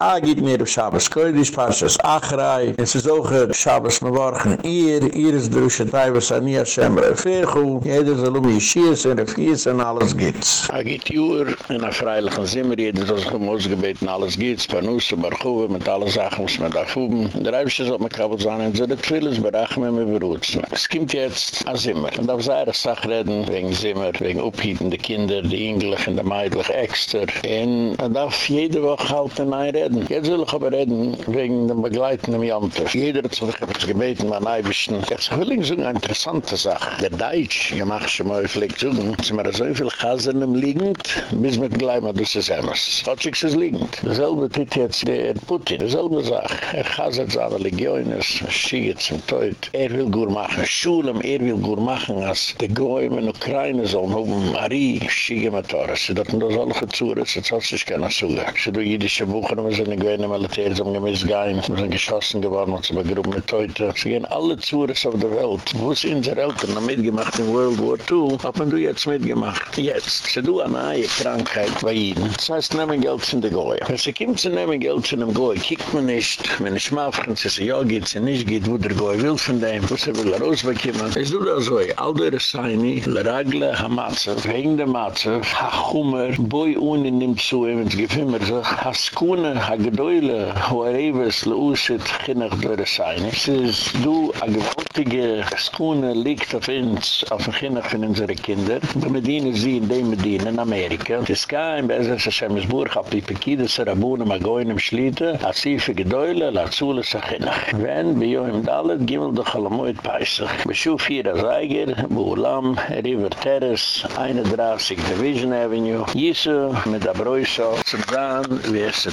Ah, geht mir auf Schabes, Koidisch, Parshas, Achrei, es ein Schabes, me warchen, ihr, ihr ist der Usche Teibes, an ihr Schemre, Fechu, jeder soll um ihr Schiess, in der Fies, alles geht's. Ah, geht Jür, in der Freilichen Zimmer, jeder soll sich um ausgebeten, alles geht's, Panusse, Barchuwe, mit alle Sachen, was man da fuben. In der soll man kabel sein, und so das Twilis, berachen wir mit Berutzen. Es kommt jetzt an Zimmer, und auf seine Sache reden, wegen Zimmer, wegen Uphieten, die Kinder, die Englisch, und die Meidlich, extra, und man darf jede Woche halten, ein reden. Jetzt will ich aber reden wegen dem begleitenden Jante. Jeder hat sich gebeten, mein Eibischen. Jetzt will ich so eine interessante Sache. Der Deutsch, ich mache schon mal vielleicht so, dass man so viel Chasen im Liegend, bis man gleich mal durch das Emmes. Hat sich das Liegend. Dasselbe tut jetzt der Putin. Dasselbe Sache. Er chaset seine Legionen, schiegt zum Teut. Er will gut machen Schulen, er will gut machen, als die Gäume in Ukraine sollen haben, Marie, schiege mit Torres. Sie dachten, das alle gezuhren, das hat sich keiner zugehört. Sie do jüdische Bucher, wir sind in gewähne Militär, so gemiss gein, sind geschossen geworden, so begrüben mit Teute. Sie gehen alle Zures auf der Welt. Wo sind unsere Eltern noch mitgemacht in World War II? Haben du jetzt mitgemacht? Jetzt. Sie du eine neue Krankheit bei ihnen. Das heißt, nehmen Geld von der Goya. Wenn sie kommt zu nehmen Geld von dem Goya, kiegt man nicht, wenn ich fragen, sie sagt, ja geht, sie nicht geht, wo der Goya will von dem, wo sie will rausbekommen. Es du da so, all der Seine, le Ragle, ha Matze, wegen der Matze, ha Chummer, boi uni nimmt zu, wenn es gefimmer sich, a gebrüle wo er חינך le uset דו dure sein. Es ist du a gewaltige skune liegt auf uns auf ein chinnach von unsere kinder. Die Medine sie in dem Medine in Amerika. Es ist kein Bezer sich am Esburg ab die Pekide se Rabuene magoin im Schlitte a siefe gedäule la zule sa chinnach. Wenn bei jo Dalet peisig. River Terrace 31 Division Avenue Jisse mit a Brüse zum Zahn wie es zu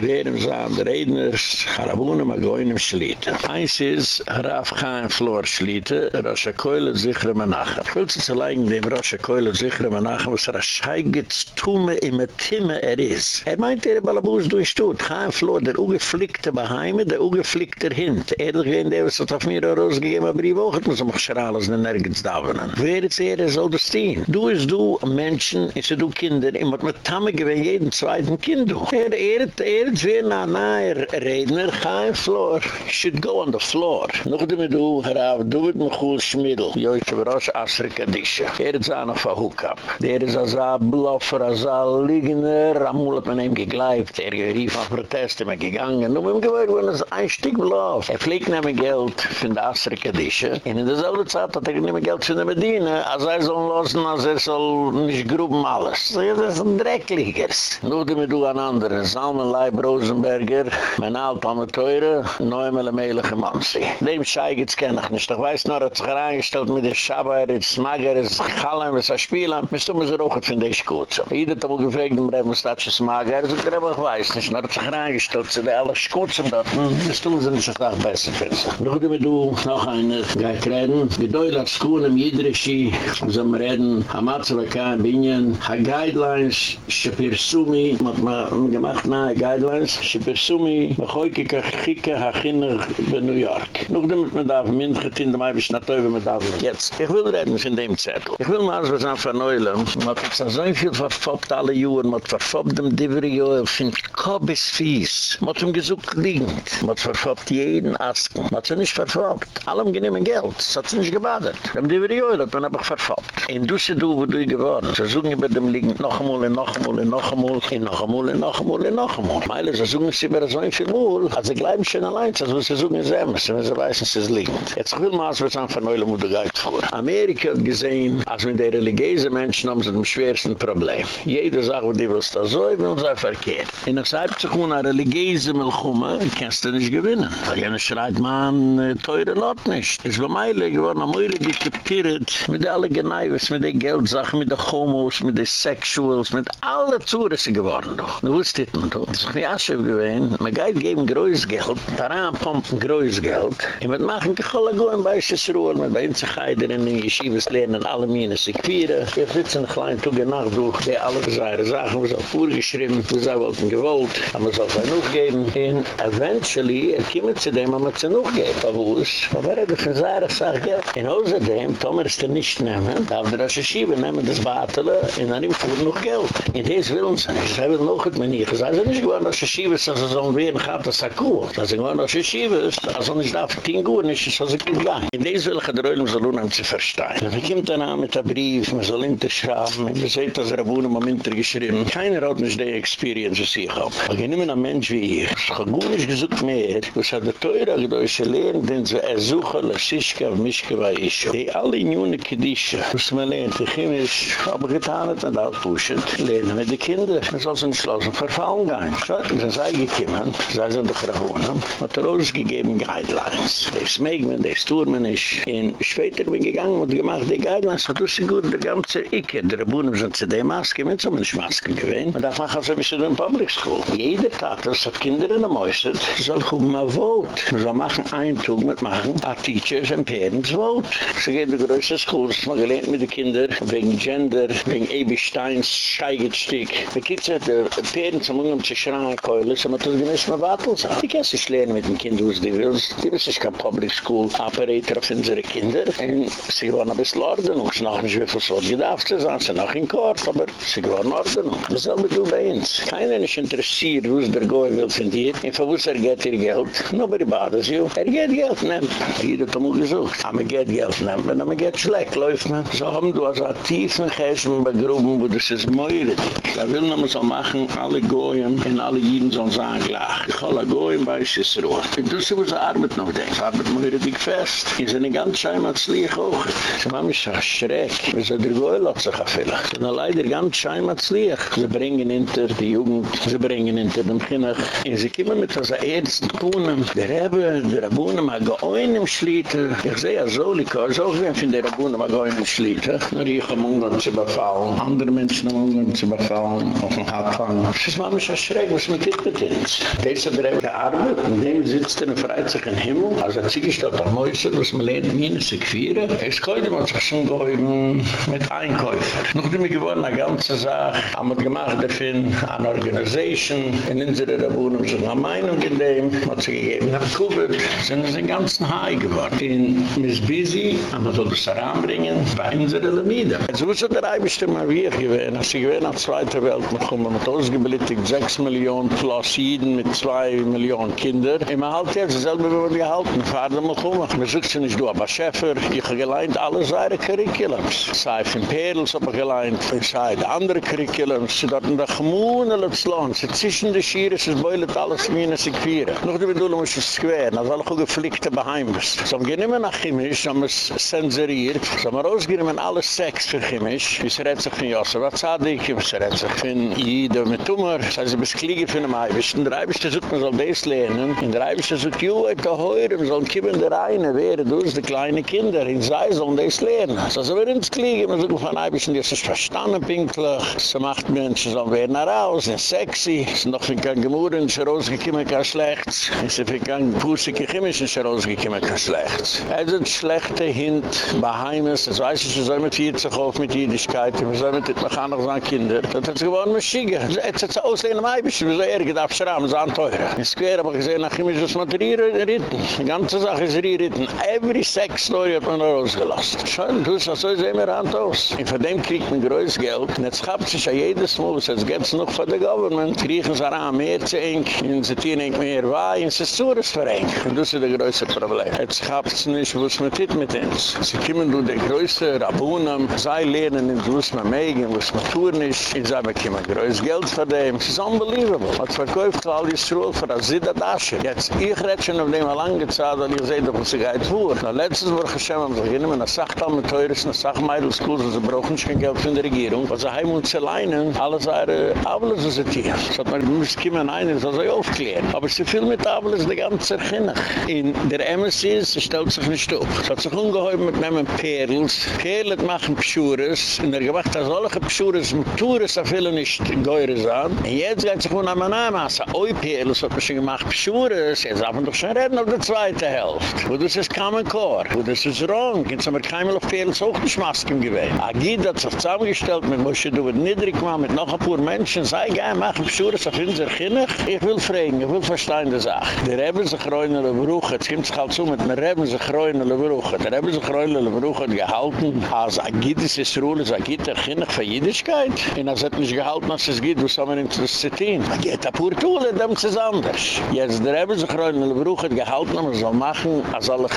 werden sein der Redners, Harabuna Magoin im Schlitte. Eins ist, Rav Chaim Flor Schlitte, Rasha Koyle Zichre Menachem. Ich will zu leigen dem Rasha Koyle Zichre Menachem, was er scheigitz tume im Timme er ist. Er meint er, Balabus, du ist tot. Chaim Flor, der ungeflickte Beheime, der ungeflickte Hint. Er hat gewähnt, der hat auf mir rausgegeben, aber ich woche, muss er mich schrauben, denn nirgends da wohnen. Wer ist er, er soll das stehen. Du ist du, Menschen, ist du Kinder, immer mit Tamme gewähnt, jeden zweiten Kind. Er, er, er, Er wen an ein Redner kein Floor. Should go on the floor. Noch du mit Ucher du mit dem Kuhl Schmiedl. Joitsch Brosch, Asrika Dische. Er ist einer von Hukab. Der ist als ein Bluffer, als ein Liegner. Amul hat man ihm gegleift. Er rief an Proteste, er man gegangen. Nur mit dem Gewehr, es ein Stück Bluff. Er fliegt nämlich Geld von der Asrika Dische. Und in derselbe Zeit hat er nämlich Geld von der Medina. Als er soll losen, als er soll nicht grubben alles. Das ist ein Dreckligers. Noch du an anderen. Salman leib Rosenberger, mein alt am teure, neumele meilige Mansi. Dem Scheigitz kenn ich nicht. Ich weiß noch, er hat sich reingestellt mit der Schaber, der Smager, der Chalem, der Spielen. Müsst du mir so rochen, ich gut so. Jeder hat wohl gefragt, im Bremen, was das Smager? Er sagt, aber ich weiß nicht. Er hat sich reingestellt, sie alle Schuzen dort. Müsst du mir so nicht, was besser finden. Noch du mir du, noch eine, gleich reden. Deule hat Skuhn im Jidrischi, so wir reden, Hamatze, Wakan, Binyan, ha Guidelines, Shapirsumi, hat man gemacht, nahe Guidelines, Shibersumi, Mechoike Kachike Hachinner bei New York. Nog dem mit da min de mei bis na teuwe mit da jetzt. Ich will reden in dem Zettel. Ich will mal was an verneulen. Man hat so viel verfobt alle Joren, man verfobt dem Diverio fin Kobis fies. Man hat ihm gesucht liegend. Man hat verfobt jeden hat sie nicht verfobt. Allem genehmen Geld. Hat sie nicht gebadet. Dem Diverio hat man aber verfobt. In Dusse du, wo du geworden. Sie suchen über dem liegend noch einmal, noch einmal, noch einmal, noch einmal, noch einmal, noch einmal, noch einmal. Meile, sie suchen sie mir so ein viel Wohl, als sie schon allein, als sie suchen sie immer, sie wissen, sie ist liegend. Jetzt will man, als wir es an verneuillen, wo du gehst vor. Amerika hat gesehen, als mit den religiösen Menschen haben sie das schwerste Problem. Jede sagt, wo die willst da so, ich will sie verkehrt. In der Zeit zu kommen, eine religiöse Milchumme, kannst du nicht gewinnen. Weil jene schreit man, äh, teure Lot nicht. Es war Meile geworden, am Eure gekiptiert, mit allen Geneiwes, mit den Geldsachen, mit den Homos, mit den Sexuals, mit allen Zurissen geworden, doch. Du wusstest man, doch. Ist nicht Asche gewesen. Man geht geben größtes Geld, daran pumpen größtes Geld. Und man machen gecholle goen bei Sissruhe, mit bei Inzigheiter in den Yeshivas lernen, alle Miene sich vieren. Wir sitzen ein klein Tug in Nacht durch, die alle seine Sachen, was auch vorgeschrieben, was er wollten gewollt, haben wir es auch noch geben. Und eventually, er kommt zu dem, haben wir es noch geben. Aber wo ist? Aber er hat für seine Sache Geld. Und außerdem, Tomer ist er nicht nehmen, darf der Yeshiva nehmen das Batele, und dann ihm fuhr noch Geld. Und das will uns nicht. Das will noch nicht. Das er nicht gewoon als je schieven is, als je zo'n weer gaat, als je koopt. Als je gewoon als je schieven is, als je daar voor tien goeien is, als je koopt lang. In deze wil ik de reulem zo doen om te verstaan. Dus ik heb dan aan met dat brief, met zo'n linter schraven, en je zet als raboenen om in te geschreven. Keiner houdt me die experience als ik op. Als je niet meer een mens wie ik, als je goeien is gezoekt meer, als je de teure gedoeische leren, dan zou je er zoeken, als je schieven, als je schieven, als je schieven. Die alle nieuwe kiedische, als je leert, ik heb het gedaan, en dat pushen. Leren met de kinderen, als je een schlossen verfallen gaan. Sie sind sei gekommen, sie sind doch gewohnen, hat er ausgegeben Guidelines. Das mögen wir, das tun wir nicht. Und später bin ich gegangen und gemacht die Guidelines, hat das gut, der ganze Icke, der Rebunen sind zu der Maske, mit so einer Maske gewesen. Und da machen sie ein bisschen in Public School. Jeder Tag, das hat Kinder in der Mäuse, soll gucken mal Vote. Man soll machen ein Tug mit machen, a Teachers and Parents Vote. Sie gehen die größte School, das ist mal gelähnt mit den Kindern, wegen Gender, wegen Ebi Steins, Scheigetstick. Die Kids hat die Parents am Ungem zu schreien, Keule, so man tut gemäß mal Wattel sein. Die kannst sich lernen mit den Kindern, was die willst. Die wissen, ich kann Public School Operator auf unsere Kinder. Und sie waren ein bisschen Ordnung. Es noch nicht wie viel so gedacht sie sind noch in Kort, aber sie waren Ordnung. Das ist aber du bei uns. Keiner ist interessiert, wo es der Goy will von dir. Und von wo er geht ihr Geld? Nobody bothers you. Er geht Geld nehmen. Jeder hat mir gesucht. Aber geht Geld nehmen. Wenn er geht schlecht, läuft man. So haben du also tiefen Gessen bei Gruben, wo das ist Meure. Da will man so machen, alle Goyen und alle Jiden sollen sagen, gleich. Ich alle Goyen bei Sissruhe. Und du sie, wo sie Arbeit noch denkt. Arbeit Meure dich fest. Die sind ganz scheinmatzlich auch. Sie machen mich so schreck. Wir sind der Goy, lot sich afvillig. Sie sind leider ganz scheinmatzlich. Sie bringen hinter die Jugend, sie bringen hinter dem Kinnach. Und sie kommen mit so Ernst Kuhnen. Der Rebbe, der Rabunen, mag geoin im Schlitter. Ich sehe ja so, ich kann so gehen von der Rabunen, mag geoin im Schlitter. Nur ich am Ungarn zu befallen. Andere Menschen am Ungarn zu befallen. Auf dem Hauptfang. Das ist manchmal schon schräg, was man dit mit uns. Deze der Rebbe gearbeitet. In dem sitzt er in freit sich in Himmel. Also er sich am Mäuser, was man lehnt, minus sich vieren. Es könnte man sich schon gehen mit Einkäufer. Noch die mir gewonnen, eine ganze Sache. Haben wir gemacht, der Finn, an Organisation. In unserer Rabunen sind eine Meinung in dem. hat sie gegeben. Nach Kuwait sind sie den ganzen Hai geworden. In Miss Busy haben wir so das heranbringen bei unserer Lamida. Also wusste der Eibischte mal wie ich gewesen. Als ich gewesen nach Zweiter Welt, man kommt mit ausgebildet, 6 Millionen Million plus Jiden mit 2 Million Kinder. Und man hat jetzt selber wie man gehalten. Ich fahre damit um. Ich muss jetzt nicht nur aber Schäfer. Ich habe geleint alle seine Curriculums. Sei von Perls habe ich geleint. Sei die andere Curriculums. Sie dachten, da gemoen in das Land. Sie zwischen den Schieren, sie beulet alles minus in Quieren. Noch die Bedoelung ist es quer, Das ist alle gut geflickte Beheimnis. So haben geht nicht mehr nach Chemisch, so haben muss es sensoriert. So haben raus geht alle Sex für Chemisch. Wie sie redet sich von Josse, was hat die Sie redet sich von Jiden mit Tumor. Sie sagt, sie bist klein. Bisschen Kliege von dem Eibisch. In der Eibisch sucht man soll das lernen. In der Eibisch sucht, jo, ich kann heuren, soll kippen der eine, wer du die kleine Kinder. In sei sollen das lernen. So sind wir ins Kliege, man sucht von Eibisch, die ist verstanden pinklich. So macht Menschen, so werden raus, sind sexy. So noch für kein Gemüren, so rausgekommen, kein Schlechts. Es ist für kein Pusik, chemisch, so rausgekommen, kein Schlechts. Es sind schlechte Hint, Baheimes, das weiß ich, so mit 40 auf mit Jüdischkeit, so mit den Mechanik seiner Kinder. Das hat sich gewonnen, mit Schiege. Jetzt hat sie auslehnen, am Eibisch, wie so er geht auf Schramm, so an teuer. In Square habe ich gesehen, nach chemisch, das man ritten. Die ganze Sache ist ritten. Every sex story hat man rausgelassen. Schön, du hast so sehen wir an aus. Und von dem kriegt man größtes Geld. Und jetzt schabt sich ja jedes Mal, jetzt gibt es noch von der Government, kriechen sie an mehr zu eng, und sie tun nicht mehr wahr, und sie ist zu verrenkt. Und das ist das größte Problem. Jetzt schabt es nicht, was man tut mit uns. Sie kommen durch die größte Rabunen, sie lernen, was man mögen, was man tun ist, und sie bekommen größtes Geld von dem. Es ist unbelievable. Man verkauft all die Stroh für das Siddadasche. Jetzt, ich rede schon auf dem lange Zeit, und ich sehe was sie geht vor. Na, letztes Woche Hashem haben sie mit einer Sachtal mit Teures, einer Sachmeidl-School, sie brauchen kein Geld von der Regierung, weil sie heim und sie leinen, alle seine Abels sind sie hier. So hat man, muss kommen ein, soll sie aufklären. Aber sie viel mit Abels, die ganze Erkinnung. In der MSC, sie stellt sich nicht auf. Sie hat sich ungeheuer mit nehmen Perls, Perlet machen Pschures, in der gemacht, dass alle Pschures mit Toures, da viele nicht geure sind. Und jetzt geht sich von einem Namen, also, oi man schon gemacht Pschures, jetzt darf man doch schon reden auf der zweite Hälfte. Wo das ist Common Core, wo das ist wrong, jetzt haben wir keinmal auf Perls auch nicht Masken gewählt. Agid hat sich zusammengestellt mit Duwe Niedrigmann, mit noch ein paar Menschen, sei geil, machen Pschures auf unser Kinder. Ich will fragen, ich will verstehen die Sache. Der Reben sich reuen in der Bruch, jetzt kommt sich halt zu mit mir Reben sich reuen in der. Der sich reuen in der Bruch hat gehalten, als Agid ist es Ruhl, als Agid der Kinder für Jüdischkeit. Und als hat nicht gehalten, als es geht, was haben in das Zettin. Man geht da pur Tule, dem ist es anders. Jetzt, der Rebbe sich rein, in der Bruch hat gehalten, man soll machen, als alle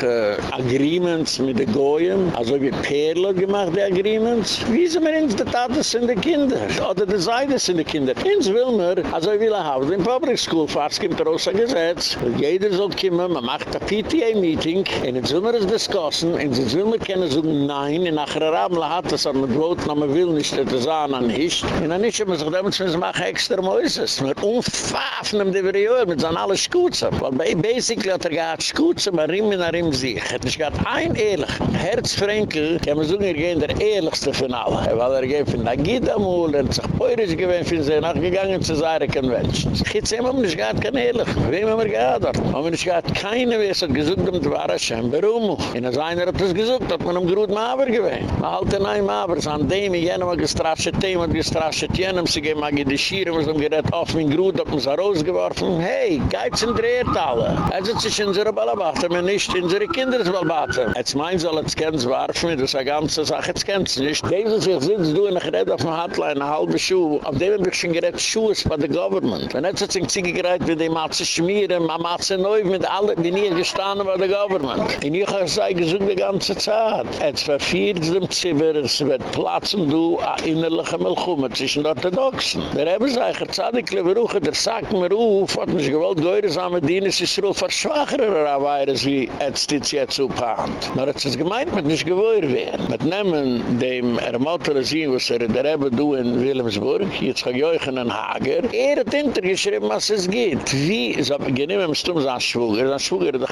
Agreements mit den Goyen, also wie Perle gemacht, die Agreements. Wie sind wir ins Tat, das sind die Kinder? Oder die Seite sind die Kinder. Ins will mir, also ich will haben, in Public School, fast kommt raus ein Gesetz. Jeder soll kommen, man macht ein PTA-Meeting, und jetzt will man es discussen, und jetzt will man können sagen, nein, und nachher Abend hat das an der Brot, man will nicht, dass das an an ist. Und dann ist man sich damit, wenn man machen extra Mäuses. Man umfaffen ihm die Verioel, mit seinen alle Schuzen. Weil basically hat er gehabt Schuzen, man rimmt nach ihm sich. Er hat ein Ehrlich. Herzfrenkel, kann man sagen, er geht der Ehrlichste von allen. Weil er geht von Nagidamul, er hat sich Peurisch gewinnt, für sie nachgegangen zu seiner Convention. Ich hätte immer nicht gehabt kein Ehrlich. Wem haben wir gehabt dort? Aber nicht gehabt keine, wie es hat gesucht, um die Wara Shem Berumu. Und als einer hat es gesucht, hat man ihm gerut Maber gewinnt. Man halt den ein Maber, es an dem, jenem hat gestrascht, dem hat gestrascht, jenem, sie gehen mal die Schieren, was haben gerett auf mein Grut, hat sie rausgeworfen. Hey, geht's in dreht alle. Er hat sich in unsere Ballabate, aber nicht in unsere Kindersballabate. Jetzt meint soll es kennen, warfen, das ist eine ganze Sache, jetzt kennt sie nicht. Deze sich sitzt, du, und ich rede auf dem Hotline, eine halbe Schuhe, auf dem hab ich schon gerett, Schuhe ist bei der Government. Wenn jetzt hat sich Ziege gereiht, wie die Matze schmieren, ma Matze neu, mit allen, die nie gestanden bei der Government. Und ich habe gesagt, gesucht die ganze Zeit. Jetzt verfiert es dem Zimmer, es wird platzen, du, a innerliche Melchume zwischen Orthodoxen. Der haben sich ein Zadikle beruchen, der sagt mir auf, hat mich gewollt, geüren, am Dienen, es ist so verschwacherer, Virus, wie jetzt die jetzt aufhand. Aber es ist gemeint, mit nicht gewohr werden. Mit nehmen dem Ermottele sehen, was er der Rebbe du in Wilhelmsburg, jetzt euch in den Hager, er hat hintergeschrieben, was es geht. Wie, so genehm im Stum sein Schwuger, sein Schwuger, der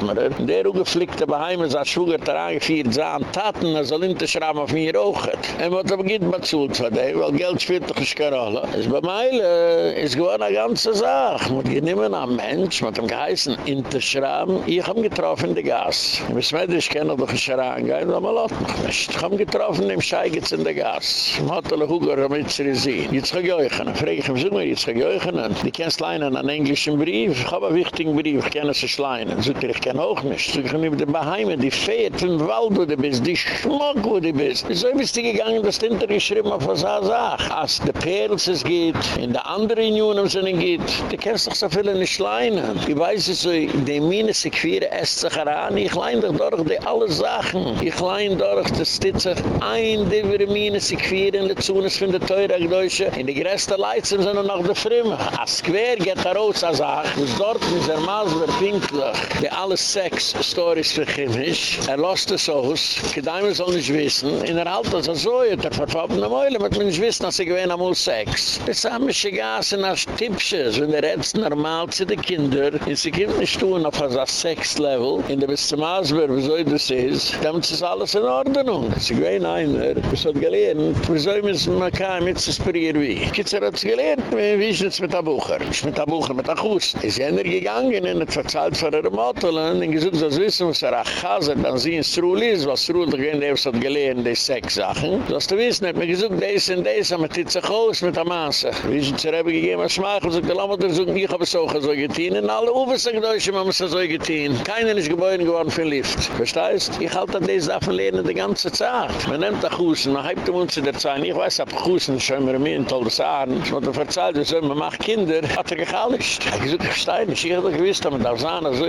mir, der ungeflickte Beheime, sein Schwuger, der angefiert, sein Taten, er soll hinterschrauben auf mir auch. Er hat aber geht bezahlt von dem, weil Geld spielt doch nicht keine Rolle. Es bei Meile ist gewohnt eine ganze Sache. Man geht nicht mehr ein Mensch, mit dem geheißen Interschraben. Ich habe getroffen der Gas. Ich mir nicht ich ein Schraben gehe, aber man lässt mich nicht. Ich habe getroffen im Scheigitz in der Gas. Ich hatte alle Hüger, damit sie sehen. Jetzt gehe ich euch. Ich frage ich mich, mir, jetzt gehe ich euch an. Die kennst leinen einen englischen Brief. Ich habe einen wichtigen Brief, ich kenne sie schleinen. Ich ich kenne auch nicht. Ich habe die Beheime, die Fährt, im Wald, wo du bist, die Schmuck, wo du bist. Wieso bist du gegangen, dass du hintergeschrieben auf was er sagt? Als die Perls es geht, in der anderen Unionen sind es geht, du kennst doch so viele nicht leinen. Ich weiß es so, die Mine sich für esst sich heran, ich lein doch durch die alle Sachen. Ich lein durch, steht sich ein, die wir Mine sich für in der Zunis von der Teure Gdeutsche. In die größte Leitzen sind noch die Frimme. Als Square geht da raus, als er, wo es dort mit der Masber pinklich, die alle Sex-Stories verchimisch, er lost es aus, gedeimen soll nicht wissen, in der Alter, so so, der verfaubene Meule, mit mir nicht wissen, dass sie gewähne amul Sex. Das haben wir schon gassen als Tippsches, wenn der Ärzte normal zu den Kindern, und sie kommen nicht tun auf das Sex-Level, in der bis zum Asber, wieso das ist, dann ist alles in Ordnung. Sie gewähne einer, was hat gelernt, wieso müssen wir kein mit zu spirieren wie. Kitzer hat es gelernt, wie ist jetzt mit der Bucher? Ich mit der Bucher, mit der Kuss. Ist jener gegangen, und hat verzeiht für ihre Mottelen, und gesagt, dass wissen, was er auch chaser, dann sie in Strohl ist, was Strohl, der gewähne, der hat gelernt, die Sex-Sachen. Das du wissen, hat mir gesagt, des und des, aber dit sich mit der Masse. Wie sie Rebbe gegeben, als Schmeichel, sagt der Lammer, der sagt, ich habe so so getan, und alle Uwe sagen, Deutsche, man muss so getan. Keiner ist geboren geworden für Lift. Verstehst? Ich halte das davon lernen die ganze Zeit. Man nimmt das Husen, man hebt uns in der Zeit, ich weiß, ab Husen, schon mir in tolle Sachen, man hat verzeiht, dass man macht Kinder, hat er gehallischt. Ich ich verstehe nicht, ich habe gewusst, dass man da sagen, so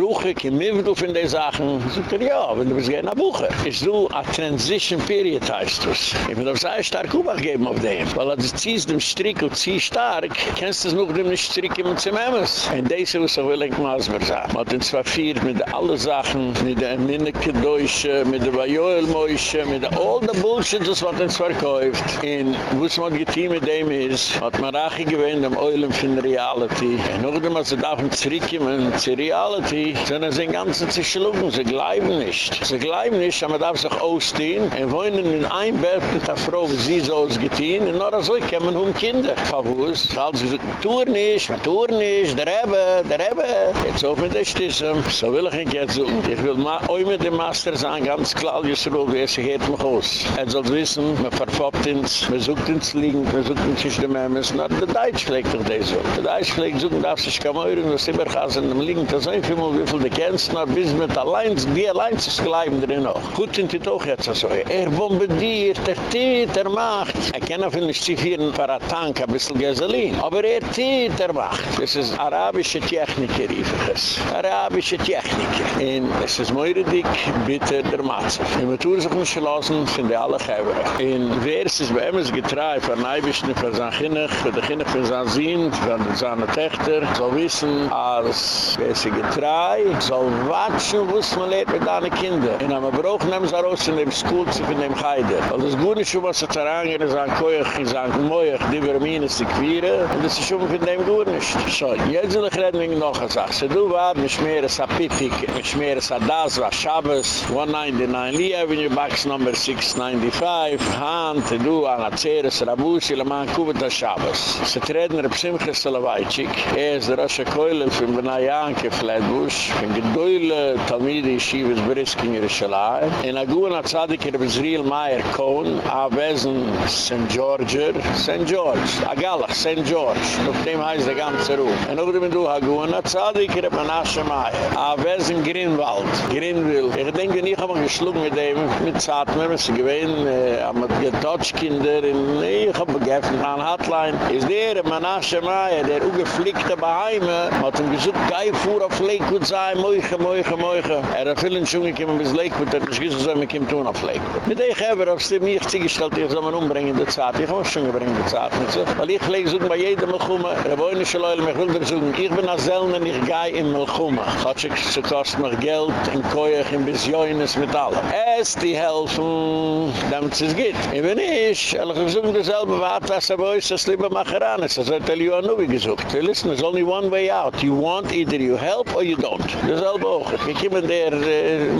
ruhig, im Mittwoch in die Sachen, sagt er, ja, wenn du bist gerne nach Buche. Ist du a Transition Period, heißt das. Ich will auf sehr stark Ubach geben auf dem. Weil du ziehst dem Strick und ziehst stark, kannst du es noch dem Strick im Zimmermes. Und das ist auch will ich mal sagen. Man hat uns verfeiert mit allen Sachen, mit der Minneke Deutsche, mit der Bajoel Moische, mit all the Bullshit, das wird uns verkauft. Und was man getan mit dem ist, hat man auch gewöhnt am Eulen von Reality. Und noch einmal, sie darf uns zurückkommen zu Reality, sondern sie ganzen zu schlucken, sie bleiben nicht. Sie bleiben nicht, aber man darf sich ausstehen und wohnen in ein Bett mit der Frau, wie sie so ausgetehen, und nur so kommen um Kinder. Verwus, also sie sagen, tu nicht, tu nicht, der Rebbe, der Rebbe. Jetzt auf mit der Stissem, so will ich nicht jetzt so. Ich will mal euch mit dem Master sagen, ganz klar, wie es so, wie es geht mich aus. Er soll wissen, man verfoppt ins, man sucht ins Liegen, man sucht ins Tisch dem Emmes, na, der Deutsch pflegt doch das so. Der Deutsch pflegt so, darf sich kaum hören, was immer gass in dem Liegen, das ein viel mal, wie viel du kennst, na, bis mit allein, die allein zu bleiben drin auch. Gut sind die doch jetzt so. Er bombardiert, er tät, er macht. Er kann auf ihn stifieren für einen Tank, ein bisschen Gasoline. Aber er zieht er macht. Das ist arabische Techniker, rief ich es. Arabische Techniker. Und es ist moire dick, bitte der Matze. Und wir tun sich nicht lassen, sind die alle Geber. Und wer ist es bei ihm ist getrei, von Neibischen, von seinen Kinnig, von den Kinnig, von seinen Sinn, von seinen Töchter, soll wissen, als wer ist getrei, soll watschen, wo es man lebt mit deinen Kindern. Und am Bruch nehmen sie raus in dem zu von dem Heide. Weil das ist schon, was sie zerangehen, in seinen Koyach, in seinen Moyach, die wir mir quieren. Und das ist schon von dem Gute nicht. So, jetzt will ich reden wegen noch eine Sache. Se du war, mich mehr als Apipik, mich mehr als Adas, was Shabbos, 199 Lee Avenue, Box number 695, Hand, du, an Aceres, Rabusi, Le Mans, Kubita Shabbos. Se treten er Psimche Salavaychik, er ist der Rosh Koyle, von Benayanke, Flatbush, von Gedoyle, Talmidi, Shivas, Brisk, in Yerushalayim. In Aguna, Tzadik, er Bezriel, Meyer, Kohn, Avesen, St. George, St. George, Agalach, St. George, auf dem heißt der ganze Ruf. Und ob du du Aguna, Tzadik, er Menashe, Meyer, Avesen, Grinwald, Grinwil. Ich denke, ich habe geschluckt mit dem, mit Zatmer, mit sie gewähnen, äh, mit Getotschkinder, in, ich habe geöffnet an Hotline. Ist der, Menashe, Meyer, der ungeflickte Beheime, hat ihm gesagt, Gai fuhr auf Lakewood sein, moiche, moiche, moiche. Er hat vielen schon gekommen bis Lakewood, er hat nicht gesagt, wir kommen tun auf Lakewood. Mit der Geber, auf dem ich zugestellt, ich soll mir umbringen in der Zeit. Ich habe schon gebringen in der so. Weil ich lege suchen bei jedem Melchume, er nicht schon Leute, mich will dir suchen. Ich bin als Zellner, ich gehe in Melchume. Hat sich zu kosten noch Geld, in Koyach, in Bisjoines, mit allem. Es, die helfen, damit es geht. Ich bin nicht, ehrlich gesagt, dasselbe Wart, was er bei uns, das lieber Macheran ist. Das hat er Leo Anubi gesucht. Listen, there's only one way out. You want either you help or you don't. Dasselbe auch. Ich komme der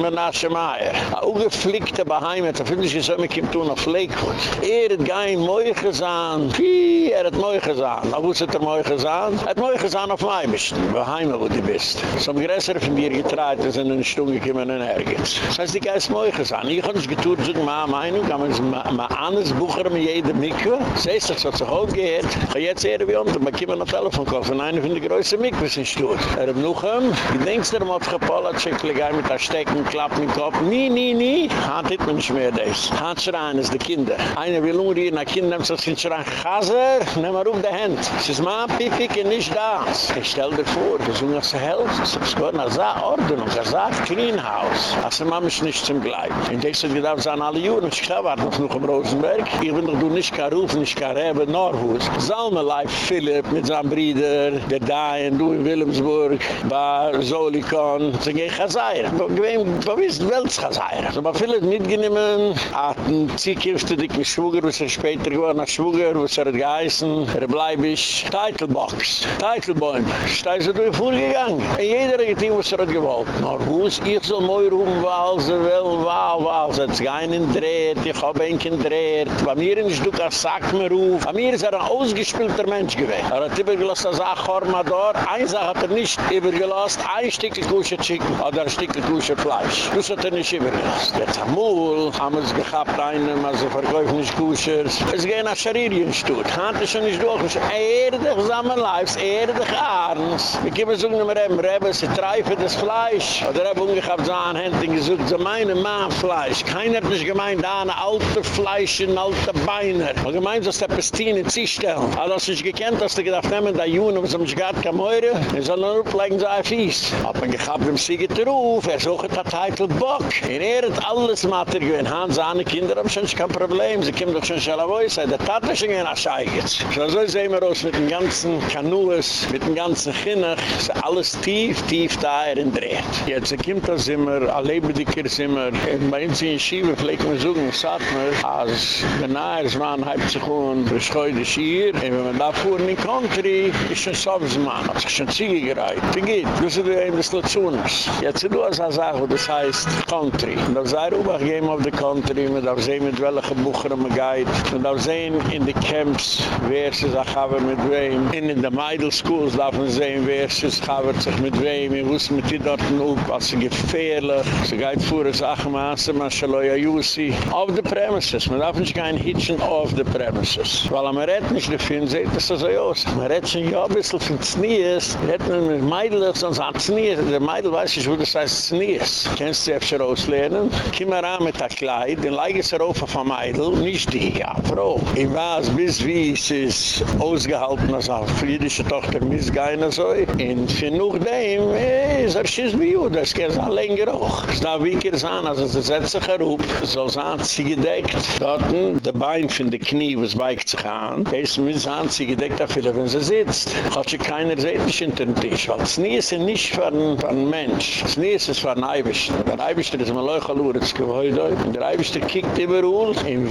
Menashe Meier. Ein ungeflickter Beheime, da finde ich, so mich im Tun auf Lakewood. Er hat kein Moi gesehen. Wie, er hat moi gezaan. Na wos het er moi gezaan? Er het moi gezaan auf mei bist. Wo heime wo di bist. Som gresser von mir getraat, is in en stunge kimmen en ergens. Sais die eis moi gezaan. Ich hans getoet zog ma meinung, am is ma anes bucher me jede mikwe. Seis dat zog zog ook geheert. Ga jetz ere wie onten, ma kimmen na telefon kof. En eine von de größe mikwe in stoot. Er heb noch hem. Ich denk ster mat gepallat, schickle gai mit a stecken, klapp mit kop. Nie, nie, nie. Haat dit mensch meer des. Haat schreien is de kinder. Einer will unri, na kinder nehmt, so sind schreien chaser. Nimm mal auf die Hand. Es ist mein Pipik und nicht das. Ich stell dir vor, wir sind noch so helfen. Es ist gut, nach so Ordnung, nach so Clean House. Also man ist nicht zum Bleiben. In das hat gedacht, es sind alle Juren. Ich glaube, warte noch im Rosenberg. Ich bin doch du nicht kein Ruf, nicht kein Rebe, Norwus. Salmelei Philipp mit seinem Bruder, der Dain, du in Wilhelmsburg, bei Solikon. Sie gehen Chazayra. Wo ist die Welt Chazayra? So, man Philipp mitgenommen, hat ein Ziehkifte, die mit Schwuger, was er später geworden hat, Schwuger, was er geheißen, er bleib ich, Titelbox, Titelbäume. Da ist er durch vorgegangen. Und jeder hat getan, was er hat gewollt. Na, wo ist ich so neu rum, weil sie will, weil, weil, sie hat sich einen dreht, ich hab einen dreht. Bei mir du kein Sack mehr ruf. Bei mir ist er ein ausgespielter Mensch gewesen. Er hat übergelost, er Chormador, eine Sache hat er nicht übergelost, ein Stückchen Kusche Chicken oder ein Stückchen Kusche Fleisch. Das hat er nicht übergelost. Jetzt am Mool haben es gehabt, einen, also verkäufen nicht Kuschers. Es gehen nach Scharirien-Stut. Hand ist schon nicht durch. Erdig Sammerleifs, erdig Ahrens. Wir können so nicht mehr haben, Rebbe, sie treifen das Fleisch. Oder Rebbe umgehabt so an Händen gesucht, so meine Mann Fleisch. Keiner hat nicht gemeint, da eine alte Fleisch und alte Beine. Man gemeint, dass der Pestin in sich stellen. Also als ich gekannt, dass du gedacht, nehmen da Juni, was am Schgad kam heure, dann soll er upleigen so ein Fies. Hat man gehabt, dem Siegit ruf, er sucht das Titel Bock. Und er hat alles Mater gewinnt. Hans, seine Kinder haben schon kein Problem. Sie kommen doch schon schnell auf euch. Der Tat ist schon ein. So so sehen wir aus mit den ganzen Kanuas, mit den ganzen Kinnach. Ist alles tief, tief da er in Dreht. Jetzt kommt das immer, ein lebendiger Zimmer. Und bei uns in Schiebe pflegt man so, sagt man, als der Nahersmann hat sich um bescheuert hier. Und wenn man da fuhren in Country, ist schon so ein Mann, hat sich schon Ziege gereiht. Wie geht? Sie dir ein bisschen zu uns. Jetzt du hast eine Sache, das heißt Country. Und das sei Rubach Game of the Country, man darf sehen, mit welchen Buchern man geht. Man darf sehen, in die Camps, wer sie sich haben mit wem. In den Middle Schools darf man sehen, wer sie sich haben sich mit wem. Ich wusste mit die dort auf, als sie gefährlich. Sie geht vor, es achmaße, man schaloya Jussi. Auf the premises. Man darf nicht kein Hitchen auf the premises. Weil am Rett nicht der Film sieht, das ist so aus. Man redt schon ja ein bisschen von Znees. Rett man mit Meidl, sonst an Znees. Der Meidl weiß nicht, wo das heißt Znees. Kennst du öfter auslernen? Komm mal an mit der Kleid, den leige es er auf von Meidl, nicht die, ja, Frau. Ich weiß, bis wie es ist ausgehalten, als eine friedische Tochter missgeine soll. Und für noch dem, eh, ist er schiss wie Jude, das geht auch länger auch. Es darf wie hier sein, also sie setzt sich herup, soll sein, sie gedeckt, dort, der Bein von der Knie, was weicht sich an, es muss sein, sie gedeckt, dafür, wenn sie sitzt. Hat sie keiner seht nicht hinter dem Tisch, weil es nie ist nicht für einen Mensch, es nie ist es für einen Eibischter. Der Eibischter ist ein Leuchalur, das Gebäude, und der Eibischter kickt in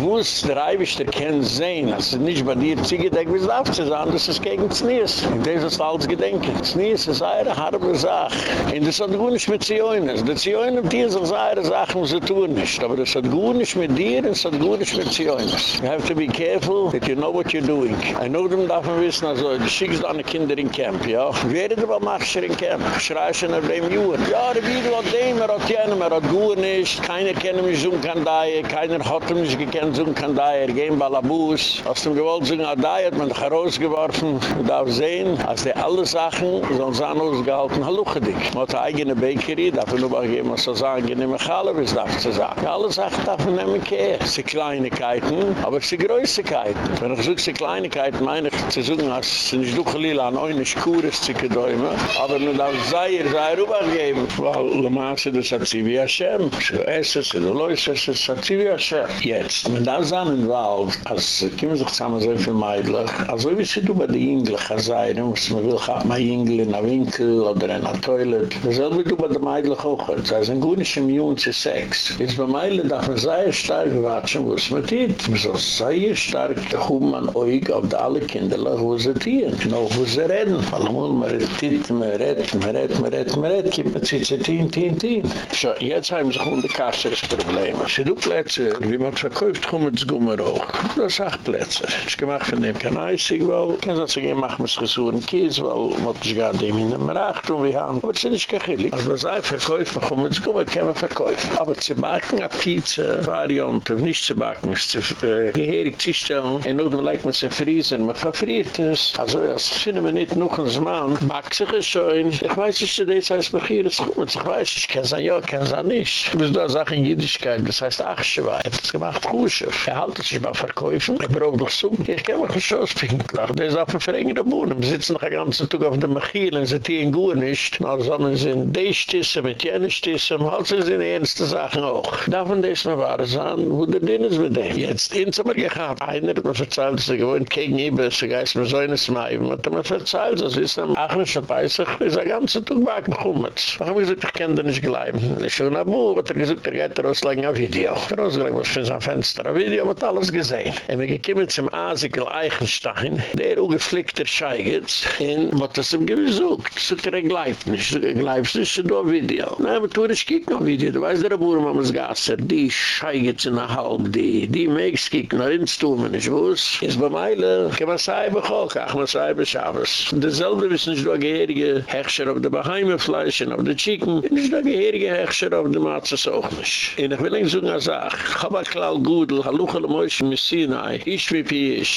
wo es der Eibischter kann sehen, als es nicht bei dir sie gedeckt, wie es darf zu sein, das ist gegen Nies. Und das ist alles gedenken. Nies ist eine harbe Sache. Und das hat gut nicht mit Zioinen. Die Zioinen, die sind so eine Sache, die sie tun nicht. Aber das hat gut nicht mit dir, das hat gut nicht mit Zioinen. You have to be careful that you know what you're doing. Know them darf man wissen, also, du schickst deine Kinder in Camp, ja? Wer ist aber Machscher in Camp? Schreist du nach dem Juhn? Ja, der Bidl hat dem, er hat jenen, er hat gut nicht. Keiner kennt mich so ein Kandaie, keiner hat mich gekannt so ein Kandaie, er gehen Balabus. Aus dem Gewalt so ein Kandaie hat man dich herausgeworfen. Man darf sehen, als die alle Sachen sollen sein ausgehalten, halluche dich. Man hat eine eigene Bakery, darf man aber geben, was so sagen, ich nehme Chalab, es darf zu sagen. Alle Sachen darf man nehmen. Es sind Kleinigkeiten, aber sind Größigkeiten. Wenn ich suche, sind Kleinigkeiten, meine ich zu suchen, als es nicht du gelila an eine Skures zu gedäumen, aber man darf Seier, Seier rübergeben, weil Le Masse, das hat sie wie Hashem. So es ist, es ist, es ist, hat sie wie Hashem. Jetzt, man darf sagen, in Wald, als kommen sich zusammen so viel Meidlich, also wie sie du bei den Engeln, Chazayren, was man will, hat man Engel in der Winkel oder in der Toilet. Dasselbe du bei den Meidlich auch. Das ist ein guter Immun zu Sex. Jetzt bei Meidlich darf man sehr stark watschen, was man tut. Man soll sehr stark, kommt man euch auf alle Kinder, wo sie tun. Noch wo sie reden. Allemal, man redet, man redet, man redet, man redet, man redet, gibt man sich tun, tun, tun. So, jetzt haben sich die Kasseres-Probleme. Sie du Plätze, wie man verkauft, kommen sie gummer auch. Das ist acht Plätze. Ich gemacht von dem kein Eisig, weil, kann das sagen, machen wir es gesuchen Kies, weil, man sich gar dem in dem Recht und wir haben. Aber es ist nicht gechillig. Also, was ein Verkäufer kommen sie gummer, kann man verkaufen. Aber zu backen, eine Pizza, Variante, nicht zu backen, ist zu äh, geherig zu stellen, und dann legt man sie friesen, man verfriert es. Also, das finden wir nicht noch ein Mann, back sich es schon. Ich weiß nicht, das heißt, mich hier ist gut, ich weiß, ich kann sagen, ja, ich kann sagen nicht. Du bist da Sache in Jüdischkeit, das heißt, ach, ich weiß, es gemacht, Kusche. Er haltet sich mal verkäufen, ich brauche doch so, ich kann mich schon spinkeln. Der ist auf dem verengenden Boden, wir sitzen noch ein ganzes Tag auf dem Mechil, und sie tieren gut nicht, aber sondern sind die Stisse, mit jenen Stisse, sie sind ernste Sachen auch. Davon das noch wahr sein, wo der Ding ist mit dem. Jetzt, ins haben wir gehabt, einer hat mir verzeiht, dass er gewohnt, gegen Ibe, sie geist mir so eines Mai, und hat mir verzeiht, das ist am Achnischen Peissach, ist ein ganzer Tag back. Da haben wir gesagt, ich kann da nicht gleiben. Ich am Buch, hat er gesagt, er geht rauslegen auf Video. Rauslegen, was für sein Fenster, ein Video, hat alles gesehen. Und wir gekommen zum Asikel Eichenstein, der ungeflickter Scheigitz, und hat das ihm gesucht. So hat er gleibt nicht, er gleibt nicht, so ein Video. Na, aber tu ich kiek noch Video, du weißt, der Buhr, man muss gasser, die Scheigitz in der Halb, die, die meigs kiek, noch. Ins Tumen, ich wuss. Ist? Bei Meile, kann man sei bechock, ach, man sei beschabes. Dasselbe wissen, ich du ein Geherige Hechscher auf der Baheimefleisch und auf der Chicken, ich du ein Geherige Hechscher auf der Matzes auch nicht. Und ich will Ihnen sagen, ich sage, Chabaklau Gudel, Haluchel Moishe Messinai, ich wie Pi, ich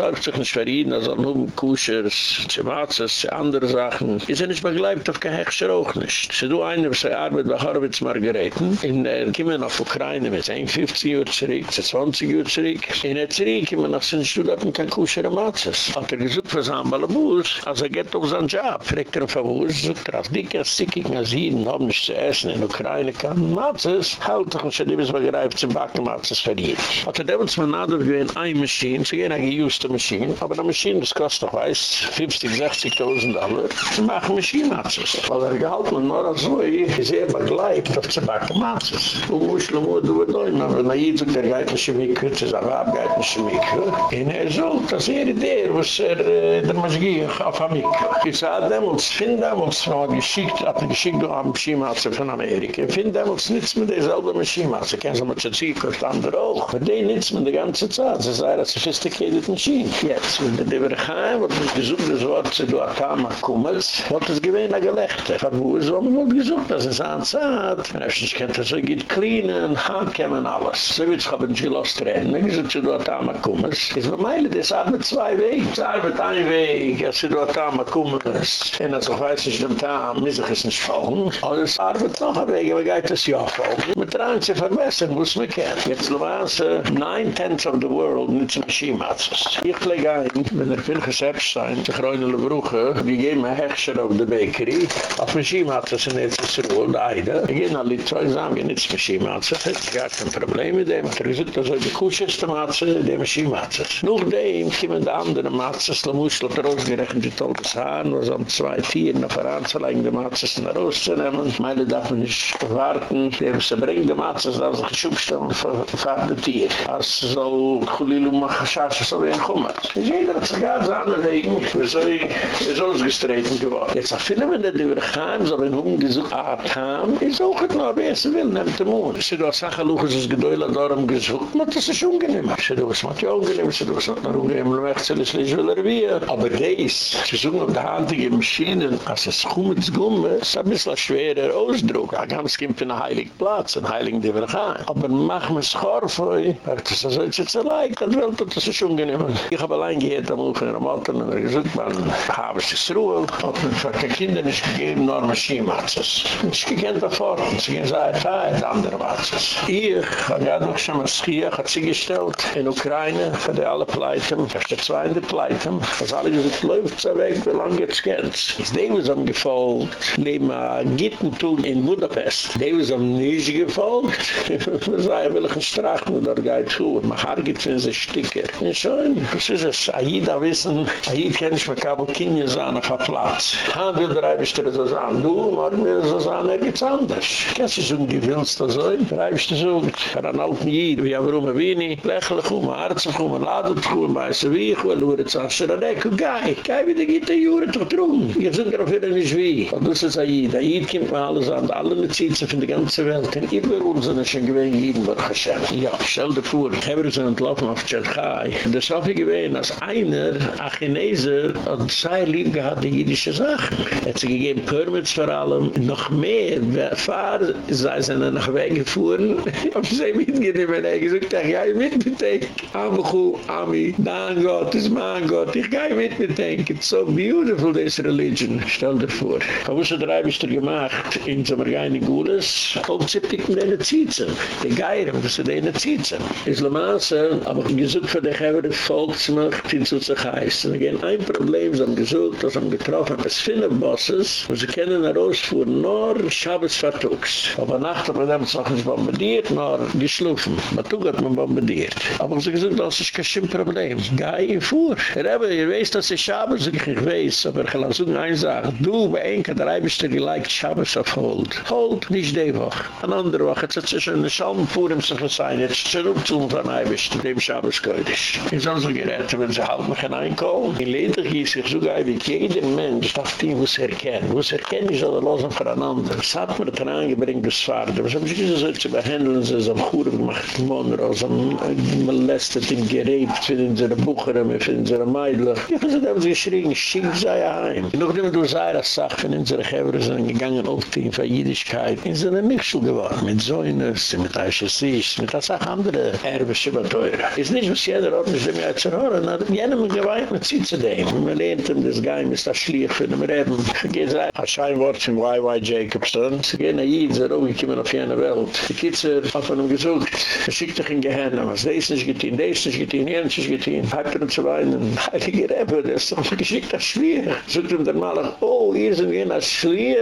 auch sich nicht für ihn, also nur Kuschers, Matzes, andere Sachen. Ich sind nicht begleibt auf kein Hechscher auch nicht. Sie du eine, was er arbeitet bei Horowitz Margareten, in der kommen auf Ukraine mit 50 Uhr zurück, 20 Uhr zurück, in der Zurück kommen nach sind Studaten kein Kuscher Matzes. Hat er gesucht für seinen Balabus, als er geht auf seinen Job, fragt er von wo ist, sucht er auf dicke, stickig, als jeden, haben nicht zu essen, in Ukraine kann Matzes, halt doch, und schon immer gereift zum Backen Matzes verdient. Hat er damals mal nahe gewesen, ein Maschine, sie gehen eine größte Maschine, aber die Maschine, das kostet doch, weißt du, 50, 60.000 Dollar. Sie machen Maschinen-Matzes. Weil er gehalt man nur als so, ich sehe, aber gleich, dass sie machen Matzes. Du musst, du musst, du musst, du musst, aber na jeden, der er geht nicht in die Kürze, der Rab geht nicht in die Kürze. Und er sagt, das ist er die Idee, was er, äh, der Maschine, auf der Mikro. Ich sage, damals, finde damals, man hat geschickt, hat er geschickt, du haben Maschinen-Matze von Amerika. Finde damals, nichts mit derselben Maschinen-Matze. Kennen Sie mal, dass sie sich, dass andere auch. Für die nichts mit der ganzen Zeit. Sie sagen, dass sophisticated Maschine. Jetzt, wenn der Debergeheim, wird nicht gesucht, das Wort, zu du Atama Kummels, wird es gewähne Gelächter. Wo ist, wo man wird gesucht, das ist eine Zeit. Wenn er sich kennt, so geht cleanen, handkämmen, alles. So wird es, hab ich nicht gelost rennen, wenn ich zu du Atama Kummels. Ist bei Meile, das hat mit zwei Wegen. Das arbeitet ein Weg, als du Atama Kummels. Und als ich weiß nicht, dem Tam, muss ich es nicht folgen. Aber es arbeitet noch ein Weg, aber geht es ja folgen. Mit rein zu verbessern, muss man kennen. Jetzt, du weißt, nine tenths of the world, nicht zum Schiematzes. Schiechle ein, wenn er viel geschäpst sein, die Gräunele Brüche, die gehen mir Hechscher auf die Bakery, auf Maschimatze sind jetzt das Ruhl, der Eide, die gehen alle zwei zusammen, gehen jetzt Maschimatze, das ist gar kein Problem mit dem, hat er gesagt, dass er die Kuscheste Matze, die Maschimatze. Nach dem kommen die anderen Matze, die Muschel hat rausgerechnet, die tolle Haaren, was am zwei Tieren auf der die der Matze sind rauszunehmen, meine darf man nicht warten, der sie bringen die Matze, darf sich schubstellen, verfahrt die Tier. Als so, Chulilu Machashash, so werden ein Chumat. Jeder hat sich ganz andere Wegen, wir sind ausgestreten geworden. Jetzt auch viele, wenn die Überheim, so wenn Hungen gesucht haben, ist auch nur, wer es will, nehmt den Mund. Sie do Sache luchen, es ist gedäule darum gesucht, man das ist ungenehm. Sie do was macht ja ungenehm, sie do was macht noch ungenehm, man möchte es nicht will er wie. Aber dies, sie suchen auf der handige Maschinen, als es Chumitz Gumme, ist ein bisschen schwerer Ausdruck. Er kann es kommt in einen heiligen Platz, einen heiligen Überheim. Aber mach mir Schorfoi, er ist so, es ist leid, das will, das ist ungenehm. Ich habe allein gehört, am Ufer in der Motten, und er gesagt, man habe es ist Ruhe, hat man für die Kinder nicht gegeben, nur Maschinenmatzes. Ich gekannt davor, und sie gehen sehr fein, andere Matzes. Ich habe ja noch schon mal Schia, hat sie gestellt, in Ukraine, für die alle Pleiten, für die zwei in der Pleiten, was alle gesagt, läuft so weg, wie lange jetzt kennt. Ist dem ist am gefolgt, neben einem Gittentun in Budapest. Dem ist am nicht gefolgt, wir sagen, will ich ein Strachen, da geht zu, mach Argit, wenn sie sticker. Und schon, was ist es, Aida wissen, Aida kenne ich mir Kabel Kinje sein auf der Platz. Han will der Eibischter so sagen, du, morgen will so sagen, er geht's anders. Kennst du so, die willst du so? Der Eibischter so, für einen alten Jid, wie aber um ein Wini, lächelig um, herzlich um, ladet um, weiss wie ich will, wo er zu Asher, er ecke, gai, gai, wie die Gitte Jure doch drum. Ich sind darauf wieder nicht wie. Und das ist Aida. Aida kommt mir alles an, alle Notizen von der ganzen Welt, und über uns sind schon gewähnt, Jiden, Baruch Hashem. Ja, stell dir vor, ich habe so entlaufen auf Tschelchai, das habe ich gewähnt, als einer, ein Chineser, hat sehr lieb gehabt, die jüdische Sachen. Er hat sie gegeben Permits vor allem, noch mehr, wer fahr, sei sie dann nach Weg gefahren, hab sie mitgenommen, er gesagt, ich gehe mit mit denk, Amuchu, Ami, dein Gott ist mein Gott, ich gehe mit mit denk, it's so beautiful, this religion, stell dir vor. Aber was hat der Eibischter gemacht, in so einer geine Gules, ob sie picken deine Ziezen, die Geirem, das sind deine Ziezen. Islamasse, aber gesucht für dich, habe die Volksmacht, die zu sich heißen. Again, ein Problem, sie haben gesucht, dass sie getroffen haben, es viele Bosses, wo sie kennen herausfuhren, nur Shabbos Fatuks. Aber Nacht hat man dann noch nicht bombardiert, nur geschlufen. Batuk hat man bombardiert. Aber sie gesagt, das ist kein Problem. In Fuhr. Er habe, ihr weißt, dass sie Shabbos, ich weiß, aber ich kann so ein sagen, du, bei Enka, der Eibischte, die like Shabbos auf Hold. Hold, nicht die Woche. Eine andere Woche, jetzt hat sich eine Schalmfuhr im sich sein, jetzt zurück zu uns an Eibischte, dem Shabbos Kodesh. Ich soll so gerät, wenn sie halt noch ein Einkommen. In Leder hieß ich sogar, wie jeder Mensch darf die, wo sie erkennen. Wo sie erkennen, ist alle losen voneinander. Das hat mir dann angebringt, das Vater. Was haben sie so zu behandeln, sie haben Chure gemacht, Monro, sie haben molestet, ihn geräbt, für unsere Bucherin, für unsere Meidler. Ich habe sie dann geschrien, schick sei heim. Noch nicht mehr du sei, das sagt, von unseren Gehörer sind gegangen, auf die Jüdischkeit. In so einer Mischel geworden, mit Säunes, mit Eiche Sicht, mit das auch andere Erbe, Schibateure. Ist nicht, was jeder nicht dem Jahr zu hören, aber jenem geweint, man zieht zu dem. Man lehnt ihm das Geheim, ist das Schlieg für den Reben. Gehe sagen, ein Scheinwort von Y.Y. Jacobson. Sie gehen nach Jid, sie ruhig kommen auf jene Welt. Die Kitzer hat von ihm gesucht. Er schickt dich in Gehenna, was das nicht getan, das nicht getan, jenes nicht getan. Hat er zu weinen. Heilige Rebbe, das ist doch geschickt als Schlieg. Sogt ihm der Malach, oh, hier sind wir als Schlieg.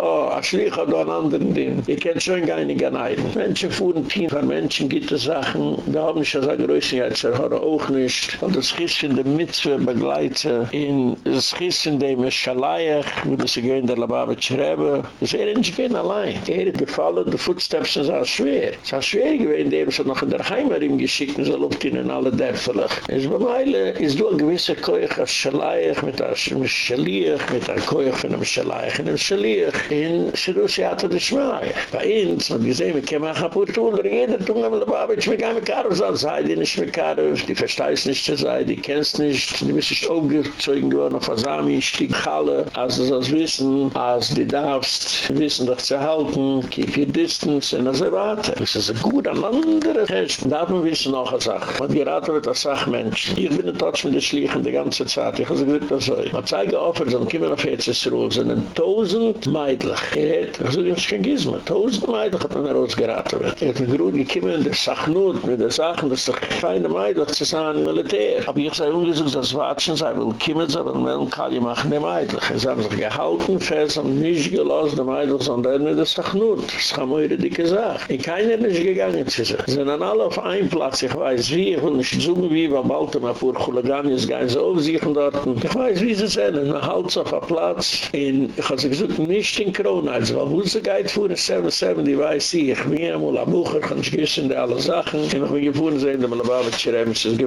Oh, als Schlieg hat einen anderen Ding. Ihr kennt schon gar nicht an Menschen fuhren Team von Menschen, gibt es Sachen, da haben nicht so als er hat auch nicht. Und das ist in der Mitzwe begleite, in das ist in dem Schaleich, wo das gehen der Lubavitch Rebbe. Das er nicht gehen allein. Er hat gefallen, die Footsteps sind so schwer. Es ist schwer gewesen, dem sie noch in der Heimat ihm geschickt, so lobt ihnen alle Dörfelig. Es ist bei Meile, ist du ein gewisser Koich als Schaleich, mit einem Schaliech, mit einem Koich von einem Schaleich, in einem Schaliech, in Shirussi hatte das Schmai. Bei uns, man gesehen, wir kämen auch kaputt, oder jeder tun am Lubavitch, wir gehen mit Karus an, sei die nicht mit Karus, die versteiß nicht zu sein, die kennst nicht, die bist nicht aufgezogen geworden auf Asami, stieg Halle, als du sollst wissen, als du darfst wissen, dich zu halten, keep your distance, und so weiter. Das ist ein gut, ein anderer Test. Da hat man wissen noch eine Sache. Man geraten wird als Sachmensch. Ich bin in Touch mit den Schleichen die ganze Zeit. Ich habe gesagt, das soll. Man zeigt geoffert, so kommen auf Herzensruhe, sind ein tausend Meidlich. Er hat, ich sage, das ist kein Gizmo. Tausend Meidlich hat man geraten wird. Er hat mir gut gekommen, der Sachnut, mit der Sachen, das ist doch feine Meidlich zu man Militär. Aber ich sage ungesucht, das Watschen sei, will kommen sie, weil man kann ja machen, die Meidlich. Sie haben sich gehalten, fest, haben nicht gelassen, die Meidlich, sondern das doch nur. Das haben wir dicke Sache. Ich ja nicht gegangen zu sein. Sie sind alle auf einem Platz, ich weiß wie, ich will nicht suchen wie, weil bald immer vor Chulaganius gehen sie aufsichern dort. Ich weiß wie sie sind, in der Hals auf der Platz. Und ich habe sie gesagt, nicht in Corona, also, weil wo sie geht vor der 770, weiß sie, ich bin mal ein Bucher, kann ich wissen, die alle Sachen. Und ich bin gefahren, sie sind, die Malababitschere, es ist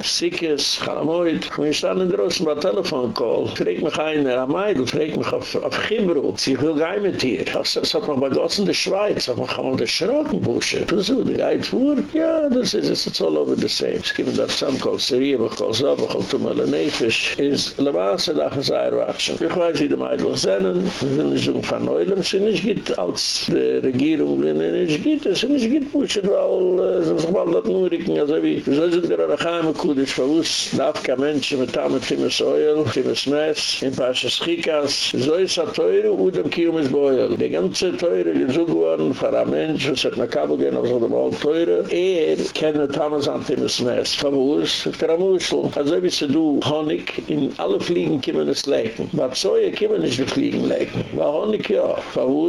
Sikis, Chalamoid. Und ich stand in der Rosen bei Telefoncall, fragt mich einer, am Eidl, fragt mich auf, Chibro, sie will gehen mit dir. Das hat mich bei Gott in der Schweiz, aber man kann mal das Schrocken buschen. Du so, die geht vor, ja, das ist, it's all over the same. Es gibt da zusammen, kol Serie, kol Saba, kol Tumala Nefisch, ist Labase, da kann sei erwatschen. Ich weiß, wie die Meidl sehnen, wir will nicht so verneuillen, es nicht gibt, als die Regierung, wenn es nicht gibt, es nicht gibt, buschen, weil, es ist mal das nur, also wie, so sind der Arachame Kudish, wo es darf kein Mensch mit Tame Timus Oil, Timus Mess, in Pasha Schikas, so ist er teure, und dem Kiumis Boil. Die ganze teure worden, für ein Mensch, was hat nach Kabel gehen, also dem All teure, er kenne Tame San Timus Mess. Wo es, der Amuschel, also wie sie du, Honig, in alle Fliegen kommen es lecken. Aber Zoya kommen nicht die Fliegen lecken. Weil Honig ja,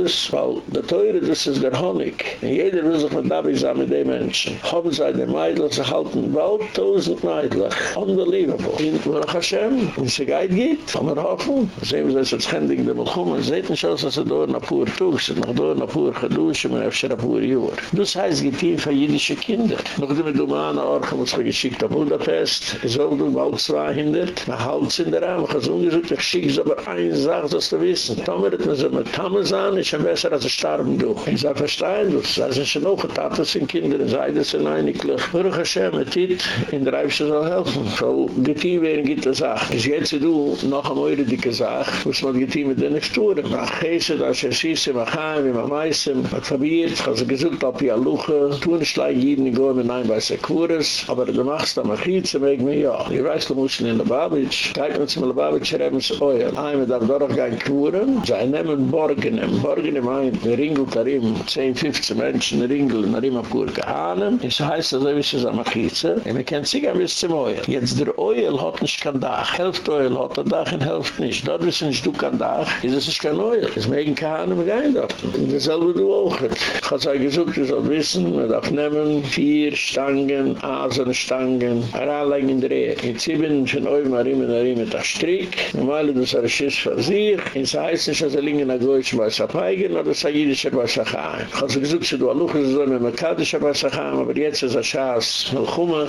es, weil der teure, das ist der Honig. Jeder will sich mit dabei sein mit den Menschen. Eine Meidl, sie halten tausend Meidl. Unbelievable. In Baruch Hashem, in sie geht haben wir hoffen. Sehen wir, dass es händig in der Melchum, es sieht nicht aus, dass sie dort nach Pur tug, sie noch dort nach Pur geduschen, man hat schon nach Pur Jür. Das heißt, geht für jüdische Kinder. Noch die mit Dumana, Orcha, muss man geschickt auf Budapest, es soll du bald 200, nach Hals in der Raum, ich habe gesagt, ich schicke es aber eine Sache, dass du wissen. Tomer hat mir so mit Tamazan, ist schon besser, als ich starben du. Ich sage, verstehen du, das ist schon auch getan, das sind Kinder, das sind einiglich. Baruch Hashem, mit in der Eibische soll helfen. Weil die Team werden gitte Sache. Ist jetzt du noch eine neue dicke Sache, muss man die Team mit den Sturen. Ach, Chesed, Asher, Sissim, Achaim, Imach, Meissim, hat verbiert, hat sie gesucht, ob ihr Luche, tun ich jeden, die Gäume, ein, bei Sekures, aber du machst am Achietze, meg mir, ja. Ich weiß, du musst in Lubavitch, kijk uns in Lubavitch, schreiben sie euer. Einmal darf doch gar nicht kuren, sie nehmen Borgenem. Borgenem meint, wir ringelt darin, 10, 15 Menschen ringeln, darin auf Gurke Hanem, und so heißt das, wie sie am Achietze, und wir können sie ein bisschen Oil. Jetzt der Oil hat nicht kein Dach. Hälfte Oil hat ein Dach und Hälfte nicht. Dort wissen nicht, du kein Dach. Ist es nicht kein Oil. Es mögen keine mehr gehen dort. Und dasselbe du auch. Ich habe es gesagt, du sollst wissen, man darf nehmen vier Stangen, Asenstangen, heranlegen in der Ehe. In Zieben von Oil, Marim und Arim mit der Strick. Normalerweise du sollst Schiss für sich. Es heißt nicht, dass er liegen in der Deutsch bei Sapaigen oder sei jüdischer bei Sachaim. Ich habe es gesagt, du aluch ist so mit Mekadischer bei Sachaim, aber jetzt ist er Schaas,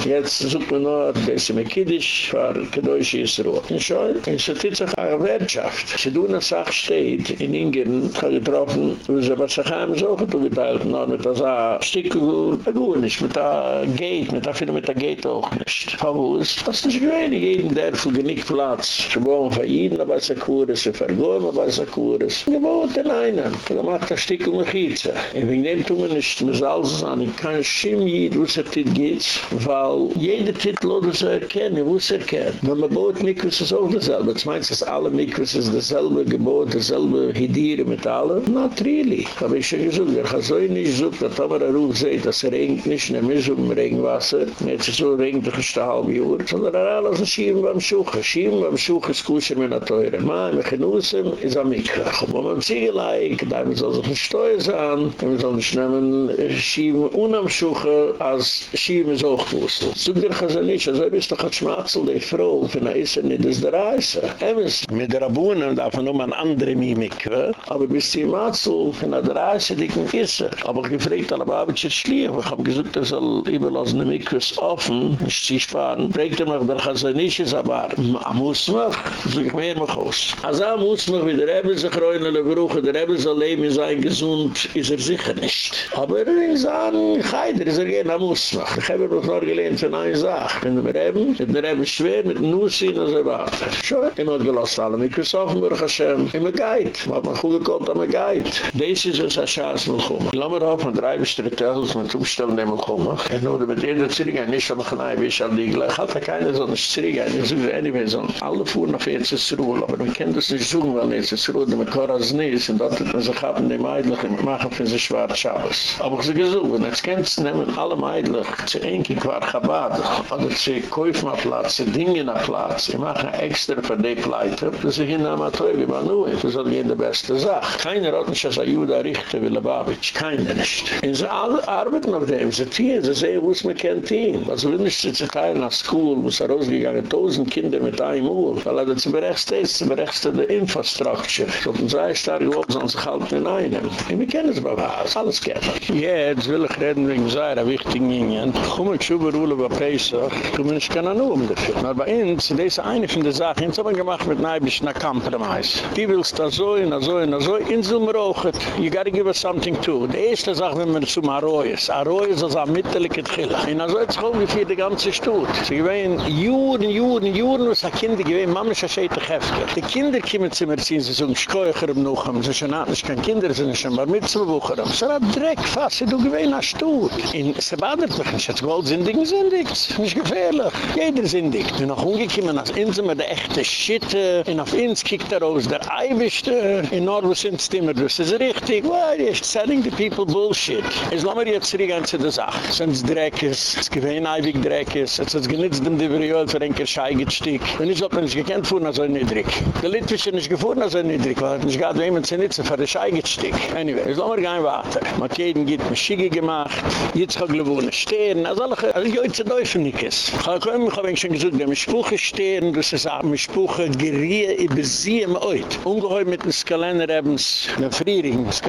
jetzt sucht man nur, der ist immer Kiddisch, war Kedäusch Yisroa. Und schon, in so titzach auch Wirtschaft. Sie tun eine Sache steht, in Ingern, ich צו er getroffen, wo sie bei Sachaim so geteilt, nur mit das A-Stickgur, aber gut nicht, mit A-Gate, mit A-Fir, mit A-Gate auch nicht. Verwus, das ist nicht wenig, jeden der für Genickplatz, zu wohnen für jeden, aber es ist ein Kurs, zu vergoren, aber es ist ein Kurs. Gebot in einen, da macht das Stick um Und wegen dem tun wir nicht, mit Salz an, ich kann es hat, geht's, weil jeder Titel oder so erkennen, wo es erkennt. Wenn man baut Mikus ist auch dasselbe. Das meint, dass alle Mikus ist dasselbe Gebot, dasselbe Hidire mit allen? Not really. Hab ich schon gesagt, ich habe so nicht gesagt, dass man einen Ruf sieht, dass es regnet nicht, nicht mehr um Regenwasser, nicht so regnet durch ein halbes Jahr, sondern er alles ein Schieben beim Schuchen. Schieben beim Schuchen ist kusher mit einer Teure. Nein, mit Genussen ist ein Mikrach. Wo man sich gleich, da soll sich ein Steuer sein, da soll nicht nehmen, Schieben unam Schuchen, als Schieben ist auch gewusst. So dir nicht, also bist doch ein Schmatzel, die Frau, wenn er ist, nicht das der Reise. Emes, mit der Rabunen darf man ein anderer Mimik, aber bis die Matzel, wenn er der Reise, die kann. Aber ich gefragt, alle Babetscher schlief, ich hab gesagt, er soll überlassen, die Mikus offen, nicht zu sparen. Fragt er mich, der Chazanisch ist aber, muss noch, so ich mehr mich aus. Also er muss noch, wie der Rebbe sich reuen, der Bruch, der Rebbe soll leben, sein gesund, ist er sicher nicht. Aber er will sagen, Heider, ist er gehen, er muss. Ich habe noch gelernt, von Sache. Sach. Wenn wir Reben, hat mir Reben schwer mit nur sehen, als er war. Schau, ich hab noch gelassen, alle mich gesagt, Mürch Hashem, ich hab mir geit. Ich hab gut gekocht, aber geit. Das ist uns ein Schatz, wenn wir. Lass mir auf, wenn drei bis drei Tage, wenn wir zustellen, wenn wir kommen. Nur, wenn wir in der Züge nicht am noch wie ich an die gleich. Hat keine so eine Züge, ich such eine. Alle fuhren auf jetzt aber man können das nicht suchen, weil jetzt ins Ruhe, nicht. Und dort hat man sich ab, in dem Eidlich, und machen für sich schwarz, aber ich hab Und jetzt kennst du nehmen alle Meidlich zu Enki Quarchabad. Oder sie kaufen einen Platz, sie dingen einen Platz, sie machen extra für die Pleite, dass sie hinten am wie man nur ist. Das ist die beste Sache. Keiner hat nicht als Juda richten will, Lubavitch. Keiner nicht. Und sie alle arbeiten auf dem. Sie ziehen, sie sehen, wo es man kennt ihn. Also wenn ich sich teilen nach School, wo es rausgegangen, tausend Kinder mit einem Uhr, weil er zu berechtste ist, zu berechtste der Infrastruktur. So ein zwei Tage gewollt, sollen sich halten in einem. Und wir kennen es bei was, alles kennen. Jetzt will ich reden wegen seiner wichtigen Ingen. Komm und schuhe Ruhle bei Pesach, und ich kann auch nur um dafür. Aber bei uns, das ist eine von den Sachen, das haben wir gemacht mit Neibisch nach Kampermais. Die willst da so, in so, in so, in so einem Rochet. You gotta give us something to. Die erste Sache, wenn man zum Arroy ist. Arroy ist ein mittellicher Triller. Und so hat es ungefähr die ganze Stutt. Sie gewähnen Juren, Juren, Juren, was die Kinder gewähnen, Mama ist ja schädig heftig. Die Kinder kommen zu mir ziehen, sie sagen, Schäucher im Nuchem, sie sind nicht keine Kinder, sie sind mal mit zu buchen. Sie haben Dreck fast, du gewähnen hast Stutt. Und sie badert mich nicht, jetzt gewollt sindig, sindig, nicht gefährlich. Jeder sindig. Und noch umgekommen, als Insel mit der echte Schitte, und auf uns kiegt er aus der Eiwischte, in Nordwus sind Stimmer, das ist richtig. Are you selling the people bullshit? Es lassen wir jetzt zu der Sache. Sonst Dreck ist, es gewähne Eiwig Dreck ist, es hat genitzt dem Diverjöl für ein Kerschei gestick. Und ich hab nicht gekannt fuhren als ein Niedrig. Der Litwische nicht gefuhren als ein Niedrig, weil er nicht gerade jemand zu nitzen für ein Schei gestick. Anyway, es lassen wir gehen weiter. Man hat jeden gibt mir Schiege gemacht, jetzt kann ich wohnen stehen, also alle, also ich heute Däufe nicht ist. Ich habe mich schon gesagt, wenn Spuche stehen, das ist mit Spuche gerie, ich besiehe mich heute. Ungeheu mit dem es, der Friering, es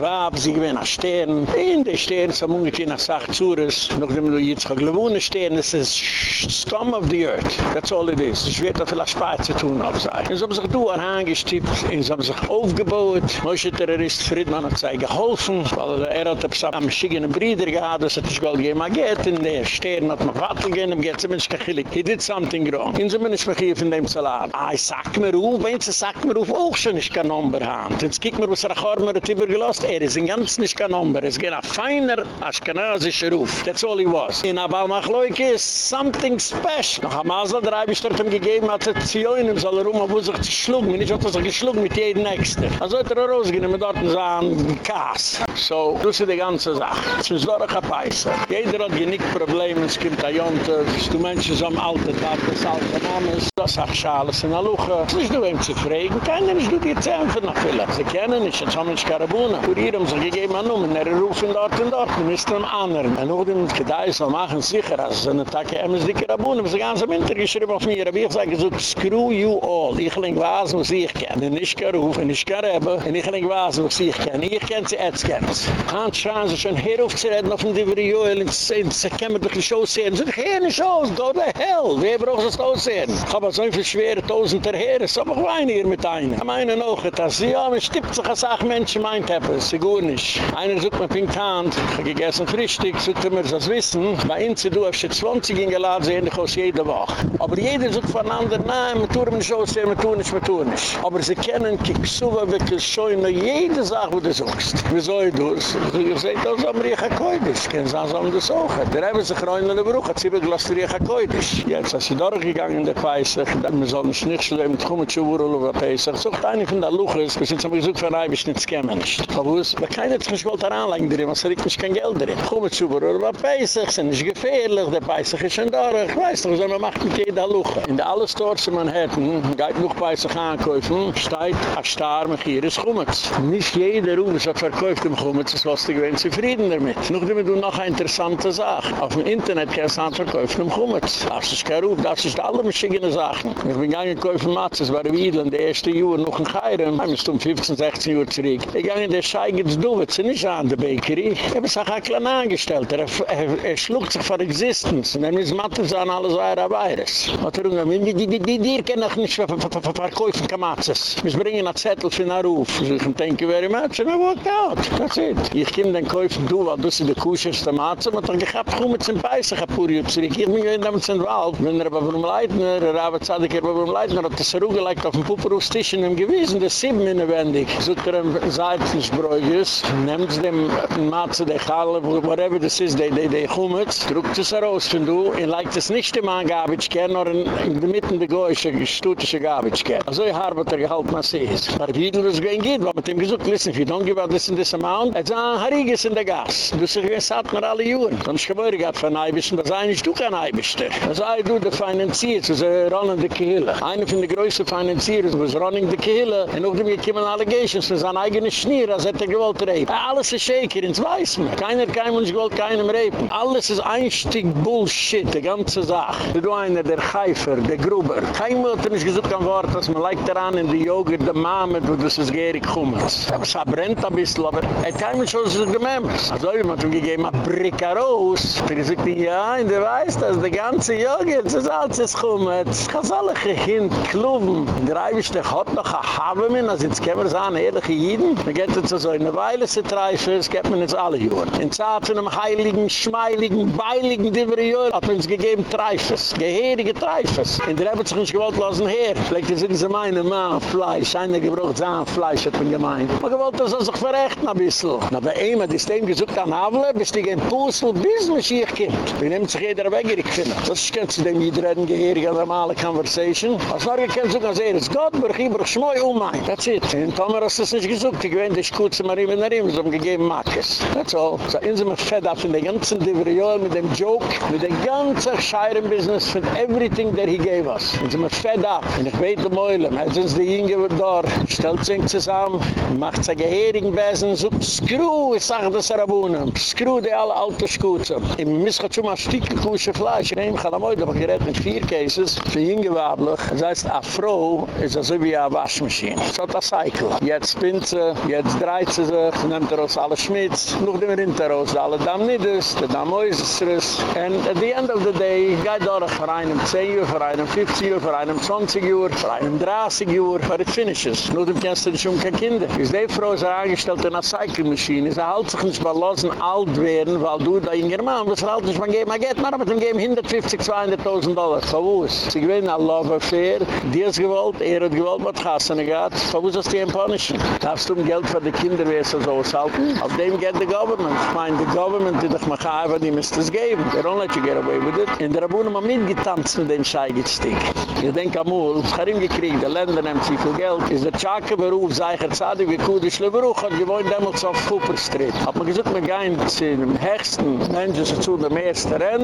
Wab, sie gewinnen nach Stern. In den Stern, so muss ich nach Sachzures, noch dem du jetzt gewohne Stern, das ist Scum of the Earth. That's all it is. Es wird da vielleicht Spaß zu tun auf sein. Und so haben sich du angestippt, und so haben sich aufgebaut. Moshe Terrorist Friedman hat sich geholfen, weil er hat am schickenen Brüder gehad, das hat sich gold gegeben, geht in der Stern, hat man Wattel gehen, und geht ziemlich kachillig. He did something wrong. So bin ich mich hier von dem Salat. Ah, ich sag mir auf, wenn sie sagt mir auf, auch schon ist kein Nummer haben. Jetzt kiek mir, was er achar mir hat er ist ein ganz nicht kein Nummer. Es geht ein feiner, aschkenazischer Ruf. That's all he was. In Abal Machloike ist something special. Noch am Asel, der Eibisch dort ihm gegeben hat, er zioin ihm soll er um, wo sich zu schlug. Nicht hat er sich geschlug mit jedem Nächsten. Also hat er mit dort ein Kass. So, das ist die ganze Sache. Es ist doch ein Peisser. Jeder hat genick Probleme, es gibt ein Jonte, ist Menschen so am alten Tag, das alte Names, das sagt Schales in der Luche. Es ist nur ihm zu fragen, keiner ist nur die Zämpfe nach Villa. Sie kennen nicht, jetzt haben wir nicht Karabuna. Für ihr haben sie gegeben an Numen, er rufen dort und dort, wir müssen am anderen. Und auch dem Gedei soll machen sicher, als es eine Tage sie die Karabuna, sie ganz am Winter geschrieben auf mir, aber ich sage so, screw you all. Ich link was, was ich kenne. Und ich kann rufen, ich kann reben, und ich link was, was ich kenne. Ich kenne sie, jetzt kenne sie. Hans schreien sie schon hier aufzureden auf dem Diverjöl, und sie können doch nicht aussehen. Sie sagen, nicht aus, go to hell. Wer braucht das aussehen? Ich habe so viel schwere Tausender her, so mach weine hier mit einem. Ich meine noch, dass sie, ja, man stippt sich als acht Menschen meint haben, sie gut nicht. Einer sucht mir pinkt Hand, ich gegessen Frühstück, so tun wir das wissen. Bei uns, du hast jetzt 20 ingeladen, sehen dich aus jeder Woche. Aber jeder sucht voneinander, nein, wir tun nicht aussehen, wir tun nicht, wir tun nicht. Aber sie kennen, so, wirklich nur jede Sache, wo du suchst. Wie soll du es? Ich sage, das ist Amerika Koidisch, kennen sie also um das auch. Der haben sich rein in der Bruch, hat sie beglost Amerika Koidisch. Jetzt, als sie durchgegangen in der Peisach, dann wir sollen nicht schlimm, mit Chumitsch Urul über Peisach, sucht eine von der Luches, wir sind zum Besuch von Eibisch nicht skämmen nicht. Wo es, man kann jetzt nicht heranlegen drin, was riecht nicht kein Geld drin. Chumitsch Urul über Peisach, sind nicht gefährlich, der Peisach ist schon durch. Ich weiß doch, man macht mit jeder Luche. In der alle Stores in Manhattan, geht noch Peisach ankäufen, steht ein Star mit hier ist Chumitsch. Nicht jeder Ruf, was verkauft im Chumitsch, ist was die gewinnt zufrieden damit. Noch damit du noch eine interessante Sache. Auf dem Internet kannst du an zu kaufen im Chumetz. Das ist kein Ruf, das ist alle verschiedene Sachen. Ich bin gegangen kaufen Matzes bei der Wiedel in der ersten Jahr noch in Chayren. Ich bin um 15, 16 Uhr zurück. Ich ging in der Schei Duwitz, zu tun, es ist nicht an der Bakery. Ich habe es auch ein kleiner Angestellter, er, er, er schluckt sich vor Existenz. Und dann ist Matzes an alles so ein Arbeiters. Und darum er gehen wir, die, die, die, die, die, die können auch nicht verkaufen kann Matzes. Wir müssen bringen einen Zettel für einen Ruf. Ich sage, thank you very much, and I walked out. That's it. Ich bin dann kaufen, du, weil du sie die Kuh, Ich hab kaum jetzt ein Beißer, ich hab pur Zurück. Ich bin damit in den Wald. Wenn er aber vom Leitner, er habe Zadig er beim Leitner, hat das Ruge leicht auf dem Puppenrufstisch in ihm gewesen, das sieben innenwendig. Sogt er ein Seitensbräuches, nehmt dem Matze, der Kalle, whatever das ist, der, der, der Chumitz, druckt es heraus von du, und leicht es nicht im Angabitschken, nur in, in der Mitte der Goyische, gestutische Gabitschken. Also ich habe er gehalten, was sie ist. Aber wie du das gehen geht, weil mit dem gesagt, listen, if you don't give out this in this amount, er sagt, Hariges in der Gas. Du sagst, wir satt mir alle Juren. Dann ist geboren gehabt von ein bisschen, was sei du kein Eibischter. Das sei du der Finanzier, das ist running the Kehle. Einer von den größten Finanzieren, was running the Kehle. Und auch die kommen Allegations, das ist ein eigener Schnier, als hätte er gewollt reipen. Alles ist Shaker, ins weiß man. Keiner kann uns gewollt keinem reipen. Alles ist ein Stück Bullshit, die ganze Sache. Du einer, der Geifer, der Gruber. Kein Mutter ist gesucht an Wort, dass man leicht daran in die Joghurt, der Mama, wo das ist gierig kommt. Aber es brennt ein bisschen, aber er hat kein Mensch, was ist gememmes. Also jemand hat ihm gegeben, ein Bricka raus. Er gesagt, ja, und du weißt, dass die ganze Joghurt, ist alles ist kommt. Es kann alle gehind, kluben. Der Eiwisch, der hat noch ein Habemin, also jetzt können wir sagen, ehrliche Jiden. Man geht jetzt so eine Weile zu treifen, das geht man jetzt alle Juren. In Zeit von einem heiligen, schmeiligen, beiligen, wir hier hat man uns gegeben, treifes. Geherige treifes. In der Rebbe sich nicht gewollt lassen her. Vielleicht sind sie meine Mann, Fleisch. Einer gebraucht sein Fleisch, hat man gemeint. Man gewollt das sich verrechten ein bisschen. Na bei ihm hat es dem gesucht an Havle, bis die gehen Pussel, bis man schiech kommt. Wie nimmt sich jeder weg, ich finde. Das ist kein zu dem Jidreden, geherige, normale Conversation. Als Norge kann an sehen, es Gott, burg, ich burg, schmoi, um mein. That's it. In Tomer hast du es nicht gesucht. Ich gewinne dich kurz mal ihm in Rimm, so gegeben Makes. That's all. So in sind wir fed up in der ganzen Diveriol, mit dem Joke, mit dem ganzen Scheiren-Business, von everything that he gave us. In sind wir fed up. Und ich bete Meulem, als uns die Inge dort, stellt sich zusammen, macht sich geherigen Besen, so skru, ich sage das Rabunen, skru die alle alte Schuze. Im Mischat schon mal Stückchen kusche Fleisch, ich nehme gerade Meulem, aber gerät mit vier Cases, für Inge wabelig. Das heißt, a Frau ist also wie eine Waschmaschine. So hat ein Cycle. Jetzt spinnt sie, jetzt dreht sie sich, nimmt er aus alle Schmitz, noch dem Rinter aus, alle Dammnides, der Dammäusesres. And at the end of the day, geht dort für einen 10 Uhr, für einen 50 Uhr, für einen 20 Uhr, für einen 30 Uhr, für it finishes. Nur dem kennst du nicht um keine Kinder. Ist die Frau ist angestellt in einer Cycle-Maschine, sie hält sich nicht mal losen alt werden, weil du da in German, was hält sich, man geht, man man mit dem geben 150, 200.000 Dollar. Verwus. Sie gewinnen ein Love Affair, die ist gewollt, er hat gewollt, was Kassene gehabt. Verwus ist die ein Punishen. Darfst du um Geld für die Kinder, wie es so aushalten? Auf dem geht die Government. Ich meine, die Government, die dich mal einfach, die müsste es geben. They don't let you get away with it. In der Abunnen haben wir mitgetanzt mit dem Scheigetstick. Ich denke amul, es hat ihm gekriegt, der Länder nimmt sich viel Geld. Ist der Tschake-Beruf, sei ich erzade, wie Kudischle Beruf, hat gewohnt damals auf Cooper Street. Hat man gesagt, wir gehen zu dem höchsten Menschen zu dem ersten Rennen,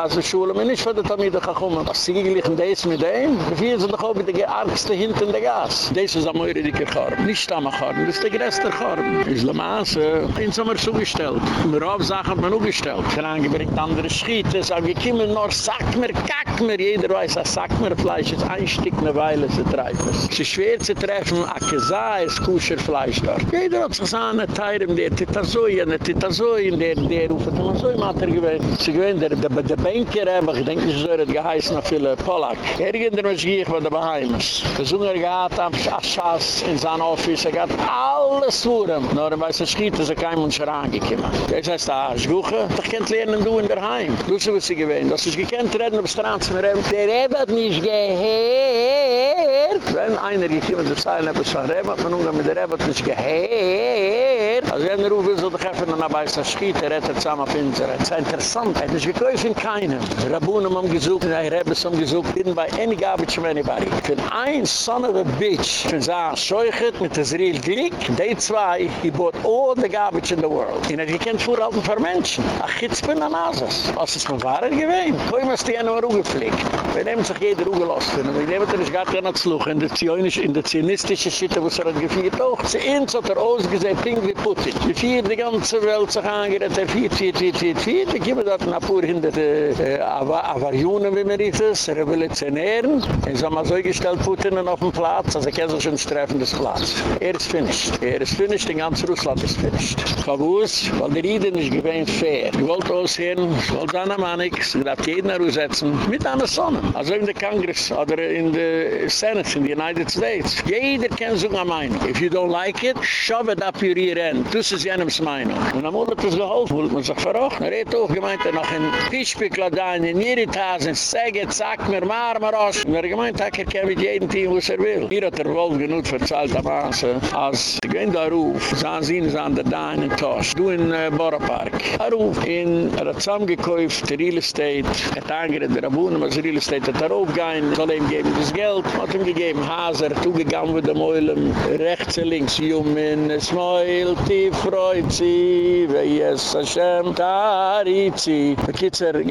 Chassenschule, aber nicht für die Tamide Chachumma. Was sie geglichen das mit dem? Wir sind doch auch mit der geargste hinten der Gas. Das ist am Eure dicker Nicht am Korb, das ist der khar Korb. Ist der Maße, ins haben wir zugestellt. Mir auf Sachen man umgestellt. Ich habe angebringt andere Schiet, es haben gekümmen, nur sack mir, kack mir. Jeder weiß, das sack mir Fleisch ist ein Stück eine Weile zu treiben. Es ist schwer zu treffen, a Kesai ist kusher Fleisch dort. Jeder hat sich an, Teirem, der titazoi der Titazoi, der, der, der, der, der, der, der, der, der, der, der, der, der, der, der, der, der, der, Banker, aber ich denke, sie soll geheißen auf viele Polak. Irgendwann muss ich bei der Bahamas. Der Sohner gehad am Schaas in seinem Office, er hat alles vor ihm. Nur bei so Schieten ist er kein Mensch herangekommen. Das heißt, der Arschbuche, doch kennt lernen du in der Heim. Du sie, was sie gewinnt. Das ist gekannt, reden auf Strand zu mir, der Rebbe hat nicht gehört. Wenn einer gekommen ist, der Rebbe von Rebbe, hat man nun mit der Rebbe hat nicht gehört. Also wenn er rufen, soll doch einfach noch bei so Schieten, er hat er zusammen auf Inser. Das ist interessant. Er ist gekäufe in keinem. Rabunen haben gesucht, die Rebbe haben gesucht, didn't buy any garbage from anybody. Für ein son of a bitch, für sein Scheuchert mit Israel Glick, die zwei, he bought all the garbage in the world. Und er gekannt vorhalten für Menschen. Ach, jetzt bin an Asas. Als es von Waren gewesen. Koi muss die eine Ruge fliegen. Wir nehmen sich jeder Ruge los. Wir nehmen sich gar nicht luchen. In der Zionische, in der zionistische Schitte, wo er hat gefeiert auch. Sie ins hat er ausgesehen, Pink wie Putin. Die vier, die ganze Welt sich angerät, er vier, vier, vier, vier, vier. Die kommen dort nach Pur hinter der Avarionen, wie man rief es, Revolutionären. Und so haben so gestellt, Putin auf dem Platz, also kennen sich schon das Treffen des Platz. Er ist finished. Er ist finished, in ganz Russland ist finished. Verwus, weil der Rieden ist gewähnt fair. Ich wollte aussehen, ich wollte an der Mannix, ich darf jeden aussetzen, mit einer Sonne. Also in der Kongress oder in der Senate in the United States. Jeder kann so eine Meinung. If you don't like it, shove it up your rear end. Das ist jenems Meinung. Und Ort hat es geholfen, wollte man sich verrochen. Er hat auch gemeint, er noch ein Fischpickel da in den Irritasen, säge, zack, mir marmer aus. Und er gemeint, er kann mit jedem Team, was er will. Hier hat er Wolf genug verzeilt am Maße, als ich da ruf, sahen sie ihn an der da in den Tosch, du in äh, Borapark. Er ruf in, er hat zusammengekäuft, Real Estate, er hat angered, der Abunnen, was Real Estate hat er aufgein, soll ihm geben das Geld, hat ihm gegeben, Haser, zugegangen mit dem Eulen, rechts und links, Jumin, es meilt, die freut sie, wie es Hashem, Taritzi. Bekitzer,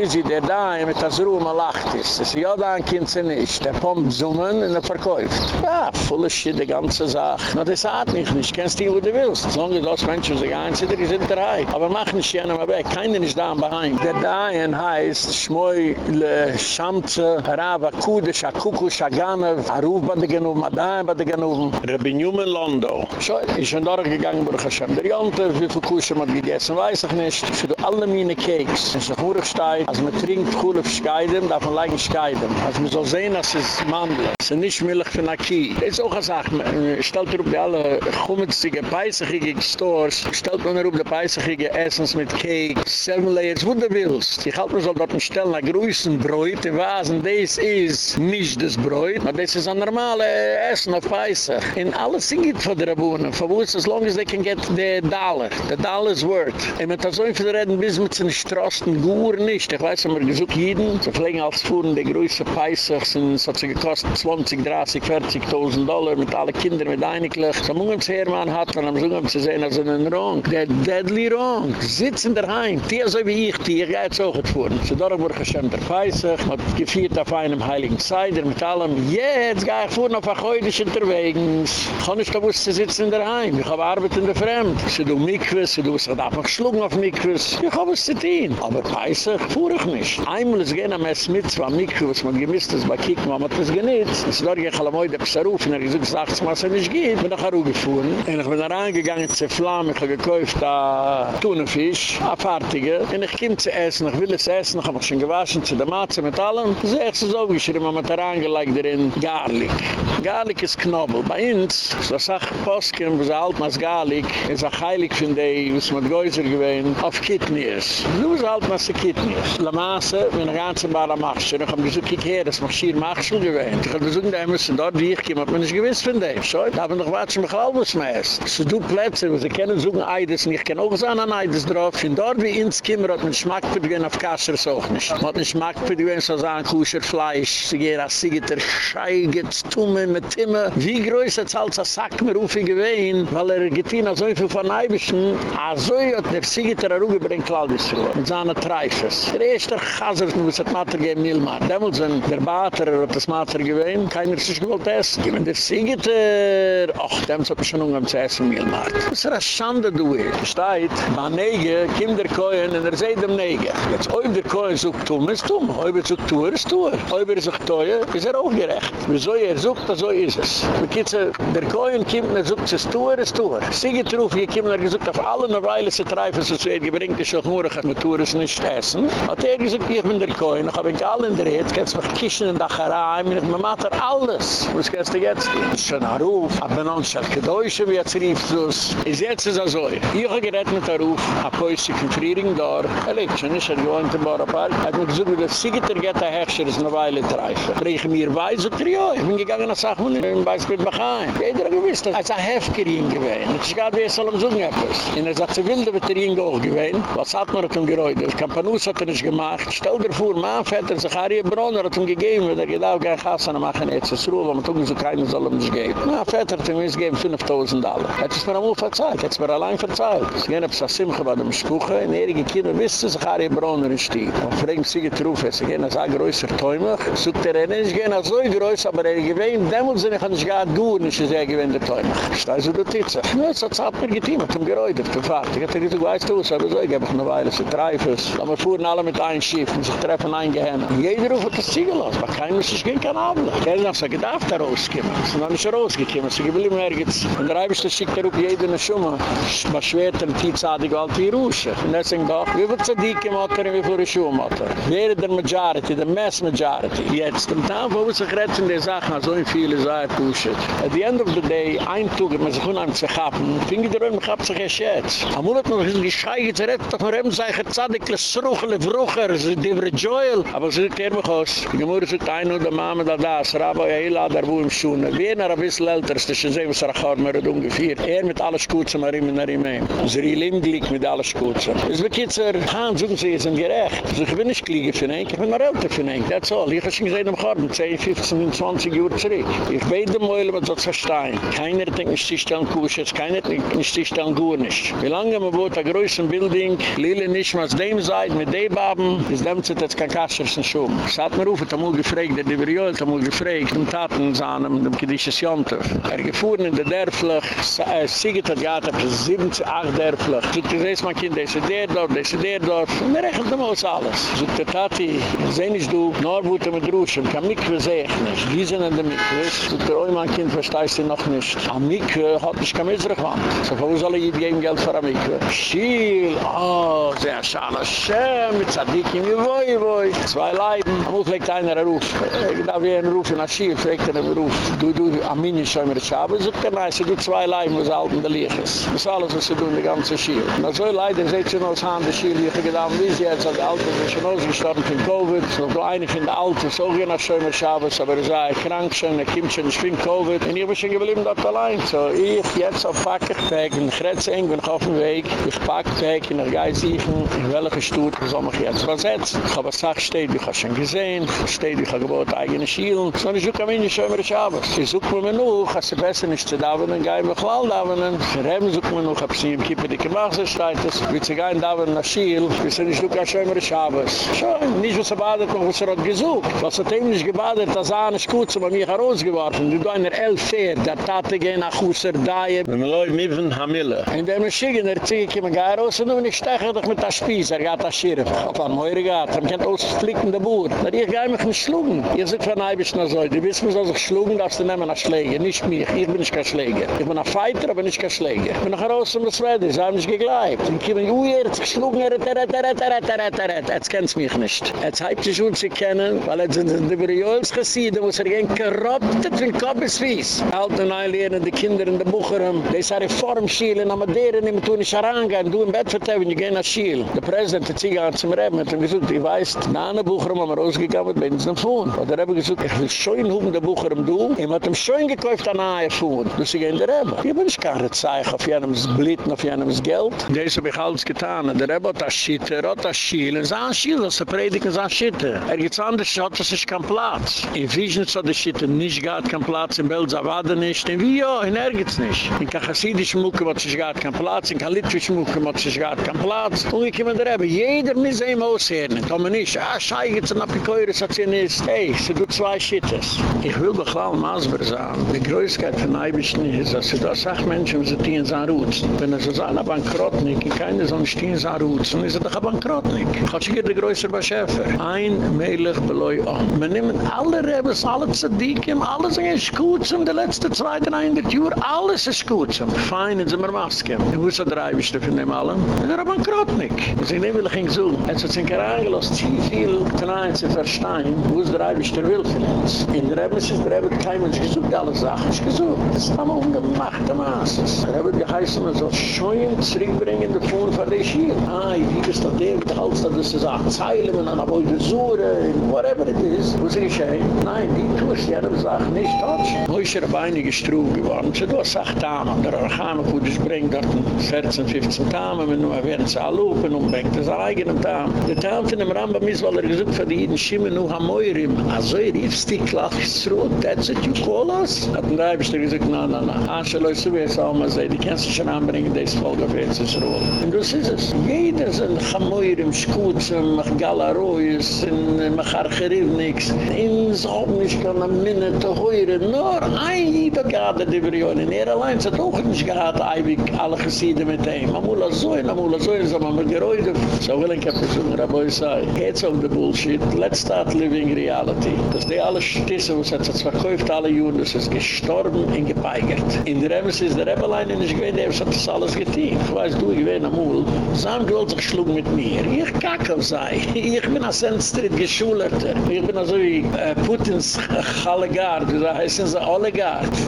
busy, der da, mit das er lacht ist. Ist ja da, ein Kind sie nicht. Der pumpt Summen und er verkäuft. Ja, of shit, die ganze Sache. Na, das hat mich nicht. Kennst du, wo du willst? So lange das Menschen sich einziehen, die sind drei. Aber mach nicht jenen mal weg. Keiner ist da am Beheim. Der Dayen heißt Schmoy le Shamtze, Rava Kude, Shakuku, Shaganev, Aruf bei der Genuf, Madayen bei der Rabbi Newman Londo. So, ich bin dort gegangen, Baruch Hashem. Der Jonte, wie viel Kusche man gegessen, weiß ich nicht. Für alle meine Cakes. Es ist steigt. Als man trinkt, cool auf Scheidem, darf man leigen Scheidem. Als man soll sehen, dass es Mandel. Es ist nicht Milch für Naki. Das ist auch eine Sache. Man stellt er auf die alle chumitzige, peisachige Stores. Stellt man er auf die peisachige Essens mit Cakes, Seven Layers, wo du willst. Ich halte mir so dort ein Stellen, ein größten Bräut. In Wasen, das ist nicht das Bräut. Aber das ist ein normale Essen auf Peisach. In alles singt von der Abunnen. Von wo ist as long as they can get the dollar. The dollar's worth. Und mit so viel reden, bis mit den Strassen gut nicht. Ich weiß, wenn wir gesucht jeden, so pflegen als Fuhren, die größte Peisach, sind, es hat sich gekostet 20, 30, 40.000 Dollar mit allen Kindern, mit einiglich. So muss Hermann hat, wenn so zu sehen, als einen Wrong. Der deadly wrong. Sitzen daheim. Die so wie ich, die ich jetzt auch gefahren. So da wurde geschämt der Peisach, mit gefiert auf einem heiligen Seider, mit allem, jetzt gehe ich fuhren auf ein Geudisch unterwegs. Ich kann nicht gewusst, sie sitzen daheim. Ich habe Arbeit in der Fremd. Sie tun Mikwes, sie tun sich einfach geschlungen auf Mikwes. Ich habe es zu tun. Aber Peisach fuhr ich nicht. Einmal ist gehen am Esmitz, war Mikwes, was man gemisst ist, bei Kicken, man hat das genitzt. Es war ich alle Mäude, bis er rufen, er gesagt, sagt, was er nicht geht. bin nach Haru gefahren. Und ich bin da reingegangen zu Flamme, ich habe gekauft, a Thunenfisch, a Fertige. Und ich komme zu essen, ich will es essen, ich habe schon gewaschen, zu der Matze mit allem. Sie hat es so geschrieben, man hat da reingelegt drin, Garlic. Garlic ist Knobbel. Bei uns, so sagt Postkin, was alt als Garlic, ist auch heilig von dem, was mit Gäuser gewesen, auf Kidneys. Du bist alt als Kidneys. La Masse, wenn ich ganz in Bara machst, ich habe gesagt, ich her, das mach schier machst du gewesen. Ich habe gesagt, da müssen dort, wie ich komme, hat man nicht gewiss von dem. So, da haben wir noch was, mich alles meist. So du Plätze, wo sie kennen, suchen Eides, und ich kann auch sagen, an Eides drauf. Von dort, wie ins Kimmer, hat man Schmack für die auf Kasser, so auch nicht. Man hat einen Schmack für die so sagen, Kusher, Fleisch, sie gehen, als sie geht, der geht, Tumme, mit Timme. Wie hat es als ein Sack mehr auf gewesen, weil er hat so viel von Eibischen, a so hat der Siegiter er ugebringt Claudius Ruhe, mit seiner Treifes. Der erste Chaser, wo es hat Mater geben, Nilmar. Demolz, wenn der Bater hat das Mater gewesen, keiner sich gewollt essen. Wenn der Siegiter, ach, dem hat man schon umgegangen zu essen, Nilmar. Das ist eine Schande, du hier. Steht, bei Nege, kommt der Koen, und er sagt dem Nege. Jetzt, ob der Koen sucht Tum, ist Tum. Ob er sucht Tuer, ist Tuer. Ob er sucht Teuer, ist er auch gerecht. Wieso er sucht, so ist es. Bekitze, der Koen kommt, er sucht es Tuer, ist Tuer. Siegiter ruf, hier kommt, er gesucht auf alle Neweile, sie treifen, so er gebringt, ist auch nur, hat mit Tuer es nicht essen. Hat er gesagt, ich bin der Koen, ich hab ich alle in der Red, kannst mich kischen in der Charaim, ich mach er alles. Was kannst du jetzt? Schon ein Ruf, aber non, ich hab gedäusche, wie jetzt rief es. Ist jetzt ist also, ich hab gerett mit der Ruf, hab Päusik in Friering da, er lebt schon nicht, er gewohnt im Bauerpark, hat mir gesagt, wie der Siegiter geht, der Hechscher ist eine Weile treifen. Brech mir bei, er, ja, ich bin gegangen nach Sachmann, in Beisbild Bachaim. Jeder hat gewiss, das ist ein Hefgerin gewesen. Ich gab wie es soll ihm etwas. Und er sagt, sie will der Batterien auch gewesen. Was hat man hat ihm geräut? Das Kampanus hat er nicht gemacht. Stell dir vor, mein Vater, Zacharie Bronner hat ihm gegeben, wenn er geht auch kein Kassan machen, jetzt ist Ruhe, aber man so keinen soll ihm nicht geben. Mein Vater hat ihm gegeben 5.000 Dollar. Hat es mir einmal verzeiht, hat es mir allein verzeiht. Ich gehe nach Simcha bei dem Spuche, in ehrige Kinder wissen, Zacharie Bronner ist die. Und fragen sie getruf, es gehen als ein größer Täumer. Sogt er, er ist gehen als so groß, aber er gewinnt, demnus sind ich an nicht gar gut, nicht sehr gewinnt der Täumer. Steiß du, du Titze. Ja, es hat mir getein, hat ihm geräutet, gefragt. Ich hatte gesagt, weißt du, so, ich habe noch eine Weile, so treifes. Aber wir fuhren alle mit einem Schiff und sich treffen ein Gehenna. Jeder ruft das Ziegel aus, aber kein Mensch ist gehen kann ab. Ich habe gesagt, ich er da rausgekommen. Sie sind noch nicht rausgekommen, sie geblieben nirgends. Und der Eibischte schickt er auf jeden eine Schumme. Ich schwert und die Zeit, ich wollte hier raus. Und er sagt, wie viele Zadike macht er und wie viele Schuhe macht er? Wer ist der Majority, der Mass Majority? Jetzt, im Tag, wo wir sich retten, die Sachen, so ein Viele sei er pushet. At the end of the day, ein Tug, wenn man sich unheim zu kappen, finde ich, der Röhm, ich habe sich erschätzt. Am Amulat, man muss sich gescheit, er hat doch noch ein Röhm, sei er zadekle, sruchle, vr Brucher, sie divre Joel. Aber sie er mich aus. Die Gemüse sagt, ein oder Mama, da das, Rabbi, ja, ila, da wo im Schuhne. Wie ein bisschen älter ist, das ist ein er auch mehr hat ungefähr. Er mit alles Gute, mal immer nach ihm heim. Riel ihm glick mit alles Gute. Es wird jetzt, er, Han, suchen sie, sind gerecht. Ich bin nicht kliege für ihn, ich bin noch älter für ihn, that's all. Ich habe schon gesehen, am Garten, 10, 15, 20 Uhr zurück. Ich beide Mäule, was soll es verstehen. Keiner denkt nicht, sie stellen Kusches, keiner denkt nicht, sie stellen Gurnisch. Wie lange man wohnt, der größten Building, Lille nicht, was dem seid, mit dem Baben, ist dem zu jetzt kein Kaschersen Schum. Es hat mir rufen, da muss gefragt, der Diverjöl, da muss gefragt, dem Taten sahen, dem Kedisches Jontef. Er gefuhren in der Derflach, äh, Siegit hat gehad, er 70, 8 Derflach. So, du siehst, mein Kind, das ist der dort, das ist der dort. Und er rechnet ihm aus alles. So, der Tati, seh nicht du, nur wo du mit Rutschen, kann Mikve seh ich nicht. Die sind in der Mikve. So, der Oi, mein Kind, verstehst du noch nicht. Am Mikve hat nicht kein Miserachwand. So, wo soll ich geben Geld für ein Mikve? Schiel, oh, sehr schade, Shem, mit Zadikim, wie woi, woi. Zwei Leiden, am Uf legt einer einen Ruf. Ich darf hier einen Ruf in Aschiel, fragt er einen Ruf. Du, du, Amini, schau mir das Schabe, so kann er, sie du zwei Leiden, wo es alt in der Licht ist. Das ist alles, was sie tun, die ganze Schiel. Na so Leiden, seht schon aus Hand der Schiel, ich habe gedacht, wie sie jetzt, als Alte sind schon ausgestorben von Covid, so eine von der Alte, so gehen nach Schömer Schabes, aber er sei krank schon, er kommt schon, ich bin Covid, und ich bin schon geblieben dort allein. So, ich jetzt auf Packertag, in Gretzeng, bin ich auf dem Weg, ich Packertag, in der Geisichen, in welcher Stutt, soll mich jetzt versetzt. Ich habe gesagt, steht, ich habe schon gesehen, steht, ich habe gebot eigene Schielen, so ich suche mich nicht Schömer Schabes. Ich suche mir noch, als sie besser nicht zu davenen, gehe ich mich mal davenen, Reben suche mir noch, ob sie im Kippe die Gemasse steht, wie sie gehen davenen nach Schiel, wie sie nicht suche Schömer Schabes. Schon, nicht was er badet, noch was er hat gesucht. Was hat ihm nicht gebadet, das er nicht gut, bei mir herausgeworfen. Du da in der Elf-Fair, der Tate gehen nach Husser, Daie. Wenn man mit von Hamille. In dem Schigen, der Ziege, ich komme gar raus, und ich steche doch mit der Spieß, er geht das Schirr. Auf Heure geht, er kennt ausflickende Boer. Na, ich gehe mich nicht schlugen. Ihr seid von Eibisch nach so, die dass ich schlugen, darfst du nehmen als Schläger, nicht mich. Ich bin nicht kein Schläger. Ich bin ein Fighter, aber nicht kein Schläger. Ich bin nach raus, um das Wetter, sie haben nicht gegleibt. Ich komme, ui, er hat sich geschlugen, er hat, er hat, er hat, er hat, er hat, er hat, jetzt kennt mich nicht. Jetzt habt ihr schon zu kennen, weil jetzt sind die Briols gesieden, wo es er gehen korruptet, wie ein Kopf ist fies. Alte Neulehren, die Kinder in der Bucherem, die ist eine Formschiele, aber deren nehmen tun nicht herangehen, du im Bett vertellen, die gehen nach Schiel. Der Präsident hat sich an zum Reben, hat ihm gesagt, ich weiß, na eine Bucherem haben wir rausgegangen, wenn es nicht fuhren. Und er hat gesagt, ich will schon hoben der Bucherem du, ich hat ihm schon gekauft an eine fuhren. Du sie gehen der Reben. Ich bin nicht nicht zeigen, auf jenem Blitten, auf jenem Geld. Das habe ich alles getan. Der Reben hat das Schitter, hat das Schiel, und es ist ein Schiel, das ein Predigen, es ist ein Schitter. Er gibt es anders, hat es nicht keinen Platz. In Wiesnitz hat das Schitter nicht gehabt, keinen Platz, in Belzawade nicht, in Wio, in Ergitz nicht. In Kachasidisch Mucke hat es gehabt, keinen Platz, in Kalitwisch Mucke hat es gehabt, keinen Platz. Und ich komme der Reben, jeder muss ihm aushören. Kommen nicht, ah, schei, jetzt ein Apikoiris hat sie nicht. Hey, sie tut zwei Schittes. Ich will doch klar Masber sagen, die Größkeit von Eibischen ist, dass sie da sagt, Menschen, sie stehen so Rutsch. Wenn so sagen, ein Bankrotnik, und keine so stehen so Rutsch, dann ist er doch ein Bankrotnik. Ich hatte hier die größere Beschäfer. Ein Melech beloi an. Wir nehmen alle Rebels, alle Zadikim, alles ist gut zum, die letzte zwei, drei, in der Tür, alles ist gut zum. Fein, in sind wir Masken. Und wo ist der Eibischte von dem allen? Er ist ein Bankrotnik. Sie nehmen, will ich ihn so. Jetzt hat sich ein angelost, wie viel Klein zu verstehen, wo ist der Eibischte will für uns. In der Rebels ist der Rebels kein Mensch gesucht, alle Sachen ist gesucht. Das ist aber ungemachte Maßes. Der Rebels geheißen, man soll schön zurückbringen in der Fuhre von der Schiel. Ah, wie ist das der, der Hals, das ist ein Zeile, man hat wohl die Sure, whatever it is. Wo er geschehen? Nein, die tust die andere Sachen nicht er auf einige Struhe geworden? Sie tun sagt Tamen, der Archame, wo bringt dort 14, 15 Tamen, wenn man werden sie alle und bringt das eigene Tamen. Der Tamen von dem Rambam ist, weil er gesagt von den Schimmen nur am Meurim. Also er riefst die Klachsruhe, that's what you call us? Hat ein Reibster gesagt, na, na, na. Asche, Leute, so wie es auch mal sei, die kannst du schon anbringen, das Volk auf ist Ruhe. Und das ist es. Jeder ist ein Chamoyer im Schuzen, mach Galaroyes, mach Archerivniks. In Sobnisch kann man minne te heuren. Nur ein Jida gade die Brionen. Er allein hat auch nicht gehad, alle gesieden mit ihm. Amula soin, amula soin, so man geräude. So will ich so Raboi sei. Geht's um the bullshit. Let's start living reality. Das die alle Stisse, was hat es verkauft alle Juden, das ist gestorben und gepeigert. In der Emes ist der Rebelein und ich weiß, der hat das alles getan. Ich weiß, du, ich weiß, amul. Sam gewollt sich schlug mit mir. Ich kacke auf sei. Ich bin als Sandstreet geschulerter. Ich bin also wie äh, Putins Chalegard. Da heißen sie Olegard.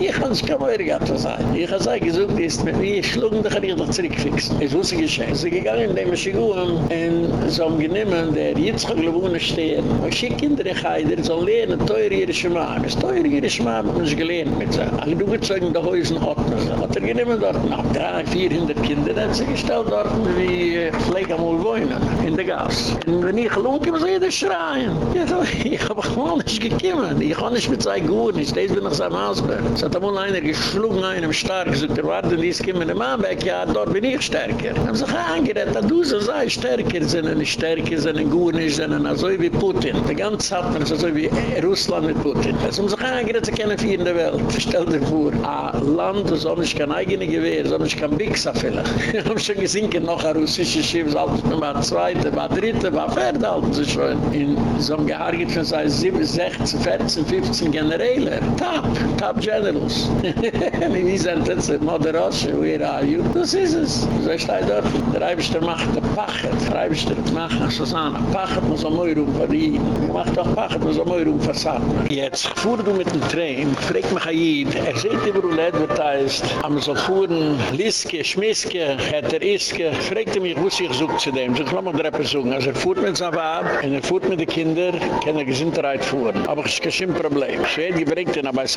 Ich kann nicht mehr gehabt sein. Ich habe gesagt, gesucht mit mir. Ich schlug kann ich zurückfixen. Es wusste geschehen. Sie gegangen dem Schiguam und in zum genimmen der jetzt gelungen stehen. Und sie kinder geider so lernen teuer ihre schmaak ist teuer ihre schmaak uns gelehn mit so alle du gut sagen da heusen hat hat er genimmen dort? Nach drei vier hinder kinder hat sich gestellt dort wie äh, pflege mal wohnen in der gas. Und wenn ich lunke was ihr das schreien. Ja ich hab mal ich gekommen ich kann nicht mit sei gut nicht das bin noch am ausberg so da mal einer geschlagen einem stark gesagt der warten dies kimmen am Mann weg ja dort bin ich stärker. Haben sich angerät da du so sei stärker sind nicht stärker, sind Guren, sind so wie Putin. Die ganze Zeit, man ist wie Russland mit Putin. Es haben sich angerett, sie kennen vier in der Welt. Stell dir vor, ein Land, das auch nicht kein eigenes Gewehr, sondern ich kann Bixa vielleicht. Ich hab schon gesehen, noch ein russisches Schiff, es halten sich mal zweite, mal dritte, mal vierte halten sich schon. In so einem Gehargit von sei 7, 16, 14, 15 Generäle. Top, top Generals. Wie sind das, Moderosche, where are you? Das ist es. So er dort. Der Eibischter macht der Pachet. Der Eibischter macht nach Susanna. Pachet muss am Eurum verdienen. Er macht doch Pachet muss am Eurum versatten. Jetzt fuhr du mit dem Train, fragt mich Ayid, er sieht über Ule advertised, am so fuhren Liske, Schmiske, Heter Iske, fragt er mich, wo sich sucht zu dem. So, ich lass mal drei Personen. Also er fuhrt mit seinem Wab, und er fuhrt mit den Kindern, kann er Gesundheit fuhren. Aber es ist kein Problem. Schwed gebringt ihn, aber ein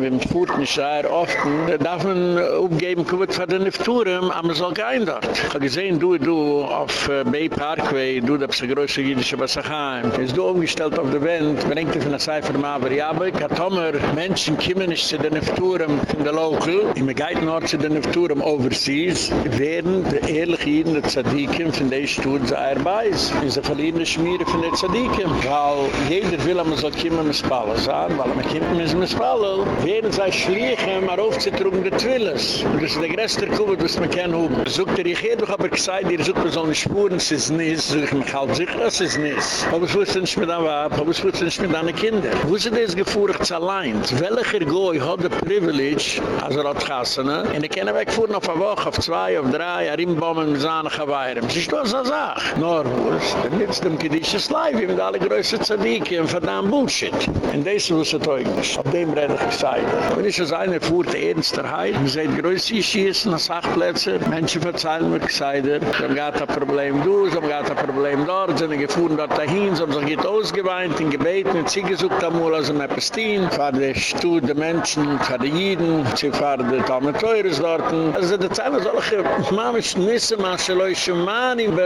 wenn man fuhrt nicht sehr oft, da darf man aufgeben, kommt von den Nefturen, aber man soll dort. Ich habe gesehen, du, du, auf äh, Bay Parkway, du, da bist der größte jüdische Basachheim. Ist du umgestellt auf der Wand, bringt er von der Seifer mal, aber ja, aber ich habe Tomer, Menschen kommen nicht zu den Nefturen von der Local, in der Geitenort zu den Nefturen overseas, werden die ehrliche Jiden der Tzadikim von der Stutt sehr beiß. Und sie verlieren die Schmiere von der Tzadikim. Weil jeder will, man soll kommen mit Spallen sein, weil man kommt mit Spallen. Werden sie schliegen, aber aufzutrugen der Twilles. Und das ist der größte Kuppel, was man kann haben. Sogt er, ich hätte doch aber gesagt, ihr sucht mir so eine Spuren, es ist nicht, so ich mich halt sicher, es ist nicht. Aber es wusste nicht mit einem Wab, aber es wusste nicht mit einem Kinder. Wo ist das gefuhrt allein? Welcher Goy hat der Privilege, als er hat gassene, und er kann wegfuhren auf eine Woche, auf zwei, auf drei, er im Bomben mit seinen Gewehren. Das ist doch so eine Sache. Nur, wo dann gibt es dem Kedisches Live, mit alle größten Zadiki und verdammt Bullshit. Und das ist ein Teugnis. Auf dem rede ich gesagt. Wenn ich so eine fuhrt Ernsterheit, man sieht größte Schießen an Sachplätze, Menschen verzeihen mir gesagt, sie haben gerade ein Problem du, sie haben gerade ein Problem dort, sie haben gefuhren dort dahin, sie haben sich nicht ausgeweint, in Gebeten, in Ziegesucht am Ula, haben ein Pestin, für die Stuhl der Menschen, für die Jiden, sie fahren die Talmeteures dort. Also sind solche, Mama ist nisse, man soll euch schon mal in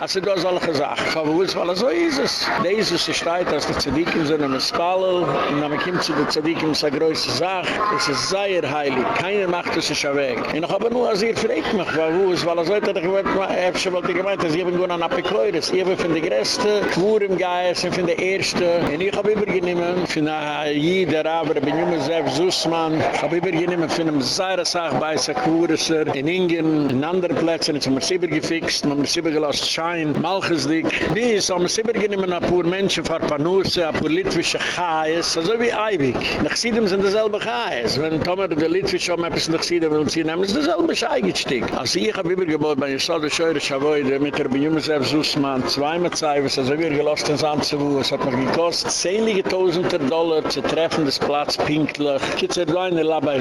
hast solche Sachen. Aber wo ist, weil so ist es. Jesus ist steht, dass die Zadikim sind am Spallel, und dann kommt zu den Zadikim, ist eine größte Sache, es ist sehr heilig, keiner macht es sich weg. Ich habe nur, als ihr fragt mich, wo ist, weil er sollte, ich habe schon mal gemeint, dass ich bin gut an Apikoides, ich bin von der Größte, Quur im Geist, ich bin der Erste, und ich habe übergenommen, von der Jid, aber ich bin immer selbst Sussmann, ich habe übergenommen, von einem sehr Sache bei Sakurisser, in Ingen, in anderen Plätzen, jetzt haben wir Sibir gefixt, haben wir Sibir gelost, Schein, Malchusdik, dies haben wir Sibir genommen, ein paar Menschen, ein paar Nusse, ein paar Litwische Chais, also wie Eibig. Nach Siedem sind dasselbe Chais. Wenn Tomer der Litwische haben etwas nach Siedem will sie nehmen, ist dasselbe Scheigestück. Also ich habe übergebaut, bei der Scheure Schavoide, mit der Benjumesef Sussmann, zweimal Zeivers, also wir gelost in Sandzewu, es hat mir gekost, zehnlige Tausender Dollar zu treffen, das Platz pinklich. Kitzer Leine, Laba,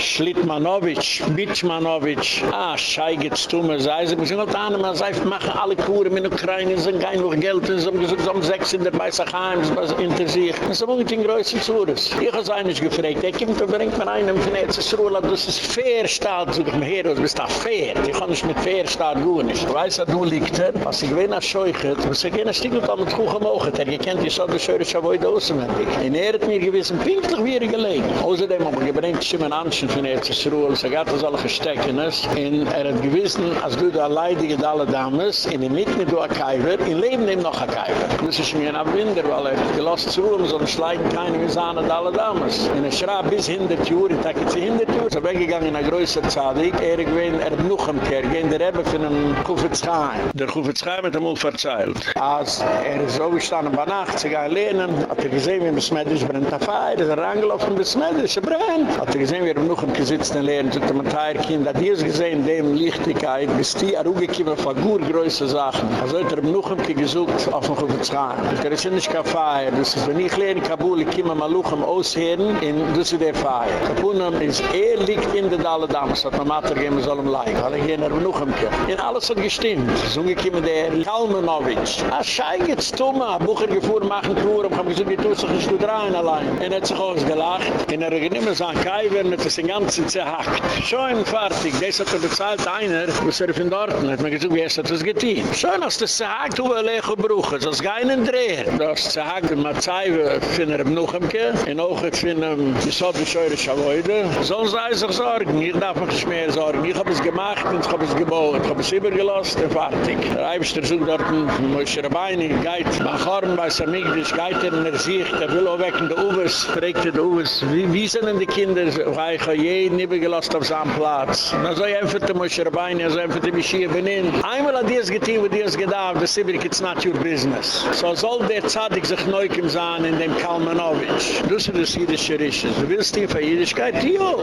Schlittmanowitsch, Bitschmanowitsch, ah, Scheigetz, Tumme, sei sie, wir sind halt an, man sei, machen alle Kuren in Ukraine, sind kein noch Geld, sie haben gesagt, sie haben sechs in der Beisachheim, was hinter sich. Das ist aber nicht in größeren Zures. Ich habe eigentlich gefragt, er kommt und bringt mir einen von EZSRUHL, das ist fair Staat, so ich mir her, du bist fair. Ich kann nicht mit fair Staat gehen. Ich weiß, dass du liegt, was ich will, als Scheuchert, was ich gerne stieg und damit gut gemogen, er gekannt, ich soll das Schöre Schavoide auswendig. Und er hat mir gewissen, pinklich wie er gelegen. Außerdem haben wir gebringt, Schimmen Anschen von EZSRUHL, so gab es alle Gesteckenes, und er hat gewissen, als du da leidige Dalle Dames, in der Mitte du a Kaiwer, in Leben nehm noch a Kaiwer. Das ist mir ein Abwinder, weil er gelost zu Ruhm, so ein Schleigen keine Gesahne Dalle Dames. In er schraub bis die Tür, ich denke, sie die Tür. So weggegangen in a größer Zadig, er gewinn, er noch am Kehr, gehen der Rebbe von einem Kufetzchaim. Der Kufetzchaim hat auch verzeilt. Als er so gestanden bei Nacht, sie gehen lehnen, hat er gesehen, wie ein Besmeidrisch brennt auf Feier, ist er rangelaufen, Besmeidrisch, er brennt. Hat er gesehen, wie er noch am gesitzt in Lehren, tut er mit Teierkind, hat er gesehen, dem Lichtigkeit, bis die er ugekommen von gut größer Sachen. Also hat er noch am gesucht, auf dem Kufetzchaim. Er ist nicht kein Feier, das ist, wenn ich lehne Kabul, ich komme mal noch am Ausheden, in das ist der Feier. Kapunam ist, er liegt in der Dalle Dams, hat man Mater gehen, man soll ihm leiden. Weil er gehen er noch am In alles hat gestimmt. So gekommen der Kalmanowitsch. A schei geht's Tuma, Bucher gefuhr machen Tour, und haben gesagt, wie tust du dich du drein allein. Er hat sich ausgelacht. Und er hat nicht mehr so ein Kaiwer, mit das den ganzen zerhackt. Schon fertig. Das hat er bezahlt einer, was er von dort hat. Man gesagt, wie hast du das getan? Schon als das zerhackt, wo er lege gebrochen. Das ist keinen Dreher. Das zerhackt, und man zeiwe, finden er am Kern. Und auch finden, die so die Scheure Schavoide. Sonst sei sich sorgen. Ich darf mich nicht mehr sorgen. Ich hab es gemacht, und ich hab es gebaut. Ich hab es übergelost, und fertig. Der Eibster sucht dort ein Moshe Rabbeini, geht nach Horn bei Samigdisch, geht er in der Sicht, er will auch weg in der Uwes, fragt er der Uwes, wie, wie sind denn die Kinder, weil ich jeden übergelost auf seinem Platz. Na so einfach der Moshe Rabbeini, so einfach der Mischia benin. Einmal hat dies getan, wo dies gedacht, das ist it's not your business. So soll der Zadig sich neu kommen sein in dem Kalmanowitsch. Du sie das jüdische Risches. Du willst die für Jüdischkeit? Auch.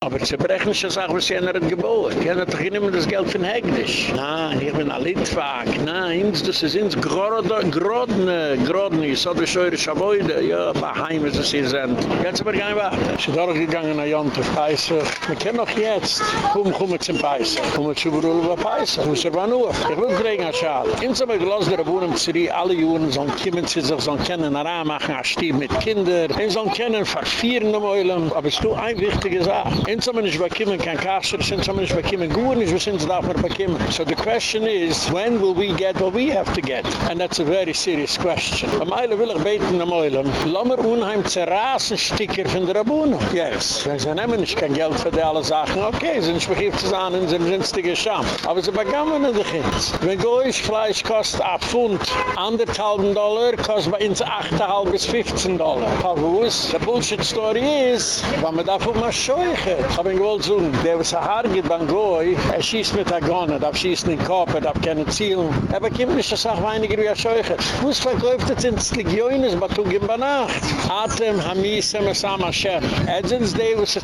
Aber sie brechen sich auch, was in der Geburt. Die haben doch nicht mehr das Geld von Hegdisch. Nein, ich bin ein Litwag. Nein, das ist ins Grodne, Grodne, Grodne. So die Scheure Schaboide. Ja, bei Heim ist es hier sind. Jetzt aber gehen wir. Sie sind auch gegangen nach Jante Peisse. Wir kennen noch jetzt. Komm, komm zum Peisse. Komm zu Brühl über Peisse. Komm zu Brühl Ich will kriegen ein Schal. Inso mir gelost der Wohnung die alle Juren sollen kommen zu sich, sollen kennen, nach machen, als Stieb mit Kindern. Und sollen kennen, verfieren am Eulen. Aber es ist nur eine wichtige Sache. Inso mir nicht bekommen, kein Kasser, inso mir nicht bekommen, gut nicht, was sind sie davon bekommen. So the question is, when will we get what we have to get? And that's a very serious question. Am Eile will ich beten am Eulen. Lommer unheim zerrasen Sticker von der Rabuno. Yes. Wenn sie nehmen nicht kein Geld für die alle Sachen, okay, sind nicht begriffen zu sein, sind günstige Scham. Aber sie begannen in der Kind. Wenn Goyisch Fleisch kostet ein Pfund, anderthalben Dollar, kostet bei uns 8,5 bis 15 Dollar. Aber wo ist? Die Bullshit-Story ist, wenn man davon mal scheuchen. Aber ich wollte sagen, der was ein Haar geht beim Goy, er schießt mit der Gunner, darf schießen in den Kopf, er darf keine Zielen. Aber kommt nicht, das auch weniger wie ein Scheuchen. Wo verkauft jetzt ins Legionis, aber tu gehen bei Nacht. Atem, Hamis, Sama, Shem. Edzins,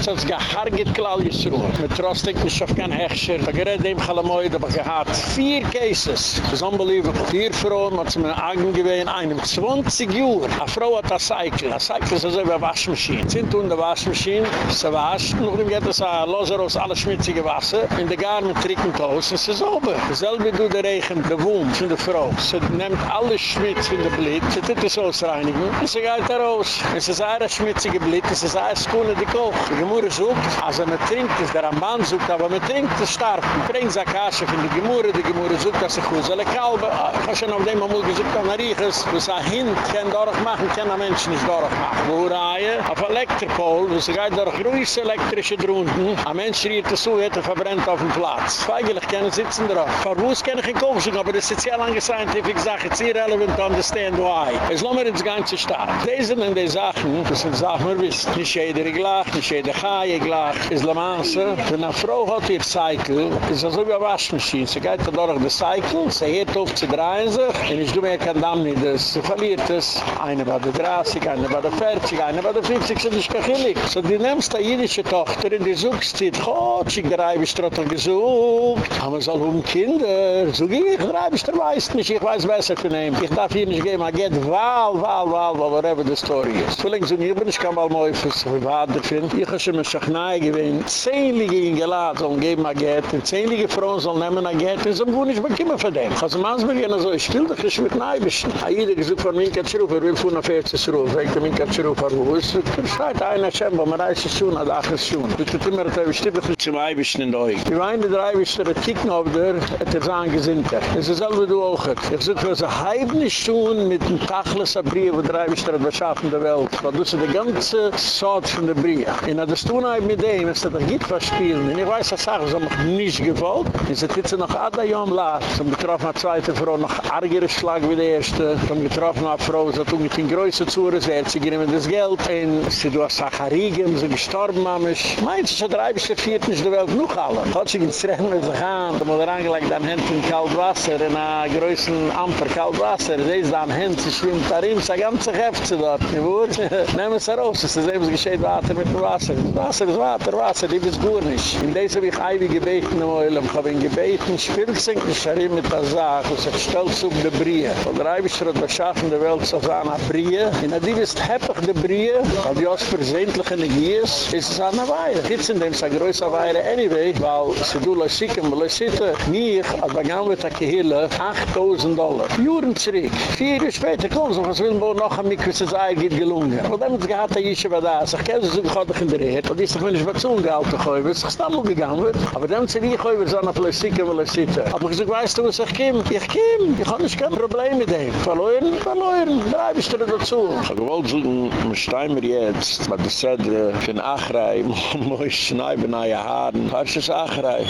als Gehaar geht, klall ist Ruhe. Mit Trost, ich nicht auf kein Hechscher. Gerede dem Chalamoid, aber gehad vier Cases. Das ist unbelievable. Vier Frauen, hat sie mir Augen gewehen, einem 20 Uhr. Eine Frau hat ein Cycle. Ein Cycle ist also wie eine Waschmaschine. Sie tun die Waschmaschine, sie waschen, und dann geht es ein Loser aus alle schmutzige Wasser. In der Garn mit Tricken Klaus, und sie sauber. selbe doet de regen de woon van de vrouw. Ze neemt alle schmitz in de blit, ze doet de reinigen en ze gaat er raus. En is a schmitzige blit en is haar schoenen die koog. De gemoere zoekt, als ze me trinkt is, de ramban zoekt, aber me trinkt is stark. Brengt ze kaasje van de gemoere, de gemoere zoekt als se goed zullen kalben. Als je dem amul gezoekt aan haar eigens, dus haar hint kan dorg maken, kan een mens niet dorg maken. We horen haar op elektropool, dus ze gaat door groeis elektrische droenden. Een mens schriert er zo, heeft er verbrennt op een plaats. Feigelig kunnen sitzen drauf. Wuss kann ich in Kopf suchen, aber das ist sehr lange scientific Sache, it's irrelevant to understand why. Es lassen wir ins ganze Staat. Diese sind die Sachen, das sind Sachen, wir wissen. Nicht jeder gleich, nicht jeder Chaie gleich. Es la Masse, wenn eine Frau hat ihr Cycle, ist das so wie eine Waschmaschine. Sie geht da durch den Cycle, sie hört auf zu drehen sich, und ich tue mir kein Damm nicht, das verliert es. Eine bei der 30, eine bei der 40, eine bei der 50, das ist kachillig. So die nimmst die jüdische Tochter in die Suchzeit, Gott, ich der Eibestrottel gesucht, aber soll um Kinder, so ging ich, der Eibestr weiß nicht, ich weiß besser von ihm. Ich darf hier nicht gehen, aber geht wahl, wahl, wahl, wahl, whatever the story is. So lang so nie, bin ich kann mal mal öffers, wie Vater finden. Ich habe schon mit Schachnei gewinnt, zehnlige ihn geladen, sollen geben ein Geld, und zehnlige Frauen sollen nehmen ein Geld, und so wohne ich bekommen von dem. Also man muss beginnen so, ich will doch nicht mit Neibischen. Jeder gesucht von Minka Zeruf, er will von auf Erzes Ruf, wegen der Minka Zeruf, er wo ist, er schreit einer Schem, wo man reißt es schon, hat ach es schon. Du tut immer, dass er stippig zum Eibischen in der Oig. Die Weine der Eibischen, der Ticken auf der, er sagen, gesinnter. Es ist selber du auch. Ich such, was er heib nicht schon mit dem Tachlis der Brie, wo der Eibischen hat beschaffen der Welt. Weil du sie die ganze Sort von der Brie. Und das tun heib mit dem, es hat er geht verspielen. Und ich weiß, das sag, so noch nicht gefolgt. Es hat jetzt noch Ada Jom Laat. Sie haben getroffen eine zweite Frau, noch argere Schlag wie die erste. Sie haben getroffen eine Frau, sie hat den größten Zuhren, sie hat sie genommen das Geld. Und sie hat Sacharigem, sie gestorben, Mamesh. Meint, sie hat drei bis vier in der Welt noch alle. Hat sich Rennen mit sich an, da muss er angelegt an Händen Hand in kalt Wasser, in a größen Amper Kaltwasser. Sie ist da am Hand, sie schwimmt da rin, sie gammt sich heftze dort, ne wuhr? Nehmen wir es heraus, es ist eben so gescheit Water mit dem Wasser. Wasser ist Water, Wasser, die bist gut nicht. In des hab ich Eiwi gebeten im Eulam, hab ihn gebeten, spielzink mich da rin mit der Sache, und sich stellst um die Brie. Und der Eiwischer hat beschaffen, der Welt so sein, a Brie. In a die ist heppig die Brie, weil die aus versehentlich in der Gies, ist es an der Weile. Jetzt in dem ist größer Weile anyway, weil sie du leusikem, leusite, nie ich, wir gehen mit der Gehille, 8000 Dollar. Juren zurück. Vier Jahre später kommen sie, was will man noch ein Mikro, was es geht gelungen. Und dann haben sie gehabt, dass ich bei das, ich kenne sie so, ich habe dich in der Rede, und die ist doch nicht mehr zu ungehalten, ich ist stammel gegangen wird. Aber dann sie nicht, ich habe noch sicken, weil ich sitte. Aber ich sage, weißt du, was ich komme? Ich komme, ich habe kein Problem mit dem. Verloren, verloren, drei bist du dazu. Ich habe gewollt suchen, um Steimer jetzt, bei der Sedre, von Achrei, moi schneiden an ihr Haaren, Parshas Achrei.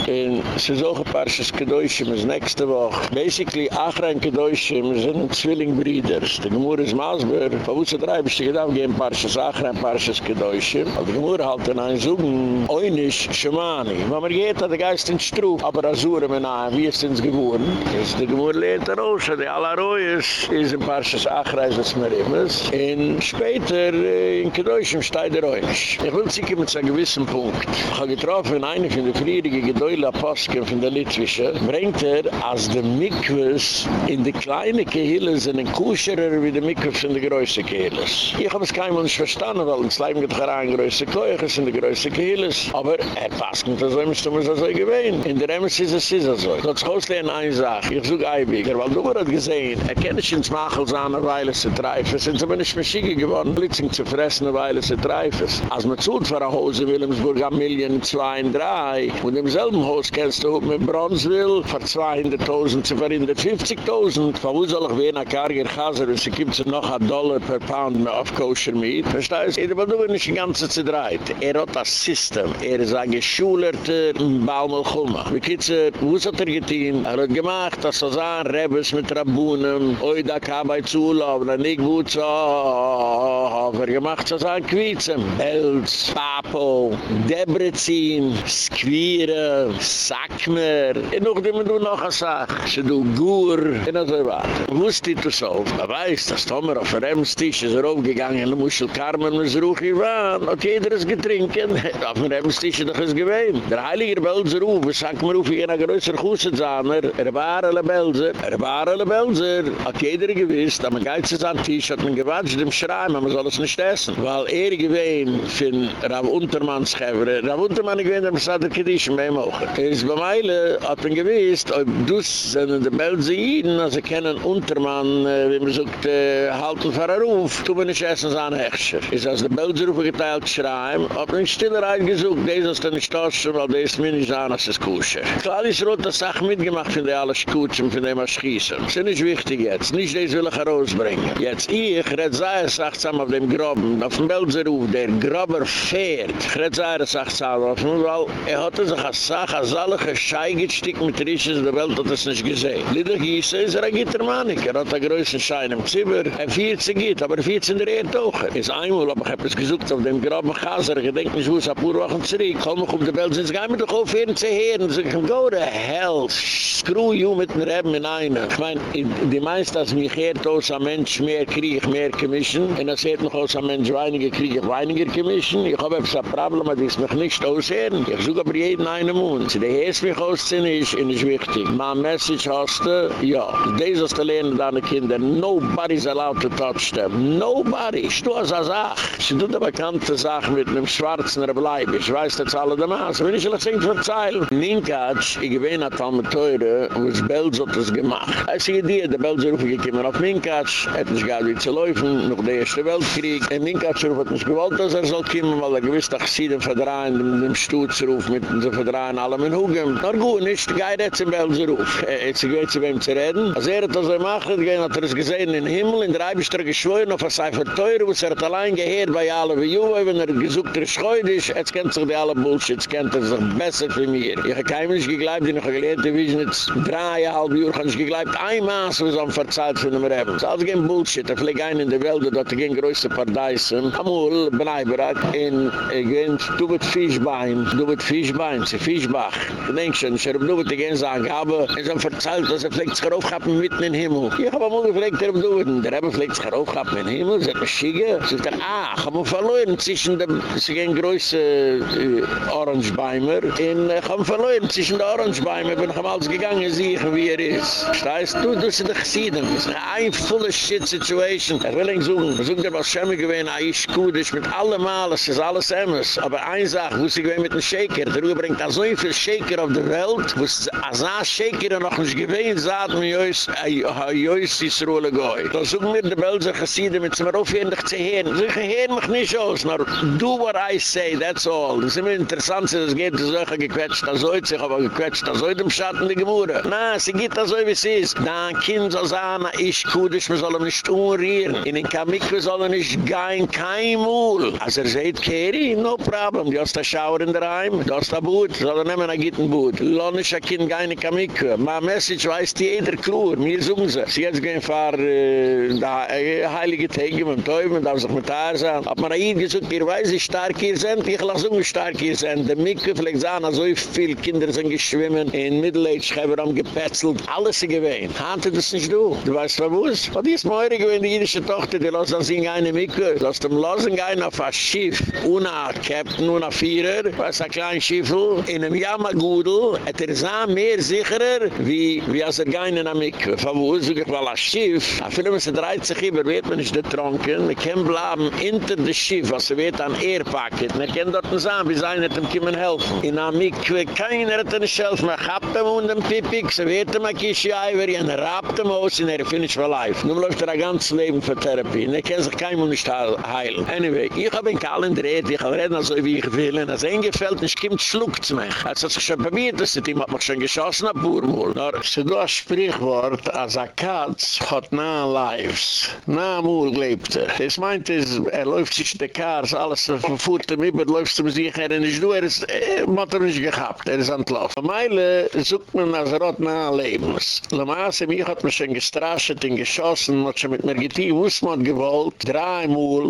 Es auch ein Parshas Kedoshim, das nächste Woche. Basically, Achrei und Kedoshim sind Zwillingbrüder. Die Gemur ist Masber, von wo sie drei bist du gedacht, gehen Parshas Achrei und Parshas Kedoshim. Aber die Gemur halt in einen Sogen, Oynisch, Shemani. Wenn man geht, hat der Geist in Struf, aber Azure, wie ist es geboren? Es ist die Gemur lehnt er aus, die Alaroyes ist ein Parshas Achrei, das mir immer ist. Und später, äh, in Kedoshim, steht der Oynisch. Ich will sich mit einem gewissen Punkt. Ich habe getroffen, eine von den friedigen Gedäule Aposteln von der Litwische, bringt bringt er, als de mikwes in de kleine Kehillen zijn een koosjerer wie de mikwes in de grootste Kehillen. Ik heb het keinmal niet verstanden, want het lijkt me toch aan de grootste koeien in de grootste Kehillen. Maar het past niet als een stomme zo zo geween. In de remmers is het zo zo. Ik had schoosleen een zaag. Ik zoek Eibiger, want nu wordt het gezegd. Er kennen ze in het magels aan een weile ze treifers. En ze zijn niet machine geworden. Blitzing te fressen een weile ze treifers. Als me zult voor een hoze Willemsburg aan miljoen, zwei en drei. Und im selben Haus kennst du mit Bronzeville, für 200.000 zu für 150.000. Von wo soll ich wie ein Karger Chaser, und sie gibt sie noch ein Dollar per Pound mehr auf Kosher Meat. Verstehst du? Aber du nicht die ganze Zeit reit. Er hat das System. Er ist ein Geschulerter Baumel-Chumma. Wie geht's er? Wo hat er getan? Er hat gemacht, dass er sah, Rebels mit Rabunen, oi da kam bei Zulauf, dann nicht gut so, hat er gemacht, dass er Quietzen, Belz, Papo, Debrezin, Squire, Sackmer, und noch die du noch eine Sache, sie du Gur, und so weiter. Wo steht das auf? Man weiß, dass Tomer auf dem Remstisch ist er aufgegangen, in der Muschel Carmen, und es ruch hier waren, hat jeder es getrinken, auf dem Remstisch ist doch es gewesen. Der Heilige Belzer ruf, was sagt man ruf, in einer größeren Kussenzaner, er war alle Belzer, er war alle Belzer, hat jeder gewiss, dass man geizes an Tisch hat man gewatscht im Schrein, man soll es nicht essen. Weil er gewesen, von Rav Untermanns Gevre, Rav Untermann gewesen, der der Kedischen bei ihm. Er ist bei Meile, hat man gewiss, ob du sind die Belzer Jiden, also kennen Untermann, äh, wie man sagt, äh, halt und fahre ruf, tu man nicht essen, so ein Hechtscher. Ist als der Belzer ruf geteilt Schrein, hat man in Stillerheit gesucht, des ist dann nicht tauschen, weil des mir nicht an, als es kusche. Klar ist rot, das Sache mitgemacht, von der alle Skutschen, von dem er schießen. Das ist nicht wichtig jetzt, nicht des will ich herausbringen. Jetzt ich, red sei es achtsam auf dem Groben, auf dem Belserhof, der Grober fährt. Red sei es achtsam auf weil er hatte sich als Sache, als alle gescheiget mit Risches der Welt, hat es nicht gesehen. Lieder hieß es, er geht der Mannig, er hat der größten Schein im Zimmer, er fiert sie geht, aber er fiert sie in der Erde auch. Ist einmal, aber ich hab es gesucht auf dem Groben Chaser, ich denke nicht, wo es ein paar Wochen zurück, komm ich um die Welt, sind gehen wir doch auf jeden zu hören, ich kann go to hell, screw you mit den Reben in einer. Ich mein, die meinst, dass mich hört aus ein Mensch mehr krieg, mehr commission, und das hört noch aus ein Mensch weniger krieg, weniger commission. Ich hab ein Problem, das ist mich nicht aushören. Ich suche aber jeden einen Mund. Sie hörst mich ausziehen, ist, und ist wichtig. Mein Message hast du, ja, das ist zu lernen, deine Kinder, nobody's allowed to touch them. Nobody. Ich tue als Ach. Sie tut eine bekannte Sache mit einem schwarzen Bleib. Ich weiß das alle der Maße. Wenn ich alles nicht verzeihle. Ninkatsch, ich gewähne hat von mir teure, und es Belz hat das gemacht. Als ich die, der Belz rufe gekommen auf Ninkatsch, hat nicht gehabt wie zu laufen, noch der Erste Weltkrieg. Und Ninkatsch rufe hat nicht gewollt, dass er soll kommen, weil er gewiss, dass sie den verdrehen, den Stutz ruf, mit den verdrehen, alle mit Hugem. Na gut, nicht, geht jetzt im Belz ruf. Jetzt geht bei ihm zu reden. Als er hat das gemacht, hat er es gesehen in den Himmel, in der Eibischter geschworen, auf er sei für teure, wo er hat allein gehört, bei allen wie Juwe, wenn er gesucht, er schreudig, jetzt kennt sich die alle Bullshit, kennt er sich besser für mir. Ich habe keinem nicht geglaubt, ich habe gelernt, wie ich nicht drei, halb Uhr, ich habe nicht geglaubt, ein Maß, was am verzeiht von dem Reben. Das ist alles kein Bullshit. Ich fliege ein in der Welt, dort gehen größte Pardeisen. Amul, Benaibarak, in, ich bin, du bist Fischbein, du bist Fischbein, sie Fischbach. Ich denke schon, ich habe du sagen, aber es haben verzeiht, dass er fliegt sich raufgehabt mitten in den Himmel. Ich habe amul gefliegt, er du bist, der Reben fliegt sich raufgehabt in den Himmel, hat mich schiege. Sie sagt, ah, ich habe verloren zwischen dem, sie gehen größte äh, Orangebeimer, in, ich habe verloren zwischen den Orangebeimer, bin ich am gegangen, sehe ich, wie er ist. Steißt du, du sie dich sieden. Es ist ein full shit situation. Ich will ihn suchen. Ich suche dir was Schemme gewesen, ein Isch Kudisch mit allem Mal, es ist alles Emmes. Aber eine Sache, wo sie gewesen mit dem Shaker, der Ruhe bringt so viel Shaker auf der Welt, wo sie ein Shaker noch nicht gewesen, sagt mir, jois, jois, ist Ruhle goi. Da suchen wir die Belser gesieden mit zum Raufwendig zu hören. Sie hören mich nicht aus, nur do what I say, that's all. Ist immer interessant, dass es geht, solche gequetscht, dass heute sich aber gequetscht, dass heute im Schatten die Gemurre. Na, sie geht da so, wie sie ist. Da Kind soll sagen, ich kudisch, man soll nicht umrieren. In den Kamikwe soll er nicht gehen, kein Mool. Als er sagt, Keri, no problem, hast ein Schauer in der Heim, hast ein Boot, soll er nehmen ein gitten Boot. Ein Kind in den Kamikwe. Mein Message weiß jeder klar, mir sagen sie. Sie jetzt gehen äh, da äh, heilige Tage mit Teufel, da sich mit sein. Hat man hier gesagt, ihr weiß, wie stark hier sind, ich lasse so, stark hier sind. Der Mikve vielleicht sagen, so viele Kinder sind geschwimmen, in Middle-Age-Schreiber haben gepetzelt, alles ist gewesen. Hante das nicht du. Du weißt, was wuss? Was ist mir gewesen, die jüdische Tochter, die lässt dann sich eine Mikve. Lass dem Losen gehen auf ein Schiff, ohne Captain, ohne Vierer, was ein kleines Schiffel, in einem Jammergudel, hat er sah mehr sicherer, wie, wie als er in eine Mikve. Was wuss? Weil ein Schiff, a viele müssen dreht sich über, wird man nicht getrunken, man kann bleiben hinter das Schiff, was er wird an Airpacket, man kann dort nicht sagen, wie sein hat ihm kommen helfen. In einer Mikve, keiner hat nicht helfen, man hat ihm und den Pipik, sie wird ihm ein Kischi Ivory, und er rabt ihm aus, und er finish for life. Nun läuft er ein ganzes Leben für Therapie, und er kann sich keinem und nicht heilen. Anyway, ich hab ihn kallen dreht, ich hab reden also wie ich will, und als er gefällt, nicht kommt, schluckt es mich. Als er sich schon probiert, das hat mich schon geschossen, ab Burmul. Nur, so du hast Sprichwort, als ein Katz hat nahe Lives. Nahe Mul lebt er. Das meint es, er läuft sich in der Kars, alles verfuhrt ihm über, läuft ihm sich her, und ich du, er ist, er hat er nicht gehabt, er ist entlaufen. Meile sucht man, als er hat nahe Lebens. Le Masse, mich hat man schon gestrascht und geschossen, schon mit mir getein, wuss man gewollt, drei.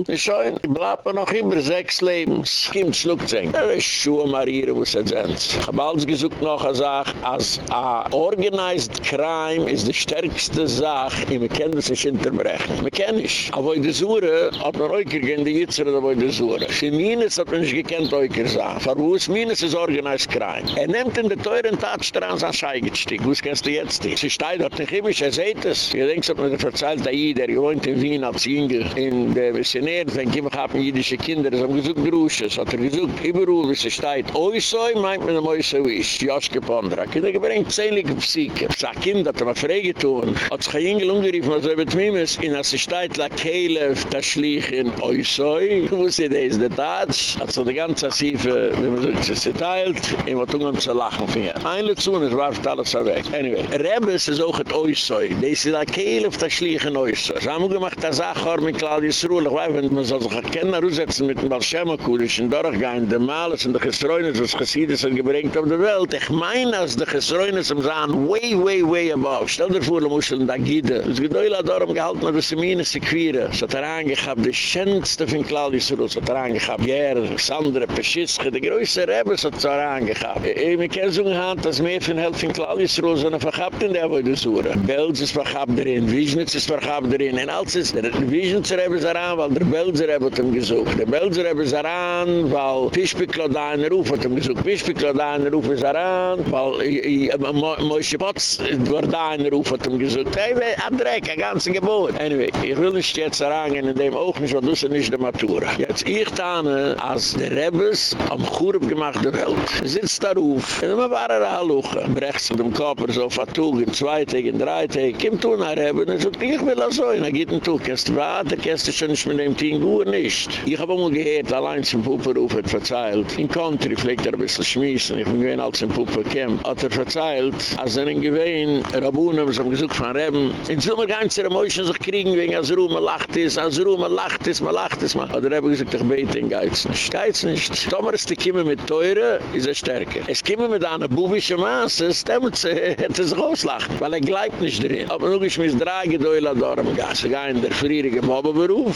Ich schau, bleibt man noch immer sechs Lebens. Kim schluckt sich. Er ist Schuhe marieren, wuss er sind. Ich hab gesucht noch, als er als a organized crime ist die stärkste Sache, die wir kennen, das ist hinterbrechen. Wir kennen nicht. Aber in der Sure hat man Euker gehen, die Jitzere, da in der Sure. Für Minus hat man nicht gekannt, Euker sagen. Für wuss Minus ist organized crime. Er nimmt in der teuren Tatstrans an Scheigetstig. Wuss kennst du jetzt? Sie steht dort nicht immer, er seht es. Ich denke, es hat mir erzählt, dass jeder gewohnt in Wien als Jünger in der Missionär, wenn ich habe jüdische Kinder, das haben gesagt, Grusches, hat er gesagt, überall, wie sie steht, Oisoi, meint man, Oisoi ist, Joschke Pondra. Ich gebringt zeilige psyche sag kind dat er frage tun hat sich eingelung geriefen er was mit Mimes, in as er steit la kele da schlich in oi soi wo se des de tats hat so de ganze er sieve wenn man sich zeteilt in wat ungem zu lachen fingen eine zun is war stalle sa weg. Anyway rebes is auch et oi soi des la kele da schlich in oi soi sam gemacht da sachor mit claudius ruhig weil wenn man so gekenner rusetzen mit marschema kulischen dorch gehen de males und de gestreunes was Gesiedes is gebringt auf de welt. Ich mein as de Gesräunis am Saan way, way, way above. Stell dir vor, in der Gide. Das Gedäule hat darum gehalten, dass sie mir nicht sequieren. Es hat er angehabt, die schönste von Claudius Ruhl. Es hat er angehabt, Ger, Sandra, Peschitzke, die größte Rebbe hat er angehabt. Ich kann sagen, dass mehr von Helfen Claudius Ruhl sind verhabt in der Woide Sura. Belz ist verhabt darin, Wiesnitz ist verhabt darin, und alles ist, der Wiesnitzer Rebbe ist daran, weil der Belzer Rebbe hat ihm gesucht. Der Belzer Rebbe ist daran, weil Pischpiklo da in der Ruf hat ihm gesucht. Pischpiklo da in der Ruf ist daran, weil Moishe Potts war da in der Ruf hat ihm gesucht. Hey, ein Dreck, ein ganzes Gebot. Anyway, ich will nicht jetzt daran gehen, in dem auch nicht, weil du sie nicht der Matura. Jetzt ich tane, als der Rebbes am Churub gemacht der Welt. Er sitzt da ruf, und immer war er Halluche. Brechts mit dem Kopf, so Fatug, in zwei Tage, in drei Tage, kim tu nach Rebbe, und sagt, ich will das so, und er geht ein Tuch, kannst du warten, kannst du schon nicht mit dem Team gut nicht. Ich hab einmal gehört, allein zum Puppenruf hat verzeilt, in Country, vielleicht er ein bisschen schmissen, ich bin gewinn, als ein Puppe kam, hat er verzeilt, als er in gewinn, Rabunem, so haben gesucht von Rebbe, in so einer ganzen Emotion sich kriegen, wegen als Ruhe, lacht ist, als Ruhe, lacht ist, man lacht ist, man. Hat er Rebbe gesagt, ich bete in Geiz nicht. Geiz nicht. Tomer ist die Kimme mit Teure, ist er stärker. Es kommen mit einer bubische Masse, es stemmt sie, er sich auslacht, weil er gleibt nicht drin. Aber nun ist mir drei Gedäule da, um gas. Er geht in der frierige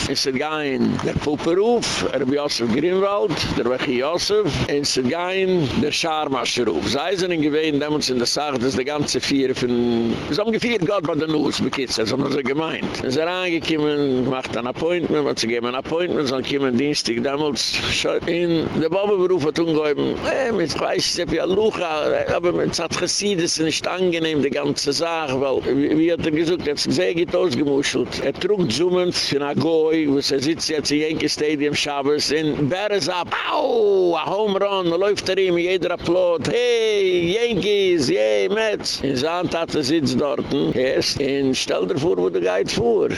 es geht in der Puppenruf, er bei Josef Grimwald, der Wechi Josef, es geht in der Scharmascheruf. Sei sind in gewähnen, damals in der Sache, dass die ganze Vier von... Es haben gefeiert Gott bei der Nuss, bekitzt, das haben sie gemeint. Es ist er angekommen, macht ein Appointment, was sie geben ein Appointment, soll kommen Dienstag damals, in der Bobberberuf hat ungeheben, eh, mit weiß, ich ja Lucha, aber mit hat gesehen, das ist nicht angenehm, die ganze Sache, weil, wie hat er gesagt, hat sich sehr gut ausgemuschelt. Er trug für eine Goy, wo er sitzt jetzt in Yankee Stadium, Shabbos, in Beresab, au, a home run, läuft er ihm, jeder applaud, hey, Yankees, yay, Mets. In Zandtat, er sitzt dort, yes, in stell dir vor, wo der Geid fuhr.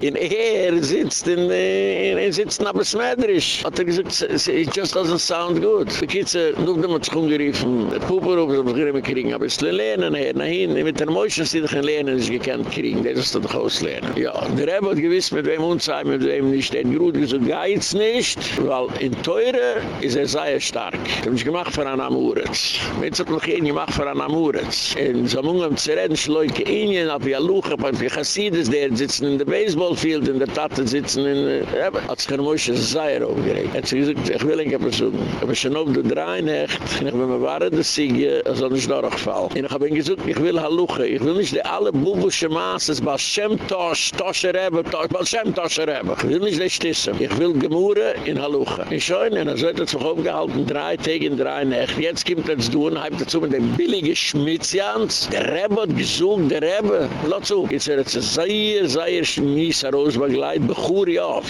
in er sitzt in, in, in sitzt nach Besmeidrisch. Hat er gesagt, it just doesn't sound good. Die Kitze, noch dem sich umgeriefen, der Puppe rup, so wir kriegen, aber es lehnen, her, nahin, mit der Mäuschen, die dich in Lehnen nicht gekannt kriegen, das ist doch auslehnen. Ja, der hat gewiss, mit wem uns sein, mit wem nicht, der Grut gesagt, geiz nicht, weil in Teure ist er sehr stark. Hab ich gemacht einen Amuretz. Jetzt hat noch einen gemacht für einen Amuretz. In so zu reden, schleuke Ingen, ab ja Luche, ab ja Chassidus, der sitzen in der Baseballfield, in der Tate sitzen in, Rebbe, hat sich ein Mäuschen sehr aufgeregt. Er hat sich gesagt, ich will ihn nicht besuchen. Aber schon auf der Dreinecht, und ich bin mir wahre, dass sie, er soll nicht durchfallen. Und ich hab ihn gesagt, ich will Haluche, ich will nicht die alle bubusche Maßes, was Shem Tosh, Tosher Rebbe, Tosh, was Shem Tosher Rebbe. Ich will nicht die Stisse. Ich will Gemurre in Haluche. Ich schoen, und er sollte sich aufgehalten, drei Tage in drei Nächte. Jetzt kommt er zu tun, hab dazu mit dem billigen Schmitzjans. Der Rebbe hat gesucht, der Rebbe. Lass zu. Jetzt er hat sich sehr, sehr schmiss herausbegleit, bechur ja.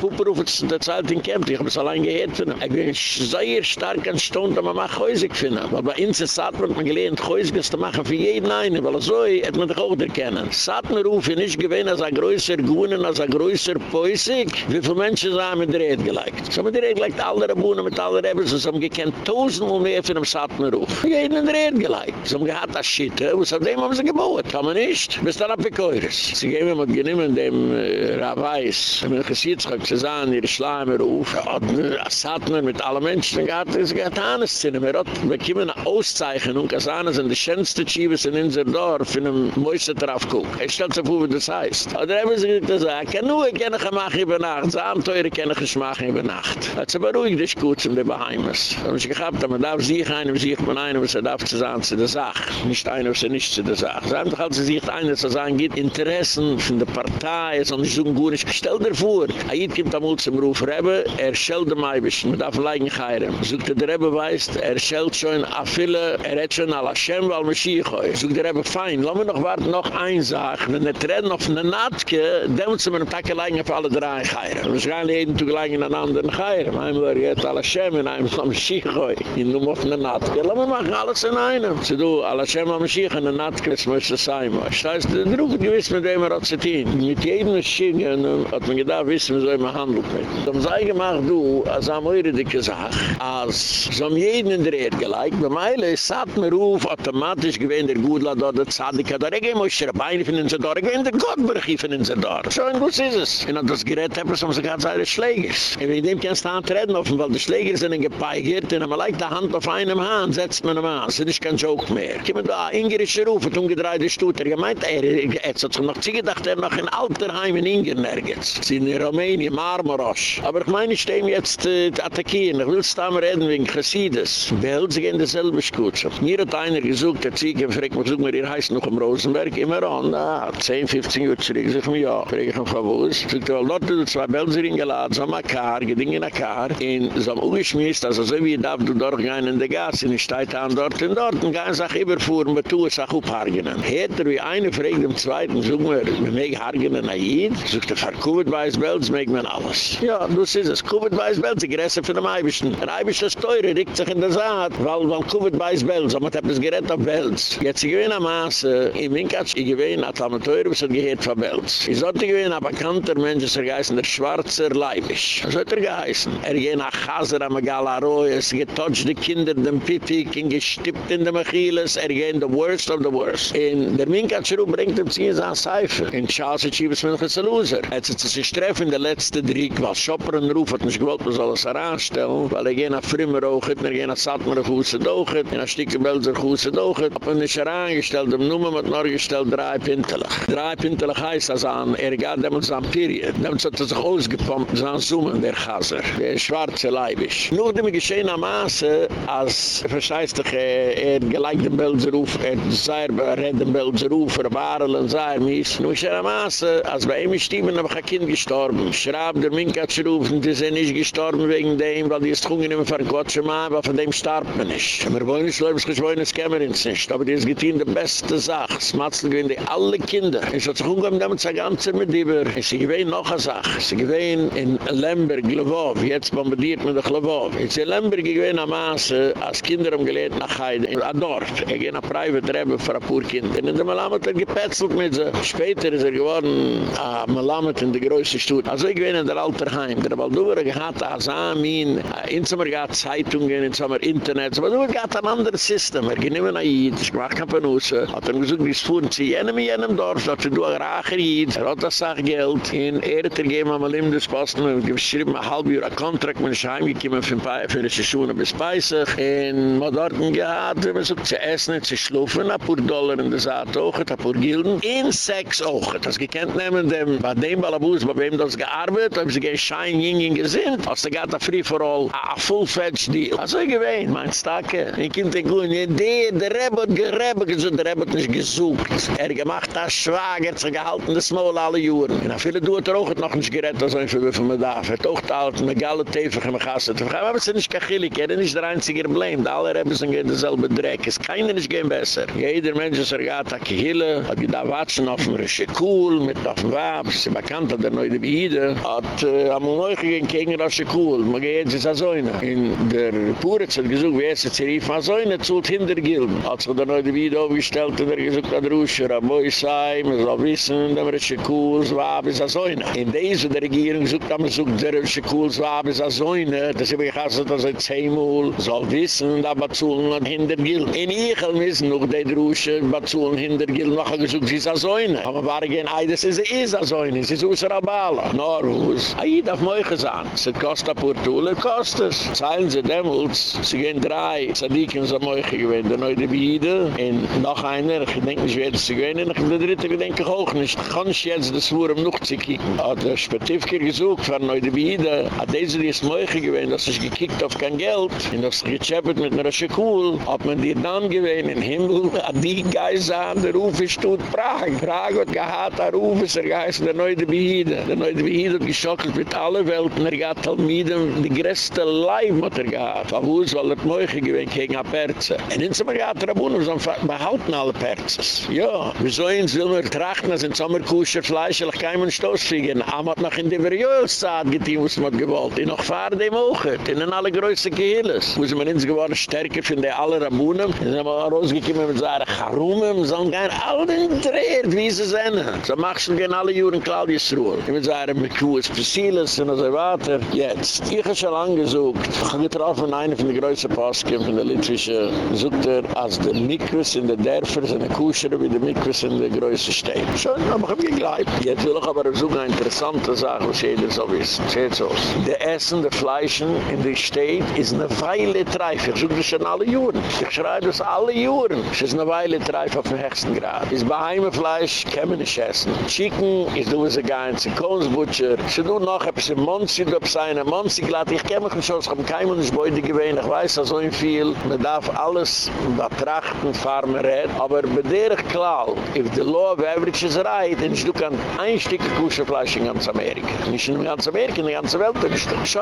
Puppenruf hat der Zeit in Kempf, ich hab es allein gehört von ihm. Ich bin sehr stark an Stunde, aber mach häusig finden. Aber bei uns ist Satmer, man gelehnt häusig zu machen für jeden einen, weil so hat man doch auch erkennen. Satmer rufe nicht gewähnt als ein größer Gunen, als ein größer Päusig. Wie viele Menschen sind mit der Rede gelegt? So mit der Rede gelegt, alle Rebunen mit allen Rebels, so haben gekannt tausendmal mehr von dem Satmer ruf. Jeden in der Bären gelegt. Sie haben gehad das Schitte, äh, und so dem haben sie gebaut. Kann man nicht? Bis dann ab Keures. Sie gehen immer mit genümmen dem Raweis, mit dem Gesietzschock sie sahen ihre Schleimer auf, und das hat man mit allen Menschen gehad, das gehad eines Zinn. Wir kommen nach Auszeichen, und das eine sind die schönste Schiebes in unser Dorf, in einem Mäuse drauf gucken. Ich stelle zu vor, wie das heißt. Und dann haben sie gesagt, ich kann nur ein Kennecher machen über Nacht, das Abenteuer teure, ich nicht machen über Nacht. Das ist aber ruhig, das ist gut, um die Beheimers. Und ich habe gesagt, man darf sich einem, sich von einem, was er darf zu sagen, zu der Sache. Nicht einer, was er nicht zu der Sache. Sie haben doch als sie sich einer zu sagen, gibt Interessen von der Partei, so nicht so gut. Stell dir vor, er kommt einmal zum Ruf Rebbe, er stellt dem Eibisch, man darf leigen heirem. Sogt der Rebbe weist, er stellt schon a viele, er hat schon al Hashem, weil Mashiach hoi. Sogt der Rebbe, fein, lassen wir noch warten, noch ein Sach, wenn er treten auf eine Natke, dann müssen wir einen Tag leigen auf alle drei heirem. Wir schreien jeden Tag leigen an anderen heirem. Einmal er hat al Hashem, in einem von Mashiach hoi. In nur auf eine Natke, lassen wir machen alles in einem. Sie do, al Hashem, al Mashiach, in der Natke, das heißt, der Ruf gewiss mit dem er hat. Mit jedem Schicken hat man gedacht, wissen wir, so immer handelt mit. Dann sei gemacht, du, als am eure dicke Sache, als so am jeden in der Erde gelegt, bei Meile ist satt mir ruf, automatisch gewähnt der Gudla da, der Zadika da, rege mo schere Beine von unser Dorf, gewähnt der Gottbergi von unser Dorf. So ein Guss ist es. Und das Gerät haben sie ganz seine Schlägers. Und wenn dem kannst du offen, weil die Schläger sind gepeigert, und man legt die Hand auf einem Hand, setzt man ihn an, das ist kein Joke mehr. Kommen da, Ingerische Ruf, hat umgedreht, Stutter, gemeint, er, er hat sich noch zugedacht, er noch in Alterheim in Inger nirgends. Sie in Rumänien, Marmarosch. Aber ich meine, ich stehe jetzt äh, attackieren. Ich will es da mal reden wegen Chassides. Behält sich in derselbe Schuze. Mir hat einer gesucht, der Ziege, fragt mich, such mir, ihr heißt noch im Rosenberg, immer an. Na, 10, 15 Uhr zurück, sag mir, ja. Frag ich von wo ist. Sagt er, dort du zwei Belserin geladen, so ein Kar, geding in ein Kar, in so ein Ungeschmiss, also so wie darf du durchgehen in der Gas, in die Stadt an dort dort, und gehen sich überfuhren, mit tu es auch aufhargenen. Hätte wie eine fragt dem Zweiten, such mir, wir mögen hargenen Aid, sucht er, verkubert bei es Belz, mögen wir alles. Ja, das ist es. Kubert bei es Belz, die Gräse für den Eibischen. Der Eibisch ist teure, riecht sich in der Saat, weil, weil Kubert bei es Belz, aber man hat es gerett auf Belz. Jetzt, ich gewinne Maße, in Minkatsch, ich gewinne, hat am teure, was hat gehört von Belz. Ich sollte gewinne, aber bekannter Mensch, ist er geheißen, der Schwarzer Leibisch. Was hat er geheißen? Er ging nach Chaser am Galaroi, es getotcht die Kinder, den Pipik, ihn gestippt in den Achilles, er ging the worst of the worst. In der Minkatsch-Ruh bringt ihm ziehen seine Seife. In Charles Achievers Milch ist ein Loser. Er hat sich treffen in der letzte Drieg, weil Schopper und Ruf hat nicht gewollt, man soll es heranstellen, weil er gehen nach Frimmer doget, er gehen a Satmer auf Huse in a Stücke Belser auf Huse doget. Hab man nicht herangestellt, dem Nummer mit noch gestellt, drei Pintelich. Drei Pintelich heißt das an, er gab demnus am Period. Demnus hat er sich ausgepumpt, so an Summen, der Chaser, der schwarze Leibisch. Nur dem geschehen am Maße, als verscheißlich, er gelijk den Belser auf, er sei er red den Belser auf, er warelen, sei er mies. Nur geschehen am Maße, als bei ihm ist hab ich ein Kind gestorben. Schraub der Minka zu rufen, die sind nicht gestorben wegen dem, weil die ist hungern im Verquatsche Mann, aber von dem starb man nicht. Wir wollen nicht, Leute, ich wollen es kämmer ins nicht, aber die ist getein die beste Sache. Smatzl gewinnt die alle Kinder. Ich hat sich hungern, damit sie ganze mit Dieber. Sie gewinnt noch eine Sache. Sie gewinnt in Lemberg, Lvov, jetzt bombardiert man doch Lvov. Sie in Lemberg gewinnt am Maße, als Kinder umgelehnt nach Heide, in ein Dorf. Er ging nach Private Rebbe für ein paar Kinder. Und der Malamed hat gepetzelt mit sie. Später ist er geworden, a Malamed in der größte Stutt. Also ich gewinnt in der Alterheim. Der Baldur hat als Amin, in Sommer gab Zeitungen, in Sommer Internet, aber du gab ein anderes System. Er ging immer nach Jid, ich mach kein Panusse. Hat er gesagt, wie es fuhren zu jenem, jenem Dorf, dass du ein Racher Jid. Er hat das Sachgeld. In er hat er gegeben, am ihm das Posten, und geschrieben, ein halb Jahr, ein Kontrakt, man ist heimgekommen für ein paar, für die Schuhe bis Peissig. Und man hat dort gehad, wenn man sagt, zu essen, zu schlufen, ein paar Dollar in der Saat auch, ein paar Gilden, in sechs auch. Das gekennt nehmen, dem, bei dem Ballabus, bei wem das gearbeitet, haben sie gehen schein, jingen gesinnt, als der Gata free for all, a full-fledged deal. Also ich gewähnt, mein Stake. Ich kind den Guen, ja, der, Rebbe hat gerebbe, gesagt, der Rebbe hat nicht gesucht. Er gemacht das Schwager, hat sich gehalten, das Maul alle Juren. Und viele du hat er auch noch nicht gerettet, als ein Verwürfe mit Daf. Er hat auch gehalten, mit Galle Tefach in Gasse zu vergeben. Aber es ist nicht kachillig, er ist nicht der einzige Problem. Alle Rebbe sind gehen dasselbe Dreck. Es kann nicht gehen besser. Jeder Mensch ist er gehad, hat gehille, hat da watschen auf dem Rischekul, mit auf dem Wab, sie bekannt hat er neu die Beide, hat äh, am Neu gegen gegen Rischekul. Man geht jetzt als Säune. In der Puretz hat gesucht, wie es jetzt hier rief, Säune zult hinter Gilden. Hat sich da neu die Beide aufgestellt, hat er gesucht, hat Ruscher, am Boi sei, man soll wissen, dem Rischekul, Wab ist als Säune. In dieser der Regierung sucht, man sucht, der Rischekul, Wab ist als Säune, das ist wie gesagt, dass er zehnmal soll wissen, da Batsulen hat hinter Gilden. In Ichel müssen noch die Ruscher, Batsulen hinter Gilden, noch gesucht, sie ist als Säune. Aber war gehen, ei, das ist, als Säune, sie ist aus Rabala. Norwus. Ai, darf moiche sein. Es kostet ein paar Tule, kostet es. Zahlen sie demnus, sie gehen drei Sadiken so moiche gewähnt, der neue Bide, und noch einer, ich denke nicht, wer das sie gewähnt, und der dritte, ich denke auch nicht, ich kann nicht jetzt das Wurm noch zu kicken. Hat der Spetifker gesucht, für neue Bide, hat diese, die ist moiche gewähnt, dass ich gekickt auf kein Geld, und das gechappet mit einer Schekul, hat man die dann gewähnt, in Himmel, hat die Geise an, der Ruf ist tut Prag. Prag hat gehad, der Ruf ist er geheißen, der neue Bide. Der neue Bide hat geschockelt mit allen Welten, er gehad Talmiden, die größte Leib hat er gehad. Von wo weil er Moiche gewinnt gegen eine Perze. Und insofern gehad er abunum, so behalten alle Perzes. Ja, wieso ins will man trachten, als in Sommerkuscher Fleisch, ich keinen Stoß kriegen. Aber hat noch in der Verjöhlzeit getein, was man gewollt. Die noch fahren dem auch, in alle größten Gehilles. Wo sie man ins geworden stärker von den alle Rabunen. Sie sind aber rausgekommen mit seinen Charumen, so gehen alle dreht, wie sie sind. So machst du gehen alle Juren Claudius Ruhl. Mit seinen Mekuas Pesiles und so weiter. Jetzt. Ich habe schon lange gesucht. Ich habe getroffen einen von den größten Postken von der Litwische. Sucht er als der Mikus in der Dörfer, seine Kuschere wie der Mikus in der größten Städte. Schön, aber ich habe geglaubt. Jetzt will ich aber so eine interessante Sache, was jeder so wisst. Seht so. Der Essen, der Fleischen in der Städte ist eine Weile Treif. Ich suche das schon alle Juren. Ich schreibe das alle Juren. Es ist eine Weile Treif auf dem höchsten Grad. Ist bei Heimefleisch, kann man nicht essen. Chicken ist du ist ein ganz Kohnsbutcher. Sie tun noch etwas in Monsi, du hast eine Monsi glatt. Ich kenne mich schon, ich habe kein Mundesbeute gewähnt. Ich weiß so viel. Man darf alles betrachten, fahren wir red. Aber bei der klar, if the law of average is right, dann du kann ein Stück Kuschelfleisch in ganz Amerika. Nicht in ganz Amerika, in der ganzen Welt.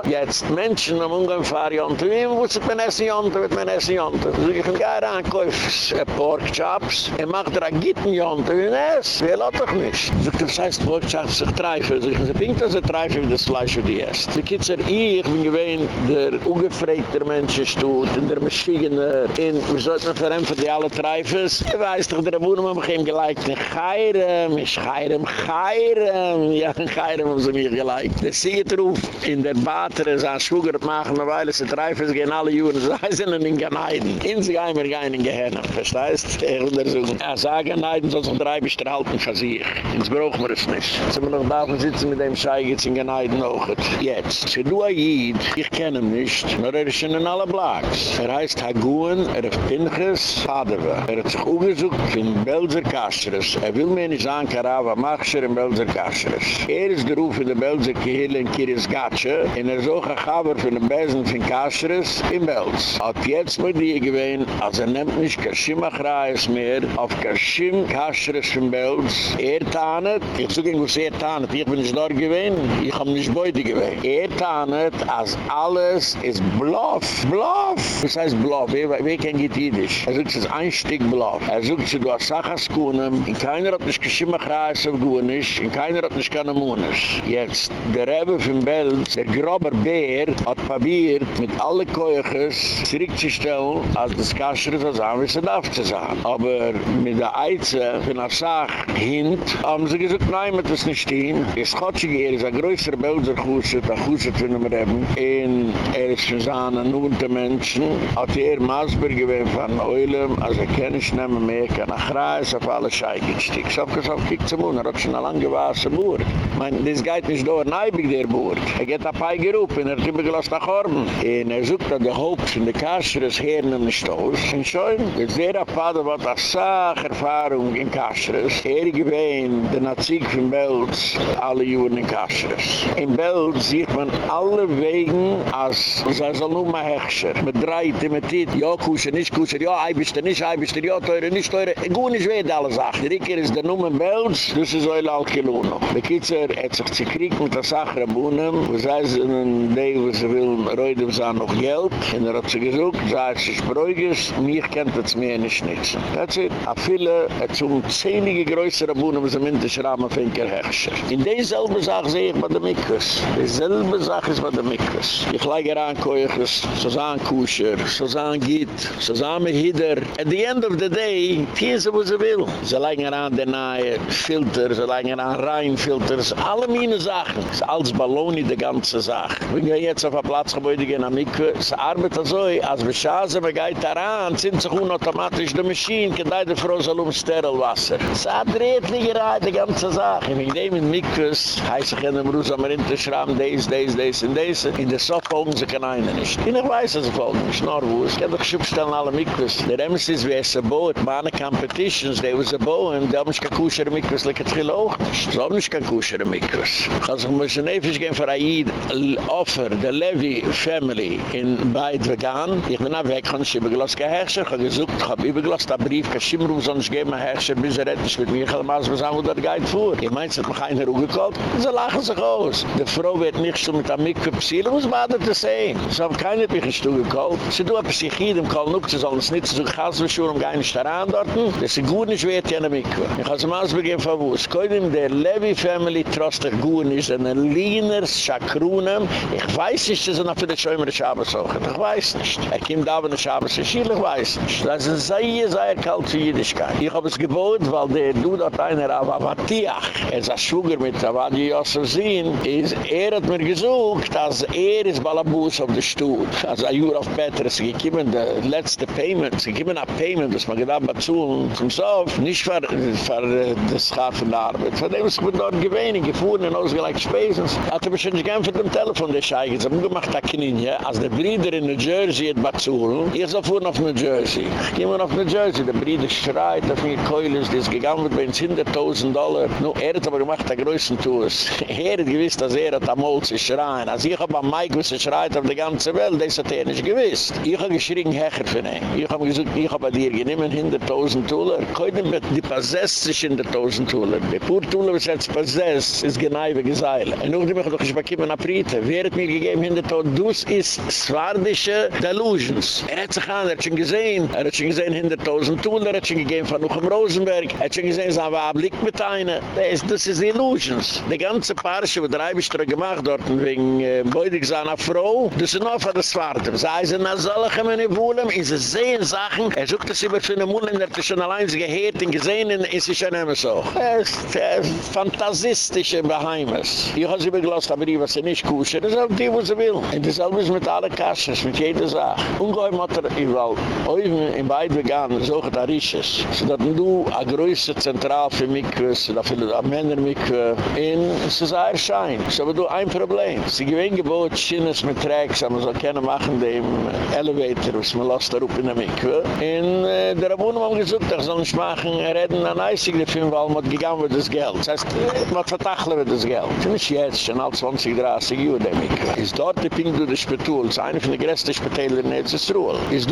Jetzt Menschen am Umgang fahren Jonte. Wie muss man essen Jonte, wird man essen Jonte? So ich kann gar nicht ankäufen, Pork Chops. Er macht da Gitten wie ein Ess. Wer lässt doch nicht. So das heißt, Pork Chops sich treifen. So ich sagen, dass er treifen, wie das Fleisch für die Ess. Die Kids er, ich bin gewähnt, der ungefrägter Mensch ist tut, in der Maschine, in, wir sollten noch verämpfen, die alle treifen. Ich weiß doch, der Wohnen mich ihm geliked. In Chayram, in Chayram, Chayram. Ja, in Chayram haben sie mich geliked. Der sieht ruf, in der Bater, es an Schwuger machen, weil sie treifen, sie gehen alle Juren, sie sind in Ganeiden. In sich einmal gehen in Gehenna, verstehst? Ich untersuche. Ja, sagen Ganeiden, soll sich drei bis halten für sich. Ins brauchen wir es nicht. Sind wir noch da und sitzen mit dem Schei, geht's in Ganeiden auch. Jetzt. Sie du Aid, ich kenne ihn nicht, nur er Frischen in alle Blacks. Er heißt Hagoen, er ist Pinchas, Padewe. Er hat sich umgesucht von Belser Kasheres. Er will mir nicht sagen, Karava Machscher in Belser Kasheres. Er ist der Ruf in der Belser Kehille in Kiris Gatsche. Und er ist auch ein Chaber von dem Besen von Kasheres in Bels. Hat jetzt mit dir gewähnt, als er nimmt nicht Kashim Achrayes mehr, auf Kashim Kasheres von Bels. Er tanet, ich suche ihn, was er tanet, ich bin nicht dort gewähnt, ich hab nicht beide gewähnt. Er tanet, als alles ist Bluff, Bluff. Was heißt Bluff? Wie kann geht Jiddisch? Er sucht sich ein Stück Bluff. Er sucht sich, du hast Sachas Kuhnem, in keiner hat nicht Kashim Achrayes auf Guanisch, in keiner hat nicht Kanamunisch. Jetzt, der Rebbe von Bels, der grober Bär, hat probiert, mit alle Keuches zurückzustellen, als das Kasher ist, als er wie sie darf zu sein. Aber mit der Eize, von der Sache hint, haben sie gesagt, nein, mit das nicht stehen. Es hat sich hier, ist ein größer Belser Kusset, ein Kusset von dem Reben, in er ist von seinen unten Menschen, hat er Masber gewinnt von Eulam, als er kann nicht nehmen mehr, kann er reis auf alle Scheigenstig. Ich hab gesagt, kiek zum Mund, er hat schon eine lange gewassen Burt. Ich meine, das geht nicht da, neibig der Burt. Er geht ein paar gerufen, er hat immer gelost nach Orben. Und er sucht an der Haupt von der Kasher, das Herren im Stoß. Und schon, der sehr Vater hat eine Sacherfahrung in Kasheres. Er gewähnt, der Nazik von Belz, alle Juren in Kasheres. In Belz sieht man alle Wegen, als sei so nur mal Hechscher. Mit drei, mit dit, ja kusher, nicht kusher, ja eibischte, nicht eibischte, ja teure, nicht teure. Gut nicht weh, alle Sachen. Der Riker ist der Nummer Belz, das ist Eul Alkeluno. Der Kitzer hat sich zu kriegen mit der Sache Rabunem, wo sei sie in den Day, wo sie will, Reude, wo sie noch Geld, und er hat sie gesucht, sei es Bräugis, mich kennt es mir nicht nützen. That's it. A viele, er zum zehnige größere sie mit der Schramme finker Hechscher. In dieselbe Sache sehe ich bei der Mikus. Dieselbe Sache ist bei der Mikus. Ich lege ran, Koiches, so sagen Kusher, so sagen Git, so sagen Hider. At the end of the day, tun sie, wo sie will. Sie legen ran den nahe Filter, sie legen ran Reinfilters, alle meine Sachen. Es ist alles Balloni, die ganze Sache. Wenn wir jetzt auf ein Platzgebäude gehen, am Miku, es arbeitet so, als wir schaßen, wir gehen daran, sind sich unautomatisch die Maschine, kann die Frau soll um Sterilwasser. Es hat Redligerei, die ganze Sache. Wegen dem in Mikus, heiss ich in dem Rus am Rinderschramm, des, des, des, in des, in der Sof folgen sie kann einen nicht. Und ich weiß, dass sie folgen nicht, nur wo. Ich kann doch schubstellen alle Mikus. Der Ems ist, wie es er boht, meine Competitions, die was er bohen, die haben nicht kein Kusher Mikus, die kann auch nicht. So haben nicht kein Kusher Mikus. Ich kann sich ein nefisch gehen für Aid, Offer, der Levy Family in Beid Vegan. Ich bin auch weg, ich habe übergelost kein Herrscher, ich habe gesucht, ich habe übergelost einen Brief, kein Schimmruf, sonst geben Herrscher, bis er mit mir, ich muss sagen, der geht vor. Ich meine, es mich einer umgekommen, sie lachen sich aus. Die Frau wird nicht so mit einem Mikve psielen, was war das zu? Sie haben keine Bücher gekocht. Sie tun ein Psychid im Kalnuk, sie sollen es nicht so Gasbeschur, um gar nicht daran dort. Das ist gut nicht wert, eine Mikve. Ich es am Ausbeginn von Wuss. Koidim, der Levy Family trost der gut ist, eine Liener, Schakrunem. Ich weiß nicht, dass er noch für die Schäumer des Schabes suchen. Ich weiß nicht. Er kommt da, der Schabes ist, ich weiß nicht. Das ist sehr, sehr kalt für Jüdischkeit. Ich habe es gebaut, weil der du dort einer, aber Tiach, er ist ein Schwunger mit Avadi Yosef Zin, ist, er hat mir gesucht, dass er ist Balabus auf der Stuhl. Also ein Jahr auf es gibt immer die letzte Payment, gibt immer ein Payment, das man gedacht hat, zu zum Sof, nicht für, für das Schaffen der Arbeit. Von dem ist ich dort gewähnt, gefahren und ausgelegt Spesens. Hat er mich schon gern für den Telefon, der Schei, sie haben gemacht, der Kninje, als der Bruder in New Jersey hat Batsul, ich soll fahren auf New Jersey. Ich gehe auf New Jersey, der Bruder schreit auf mir, Keulis, die ist gegangen mit uns 100.000 Dollar. Nu, er hat aber gemacht, der größten Tours. Er hat gewiss, dass er hat amol zu schreien. Als ich hab am Mike, was er schreit auf die ganze Welt, das hat er nicht gewiss. Ich hab geschrien, Hecher für ihn. Ich hab gesagt, ich hab bei dir genommen 100.000 Dollar. Keine mit die Possess sich in der 1000 Dollar. Die pur Dollar, was jetzt Possess, ist genau wie Geseile. Und die mich doch nicht bekommen, nach Priete. Wer hat mir gegeben 100.000? Dus ist Swardische Delusions. Er hat sich an, er hat schon gesehen, er hat schon gesehen 100.000 Dollar, er hat schon gegeben von Nuchem Rosenberg, er hat schon gesehen, er war blickt mit einer. Das ist Illusions. Die ganze Parche, wo der Eibischter gemacht dort, wegen äh, Beudig seiner Frau, das ist noch von der Swarte. Sei sie nach solchen Manipulen, in sie sehen Sachen, er sucht das immer für eine Mulle, er hat schon allein gehört und gesehen, und ist sie schon immer so. Er ist äh, fantastische Beheimnis. Ich habe sie beglost, aber die, was sie nicht kuschen, das ist auch die, was sie will. Und dasselbe ist mit allen Kassen, mit jeder Sache. Ungeheu hat er, ich will, Oiven in beiden Veganen, so geht er Risches. So dass du a größte Zentral für Mikwes, da viele Männer Mikwe, in es ist ein Schein. So aber du ein Problem. Sie gewinnen gebot, Schinnes mit Tracks, aber so können machen dem Elevator, was man lässt da rup in der Mikve. Und äh, der Abunnen haben gesagt, ich soll nicht machen, er reden an Eisig, Film, weil man gegangen wird das Geld. Das heißt, man vertacheln wird das Geld. Das ist jetzt, schon all 20, 30 Jahre der Mikve. Ist dort die Pink du das Spitul, das ist eine von den größten Spitäler in Netzesruhe. Ist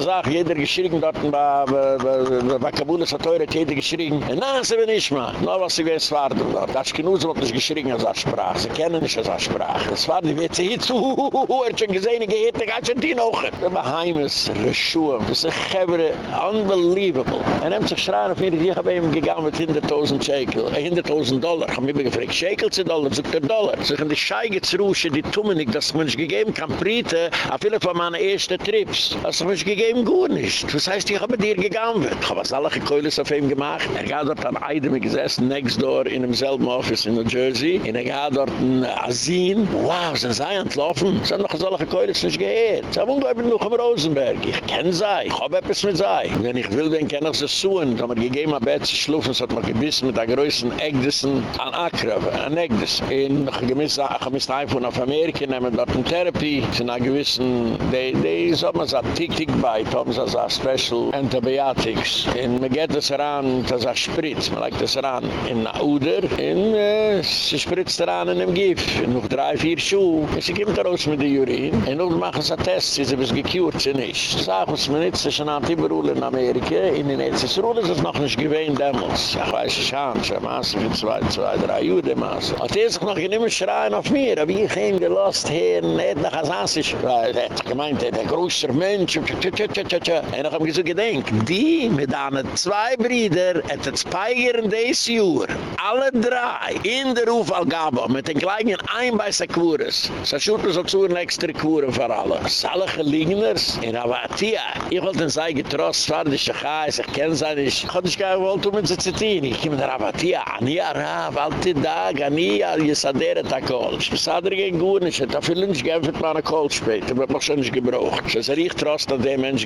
ganze Sache, jeder geschrien dort, bei, bei, bei, bei Kabul ist teuer, jeder geschrien, nein, sie will nicht mal, nur was sie weiß, war dort. Das ist genug, was nicht geschrien als Sprache, sie kennen nicht als Sprache. Das war die hier zu, er schon gesehen, ich gehe, ich gehe, ich gehe, ich Reschuhe. Das ist Gebre, unbelievable. Er nimmt sich schreien auf ich habe ihm gegangen mit 100.000 Shekel, 100.000 äh, Dollar. Ich habe mir gefragt, Shekel zu Dollar, zu der Dollar. So ich habe die Scheige zu ruschen, die tun mir nicht, gegeben kann, Priete, auf viele von meinen ersten Trips. Das habe ich gegeben, gut nicht. Das heißt, ich habe dir gegangen. Ich habe was alle Gekeulis auf ihm gemacht. Er hat dort an Eidem gesessen, next door, in demselben Office in New Jersey. Und er hat dort ein Asin. Wow, sind sie entlaufen? Sie haben noch alle Gekeulis nicht gehört. Sie haben unglaublich noch am Rosenberg. Ich kenne sie. Ich habe etwas mit sie. Wenn ich will, dann kann ich sie suchen. Da haben wir gegeben, ein Bett zu schlufen. Es hat mir gebissen mit der größten Egdissen an Akra, an Egdiss. Und ich habe mich einfach auf Amerika nehmen, dort in Therapie. Sie sind gewissen, die, die, so man sagt, Tick-Tick-Bite, haben sie so Special Antibiotics. Und man geht das ran, das ist ein Spritz. Man legt das ran in der Uder. Und äh, sie spritzt ran in dem Gif. Und noch drei, vier Schuhe. Und sie kommt raus mit der Urin. Und dann machen sie einen Test, sie sind gekürt, sie nicht. Sag uns, man ist schon an Tiberul in Amerika, in den Etzesruhl ist es noch nicht gewähnt damals. Ich weiß ich habe Maße für zwei, zwei, drei Jahre Maße. Und er sich noch nicht mehr schreien auf mir, aber ich ihn gelost hier, nicht nach Asansisch, weil er hat gemeint, der größte Mensch, und tja, tja, tja. En ich hab mir so gedenkt, die mit einer zwei Brüder hat das Peiger in dieses alle drei in der Rufallgabe mit den kleinen Einbeißer Quores. So schult man so zu und extra Quores für alle. Das alle in Havatia. Ich wollte ihnen sagen, getrost, zwar nicht so geheiß, ich kenne sie nicht. Ich konnte nicht gar nicht um sie zu zitieren. Ich komme in der Ania an die Dag, Ania, die Tag, an die Arab, sader Sadehre, die Kohl. Ich muss andere gehen, ich habe viel nicht geämpft, meine Kohl. Ich habe mich schon nicht gebraucht. Das ist ein Riechtrost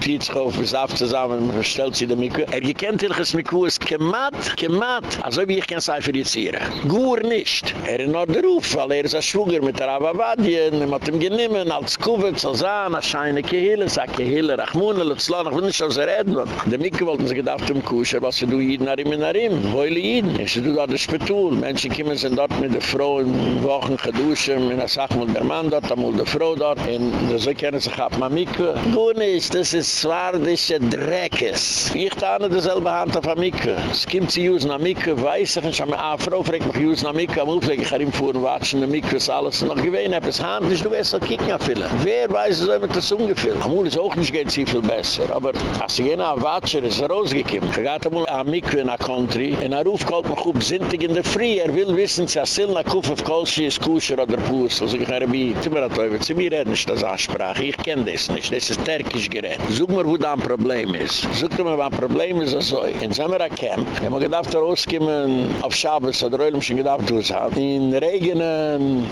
geht sich auf, bis auf zusammen, man stellt sie dem Er gekennt dass Miku ist kemat, kemat, also wie ich sein für die Ziere. Gut nicht. Er ist noch der Ruf, weil er ist ein Schwunger mit der Ababadien, er hat ihm geniemen, als Kuvitz, als Ahn, als Scheine Kehille, sag Kehille, Rachmun, Lutzlan, ich will nicht so sehr reden. Der Mikke wollten sich gedacht um Kusher, was sie du jeden Arim in Arim, woile jeden. Ich du da das Spetul. Menschen kommen sind dort mit der Frau in Wochen geduschen, in der Sache mit der Mann dort, amul der Frau dort, und so kennen sich ab ma Mikke. Du nicht, das ist zwardische Dreckes. Ich tane dieselbe Hand auf a Mikke. Es kommt zu Jusen a Mikke, weiß ich nicht, aber eine Frau fragt mich Jusen a Mikke, amul frage ich Arim fuhren, watschen a Mikke, ist alles noch gewähne, hab es Hand, du weißt, so kicken a viele. Wer weiß, so wird das ungefähr. Amul ist auch nicht geht sie viel besser, aber ich jener Watscher ist rausgekommen, ich hatte mal a Mikke in a Country, in a Ruf kalt mich up sintig in der Früh, er will wissen, sie sil na Kuf auf Kolschi ist Kusher oder Puss, also ich mir hat Teufel, zu mir reden nicht das Ansprache, ich kenne das nicht, das ist terkisch gerät. Sog mir, wo da ein Problem ist. Sog mir, wo ein Problem ist, also in Samara Camp, ich habe gedacht, rausgekommen auf Schabes, hat Reulem schon gedacht, du es hat. In Regen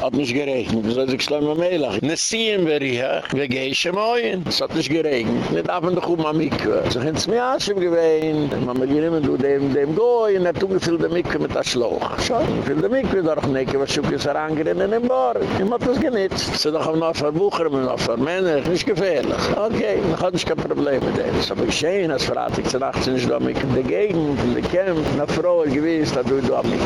hat nicht geregnet, das heißt, ich schlau mir Melach. Ne sehen wir hier, wir gehen schon mal hin, es hat nicht geregnet. Nicht ab und doch um am Mikve. So sind es mir Aschim gewesen, man will hier nehmen, du dem, dem Goy, und er tut gefüllt der Mikve mit der Schloch. Schau, gefüllt der Mikve, doch nicht, was schon ist herangerinnen im Bar. Hab das genitzt. Sie doch noch für Bucher, noch für Männer, nicht gefährlich. Okay, dann hat ich kein Problem mit dem. Das habe ich schön, als verrate ich zu nachts nicht da mit in der Gegend, in der Camp, eine Frau gewiss, da du da mich,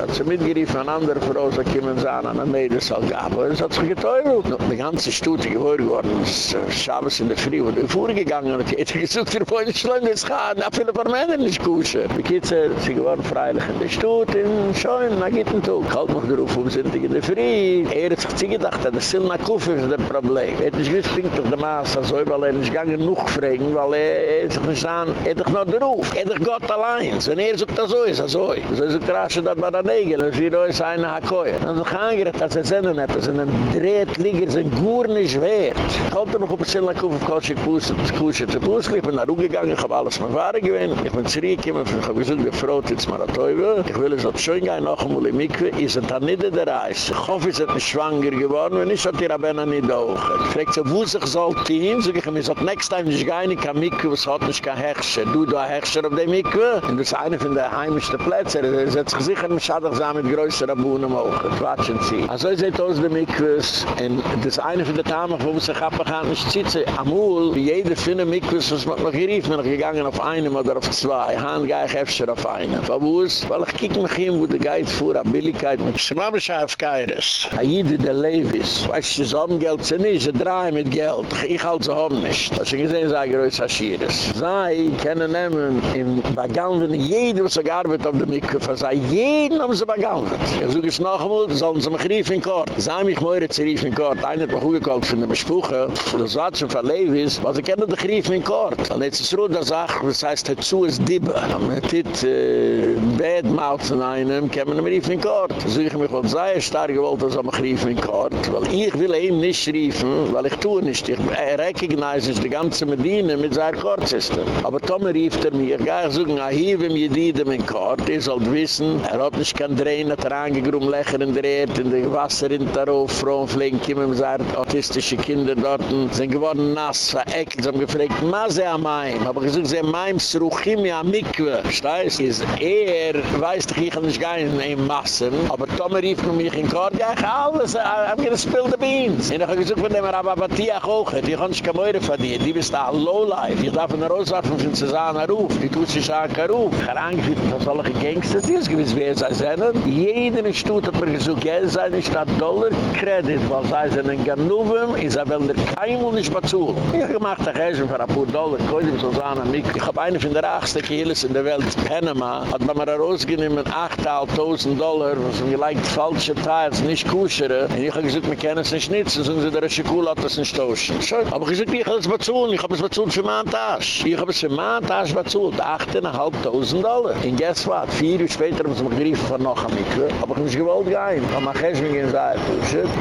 hat sie mitgeriefen an andere Frau, so kommen sie an, an der Mädelsal gab. Und es hat sich getäubelt. Noch die ganze Stute gehört geworden, es ist Schabes in der Früh, wo du vorgegangen und ich hätte gesagt, wir wollen nicht schlimm, das kann, na viele von Männern nicht kuschen. Geht's er, sie geworden freilich in der Stute, in Schoen, na geht ein Tag. Halt noch darauf, um sind in der Früh. Er hat sich gedacht, das sind na Kuffer ist das Problem. Er hat nicht gewiss, bringt doch der Maas, also weil er nicht gegangen noch fragen, weil er sich nicht an, er hat doch noch darauf, er hat doch Gott allein. Wenn er sagt, das so ist, das so ist. So so krasche dat war da negel, und sie roi seine Hakoye. Und so geangeret, als er sehnen etwas, und ein dreht Ligger sind gut nicht wert. Ich halte noch ein Zillner Kuf auf Kotschik Pusse, das Kusche zu Pusse, ich bin nach Ruge gegangen, ich hab alles mit Ware gewinnt, ich bin zurückgekommen, ich hab gesagt, wir freut jetzt mal ein Teufel, ich will es auch schön gehen, noch einmal in Mikve, ist es dann nicht in der Reis. Ich hoffe, ist nicht schwanger geworden, wenn ich die Rabbena nicht auch. Ich frage so, wo sich soll die sag ich mir, so, next time, ich gehe nicht an Mikve, was hat nicht kein Hechscher. Du, du ein Hechscher auf der Mikve? Und das ist einer von der heimischen Plätze, er ist jetzt sicher, man schadet mit größeren Bohnen auch. Quatschen Sie. Also, ich sehe aus der Mikves, und das ist eine von der Tamen, wo man sich abgegangen nicht zitze. Amul, wie jeder finne Mikves, was man noch gerief, man gegangen auf einem oder auf zwei. Haan gehe ich öfter auf einen. Verwus, weil ich kiek mich hin, wo der Geid fuhr, an Billigkeit, mit Schmabbeschaf Kairis. Aide de Levis. Weißt du, so haben Geld sind nicht, sie drehen mit Geld. Ich halte sie haben nicht. Was ich gesehen sage, Reus Haschires. Sei, können nehmen, in Bagalven, jeder, was er gearbeitet auf der Mikve, sei jeden haben sie Bagalven. Ich suche es noch einmal, sollen sie mich rief in Kort. Sei mich moire zu rief in Kort. Einer hat mich hochgekalt von der Bespuche, von der Satz von Levis, was ich kenne dich rief in Kort. Und jetzt ist Ruder sagt, was heißt, dazu ist Dibbe. Man hat dit, äh, Bad Mouth in einem, kann man rief in Kort. So ich mich, was sei, stark gewollt, dass er mich rief in Kort. Weil ich will ihm nicht riefen, weil ich tue nicht. Ich recognize die ganze Medina mit seiner Kortsystem. Aber Tom rief er mir, ich gehe suchen, ah, hier, wenn wir die dem in Kort, ihr sollt wissen, er hat nicht kein Drehen, hat er angegrum, lecher in der Erde, in der Wasser in der Ruf, Frauen fliegen, kommen, seine autistische Kinder dort, sind geworden nass, vereckelt, sie haben gefragt, Maze am Maim, aber gesagt, sie Maim, Sruchimi am Mikve. Steiß, ist er, weiß doch, ich kann nicht gehen in Massen, aber Tomer rief mir mich in Kort, ja, ich alles, I'm gonna spill the beans. Und ich habe gesagt, von dem Rababatiach auch, die kann ich keine Meure verdienen, die bist da lowlife, ich darf in der Roswarfen von Cezanne Ruf, die tut sich an Ruf. Ich habe angefühlt, dass alle Gangsters, die ist gewiss, wer sei seinen, jeder in Stutt hat mir gesagt, Geld sei nicht statt Dollar, Kredit, weil sei sie einen Ganuvem, ist er will der und nicht bezahlen. Ich habe gemacht, ich für ein paar Dollar, ich habe so sagen, ich habe eine von der achste Kehles in der Welt, Panama, hat man mir rausgenommen, 8.500 Dollar, was mir leicht falsche Teils, nicht kuschere, und ich habe gesagt, wir kennen es nicht nützen, sind der Schikul hat das nicht tauschen. Schön. Aber ich gesagt, ich habe es bezahlen, ich habe es bezahlen für meinen Tasch. Ich habe es für meinen Tasch bezahlen, 8.500 Dollar. Und guess what? Vier Uhr später haben sie mich geriefen von noch am Mikro, aber ich nicht gewollt gehen. Ich habe mich nicht mehr gesagt,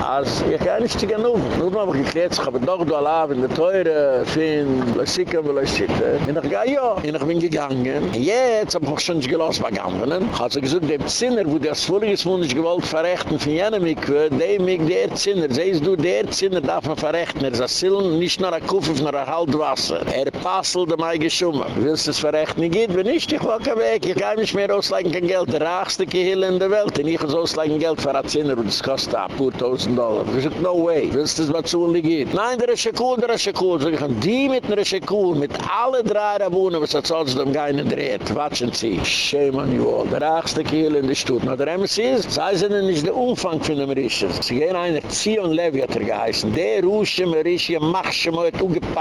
als ich kann nicht genug. Nun habe ich geklärt, ich habe doch da lauf in der Teure, fin, la sicke. Und ich gehe, ja. Und ich bin gegangen. Und jetzt habe ich schon nicht gelassen, was gegangen. Ich habe gesagt, der Zinner, wo das voriges Mund nicht gewollt verrechten von jenem Mikro, der mich der Zinner, siehst du, der Zinner darf man verrechten. Er ist ein Zillen, nicht nur ein Kuff, nur ein Halbwasser. Er passelt am eigenen Schummer. Willst du es verrechten? Ich gehe, wenn nicht, ich walke weg. Ich kann nicht mehr ausleihen kein Geld. Der reichste Gehirn in der Welt. Und ich muss ausleihen Geld für ein Zinner, und das kostet ein paar tausend Dollar. Ich sage, no way. Willst du es mal zu und geht? Nein, der ist ja cool, der ist ja cool. So ich kann die mit einer ist cool, mit alle drei Rabunen, was hat sonst dem Geinen dreht. Watschen Sie. Shame on you all. Der reichste Gehirn in der Stutt. Na, der MC ist, sei sie denn nicht der Umfang von dem Risches. Sie gehen einer, Zion Levi hat er geheißen. Der Rusche, mir Rische, mach schon mal,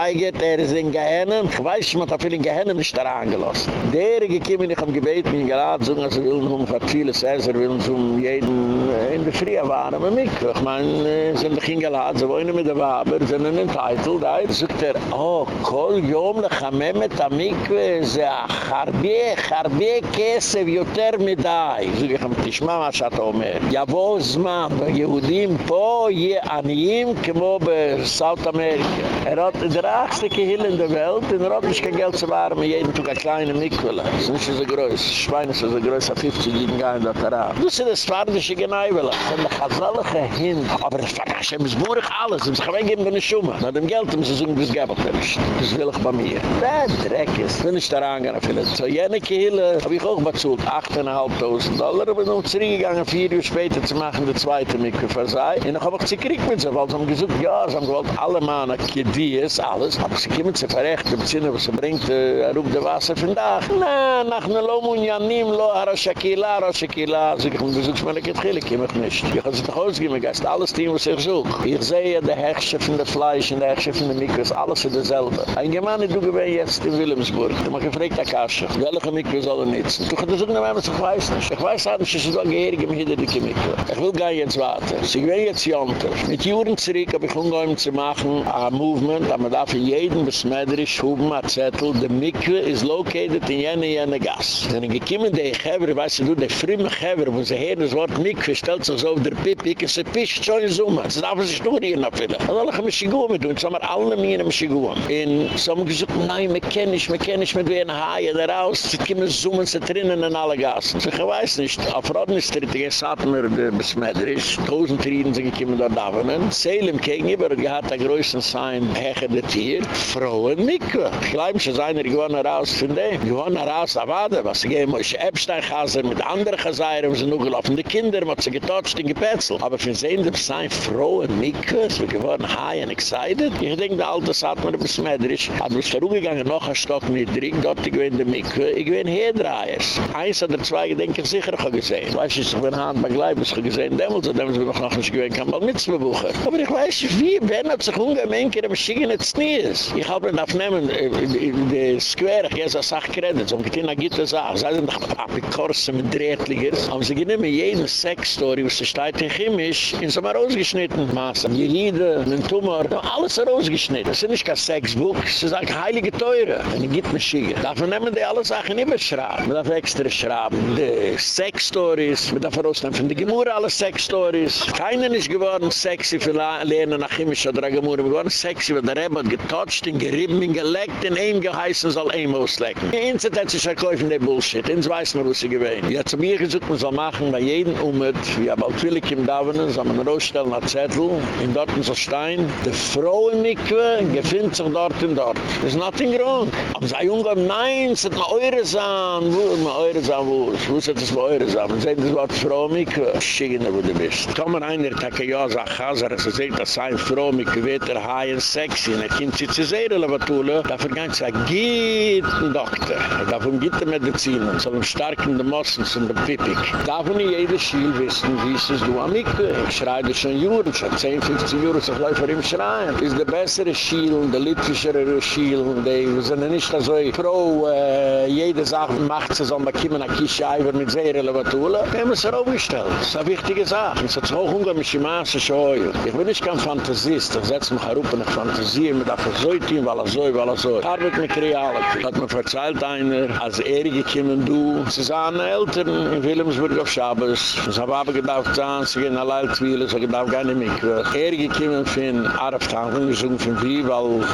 gefeiget, er ist in Gehennen. Ich weiß nicht, man hat viel in Gehennen nicht da reingelassen. Der ist gekommen, ich habe gebeten, mich gerade so dass er will nun um von vieles Ezer, will uns um jeden in der Früh erwarnen, aber mich. Ich meine, äh, sind doch hingeladen, sie wollen mit der Waber, sind in den da sagt er, oh, kol jom lechamem et amikwe, ze ach, harbie, harbie kesev, yoter medai. Ich sage, ich habe, tischt mal, was hat er mir. Jawohl, zman, bei Yehudim, po, je, aniim, kemo, bei South America. Er hat, der achste Kehill in der Welt, und er hat nicht kein Geld zu waren, mit jedem tuk a kleine Mikwele. Das ist nicht so groß. Schweine ist so groß, a 50 liegen gar in der Tara. Das ist das Fardische Geneiwele. Von der Chazalige hin. Aber das Fardische ist burig alles. Sie haben gegeben von der Schumme. Nach dem Geld haben sie ein bisschen Gabel nicht. Das will ich bei mir. Der Dreck ist. Wenn ich da rangehen, vielleicht. So jene Kehille habe ich auch bezahlt. 8.500 Dollar. Aber noch zurückgegangen, vier Uhr später zu machen, der zweite versei. Und dann habe ich sie gekriegt mit sie. Weil sie haben gesagt, ja, sie haben gewollt alle Mann, Kedies, alles. Aber sie kommen zu verrechten, im Sinne, was sie bringt, er ruft der Wasser von da. Na, nach einer Lomunjanim, lo, Arashakila, Arashakila. Sie kommen, du suchst mir nicht, ich komme nicht. Ich habe sie doch ausgegeben, geist alles Team, was ich suche. Ich sehe, der Herrscher von der Fleisch und der Herrscher von der Mikros, alles ist dasselbe. Ein Gemeinde, du gewinn jetzt in Wilhelmsburg. Du mach gefragt, der Kasche. Welche Mikros soll er nützen? Du kannst suchen, wenn man alles, ich weiß nicht. Ich weiß nicht, ich so gehirig im Hider dicke Mikve. Ich will gar jetzt warten. Sie gehen jetzt jonter. Mit Juren zurück hab ich umgeheim zu machen, a movement, aber man darf in jedem besmetterisch huben, a zettel, de Mikve is located in jene, jene gas. Wenn ich gekiemen, die Geber, weißt du, die frimme Geber, wo sie hören, das Wort Mikve, stellt sich so auf der Pipi, und sie pischt schon in Summe. Sie darf sich nur hier noch füllen. Das alle gaan Schigum tun, so haben alle mir im Schigum. In so haben gesagt, nein, wir kennen nicht, wir kennen nicht mit wen Haie da raus, sie kommen Summen, sie drinnen in alle Gassen. Ich weiß nicht, auf Rodnistritt, ich sagte mir, der Besmetterisch, tausend Rieden sind gekommen dort da. Salem gegenüber hat gehad der größten Sein, heche der Tier, Frauen Mikve. Ich glaube, sie sind er gewonnen raus von dem. Gewonnen raus, der, was sie gehen, muss Epstein-Chaser mit anderen Chaseiren, sie nur gelaufen, die Kinder, was sie getotcht, in gepetzelt. Aber für sie sind Sein, Frauen Mikve, sie geworden high and excited. Ich denke, der Alte sagt mir, bis Medrisch, hat mich da rumgegangen, noch ein Stock niedrig, dort ich gewinne Mikve, ich gewinne Hedreiers. Eins oder zwei, denke ich, sicher auch gesehen. Ich weiß nicht, ich bin Hand bei Gleibus gesehen, damals, und damals bin ich noch nicht gewinne, kann man mit zwei Buchen. Aber ich weiß wie, wenn hat sich ungemein, kann man schicken, jetzt ist. Ich habe ihn aufnehmen, in der Square, ich gehe so Sachkredit, so geht in der Gitte Sache, sie sind doch Apikorsen mit Drehtligers, haben sie genommen jeden Sex-Story, was sie steht in Chemisch, in so mal ausgeschnitten, Maße, Jehide, einen Tumor, alles rausgeschnitten. Ist nicht kein Sexbuch, das ist ein heilige Teure. Wenn ich gibt mir Schiege. Man nehmen die alle Sachen immer schrauben. Man darf extra schrauben. Die Sex-Stories, man darf rausnehmen von der Gemurre alle Sex-Stories. Keiner ist geworden sexy für Lernen nach Chemisch oder der Gemurre. Wir sexy, weil der Rebbe getotcht, in gerieben, in geleckt, in ihm geheißen soll ihm auslecken. Inzit hat sich verkäufen, der Bullshit. Ins weiß man, wo sie gewähnt. Ja, zu mir gesagt, man soll machen, bei jedem Umut, wie aber auch Willik im Davonen, soll man rausstellen, ein Zettel, in Dorten so Stein, de Frauen Mikve gefindt sich dort und dort. There's nothing wrong. Aber sei Jungen, nein, es hat mal eure Saan. Wo ist mal eure Saan, wo ist? Wo ist das mal eure? Man sagt, das Wort Frau Mikve. Schicken, wo du bist. Komm mal ein, der Tage, ja, sag Chaser, es ist das sei Frau Mikve, wird er high and sexy. Und er kommt sich zu sehr, aber Tule, dafür kann ich sagen, geht ein Doktor. Davon gibt er Medizin, und soll ihm stark in den Mossen, zum Pipik. Davon nicht jeder Schiel wissen, wie ist es du am Mikve. Ich schreie das schon Juren, schon 10, 15 Jahre, so läuft er im Schreien. Ist der bessere Schiel, der litwischere Schiel, die sind nicht so pro, äh, jede Sache macht sie, man kommen, eine Kische Eiver mit sehr Elevatule. Wir haben es er aufgestellt. Das ist eine wichtige Sache. Es hat sich auch umgehen mit. Ich bin nicht kein Fantasist. Ich setze mich herup und ich fantasiere mit einfach so ein Team, weil er so, weil er so. Ich arbeite mit Reality. Hat mir verzeiht einer, als er gekommen, du. Sie sahen Eltern in Wilhelmsburg auf Schabes. Sie haben gedacht, sie gehen alle Altwiele, sie gedacht, gar nicht mehr. Er gekommen von Arftan, von gesungen von wie, weil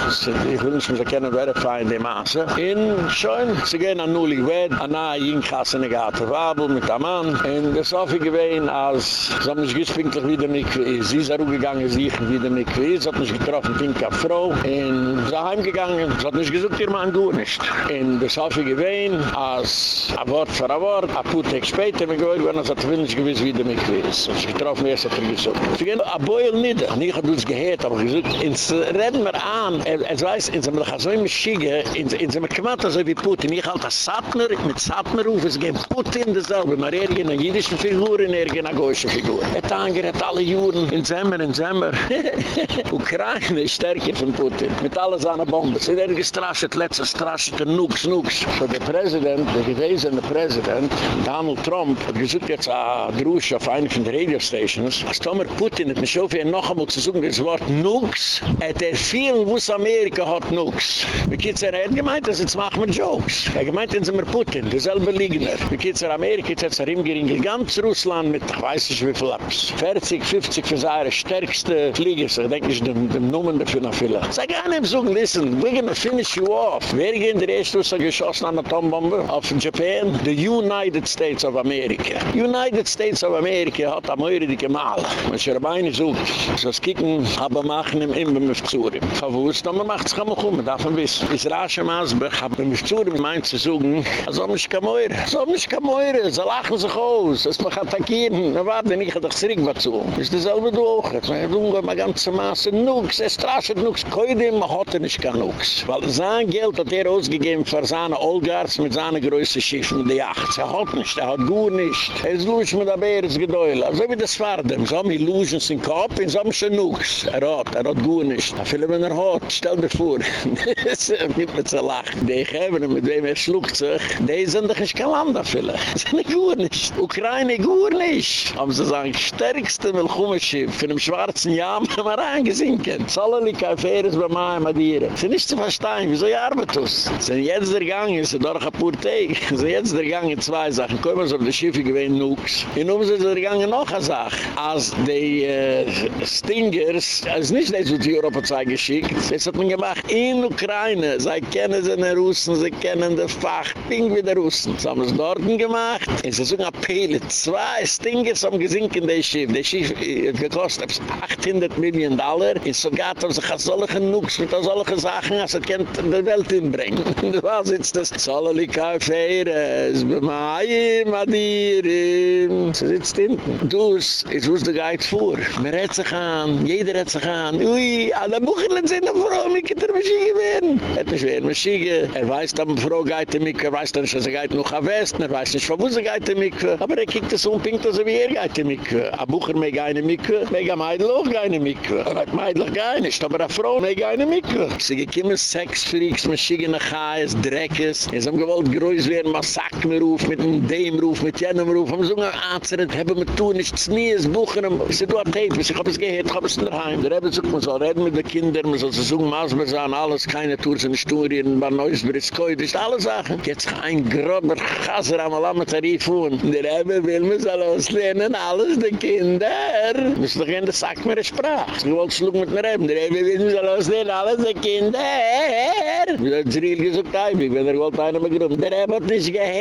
nicht mehr kennen, wer er fein dem Maße. In Schoen, sie gehen an Nulli Wed, an nahe Jinkassen, ich hatte Wabel mit einem Mann. In der Sofie gewesen, als sie haben mich gespinklich wieder mit. Sie ist auch gegangen, sie ist wieder mit Quiz, hat mich getroffen, Pinka Frau. In sie heimgegangen, sie hat mich gesagt, ihr Mann gut nicht. In der Sofie gewesen, als ein Wort für ein Wort, ein paar Tage später, mir gehört, wenn er sagt, will nicht gewiss wieder mit Quiz. Sie getroffen, erst hat er gesagt. Sie gehen, ein Beul nieder. Ich habe uns gehört, aber gesagt, ins reden wir an, er, er weiß, in seinem so im Schiege, in seinem Kmat, so wie Putin, ich halte das Satmer, mit Satmer ruf, es geht Putin dasselbe, maar er gehen eine jüdische Figur, und er gehen eine goische Figur. Er tanger hat alle Juren, in Zemmer, in Zemmer. Ukraine ist stärker von Putin, mit alle seine Bomben. Sie werden gestrascht, letzte strascht, Nux, Nux. So der Präsident, der gewesene Präsident, Donald Trump, hat gesagt jetzt a Drusch auf einer von den Radio-Stations, als Tomer Putin hat mich so viel noch einmal zu suchen, das Wort Nux, hat er viel, wo es Amerika hat Nux. Wie geht's er, er hat gemeint, dass jetzt machen wir Jokes. Er gemeint, dann sind wir Putin, derselbe Liegner. Wie geht's er, Amerika, hat er ihm gering, ganz Russland mit, ich weiß nicht wie viel Apps, 40, 50 für seine stärkste Flieger, ich denke, ich dem, dem Nummern dafür noch viele. Sag an ihm so, listen, we're gonna finish you off. Wer gehen der erste Russen geschossen an Atombombe auf Japan? The United States of America. United States of America hat am Eure die Gemahl. Man schaue Beine sucht. So es kicken, aber machen ihm immer mit Zuhren. Verwusst, aber macht es um, man darf man wissen. Is Rasha Masbech, aber mit Zuhren meint zu suchen, also mich kam Eure, so mich kam Eure, so lachen sich aus, es mach attackieren. Na warte, ich hatte zurück was zu. Ist dasselbe du auch. Ich meine, du gehst mal ganze Masse, nux, es traschet nux, koide, man hat er nicht kein nux. Weil sein Geld hat er ausgegeben für seine Olgards mit seiner größten Schiff mit der Yacht. Er hat nicht, er hat gut nicht. Er ist lusch mit der Beeres gedäule. Also wie das Fardem, so haben Illusions im Kopf, in so haben schon nux. Er hat, er hat gut nicht. Er viele, wenn er hat, stell dir vor. Das ist nicht mehr zu lachen. Die Geber, mit wem er schluckt sich, die sind doch kein da viele. Das ist nicht gut nicht. Ukraine gut nicht. Aber sie sagen, stärkste Milchumaschiff von dem schwarzen Jahr haben wir reingesinken. Zollerlika Feres bei Maia Madire. Sie nicht zu verstehen, wieso ihr arbeitet uns? Sie sind jetzt der Gang, sie sind durch ein paar Tage. Sie sind jetzt der Gang in zwei Sachen. Kommen wir auf die Schiffe gewähnen, Nux. Nun sind sie der Gang noch eine Sache. Als die äh, Stingers, als nicht das, was die Europa zwei geschickt, das hat man gemacht in Ukraine. Sie kennen sie in den Russen, sie kennen den Fach, ping wie die Russen. Sie haben es dort gemacht. Es ist so ein Appell. Zwei Stingers haben gesinkt in das Schiff. Das Schiff äh, gekostet 800 Millionen Dollar. Und so geht es, ich nuks mit all solche sachen as er kennt de welt in bring de was sitzt das zalali kafeire es mai madire sitzt in dus is us de geit vor mir redt ze gaan jeder redt ze gaan ui alle buchlen sind der vromike er er der machige wen et is wer machige er weiß dann fro geit mit er weiß dann scho geit noch a west er weiß nicht wo ze geit mit aber er kiegt es um, pinkt so wie er geit mit a bucher mega eine mit mega meidloch geine mit er meidloch geine aber a fro eine mich. Sie gekommen Sexfreaks, Maschige nach Hause, Dreckes. Es haben gewollt größ werden, Massaker ruf, mit dem ruf, mit jenem ruf. Haben so ein Anzeret, haben wir tun, nichts nie, es buchen. Sie tun ein Tape, ich hab es gehört, ich hab es daheim. Der Rebbe sagt, man soll reden mit den Kindern, man soll sie suchen, Masber sein, alles, keine Tours in Sturien, bei Neusbritz, Koi, das ist alle Sachen. Jetzt ein grober Chaser am Alamatari fuhren. Der Rebbe will, man soll auslernen, alles, die Kinder. Das ist doch in der Sack mehr Sprache. Sie wollen schlug mit dem Rebbe. Der Rebbe will, man soll auslernen, alles, die Kinder. Wie hat Zriel gesagt, ich bin er wollte einer mit Gruppen. Der Rebbe hat nicht gehört.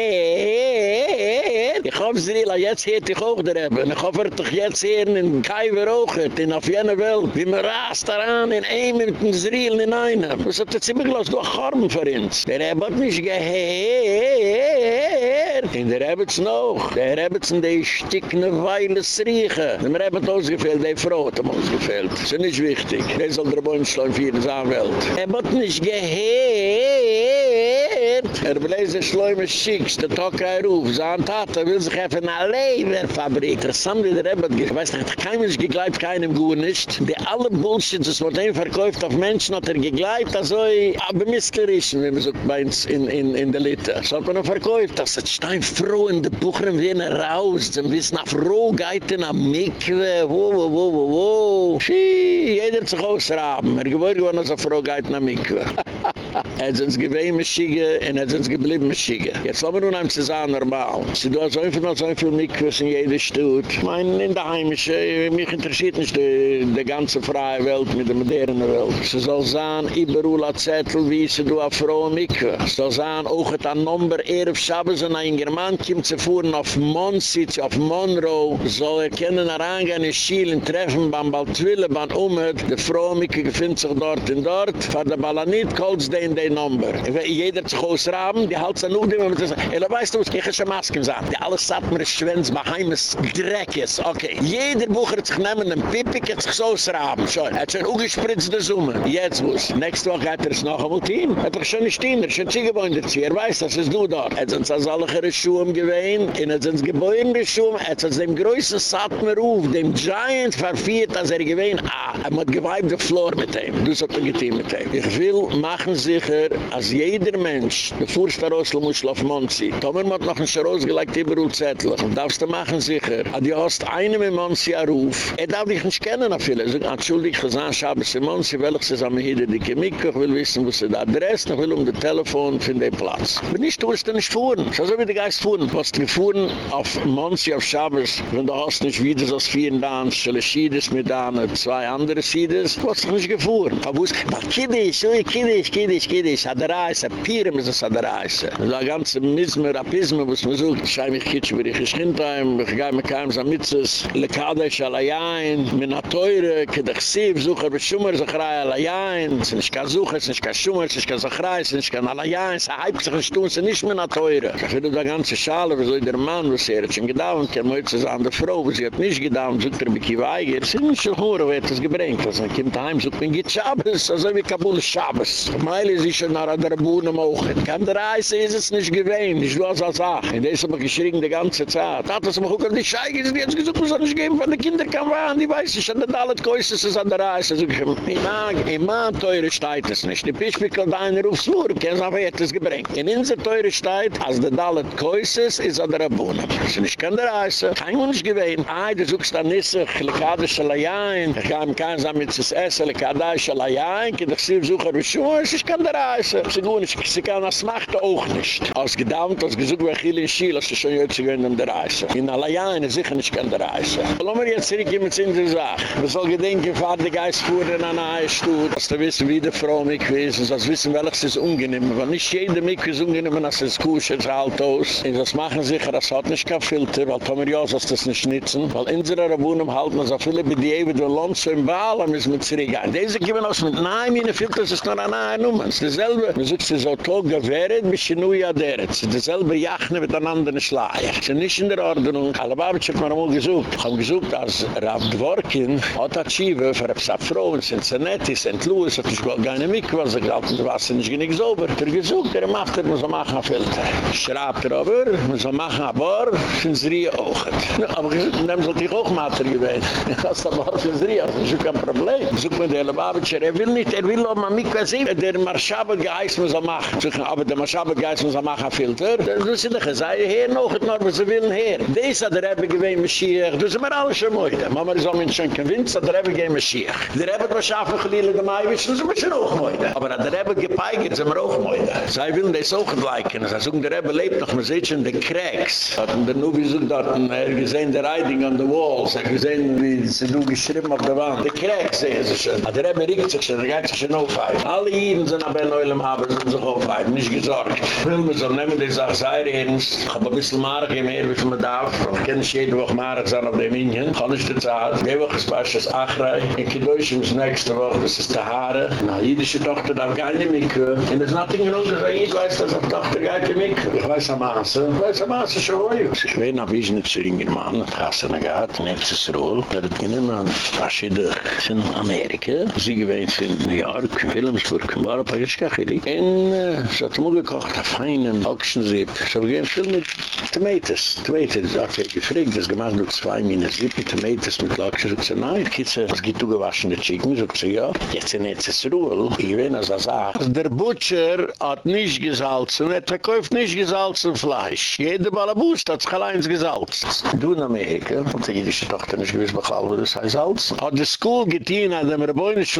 Ich hoffe, Zriel, jetzt hört ich auch der Rebbe. Ich hoffe, er doch jetzt hören, in Kaiwer auch, in auf jener Welt. Wie man rast daran, in einem mit dem Zriel in einem. Was hat das immer gelassen? Du hast Charme für uns. Der Rebbe hat nicht gehört. In der Rebbe hat's noch. Der Rebbe hat's in die stickne Weile riechen. Der Rebbe hat ausgefehlt, die Frau hat ihm ausgefehlt. Das ist nicht wichtig. Der soll der Bäumschlein für die Welt. Er hat nicht gehört. Er bläse schleume Schicks, der Tokai ruf. Sein Tata will sich even eine Leberfabrik. Das haben die der Rebbe gesagt. Weißt du, kein Mensch gegleibt keinem gut nicht. Die alle Bullshit, das wird ihm verkauft auf Menschen, hat er gegleibt, also aber misslerisch, wie man sagt, bei uns in, in, in der Litte. Das hat man verkauft. Das ist stein froh in der Buchern wie eine raus. Sie wissen, auf Roh geht in der Mikve. Wo, wo, wo, wo, wo. Jeder hat sich ausraben. Er gewohnt gewohnt, als er froh geht in der Mikve. Er hat uns gewähnt mit Schiege und er uns geblieben mit Schiege. Jetzt lassen wir nun einmal zusammen normal. Sie tun so einfach so viel Mikve in jeder Stutt. Ich meine, in der Heimische, mich interessiert nicht die, ganze freie Welt mit der modernen Welt. Sie soll sagen, überall ein Zettel, wie sie du auf Frau Mikve. Sie soll sagen, auch ein Nummer, Erf Schabes und ein German kommt zu fuhren auf Monsitz, auf Monroe, soll er kennen, herangehen in Schielen, treffen beim Baltwille, beim Umhut, die Frau Mikve befindet sich dort und dort, von der Balanit, kolz den, den Nummer. Jeder hat sich ausraben, die halt sich nur, die man sagt, er weißt du, ich habe schon Masken gesagt, die alles sagt mir, Schwenz, bei Heimes, Dreck ist, okay. Jeder Bucher hat sich nehmen, ein Pipik hat sich so ausraben, schon. Er hat schon ungespritzte Summe. Jetzt muss. Nächste Woche hat er es noch einmal team. Er hat doch schon nicht team, er hat schon Ziegebäude zu. Er weiß, das ist du dort. Er hat uns als alle Schuhe gewähnt, er hat uns Gebäude Schuhe, er hat uns dem größten Satmer auf, dem Giant verfiert, als er gewähnt, ah, er hat geweibt den Floor mit ihm. Du sollst ein Geteam mit ihm. Ich will machen sicher, als jeder Mensch, der Fuhrstarossel muss auf Monsi, Tomer hat noch ein Scharoz gelegt, überall zettelig. Und darfst du machen sicher, als du hast einen mit Monsi Aruf, er darf dich nicht kennen, auf viele. So, entschuldig, gesagt, ich habe sie Monsi, weil ich sie zusammen hier in die Chemik, ich will wissen, wo sie da adresse, ich will um den Telefon für den Platz. Aber nicht, du wirst nicht fuhren. So, so wie die Geist fuhren. Du hast gefuhren auf Monsi, auf Schabes, wenn du hast nicht wieder so vielen Damen, schelle Schiedes mit Damen, zwei andere Schiedes, du hast nicht gefuhren. Wo ist, aber Kiddisch, ui, Kiddisch, Kiddisch, Kiddisch, hat der Reise, Pirem ist es hat der Reise. Das ganze Mismer, Apisme, was man sucht, schei mich kitsch, wie ich Kindheim, ich gehe mit keinem Samitzes, Lekadesh, Alayain, Mina Teure, Kedachsiv, Sucher, Beschummer, Zachrei, Alayain, es ist nicht kein Sucher, es ist nicht kein Schummer, es ist kein Zachrei, es ist nicht kein Alayain, es heibt sich ein Stuhl, es ist nicht Mina Teure. Ich finde die ganze Schale, wieso der Mann, was er hat schon gedauert, kein Möitz ist an der Frau, was sie hat nicht gedauert, sucht er mich weiger, es ist nicht so hoch, wo er hat es gebringt, also er kommt heim, sucht man geht Schabes, also wie Kabul. Meile Meile sich schon nach der Bühne machen. Kann der Reise ist es nicht gewähnt, ich weiß als auch. Und das habe ich geschrien die ganze Zeit. Da hat es mir auch die Scheige, die jetzt gesagt, muss er nicht geben, von den Kindern kann man, die weiß ich, an der Dalet Kois ist es an der Reise. Ich mag, ich mag teure Steit es nicht. Die Pischpickel da einer aufs Wur, kein Sache hat es gebringt. In unser teure Steit, als der Dalet Kois ist, ist an der Bühne. Das ist nicht an der Reise. Kein Mensch gewähnt. Ah, du suchst an Nisse, lekadische Lajain. Ich kann kein Samen mit Essen, lekadische Ich kann dich suchen, wie schon, es ist an der Reise. Sie gut, ich kann das macht auch nicht. Als gedammt, als gesucht, wer hier in Schiel, als du schon jetzt gewähnt an der Reise. In Lajain ist sicher nicht an der Reise. Lass mir jetzt zurück, in die Sache. Wir sollen gedenken, fahr die Geist fuhren an eine Stutt. Dass du wissen, wie die Frau gewesen ist. wissen, welches ist ungenehm. Weil nicht jeder mich ist ungenehm, als es kusch jetzt halt aus. Und das machen sicher, das hat nicht kein Filter, weil Tomer Jos hat das nicht schnitzen. Weil in unserer Rabunen halten wir so viele bei die Ewe, die Land so im Baal, müssen wir zurückgehen. Diese geben uns mit nein, meine Filter, das ist noch eine Nummer. Ist dasselbe. Wir suchen so Tog gewährt, bis sie nur ja der. Ist dasselbe Jachne mit einem anderen Schleier. Es ist nicht in der Ordnung. Alle Babitsch hat man einmal gesucht. Ich habe gesucht, als Rav Dworkin hat Schiewe für ein paar Frauen, Cincinnati, St. Louis, hat gar keine sie glaubt, das Wasser nicht genug sauber. Er gesucht, er macht, er muss er machen, Filter. Schraubt er aber, muss er machen, aber, sind sie auch. Aber gesucht, dann sollte ich auch Mater gewähnt. Ich habe es aber für sie, also kein Problem. Sucht mir der Lubavitscher, er will nicht, er will auch mal Mikve sehen, der Marschabe geheiß muss er machen. Aber der Marschabe geheiß muss er machen, Filter. Das ist nicht, er sei hier noch, aber sie will her. Das hat er eben gewähnt, Mashiach. Das ist mir alles schon moide. Mama ist auch mit schon gewinnt, dass der Rebbe gehen Mashiach. Der Rebbe was schaffen, geliehen der Mai, wissen Sie, das ist auch moide. Aber der Rebbe gepeigert, sind wir auch moide. Sie will das auch gleichen. Sie sagen, der Rebbe lebt noch, man sieht schon die Cracks. Hat der Nubi dort, er gesehen der Riding on the Walls, er gesehen, wie sie du geschrieben auf der Wand. Die Cracks sehen sie schon. Der Rebbe riecht sich schon, der geht sich schon aufheimen. Alle Jeden sind aber in Neulem haben, sind sich aufheimen, nicht gesorgt. Filme soll nehmen, die sagt, sei redens. Ich habe ein bisschen Marek im Ehr, wie viel man darf. Ich kenne jede Woche Marek sein auf dem Ingen. Ich kann nicht die Zeit. Die Woche ist fast das Achrei. In Kiddush ist nächste Woche, das ist die Haare. Na, jüdische Tochter darf gar nicht mitkommen. Und es ist nothing wrong, dass ich weiß, dass die Tochter gar nicht mitkommen. Ich weiß am Maße. Ich weiß am Maße schon wohl. Ich weiß noch, wie ich nicht zu ringen Mann. Ich habe sie gehabt. Nächstes Roll. Er hat genommen, was sie in Amerika. Sie gewähnt in New York, in Wilhelmsburg. War ein paar Geschkacheli. Und sie hat mir gekocht, auf einen Ochsensip. Sie haben gehen viel mit Tomatoes. Tomatoes, das hat er gefragt. Das gemacht durch zwei Minuten. Sippe Tomatoes mit Lachs. Ich sage, nein, Kitze, was geht du gewaschene Chicken? Ich sage, ja, jetzt in jetzt Ruhl. Ich weiß, als er sagt, der Butcher hat nicht gesalzen, er verkauft nicht gesalzen Fleisch. Jede Balabus hat sich allein gesalzen. Du in Amerika, und die jüdische Tochter nicht gewiss, was das heißt Salz. Hat die School getein, hat er mir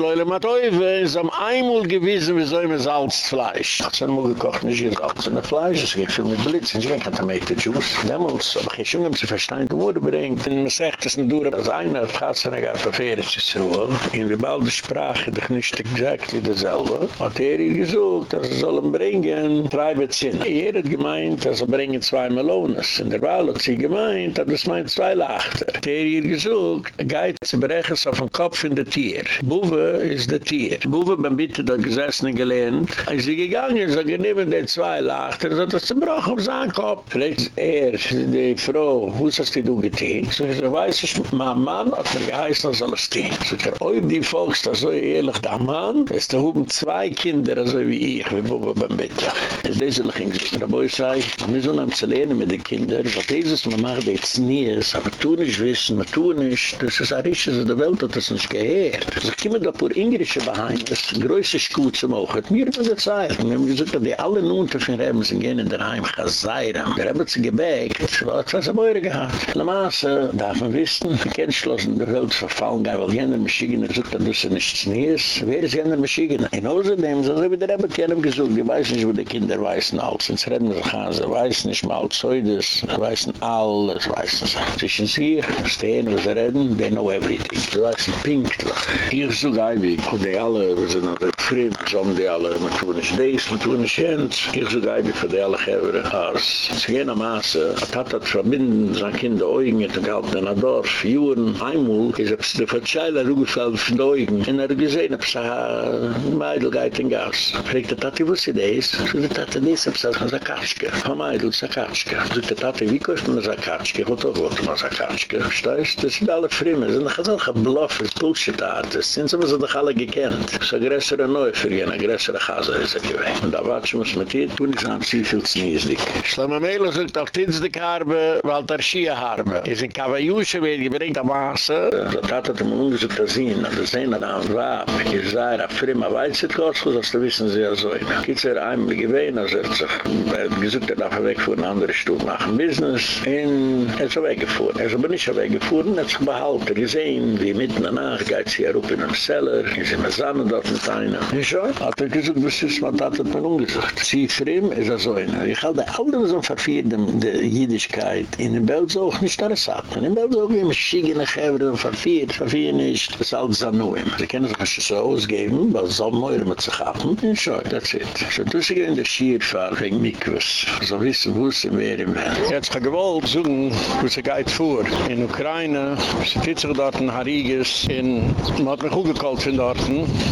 Schleule, mit Teufel, ist am einmal gewissen, wie soll man Salzfleisch. Hat er nur gekocht, nicht gesalzen Fleisch, es geht viel mit Blitz, ich weiß, hat er mit der Juice. Demmels, aber ich schon, um zu verstehen, wo du bringt, und man sagt, es ist nur, als einer hat Gassene gar verfehrt zu ruhen. In der Balde Sprache, doch nicht exakt wie dasselbe, hat er ihr gesucht, dass er soll ihn bringen, treibe Zinn. Er hat gemeint, dass er bringen zwei Melones. In der Balde hat sie gemeint, dass es meint zwei Lachter. Hat er ihr gesucht, geht zu brechen auf den Kopf in der Tier. Buwe ist der Tier. Buwe beim Bitte der Gesessen gelernt. Er ist sie gegangen, so genehmen die zwei Lachter, so dass er brach auf seinen Kopf. Vielleicht er, die Frau, wo ist das die du getan? So ich weiß ich, mein Mann hat mir geheißen, soll es stehen. So ich habe die Volks, das so ehrlich, der Mann, ist da oben zwei Kinder, so wie ich, wie Bubba beim Bitte. Ist das, ging sich, der Boy sei, wir sollen am zu lernen mit den Kindern, was dieses, man macht jetzt nie, aber tun nicht wissen, man tun nicht, das ist ein Risches in der Welt, hat das nicht gehört. So kommen da pur Ingrische behind, das größte Schuhe zu machen, mit der Zeit. Wir haben gesagt, die alle nun zu finden, sind gehen in der Heim, Chazayram. Wir haben sie gebägt, was hat es Beure gehabt. Der Maße, darf man wissen, man kann schlossen, der Welt verfallen, gar weil jener Maschigener sucht, dass das nichts nie ist. Wer ist jener Maschigener? In außerdem, so wie der Rebbe kennen gesucht, die weiß nicht, wo die Kinder weißen alles. Ins Rennen sie gehen, sie weiß nicht mal, Zeudes, sie weißen alles, weißen sie. Zwischen sie, stehen, wo sie reden, they know everything. Sie weißen pinktlich. Hier ist geibig, wo die alle, wir sind noch fremd, so haben die alle, man tun nicht dies, man tun nicht jens. Ist so geibig für die alle Gevere, als sie gehen am Maße, hat das verbinden, sein Kind der Augen, hat er gehalten in der Dorf, Juren, einmal, ist er der Verzeihler rugefallen von den Augen, und er gesehen, ob es ein Mädel geht in Gas. Fragt der Tati, wo sie das? So der Tati, das ist ein Sakatschke. Ein Mädel, Sakatschke. So der Tati, wie kauft man Sakatschke? Ich wollte auch wollte man Sakatschke. Steiß, das sind alle Fremden, das sind doch ein Bluff, das Bullshit-Artist, sind sie doch alle gekannt. So größere neu für ihn, ein größerer Chaser ist er gewesen. Und da watsch muss mit hier, tun ich an sie viel zniesdig. Schlama Melo sagt auch Tinsdik harbe, weil der Schia harbe. Es in Kavayusche wird gebringt am Maße. So tat hat er mir ungesucht das hin, an der Sehne da am Wab. Ich sei, a frima Weizitkost, das wissen sie ja so. Kitz er einmal gewesen, als er sich, er hat gesucht, er darf er weg für eine andere Stuhl machen Business. Und er ist er weggefuhren. Er ist aber nicht weggefuhren, er hat sich behalten. gesehen, wie mitten danach geht sie herup in einem Seller, sie mezannen dort mit einer. So, hat er gesagt, was ist, was hat er mir umgesagt. Sie frem ist er so eine. Ich halte alle so verfehlt die Jüdischkeit. In den Belz auch nicht alles ab. In den auch wie ein Schiege nach Hevre, verfehlt, verfehlt nicht. Das ist alles an nur ihm. Sie können sich so ausgeben, weil soll mehr mit sich haben. So, that's it. So, gehen in der Schierfahrt wegen Mikwes. So wissen, wo sie mehr im Welt. Jetzt habe gewollt, suchen, wo sie geht vor. In Ukraine, sie sich dort in Hariges, in, man hat mich auch gekallt von dort,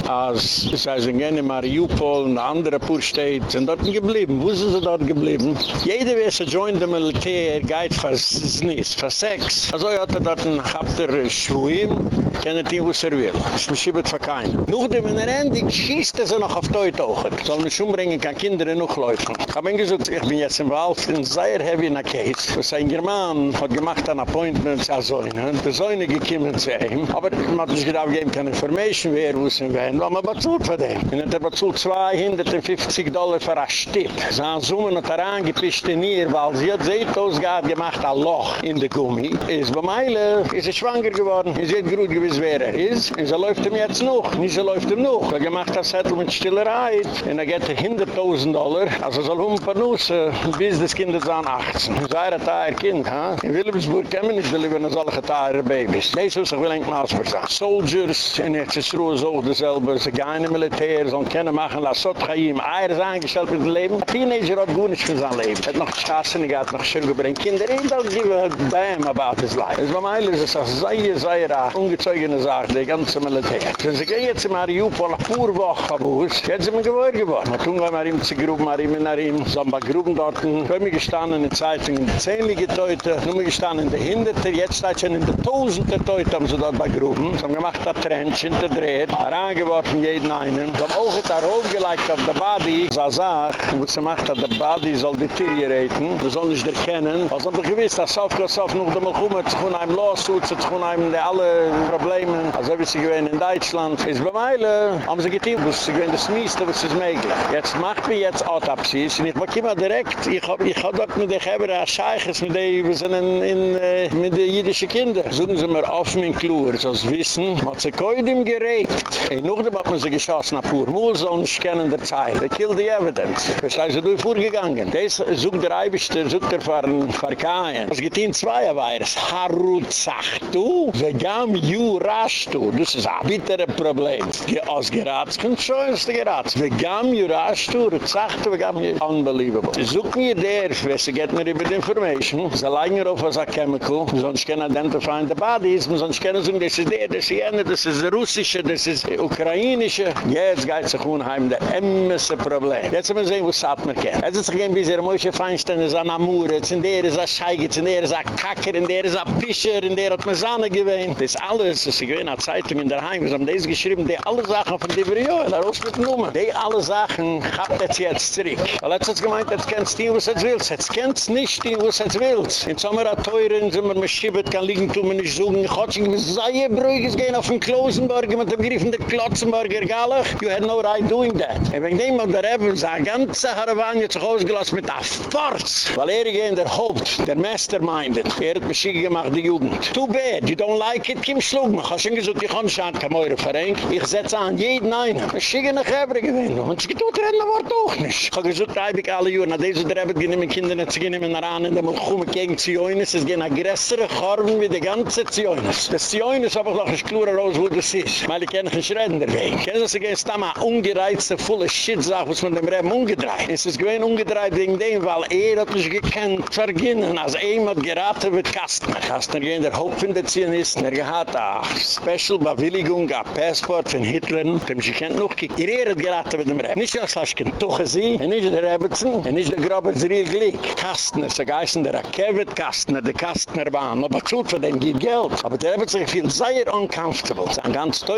als, es heißt, in Gene Mariupol, in andere Pur-State, sind dort geblieben. Wo sind sie dort geblieben? Jeder, wer sie joint dem Militär, geht für Snis, für Sex. Also hat er dort ein Chapter Schwuim, kennt ihn, wo er will. Es ist mir für keinen. Nuch dem Ende, schießt er sie noch auf Teut auch. Soll mich umbringen, kann Kinder noch laufen. Ich habe ihn gesagt, ich bin jetzt im Wald, in sehr heavy in der Case. Was ein German hat gemacht an Appointments als Säune. Die Säune gekommen zu ihm. Aber man hat nicht gedacht, geben keine Information, wer muss ihn werden, weil man bezahlt für den. Und er bezahlt 250 Dollar für ein Stipp. Haben Summen und er angepischt in ihr, weil sie hat Seetausgabe gemacht, ein Loch in der Gummi. Ist bei Meile, ist er schwanger geworden. Sie hat gut gewiss, wer er ist. Und sie läuft ihm jetzt noch. Nicht sie läuft ihm noch. Er gemacht das Zettel mit Stillerheit. Und er geht 100.000 Dollar. Also soll um ein paar bis das Kind ist an 18. Das ist ein Teil Kind, ha? In Wilhelmsburg kann man nicht deliveren solche Teile Babys. Das ist, ich will nicht mal sagen. Soldiers, in jetzt ist Ruhe so dasselbe. Sie gehen in Militär, sollen kennen machen, lass so Chaim. Eier ist angestellt mit dem Leben. Ein Teenager hat gut nicht für sein Leben. Er hat noch Straßen, er hat noch schön gebringt. Kinder, ich will give a damn about his life. Es war meil, es ist eine sehr, sehr ungezeugene Sache, die ganze Militär. Wenn sie gehen jetzt in Mariupol, eine pure Woche, wo es, jetzt sind wir gewohnt geworden. Wir tun wir ihm zu gruben, wir ihm in Arim, so ein paar Gruben dort. Wir haben gestanden in Zeitungen, in zähnliche Teute, wir haben gestanden in der Hinderte, jetzt steht schon in der Tausende Teute, haben sie dort bei Gruben. Sie haben gemacht, der Trench, hintergedreht, herangeworfen jeden einen. Sie haben auch da raufgelegt auf der Body, so sagt, wo sie macht, dass der Body soll deterioraten, wir sollen nicht erkennen. Also haben wir gewiss, dass auf das auf noch einmal kommen, zu von einem Lawsuit, zu von einem alle Probleme, also wie sie gewähnen in Deutschland. Ist bei Meile, haben sie getein, wo sie gewähnen das Mieste, was ist möglich. Jetzt macht mir jetzt Autopsies, und ich mach immer direkt, ich hab, ich hab mit den Geber, als Scheiches, mit den, wir sind in, in, äh, mit den jüdischen Kindern. Suchen sie mir auf mein Klur, so sie wissen, hat sich heute im Gerät. geregt. En nog dem hat man sie geschossen ab Uhr. Mool so nicht kennen der Zeil. They killed the evidence. Verstei sie durch vorgegangen. Das sucht der Eibischte, sucht der von Farkaien. Es gibt ihn zwei Aweires. Harutzachtu, vegam du? Das ist ein bitterer Problem. Ge ausgeratzt, kann schon ist geratzt. Vegam jurashtu, rutzachtu, vegam ju... Unbelievable. Sucht mir der, wesse geht mir über die Information. Sie leiden hier auf als ein Chemical. Sonst können identifieren the bodies. Sonst können sie sagen, das ist der, das ist jener, das ist der Russisch. Russische, das ist ukrainische. Jetzt geht sich unheim der emmese Problem. Jetzt haben wir sehen, wo es hat man kennt. Jetzt ist es gehen, wie sie Moshe Feinstein ist an Amuretz, in der ist ein Scheigitz, in der ist ein Kacker, in der ist ein Pischer, in der hat man Sahne gewähnt. Das alles, das ist gewähnt, eine Zeitung in der Heim, wir haben das geschrieben, die alle Sachen von die Brio, da raus mit Nummer. Die alle Sachen habt jetzt jetzt zurück. Weil jetzt hat es gemeint, jetzt kennst du, was jetzt willst. Jetzt kennst du nicht, was jetzt willst. In Sommer hat teuren, sind wir mit Schibbet, kann liegen, tun wir nicht suchen. Ich hatte schon sehr brügig gehen auf den Klosenberger mit dem Griff in der Klotzenberger Gallach. You had no right doing that. Und wenn dem der Rebbe sagt, ganze Haravanie sich ausgelassen mit der Forz. Weil er gehen der Haupt, der Masterminded. Er hat mich gemacht, die Jugend. Too bad, you don't like it, Kim schlug mich. Ich habe schon gesagt, ich kann an, kann eure Verein. Ich setze an jeden einen. Ich schicke nach Hebre gewinnen. Und ich tue drin, Wort auch nicht. Ich habe gesagt, da ich alle Jahre, nach dieser der Rebbe genommen, Kinder nicht zu der Ahnen, in der Mulchume gegen Zioines. Es gehen aggressere Chorben wie die ganze Zioines. Das Zioines habe ich noch nicht klar raus, wo das ist. Weil ich kenne nicht reden deswegen. Kennen Sie, es ist da mal ungereizte, volle Shit-Sache, was man dem Rebbe umgedreht. Es ist gewinn umgedreht wegen dem, weil er hat nicht gekannt verginnen, als er hat geraten mit Kastner. Kastner gehen der Haupt von der Zionisten, er hat eine Special-Bewilligung, ein Passport von Hitler, dem sie kennt noch. Er hat geraten mit dem Rebbe. Nicht als Laschken Tuche sie, und nicht der Rebbetzen, und nicht der Grobers Rieglik. Kastner, so geißen der Kevin Kastner, der Kastnerbahn, aber zu für den gibt Geld. Aber der Rebbetzen, ich viel sehr uncomfortable. Es ist ein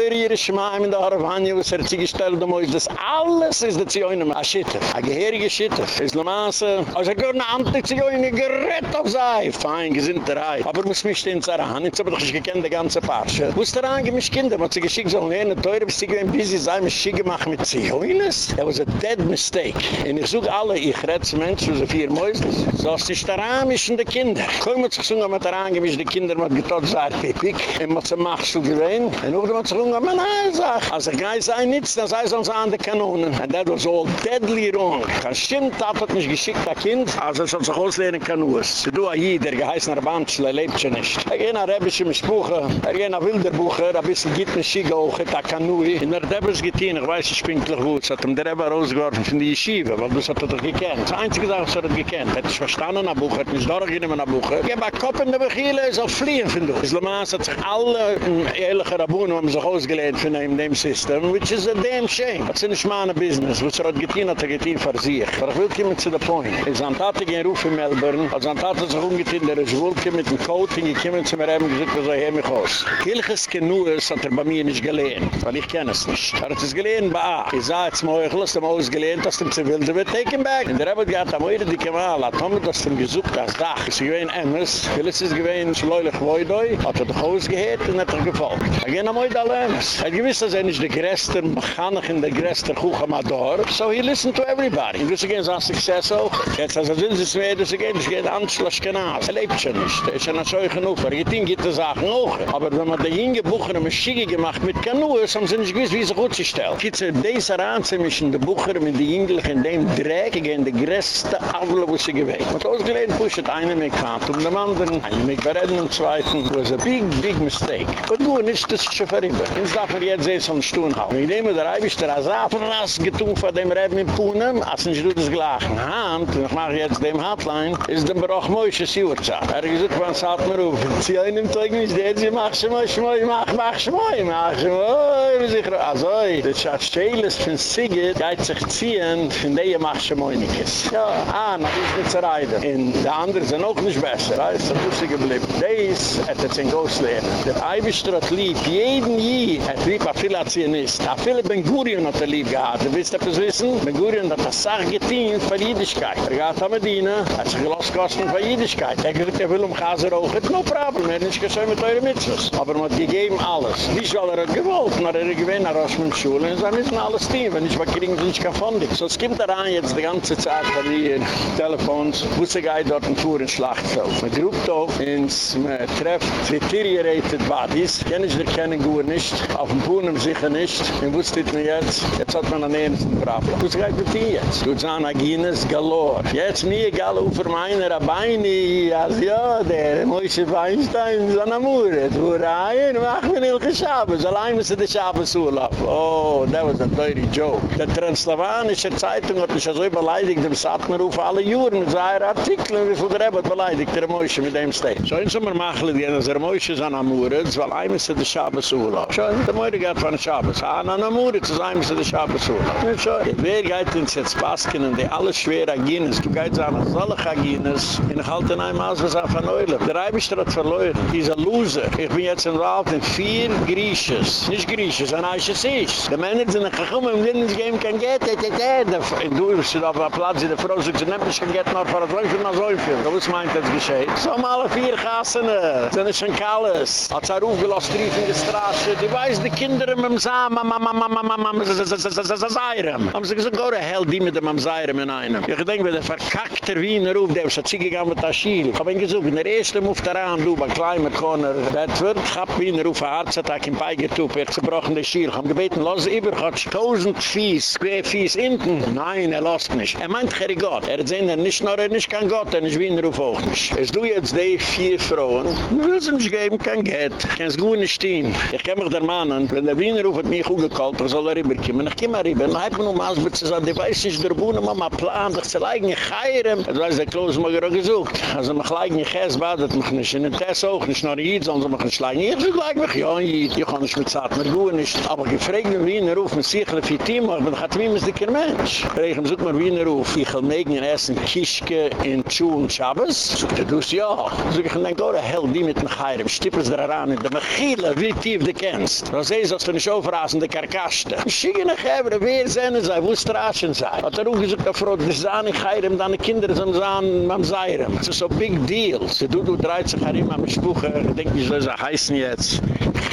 ganz teurer Schmaim in der Haravanje, was er hat sich gestellt, da muss das alles ist der Zioinem a Schitter, a geherige Schitter. Es ist Lamaße, als er gehört eine andere Zioine gerett auf sei. Fein, Gesinterei. Aber muss mich stehen zerran, jetzt hab ich gekannt, die ganze Parche. Wo ist der angemischt Kinder, hat sich geschickt, so eine teure, bis sie gewinn, bis sie sei, mich schick gemacht mit Zioines? That was a dead mistake. Und ich such alle, ich zu Menschen, so vier Mäusels. So ist die Staramischen der Kinder. Komm, man sich so, mit der angemischt, die Kinder, man hat getot, sei, pipik. Und man hat sie macht so gewinn. Und auch, man hat so, man hat Also, gai sei nichts, dann sei sonst an der Kanonen. And that was all deadly wrong. Kein Stimmt hat mich geschickt, ein Kind, also es soll sich auslehnen kann nur. Sie du a jeder, geheißen Arbanzle, lebt schon nicht. Er gehen nach Rebische Mischbuche, er gehen nach Wilderbuche, ein bisschen gibt mir Schiege auch, da kann nur. In der Rebis getehen, ich weiß, ich bin gleich gut, es hat ihm der Rebbe rausgeworfen von der Yeshiva, weil das hat er doch gekannt. Das einzige Sache, was er hat gekannt. Er hat sich verstanden nach Buche, hat mich durchgenommen nach Buche. Ich habe Kopf in der Bechile, er soll fliehen von du. Islamas hat sich alle ehrliche Rabunen haben sich ausgelehnt von dem System, which is a damn shame. Das ist nicht meine Business. Was er hat getan, hat er getan für sich. Aber ich will kommen zu der Point. Es ist ein Tate gehen Ruf in Melbourne. Als ein Tate sich umgetan, der ist wohl mit dem Coating gekommen zu mir haben gesagt, was er hier mich aus. Hilches Genues hat er bei mir nicht gelehnt. Weil ich kenne es nicht. Er hat es gelehnt bei A. Ich sage jetzt mal, ich lasse ihm ausgelehnt, dass dem Zivil, der wird taken back. Und der Rebbe hat am Eure die Kemal, hat Tommy das dem gesucht als Dach. Es ist gewähnt Emmes. Vieles ist gewähnt Schleulich Woidoi. Hat er doch ausgeheert und hat er gefolgt. Er ging am Eure Emmes. Er gewiss, dass er nicht der größte Mechanik in der größte Kuchamador. So he listened to everybody. Und das ist ein Success auch. Jetzt als er sind es mehr, das geht, das geht an Schlosskenas. Er lebt schon nicht. Er ist ja noch so genug. Er geht in gitte Sachen auch. Aber wenn man die hingebuchene Maschige gemacht mit Kanuas, haben sie nicht gewiss, wie sie gut sich stellt. Gibt es diese Ranzimischen, die Bucher mit den Jünglichen, in dem Dreck, in der größte Avle, wo sie gewähnt. Und ausgelehnt pushet einer mit Quantum, dem anderen, einer mit Bereden und Zweiten. Das was a big, big mistake. Und du, nicht, das ist. Jetzt darf man jetzt sehen, so ein Stuhl haben. Ich nehme der Eibisch der Asafen-Ras getun von dem Reben in Punem, als nicht du das gleiche Hand, und ich mache jetzt dem Hotline, ist dem Baruch Moishe Siurzah. Er gesagt, wann sagt mir auf, sie einem Zeug nicht, der sie mach schmoi, schmoi, mach, mach schmoi, mach schmoi, wie sich, also, das Schatz Scheles von Siget, geht sich ziehen, von der mach schmoi nikes. Ja, ah, noch ist nicht zerreiden. Und die anderen sind auch nicht besser, das ist geblieben. Dies hat er zehn Ghost lernen. Der Eibisch hat lieb, jeden je, hat lieb, a viel hat sie nicht. A viele Ben-Gurion hat er lieb gehad. Du willst etwas wissen? Ben-Gurion hat das Sach getient für Jüdischkeit. Er gehad am Medina, hat sich gelost kosten für Jüdischkeit. Er gesagt, er will um Chaser auch. No problem, er hat nicht geschehen mit euren Mitzvahs. Aber man hat gegeben alles. Nicht weil er hat gewollt, aber er gewinnt nach Rossmann-Schule. Und sie müssen alles tun, wenn ich mal kriegen, sind ich kein Fondig. So, es kommt daran jetzt die ganze Zeit von hier, Telefons, wo sie geht dort ein Tour in Schlachtfeld. Man grubt auf, ins, man trefft, deteriorated bodies. Kenn ich der kennen gut nicht. Auf dem Puhnen sicher nicht. Und wo steht man jetzt? Jetzt hat man einen ernsten Problem. Wo geht mit dir jetzt? Du sagst, Agines galore. Jetzt nie egal, wo für meine Rabbeini, als ja, der Moishe Weinstein, so eine Mure. Du rein, mach mir nicht Schabes. Allein müssen die Schabes Urlaub. Oh, that was a dirty joke. Der Translavanische Zeitung hat mich so beleidigt, dem Satmerruf alle Juren mit seinen Artikeln, wie viel der Rebbe beleidigt, der Moishe mit dem Stein. So in Sommer machen die, Moishe ist an Amure, weil ein müssen die Schabes Urlaub. So, der Moishe geht von der Schabes. An Amure, das ist ein müssen die Schabes Urlaub. So, wer geht ins jetzt Basken und die alles schwer Agines, du gehst an alle Agines, in ich halte ein Maß, was an Eulem. Der Eibischter hat verloren. Die ein Loser. Ich bin jetzt involved in vier Grieches. Nicht Grieches, ein Eiches ist. Die Männer sind gekommen, im Lindens Game kann geht, et, et, et, et. Du bist auf einem Platz, in der Frau sagt, sie nimmt nicht kann geht, noch für das Läufe noch so viel. Da was meint das geschehen? So haben alle vier Gassen, sind schon Kalles. Hat sie aufgelost, rief in die Straße, die weiß die Kinder mit dem Samen, mama, mama, mama, mama, Zairem. Haben sie gesagt, go to hell, die mit dem Zairem in einem. Ich denke, der verkackte Wiener ruf, der ist ein Ziegegang mit Aschiel. Ich hab ihn gesucht, in der erste Move daran, du, bei Climate Corner, Bedford, ich hab Wiener ruf, ein Herzattack in Peigetup, er zerbrochen der Schiel. Ich hab gebeten, lass über, hat tausend Fies, square Fies hinten. Nein, er lasst nicht. Er meint, Herr Gott, er hat er nicht nur, er nicht kein Gott, er ist Wiener ruf auch nicht. Es du jetzt die vier Frauen, willst ihm nicht geben, kein Geld. Kannst gut nicht stehen. Ich kenn mich der Mann, wenn der Wiener ruf hat mich gut gekallt, er soll er rüberkommen. Ich komm rüber, dann hat man um Asbert zu sagen, die weiß nicht, der Buhne, Mama, plan, doch zu leigen, ich heirem. Das weiß der Kloß, mag er auch gesucht. Also mich leigen, ich ess, badet mich nicht. In den Tess auch, nicht nur Jid, sondern mich nicht leigen. Ich leig mich, ja, Jid. Ich kann nicht mit Zart, mir gut nicht. Aber gefragt mir, wie er ruf, mit sich, für Team, aber ich hatte mir ein dicker Mensch. Ich such mir, wie er ruf, ich will megen essen, Kischke in Tschu und Schabes. So, du hast ja. So, ich denke, oh, Hell, die mit dem Heirem, stippes der Aran, in der Mechile, wie tief du kennst. Das ist, als wir nicht aufrasen, der Kaste. Schiegene Gebre, wer sind sie, wo Straschen sei? Hat er auch gesagt, er fragt, das sah nicht heirem, deine Kinder sind an am Seirem. Das ist so big deal. Sie du dreht sich herim am Spuche, ich denke, wie soll sie heißen jetzt?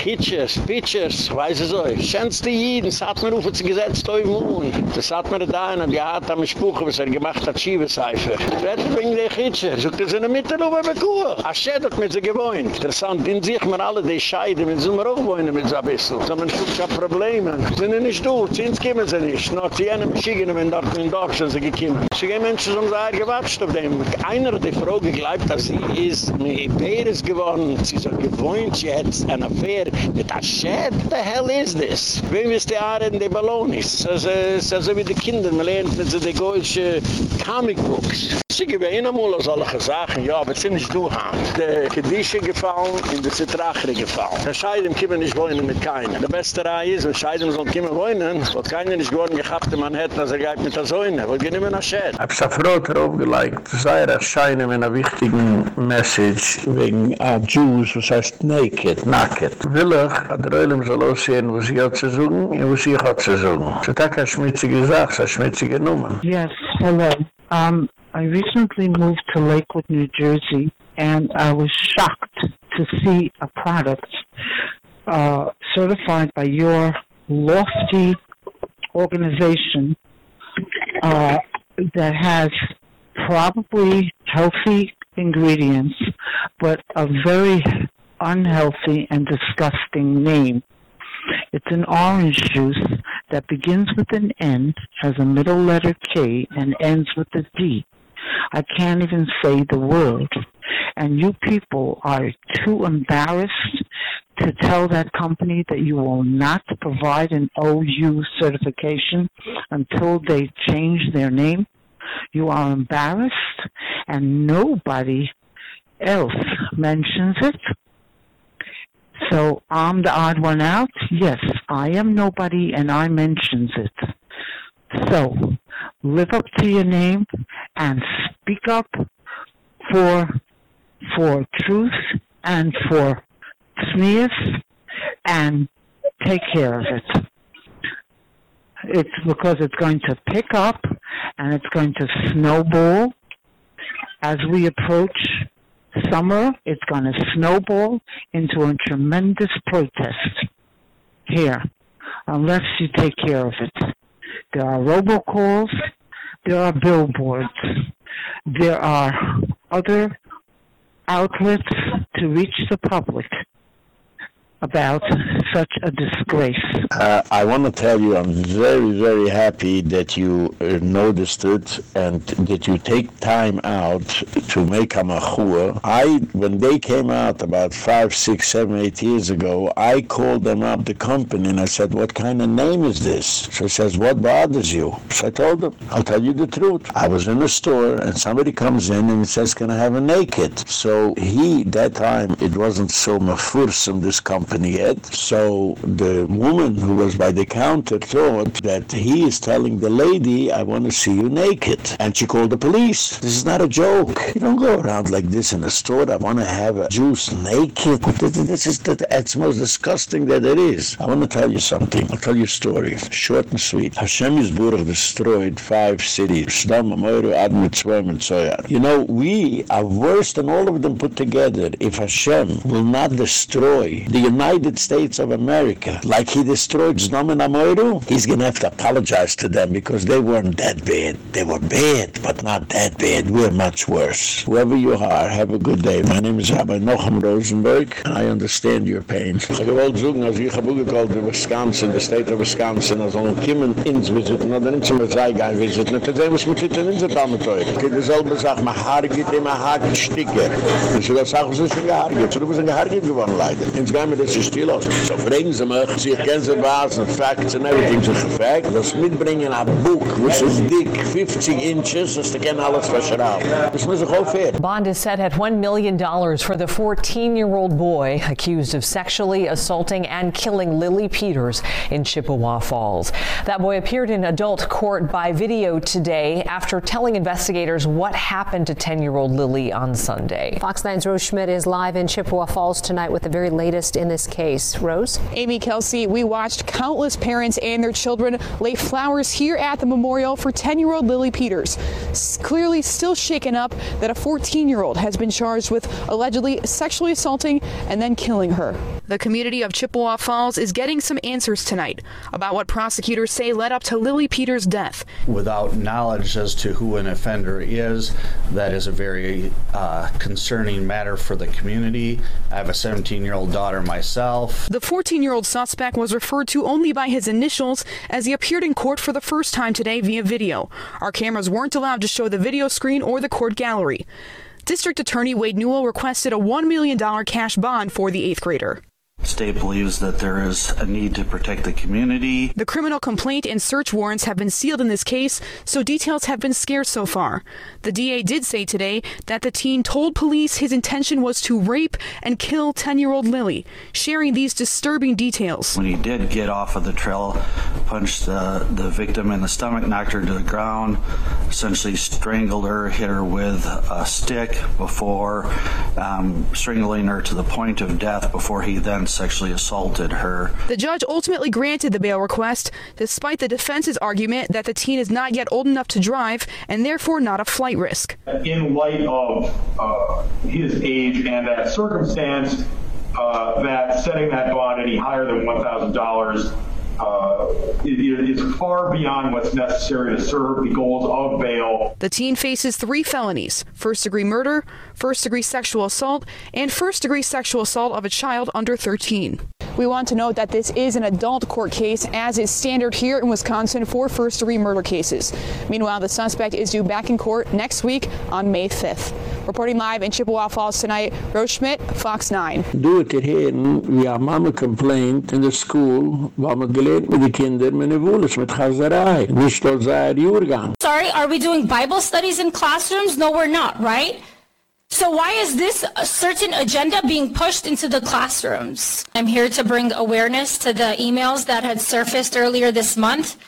Hitches, Pitches, weiß ich so. Schönste Jiden, das hat man auf uns gesetzt, oi Moon. Das hat man da einen, die hat am Spuche, was er gemacht hat, Schiebeseifer. Rette bring die Hitche, sucht er seine Mitte, wo er bekuhe. Schäd hat mit sie gewohnt. Interessant, in sich mir alle die Scheide, mit so auch wohnen Kaulitz ein bisschen. So man schlug schon Probleme. Sind sie nicht durch, sind sie kommen sie nicht. Nur zu jenem Schiegenen, wenn dort in Dorf sind sie gekommen. Sie gehen Menschen, um sie haben gewatscht auf dem. Einer der Frau geglaubt, dass sie ist, mit ein Bär geworden. Sie ist ja gewohnt, sie hat eine Affäre mit der Schäd. What the hell is this? Wem ist die Haare in den Ballonis? Also wie die Kinder, man lernt mit den deutschen Comicbooks. Sie geben einen Mal aus allen Sachen, ja, aber sie sind nicht durchhand. Die Kedische gefallen und die Zitrachere gefallen. Dann scheiden, kommen nicht wohin. Wohnen mit keinem. Der beste Reihe ist, wenn Scheidem soll kommen wohnen, wird keiner nicht gewohnen gehabt, man hätte, als er geht mit der Säune. Wo gehen immer nach Schäden? Ich habe es auf Rot draufgelegt. Das sei erscheinen mit einer wichtigen Message wegen uh, Jews, was heißt naked, naked. Will ich, hat der Ölm soll aussehen, wo sie hat zu suchen, und wo sie hat zu suchen. Das ist eine schmutzige Sache, eine schmutzige Nummer. Yes, hello. Um, I recently moved to Lakewood, New Jersey, and I was shocked to see a product uh, certified by your lofty organization uh, that has probably healthy ingredients, but a very unhealthy and disgusting name. It's an orange juice that begins with an N, has a middle letter K, and ends with a D. I can't even say the word. And you people are too embarrassed to tell that company that you will not provide an OU certification until they change their name. You are embarrassed and nobody else mentions it. So I'm the odd one out. Yes, I am nobody and I mentions it. So live up to your name and speak up for for truth and for sneers and take care of it. It's because it's going to pick up and it's going to snowball as we approach summer. It's going to snowball into a tremendous protest here unless you take care of it. There are robocalls. There are billboards. There are other outlets to reach the public about such a disgrace. Uh, I want to tell you I'm very, very happy that you uh, noticed it and that you take time out to make a machua. I, when they came out about five, six, seven, eight years ago, I called them up, the company, and I said, what kind of name is this? So he says, what bothers you? So I told them, I'll tell you the truth. I was in a store and somebody comes in and says, can I have a naked? So he, that time, it wasn't so mafursum, this company, company yet. So the woman who was by the counter thought that he is telling the lady, I want to see you naked. And she called the police. This is not a joke. You don't go around like this in a store. I want to have a juice naked. This is the, it's most disgusting that it is. I want to tell you something. I'll tell you a story. Short and sweet. Hashem is Burach destroyed five cities. You know, we are worse than all of them put together. If Hashem will not destroy the United United States of America, like he destroyed Znamen Amoiru, he's to have to apologize to them because they weren't that bad. They were bad, but not that bad. We're much worse. Whoever you are, have a good day. My name is Rabbi Nochem Rosenberg, I understand your pain. Ich wollte sagen, als ich habe gekallt in Wisconsin, the state of Wisconsin, als er kommen ins visiten, oder nicht zum Zeigein visiten, und dann muss man sich in unser Talmeteuer. Habe dieselbe Sache, mein Haar geht immer Haken sticker. Ich habe gesagt, was ist Gehaar geht? So, du bist ein Gehaar geht geworden, leider. Jetzt gehen wir das sie still aus. So fragen sie mich, sie kennen sie was, und facts and everything, so gefragt. Das mitbringen ein Buch, was ist dick, 50 inches, das kann alles verschrauben. Das muss ich auch fair. Bond is set at $1 million for the 14-year-old boy accused of sexually assaulting and killing Lily Peters in Chippewa Falls. That boy appeared in adult court by video today after telling investigators what happened to 10-year-old Lily on Sunday. Fox 9's Rose Schmidt is live in Chippewa Falls tonight with the very latest in the this case. Rose? Amy Kelsey, we watched countless parents and their children lay flowers here at the memorial for 10 year old Lily Peters. Clearly still shaken up that a 14 year old has been charged with allegedly sexually assaulting and then killing her. The community of Chippewa Falls is getting some answers tonight about what prosecutors say led up to Lily Peters' death. Without knowledge as to who an offender is, that is a very uh, concerning matter for the community. I have a 17 year old daughter myself. The 14 year old suspect was referred to only by his initials as he appeared in court for the first time today via video. Our cameras weren't allowed to show the video screen or the court gallery. District Attorney Wade Newell requested a $1 million cash bond for the eighth grader. State believes that there is a need to protect the community. The criminal complaint and search warrants have been sealed in this case, so details have been scarce so far. The DA did say today that the teen told police his intention was to rape and kill 10 year old Lily, sharing these disturbing details. When he did get off of the trail, punched the, the victim in the stomach, knocked her to the ground, essentially strangled her, hit her with a stick before um, strangling her to the point of death before he then sexually assaulted her. The judge ultimately granted the bail request, despite the defense's argument that the teen is not yet old enough to drive and therefore not a flight risk. In light of uh, his age and that circumstance, uh, that setting that bond any higher than $1,000 uh, is far beyond what's necessary to serve the goals of bail. The teen faces three felonies first degree murder, first degree sexual assault, and first degree sexual assault of a child under 13. We want to note that this is an adult court case, as is standard here in Wisconsin for first degree murder cases. Meanwhile, the suspect is due back in court next week on May 5th. Reporting live in Chippewa Falls tonight, Rose Schmidt, Fox 9. Du it hierhin, wie a Mama complaint in the school, weil man gelernt mit den Kindern, mit Wohles, mit Chazerei. Nicht dort sei Jurgang. Sorry, are we doing Bible studies in classrooms? No, we're not, right? So why is this a certain agenda being pushed into the classrooms? I'm here to bring awareness to the emails that had surfaced earlier this month.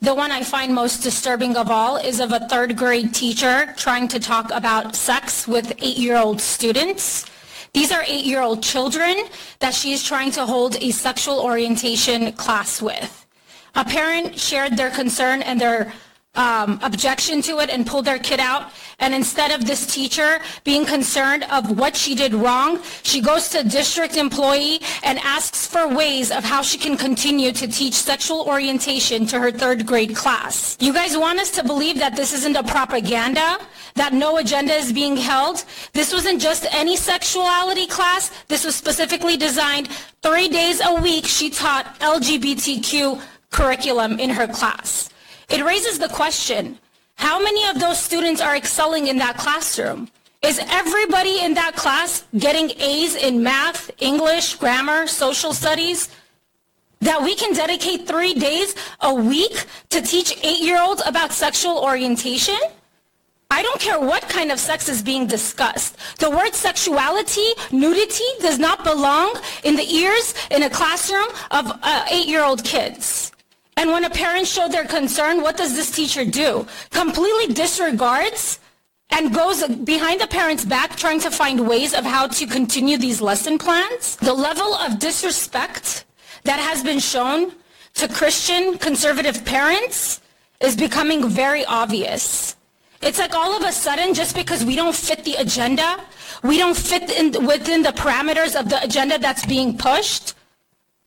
The one I find most disturbing of all is of a third grade teacher trying to talk about sex with eight-year-old students. These are eight-year-old children that she is trying to hold a sexual orientation class with. A parent shared their concern and their um, objection to it and pulled their kid out. And instead of this teacher being concerned of what she did wrong, she goes to a district employee and asks for ways of how she can continue to teach sexual orientation to her third grade class. You guys want us to believe that this isn't a propaganda? That no agenda is being held? This wasn't just any sexuality class. This was specifically designed three days a week. She taught LGBTQ curriculum in her class. It raises the question, how many of those students are excelling in that classroom? Is everybody in that class getting A's in math, English, grammar, social studies? That we can dedicate three days a week to teach eight-year-olds about sexual orientation? I don't care what kind of sex is being discussed. The word sexuality, nudity, does not belong in the ears in a classroom of uh, eight-year-old kids. And when a parent show their concern, what does this teacher do? Completely disregards and goes behind the parent's back trying to find ways of how to continue these lesson plans. The level of disrespect that has been shown to Christian conservative parents is becoming very obvious. It's like all of a sudden, just because we don't fit the agenda, we don't fit in, within the parameters of the agenda that's being pushed,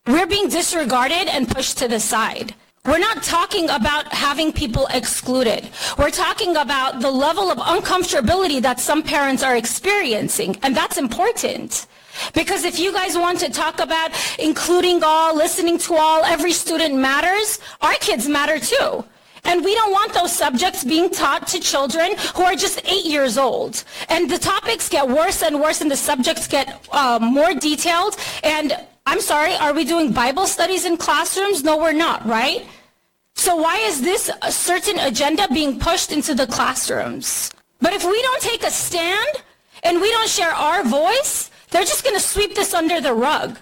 we're being disregarded and pushed to the side. We're not talking about having people excluded. We're talking about the level of uncomfortability that some parents are experiencing, and that's important. Because if you guys want to talk about including all, listening to all, every student matters, our kids matter too. And we don't want those subjects being taught to children who are just eight years old. And the topics get worse and worse and the subjects get uh, more detailed. And I'm sorry, are we doing Bible studies in classrooms? No, we're not, right? So why is this a certain agenda being pushed into the classrooms? But if we don't take a stand and we don't share our voice, they're just going to sweep this under the rug.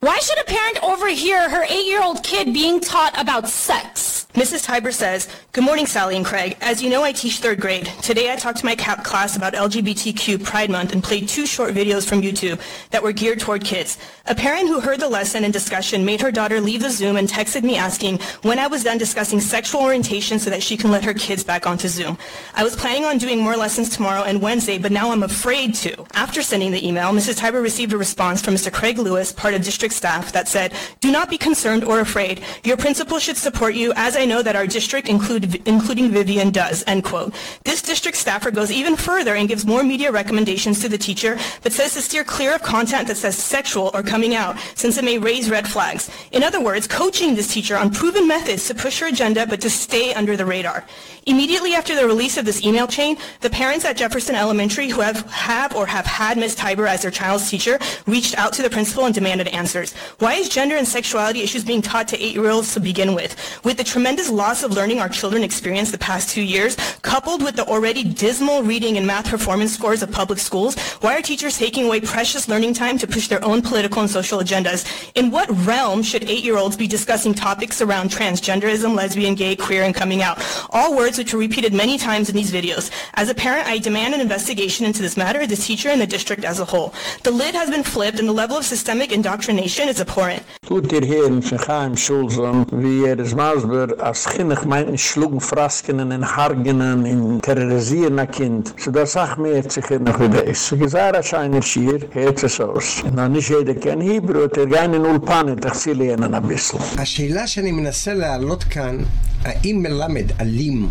Why should a parent overhear her eight-year-old kid being taught about sex? Mrs. Tiber says, Good morning, Sally and Craig. As you know, I teach third grade. Today I talked to my CAP class about LGBTQ Pride Month and played two short videos from YouTube that were geared toward kids. A parent who heard the lesson and discussion made her daughter leave the Zoom and texted me asking when I was done discussing sexual orientation so that she can let her kids back onto Zoom. I was planning on doing more lessons tomorrow and Wednesday, but now I'm afraid to. After sending the email, Mrs. Tiber received a response from Mr. Craig Lewis, part of district staff, that said, Do not be concerned or afraid. Your principal should support you as I know that our district, include, including Vivian, does, end quote. This district staffer goes even further and gives more media recommendations to the teacher, but says to steer clear of content that says sexual or coming out, since it may raise red flags. In other words, coaching this teacher on proven methods to push her agenda, but to stay under the radar. Immediately after the release of this email chain, the parents at Jefferson Elementary who have, have or have had Ms. Tiber as their child's teacher reached out to the principal and demanded answers. Why is gender and sexuality issues being taught to eight-year-olds to begin with? With the tremendous loss loss of learning our children experienced the past two years, coupled with the already dismal reading and math performance scores of public schools, why are teachers taking away precious learning time to push their own political and social agendas? In what realm should eight-year-olds be discussing topics around transgenderism, lesbian, gay, queer, and coming out? All words which are repeated many times in these videos. As a parent, I demand an investigation into this matter, the teacher, and the district as a whole. The lid has been flipped, and the level of systemic indoctrination is abhorrent. Wie er is Masber, as kinnig meinten schlugen Fraskenen in Hargenen in terrorisieren a kind. So da sag mir jetzt sich noch wieder ist. So gesagt, als einer schier, hört es aus. Und dann nicht jeder kennt Hebrew, der gehen in Ulpanen, doch sie lernen ein bisschen. השאלה שאני מנסה להעלות כאן, האם מלמד אלים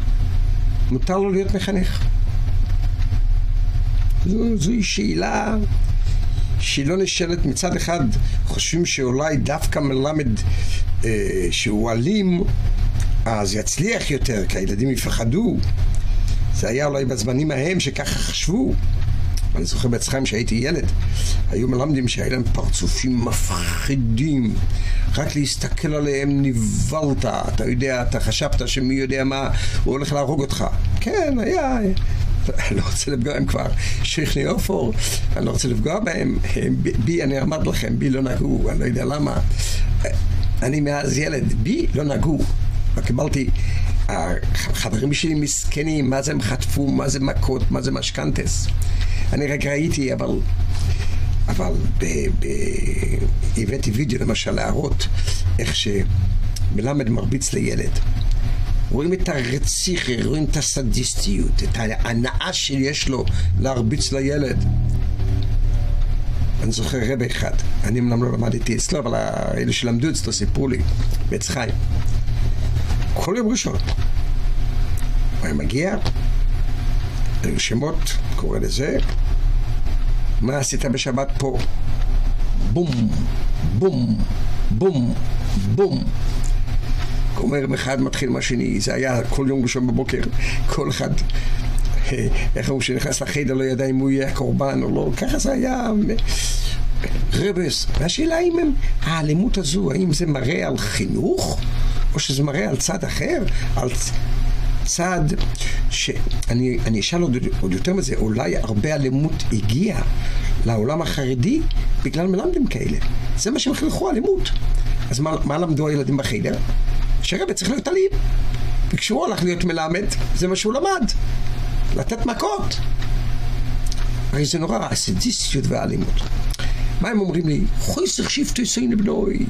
מותר לו להיות מחנך? זו, זוהי שאלה שהיא לא נשאלת מצד אחד, חושבים שאולי דווקא מלמד אה, שהוא אלים אז יצליח יותר, כי הילדים יפחדו. זה היה אולי בזמנים ההם שככה חשבו. אני זוכר בעצמכם שהייתי ילד, היו מלמדים שהיו להם פרצופים מפחידים. רק להסתכל עליהם נבלת, אתה יודע, אתה חשבת שמי יודע מה, הוא הולך להרוג אותך. כן, היה... אני לא רוצה לפגוע בהם כבר, שכני אופור, אני לא רוצה לפגוע בהם. בי, אני אמרתי לכם, בי לא נגעו, אני לא יודע למה. אני מאז ילד, בי לא נגעו. קיבלתי, החברים שלי מסכנים, מה זה הם חטפו, מה זה מכות, מה זה משכנתס. אני רק ראיתי, אבל... אבל ב, ב, הבאתי וידאו למשל להראות איך שמלמד מרביץ לילד. רואים את הרציחה, רואים את הסדיסטיות, את ההנאה שיש לו להרביץ לילד. אני זוכר רב אחד, אני אמנם לא למדתי אצלו, אבל אלה שלמדו אצלו סיפרו לי, בעץ חיים. כל יום ראשון. הוא היה מגיע, שמות, קורא לזה, מה עשית בשבת פה? בום, בום, בום, בום. אומר אחד מתחיל מהשני, זה היה כל יום ראשון בבוקר, כל אחד, איך הוא שנכנס לחדר לא ידע אם הוא יהיה קורבן או לא, ככה זה היה רבס. והשאלה אם הם, האלימות הזו, האם זה מראה על חינוך? או שזה מראה על צד אחר, על צד שאני אשאל עוד, עוד יותר מזה, אולי הרבה אלימות הגיעה לעולם החרדי בגלל מלמדים כאלה. זה מה שהם חינכו, אלימות. אז מה, מה למדו הילדים בחדר? שרבא צריך להיות אלים. וכשהוא הלך להיות מלמד, זה מה שהוא למד. לתת מכות. הרי זה נורא, הסדיסטיות והאלימות. מה הם אומרים לי? חויסך שיפטו יסיין לבנוי.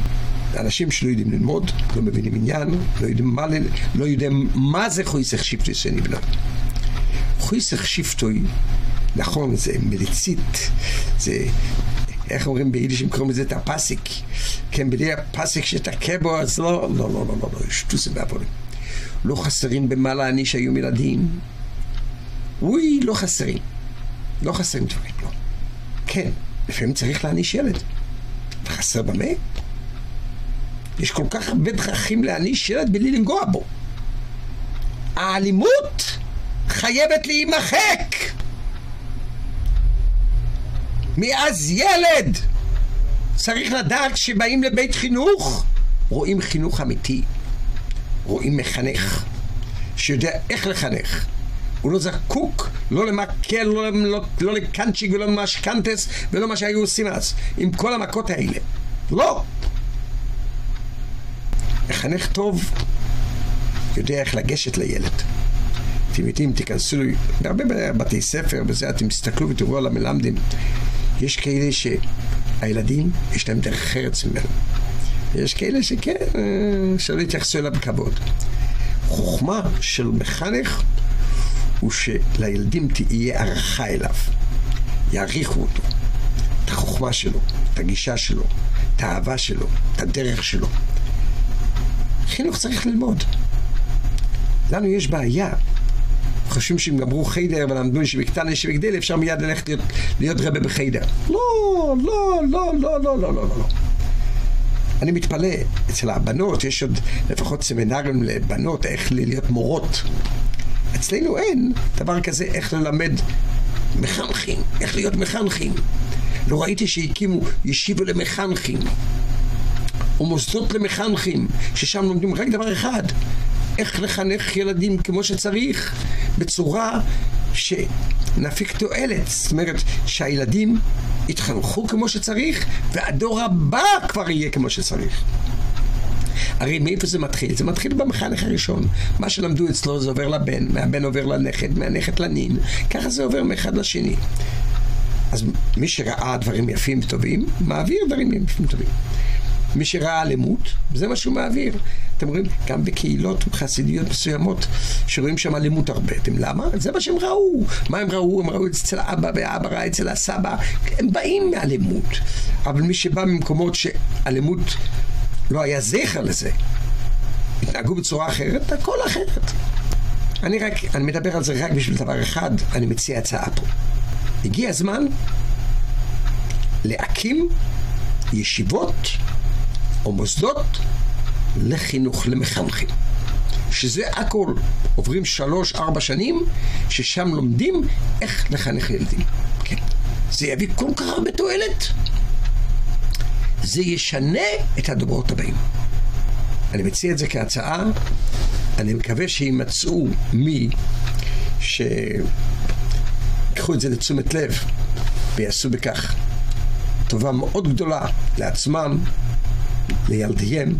אנשים שלא יודעים ללמוד, לא מבינים עניין, לא יודעים מה, לא יודעים מה זה חויסך שיפטו יסיין לבנוי. חויסך שיפטוי, נכון, זה מליצית, זה... איך אומרים ביידיש, הם קוראים לזה את הפסיק. כן, בלי הפסיק שתכה בו, אז לא, לא, לא, לא, לא, לא, שטוסים בעבורים. לא חסרים במה להעניש היום ילדים. אוי, לא חסרים. לא חסרים דברים, לא. כן, לפעמים צריך להעניש ילד. וחסר במה? יש כל כך הרבה דרכים להעניש ילד בלי לנגוע בו. האלימות חייבת להימחק. מאז ילד צריך לדעת שבאים לבית חינוך, רואים חינוך אמיתי, רואים מחנך, שיודע איך לחנך. הוא לא זקוק לא למקל, לא, לא, לא לקנצ'יק ולא למשקנטס ולא מה שהיו עושים אז, עם כל המכות האלה. לא. מחנך טוב יודע איך לגשת לילד. אתם יודעים, תיכנסו בהרבה בתי ספר, בזה אתם תסתכלו ותראו על המלמדים. יש כאלה שהילדים, יש להם דרך ארץ ממנו. יש כאלה שכן, אה, שלא יתייחסו אליו בכבוד. חוכמה של מחנך הוא שלילדים תהיה הערכה אליו. יעריכו אותו, את החוכמה שלו, את הגישה שלו, את האהבה שלו, את הדרך שלו. חינוך צריך ללמוד. לנו יש בעיה. חושבים שאם גמרו חיידר ולמדו שבקטן יש שבגדל אפשר מיד ללכת להיות, להיות רבה בחיידר. לא, לא, לא, לא, לא, לא, לא, לא. אני מתפלא, אצל הבנות יש עוד לפחות סמינרים לבנות איך להיות מורות. אצלנו אין דבר כזה איך ללמד מחנכים, איך להיות מחנכים. לא ראיתי שהקימו ישיבה למחנכים, או מוסדות למחנכים, ששם לומדים רק דבר אחד, איך לחנך ילדים כמו שצריך, בצורה שנפיק תועלת. זאת אומרת, שהילדים יתחנכו כמו שצריך, והדור הבא כבר יהיה כמו שצריך. הרי מאיפה זה מתחיל? זה מתחיל במחנך הראשון. מה שלמדו אצלו זה עובר לבן, מהבן עובר לנכד, מהנכד לנין. ככה זה עובר מאחד לשני. אז מי שראה דברים יפים וטובים, מעביר דברים יפים וטובים. מי שראה אלימות, זה מה שהוא מעביר. אתם רואים, גם בקהילות חסידיות מסוימות, שרואים שם אלימות הרבה. אתם למה? זה מה שהם ראו. מה הם ראו? הם ראו אצל האבא, והאבא ראה אצל הסבא. הם באים מאלימות. אבל מי שבא ממקומות שאלימות לא היה זכר לזה, התנהגו בצורה אחרת, הכל אחרת. אני רק, אני מדבר על זה רק בשביל דבר אחד, אני מציע הצעה פה. הגיע הזמן להקים ישיבות או מוסדות לחינוך למחנכים. שזה הכל. עוברים שלוש-ארבע שנים, ששם לומדים איך לחנך ילדים. כן. זה יביא כל כך הרבה תועלת. זה ישנה את הדורות הבאים. אני מציע את זה כהצעה, אני מקווה שימצאו מי שיקחו את זה לתשומת לב ויעשו בכך טובה מאוד גדולה לעצמם, לילדיהם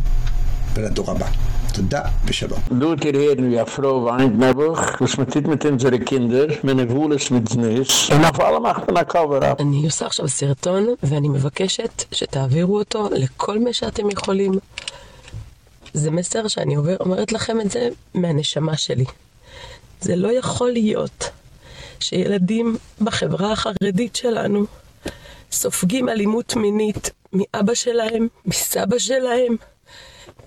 ולדור הבא. תודה ושלום. Du tir heden wie a Frau weint nebuch, was mit dit mit unsere Kinder, meine Wohles mit Znis, und auf alle macht man a cover-up. אני עושה עכשיו סרטון, ואני מבקשת שתעבירו אותו לכל מי שאתם יכולים. זה מסר שאני עובר, אומרת לכם את זה מהנשמה שלי. זה לא יכול להיות שילדים בחברה החרדית שלנו סופגים אלימות מינית מאבא שלהם, מסבא שלהם,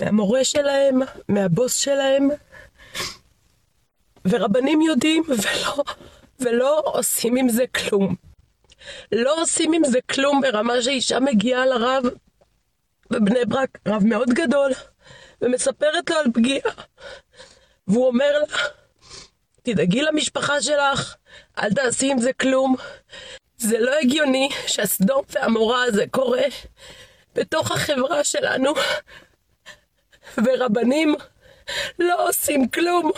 מהמורה שלהם, מהבוס שלהם, ורבנים יודעים ולא, ולא עושים עם זה כלום. לא עושים עם זה כלום ברמה שאישה מגיעה לרב בבני ברק, רב מאוד גדול, ומספרת לו על פגיעה. והוא אומר לה, תדאגי למשפחה שלך, אל תעשי עם זה כלום. זה לא הגיוני שהסדום והמורא הזה קורה בתוך החברה שלנו, ורבנים לא עושים כלום.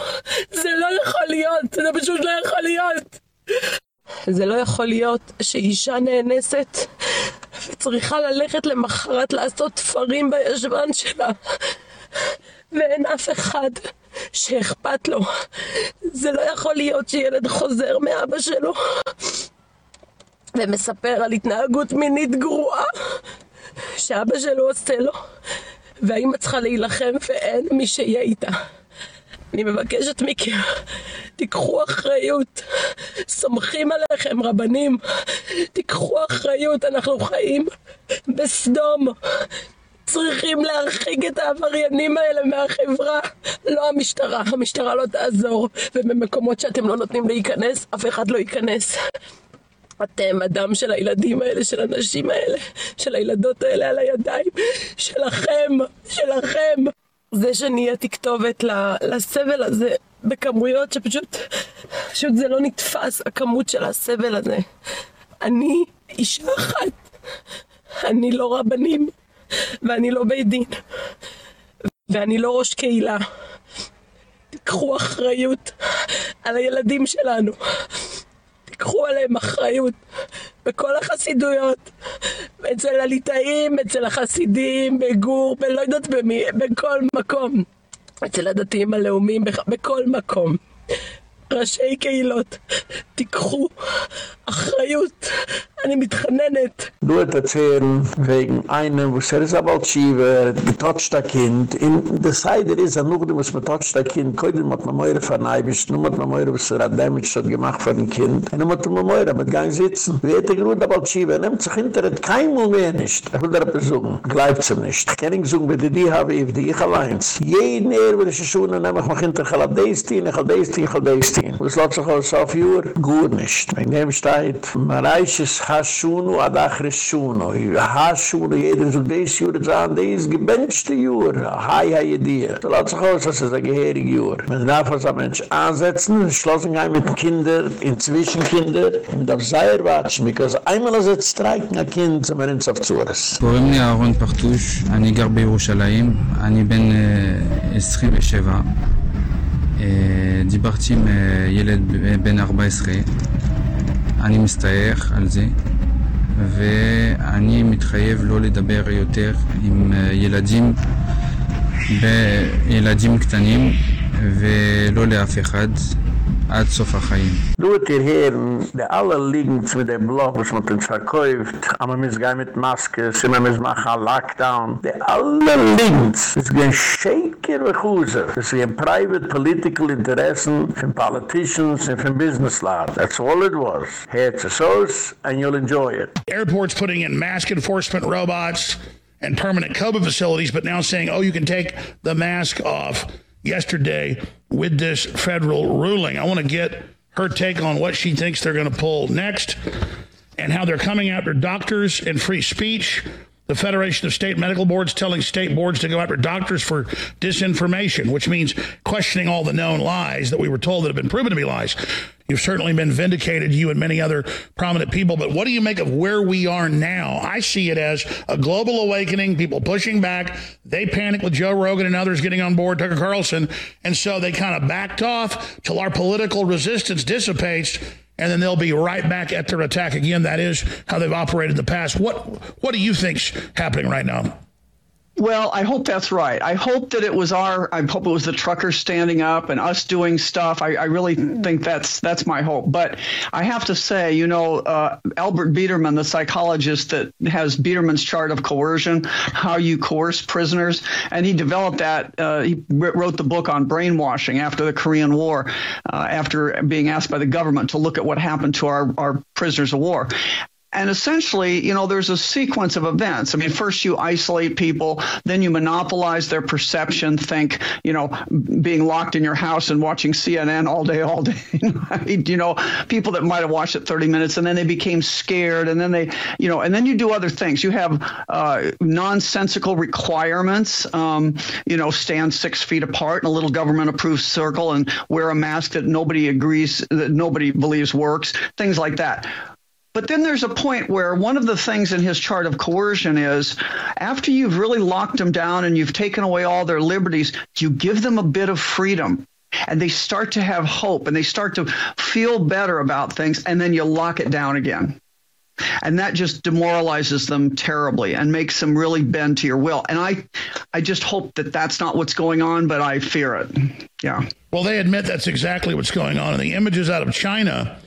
זה לא יכול להיות, זה פשוט לא יכול להיות. זה לא יכול להיות שאישה נאנסת וצריכה ללכת למחרת לעשות תפרים בישבן שלה ואין אף אחד שאכפת לו. זה לא יכול להיות שילד חוזר מאבא שלו ומספר על התנהגות מינית גרועה שאבא שלו עושה לו והאמא צריכה להילחם ואין מי שיהיה איתה. אני מבקשת מכם, תיקחו אחריות. סומכים עליכם, רבנים. תיקחו אחריות, אנחנו חיים בסדום. צריכים להרחיק את העבריינים האלה מהחברה. לא המשטרה, המשטרה לא תעזור. ובמקומות שאתם לא נותנים להיכנס, אף אחד לא ייכנס. אתם הדם של הילדים האלה, של הנשים האלה, של הילדות האלה על הידיים, שלכם, שלכם. זה שנהייתי כתובת לסבל הזה בכמויות שפשוט, פשוט זה לא נתפס, הכמות של הסבל הזה. אני אישה אחת, אני לא רבנים, ואני לא בית דין, ואני לא ראש קהילה. תיקחו אחריות על הילדים שלנו. תיקחו עליהם אחריות בכל החסידויות, אצל הליטאים, אצל החסידים, בגור, בלא יודעת במי, בכל מקום. אצל הדתיים הלאומיים בכל מקום. ראשי קהילות, תיקחו אחריות. אני מתחננת. Hat Damage hat gemacht von dem Kind. Und er mit einer Meure, mit gar nicht sitzen. Wie hat er gewohnt aber Schiebe, er nimmt sich hinter, hat kein Mal mehr nicht. Er will da besuchen, gleibt ihm nicht. Ich kann ihn gesungen, bitte die habe ich, die ich allein. Jeden Ehr, wenn ich schon, dann nehme ich mich hinter, ich habe das Team, ich habe das Team, ich habe das Und es lässt sich aus auf Jür, gut nicht. In dem steht, Mareisches Haschunu, Adachres Schuno. Haschunu, jeder so des Jür, das des gebenchte Jür. Hai, hai, dir. So lässt sich aus, das ist ein Geherig Jür. Man darf als ein Mensch ansetzen, schlossen ein mit Kinder, inzwischen Kinder, und auf Seier watschen, because einmal als es streiken ein Kind, sind wir ins auf Zures. קוראים לי אהרון פרטוש, אני גר בירושלים, אני בן 27. דיברתי עם ילד בן 14, אני מסתער על זה, ואני מתחייב לא לדבר יותר עם ילדים, ילדים קטנים ולא לאף אחד. Arzof Achaim. Du hat ihr Herren, die alle liegen mit dem Block, was man uns verkauft, aber wir gehen mit Maske, wir müssen machen einen Lockdown. Die alle liegen, es gehen Shaker und Huse. Es gehen private political Interessen von Politicians and from business lab. That's all it was. Here's a source and you'll enjoy it. Airports putting in mask enforcement robots and permanent COVID facilities, but now saying, oh, you can take the mask off yesterday with this federal ruling. I want to get her take on what she thinks they're going to pull next and how they're coming after doctors and free speech. The Federation of State Medical Boards telling state boards to go after doctors for disinformation, which means questioning all the known lies that we were told that have been proven to be lies. You've certainly been vindicated, you and many other prominent people. But what do you make of where we are now? I see it as a global awakening, people pushing back. They panic with Joe Rogan and others getting on board, Tucker Carlson. And so they kind of backed off till our political resistance dissipates. And then they'll be right back at their attack again. That is how they've operated in the past. What what do you think's happening right now? Well, I hope that's right. I hope that it was our. I hope it was the truckers standing up and us doing stuff. I, I really think that's that's my hope. But I have to say, you know, uh, Albert Biderman, the psychologist that has Biderman's chart of coercion, how you coerce prisoners, and he developed that. Uh, he wrote the book on brainwashing after the Korean War, uh, after being asked by the government to look at what happened to our our prisoners of war. And essentially, you know, there's a sequence of events. I mean, first you isolate people, then you monopolize their perception, think, you know, being locked in your house and watching CNN all day, all day. you know, people that might have watched it 30 minutes and then they became scared and then they, you know, and then you do other things. You have uh, nonsensical requirements, um, you know, stand six feet apart in a little government approved circle and wear a mask that nobody agrees, that nobody believes works, things like that. But then there's a point where one of the things in his chart of coercion is after you've really locked them down and you've taken away all their liberties, you give them a bit of freedom and they start to have hope and they start to feel better about things and then you lock it down again. And that just demoralizes them terribly and makes them really bend to your will. And I I just hope that that's not what's going on, but I fear it. Yeah. Well, they admit that's exactly what's going on. And the images out of China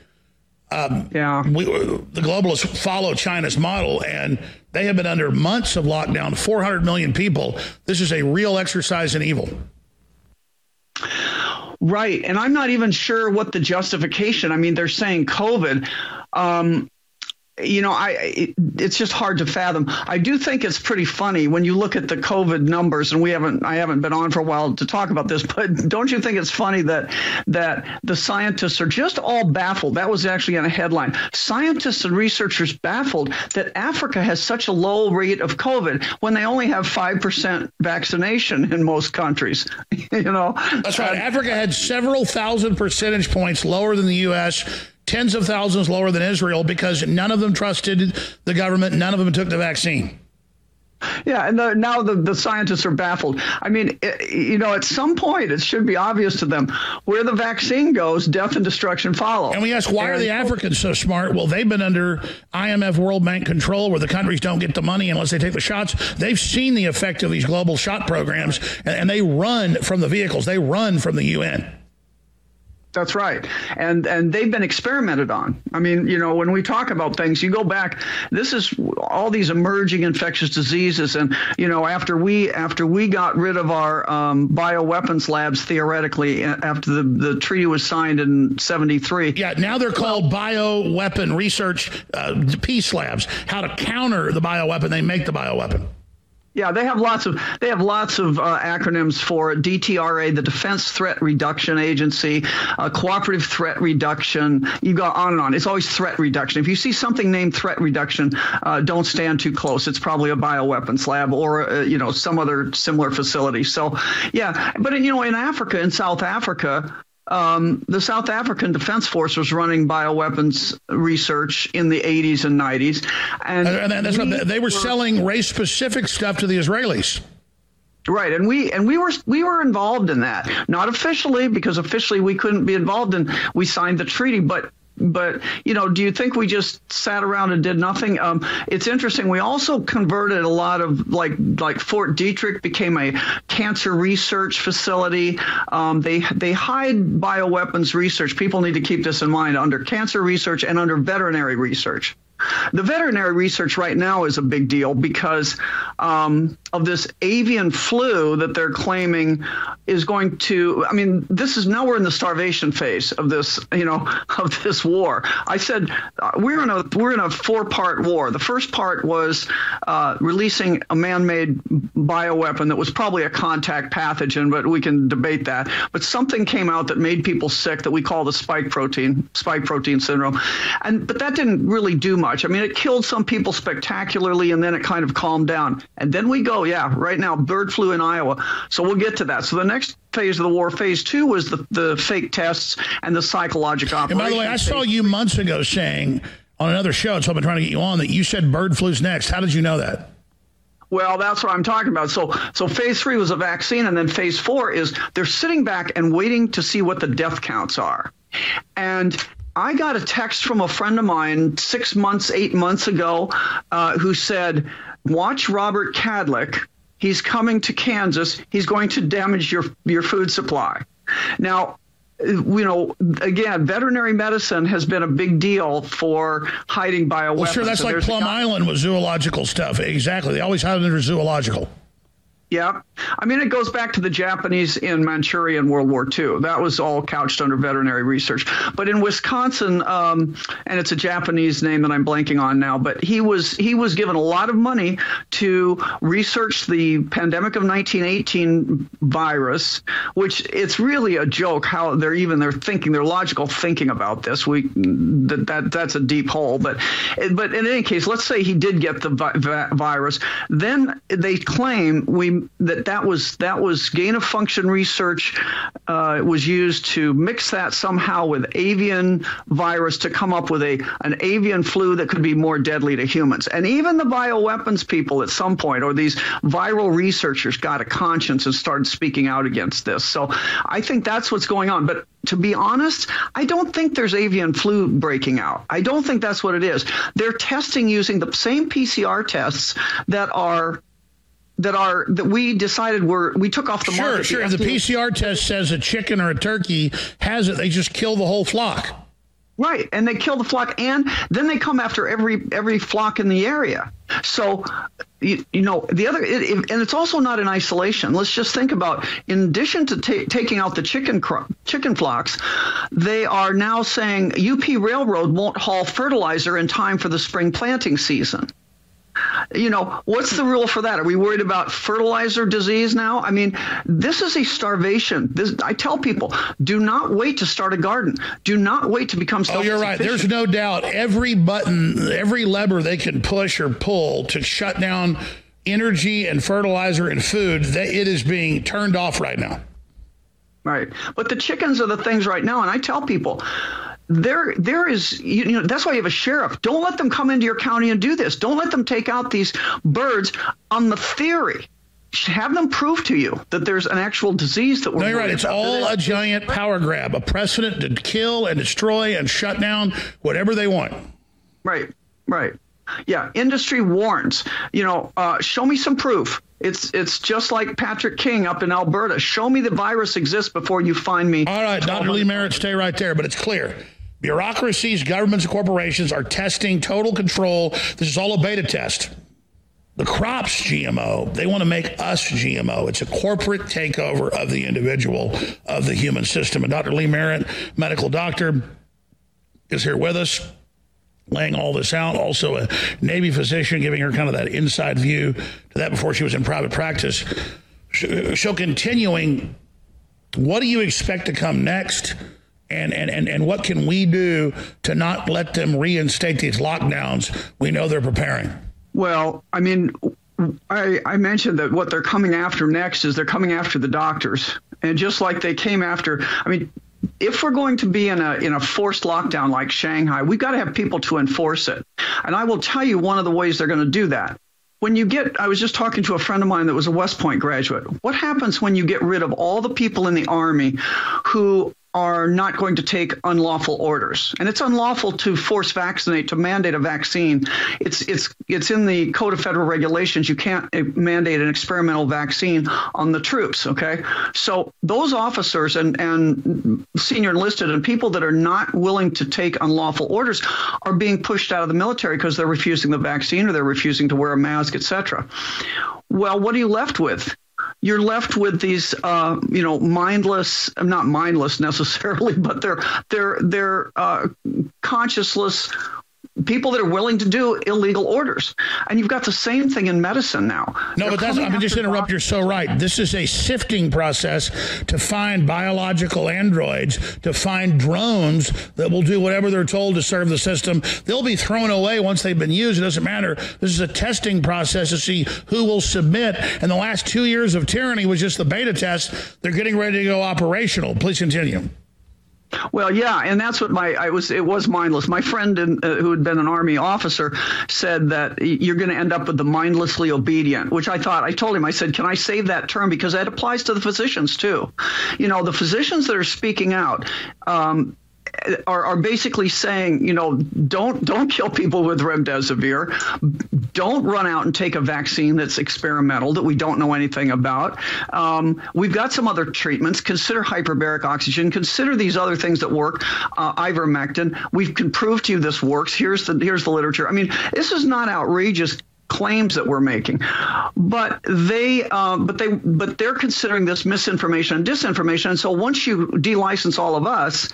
um, yeah, we, the globalists follow China's model, and they have been under months of lockdown. 400 million people. This is a real exercise in evil. Right, and I'm not even sure what the justification. I mean, they're saying COVID. Um, you know, I it, it's just hard to fathom. I do think it's pretty funny when you look at the COVID numbers, and we haven't I haven't been on for a while to talk about this, but don't you think it's funny that that the scientists are just all baffled? That was actually in a headline. Scientists and researchers baffled that Africa has such a low rate of COVID when they only have five percent vaccination in most countries. you know, that's right. Africa had several thousand percentage points lower than the U.S tens of thousands lower than Israel because none of them trusted the government, none of them took the vaccine. Yeah, and the, now the, the scientists are baffled. I mean, it, you know, at some point it should be obvious to them where the vaccine goes, death and destruction follow. And we ask, why and, are the Africans so smart? Well, they've been under IMF World Bank control where the countries don't get the money unless they take the shots. They've seen the effect of these global shot programs, and, and they run from the vehicles. They run from the UN. That's right. And and they've been experimented on. I mean, you know, when we talk about things, you go back, this is all these emerging infectious diseases and you know, after we after we got rid of our um, bioweapons labs theoretically after the the treaty was signed in 73. Yeah, now they're called bioweapon research uh, peace labs. How to counter the bioweapon, they make the bioweapon. Yeah, they have lots of they have lots of uh, acronyms for DTRA, the Defense Threat Reduction Agency, uh, Cooperative Threat Reduction. You go on and on. It's always threat reduction. If you see something named threat reduction, uh, don't stand too close. It's probably a bioweapons lab or uh, you know some other similar facility. So, yeah, but you know in Africa, in South Africa, um, the South African Defense Force was running bioweapons research in the 80s and 90s, and, and that's we they were, were selling race-specific stuff to the Israelis. Right, and we and we were we were involved in that, not officially because officially we couldn't be involved, and we signed the treaty, but but you know, do you think we just sat around and did nothing? Um, it's interesting. We also converted a lot of like like Fort Detrick became a cancer research facility. Um, they they hide bioweapons research. People need to keep this in mind under cancer research and under veterinary research. The veterinary research right now is a big deal because um, of this avian flu that they're claiming is going to. I mean, this is now we're in the starvation phase of this, you know, of this war. I said uh, we're in a we're in a four part war. The first part was uh, releasing a man-made bioweapon that was probably a contact pathogen, but we can debate that. But something came out that made people sick that we call the spike protein spike protein syndrome, and but that didn't really do much. I mean, it killed some people spectacularly, and then it kind of calmed down. And then we go, yeah, right now, bird flu in Iowa. So we'll get to that. So the next phase of the war, phase two, was the, the fake tests and the psychological operation. And by the way, I saw you months ago saying on another show, so I've been trying to get you on, that you said bird flu's next. How did you know that? Well, that's what I'm talking about. So, so phase three was a vaccine, and then phase four is they're sitting back and waiting to see what the death counts are. And I got a text from a friend of mine six months, eight months ago, uh, who said, "Watch Robert Kadlec. He's coming to Kansas. He's going to damage your your food supply." Now, you know, again, veterinary medicine has been a big deal for hiding bioweapons. Well, sure, that's like Plum Island with zoological stuff. Exactly. They always hide under zoological. Yeah. I mean, it goes back to the Japanese in Manchuria in World War II. That was all couched under veterinary research. But in Wisconsin, um, and it's a Japanese name that I'm blanking on now, but he was he was given a lot of money to research the pandemic of 1918 virus, which it's really a joke how they're even they're thinking their logical thinking about this. We that, that that's a deep hole. But but in any case, let's say he did get the vi- virus, then they claim we that that was that was gain of function research uh, was used to mix that somehow with avian virus to come up with a an avian flu that could be more deadly to humans. And even the bioweapons people at some point, or these viral researchers, got a conscience and started speaking out against this. So I think that's what's going on. But to be honest, I don't think there's avian flu breaking out. I don't think that's what it is. They're testing using the same PCR tests that are that are that we decided were we took off the sure, market. Sure, sure. The, the PCR test says a chicken or a turkey has it, they just kill the whole flock. Right, and they kill the flock, and then they come after every every flock in the area. So, you, you know, the other, it, it, and it's also not in isolation. Let's just think about, in addition to ta- taking out the chicken chicken flocks, they are now saying UP Railroad won't haul fertilizer in time for the spring planting season you know, what's the rule for that? Are we worried about fertilizer disease now? I mean, this is a starvation. This, I tell people, do not wait to start a garden. Do not wait to become Oh, you're right. There's no doubt. Every button, every lever they can push or pull to shut down energy and fertilizer and food, that it is being turned off right now. Right. But the chickens are the things right now. And I tell people, there there is you know that's why you have a sheriff don't let them come into your county and do this don't let them take out these birds on the theory have them prove to you that there's an actual disease that we're no, you're right. It's all a giant power grab, a precedent to kill and destroy and shut down whatever they want. Right, right. Yeah, industry warns. You know, uh, show me some proof. It's it's just like Patrick King up in Alberta. Show me the virus exists before you find me. All right, Dr. Lee Merritt, stay right there. But it's clear. Bureaucracies, governments, and corporations are testing total control. This is all a beta test. The crops GMO, they want to make us GMO. It's a corporate takeover of the individual, of the human system. And Dr. Lee Merritt, medical doctor, is here with us laying all this out. Also, a Navy physician giving her kind of that inside view to that before she was in private practice. So, continuing, what do you expect to come next? And, and, and, and what can we do to not let them reinstate these lockdowns? We know they're preparing. Well, I mean, I, I mentioned that what they're coming after next is they're coming after the doctors. And just like they came after, I mean, if we're going to be in a in a forced lockdown like Shanghai, we've got to have people to enforce it. And I will tell you one of the ways they're going to do that. When you get I was just talking to a friend of mine that was a West Point graduate. What happens when you get rid of all the people in the army who are not going to take unlawful orders. And it's unlawful to force vaccinate, to mandate a vaccine. It's it's it's in the Code of Federal Regulations. You can't eh, mandate an experimental vaccine on the troops, okay? So those officers and and senior enlisted and people that are not willing to take unlawful orders are being pushed out of the military because they're refusing the vaccine or they're refusing to wear a mask, etc. Well, what are you left with? You're left with these, uh, you know, mindless, not mindless necessarily, but they're they're they're uh, conscienceless people that are willing to do illegal orders. And you've got the same thing in medicine now. No, They're but that's, I mean, just interrupt. You're so right. This is a sifting process to find biological androids, to find drones that will do whatever they're told to serve the system. They'll be thrown away once they've been used. It doesn't matter. This is a testing process to see who will submit. And the last two years of tyranny was just the beta test. They're getting ready to go operational. Please continue. Well, yeah, and that's what my I was. It was mindless. My friend in, uh, who had been an army officer said that you're going to end up with the mindlessly obedient, which I thought. I told him. I said, "Can I save that term because that applies to the physicians too? You know, the physicians that are speaking out." Um, are, are basically saying, you know, don't don't kill people with remdesivir. Don't run out and take a vaccine that's experimental that we don't know anything about. Um, we've got some other treatments. Consider hyperbaric oxygen. Consider these other things that work. Uh, ivermectin. We can prove to you this works. Here's the here's the literature. I mean, this is not outrageous claims that we're making, but they um, but they but they're considering this misinformation and disinformation. And so once you delicense all of us,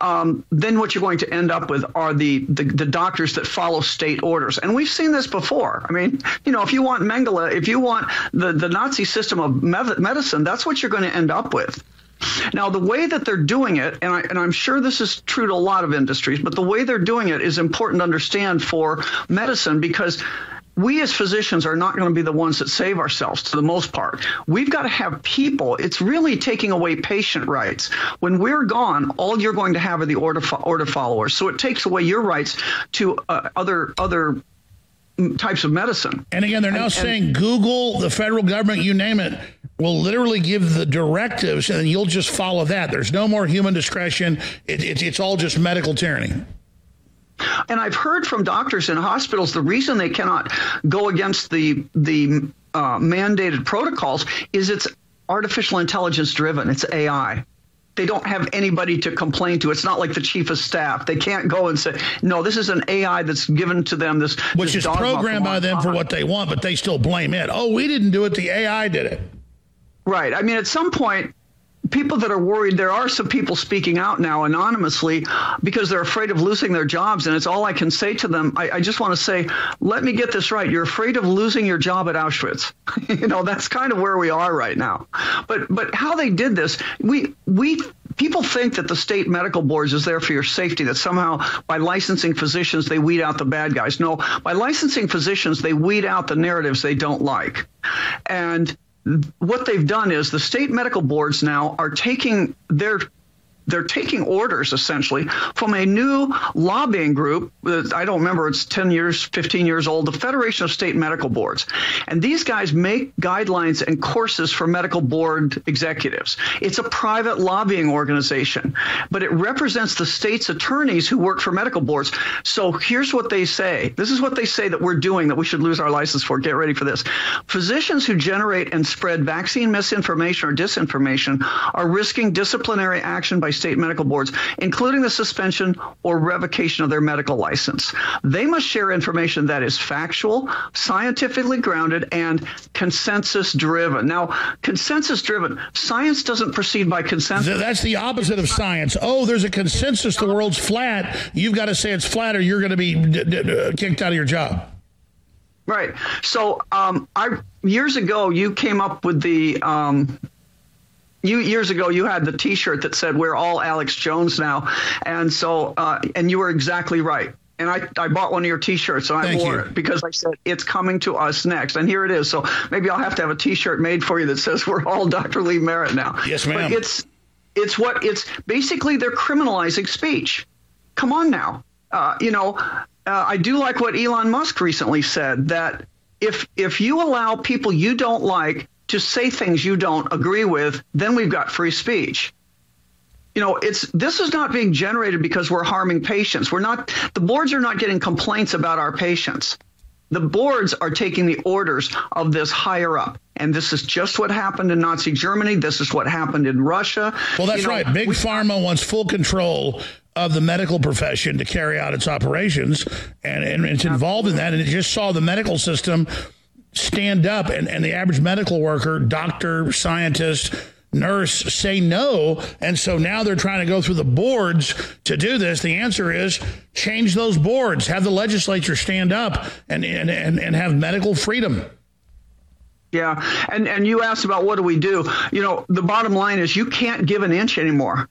um, then what you're going to end up with are the, the, the doctors that follow state orders. And we've seen this before. I mean, you know, if you want Mengele, if you want the the Nazi system of medicine, that's what you're going to end up with. Now, the way that they're doing it, and, I, and I'm sure this is true to a lot of industries, but the way they're doing it is important to understand for medicine because we as physicians are not going to be the ones that save ourselves to the most part. We've got to have people. It's really taking away patient rights. When we're gone, all you're going to have are the order order followers. So it takes away your rights to uh, other other types of medicine. And again, they're now and, saying and, Google, the federal government, you name it, will literally give the directives and you'll just follow that. There's no more human discretion. It, it, it's all just medical tyranny. And I've heard from doctors in hospitals the reason they cannot go against the the uh, mandated protocols is it's artificial intelligence driven. It's AI they don't have anybody to complain to. It's not like the chief of staff. They can't go and say, "No, this is an AI that's given to them." This which this is programmed by them for what they want, but they still blame it. Oh, we didn't do it. The AI did it. Right. I mean, at some point, people that are worried, there are some people speaking out now anonymously because they're afraid of losing their jobs. And it's all I can say to them. I, I just want to say, let me get this right. You're afraid of losing your job at Auschwitz. you know, that's kind of where we are right now. But but how they did this, we we people think that the state medical boards is there for your safety that somehow by licensing physicians they weed out the bad guys no by licensing physicians they weed out the narratives they don't like and what they've done is the state medical boards now are taking their they're taking orders essentially from a new lobbying group. I don't remember; it's 10 years, 15 years old. The Federation of State Medical Boards, and these guys make guidelines and courses for medical board executives. It's a private lobbying organization, but it represents the state's attorneys who work for medical boards. So here's what they say. This is what they say that we're doing that we should lose our license for. Get ready for this. Physicians who generate and spread vaccine misinformation or disinformation are risking disciplinary action by state medical boards, including the suspension or revocation of their medical license. They must share information that is factual, scientifically grounded, and consensus driven. Now, consensus driven, science doesn't proceed by consensus. That's the opposite of science. Oh, there's a consensus the world's flat. You've got to say it's flat or you're going to be kicked out of your job. Right. So, um, I years ago you came up with the um, you years ago you had the T-shirt that said "We're all Alex Jones now," and so uh, and you were exactly right. And I, I bought one of your T-shirts and I Thank wore you. it because I said it's coming to us next, and here it is. So maybe I'll have to have a T-shirt made for you that says "We're all Dr. Lee Merritt now." Yes, ma'am. But it's it's what it's basically they're criminalizing speech. Come on now, uh, you know. Uh, I do like what Elon Musk recently said that if if you allow people you don't like to say things you don't agree with, then we've got free speech. You know, it's this is not being generated because we're harming patients. We're not the boards are not getting complaints about our patients. The boards are taking the orders of this higher up. And this is just what happened in Nazi Germany. This is what happened in Russia. Well, that's you know, right. Big we, Pharma wants full control of the medical profession to carry out its operations, and, and it's involved in that. And it just saw the medical system stand up and, and the average medical worker, doctor, scientist, nurse say no. And so now they're trying to go through the boards to do this. The answer is change those boards, have the legislature stand up and, and, and, and have medical freedom. Yeah. And, and you asked about what do we do? You know, the bottom line is you can't give an inch anymore.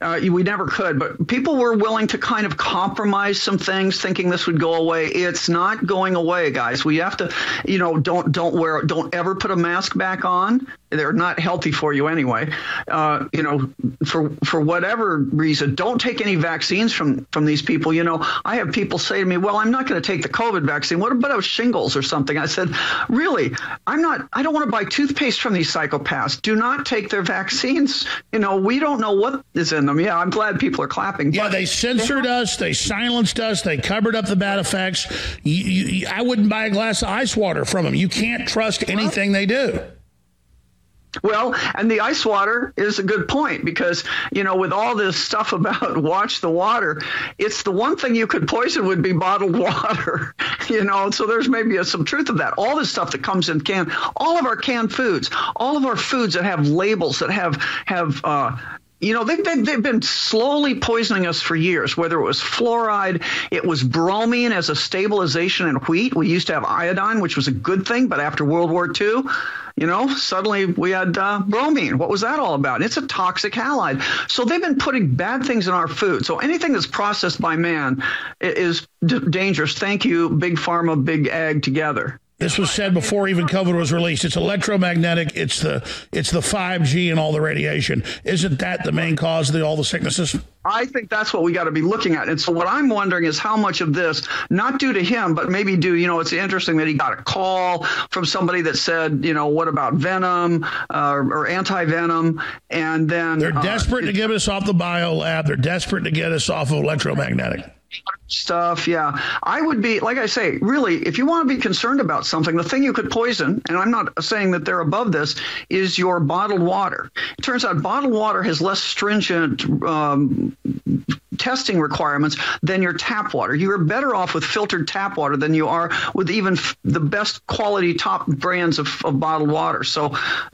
Uh, we never could, but people were willing to kind of compromise some things, thinking this would go away. It's not going away, guys. We have to, you know, don't don't wear, don't ever put a mask back on. They're not healthy for you anyway. Uh, you know, for for whatever reason, don't take any vaccines from from these people. You know, I have people say to me, "Well, I'm not going to take the COVID vaccine. What about shingles or something?" I said, "Really? I'm not. I don't want to buy toothpaste from these psychopaths. Do not take their vaccines. You know, we don't know what is in them. Yeah, I'm glad people are clapping. Yeah, they censored us. They silenced us. They covered up the bad effects. You, you, I wouldn't buy a glass of ice water from them. You can't trust anything they do. Well, and the ice water is a good point because, you know, with all this stuff about watch the water, it's the one thing you could poison would be bottled water, you know, so there's maybe a, some truth of that. All this stuff that comes in can, all of our canned foods, all of our foods that have labels that have, have, uh, you know, they've been, they've been slowly poisoning us for years, whether it was fluoride, it was bromine as a stabilization in wheat. We used to have iodine, which was a good thing, but after World War II, you know, suddenly we had uh, bromine. What was that all about? It's a toxic halide. So they've been putting bad things in our food. So anything that's processed by man is d- dangerous. Thank you, big pharma, big ag together. This was said before even COVID was released. It's electromagnetic. It's the it's the 5G and all the radiation. Isn't that the main cause of the, all the sicknesses? I think that's what we got to be looking at. And so what I'm wondering is how much of this, not due to him, but maybe due, you know, it's interesting that he got a call from somebody that said, you know, what about venom uh, or anti-venom? And then they're uh, desperate to get us off the bio lab. They're desperate to get us off of electromagnetic stuff. Yeah. I would be, like I say, really, if you want to be concerned about something, the thing you could poison, and I'm not saying that they're above this, is your bottled water. It turns out bottled water has less stringent um, testing requirements than your tap water. You are better off with filtered tap water than you are with even f- the best quality top brands of, of bottled water. So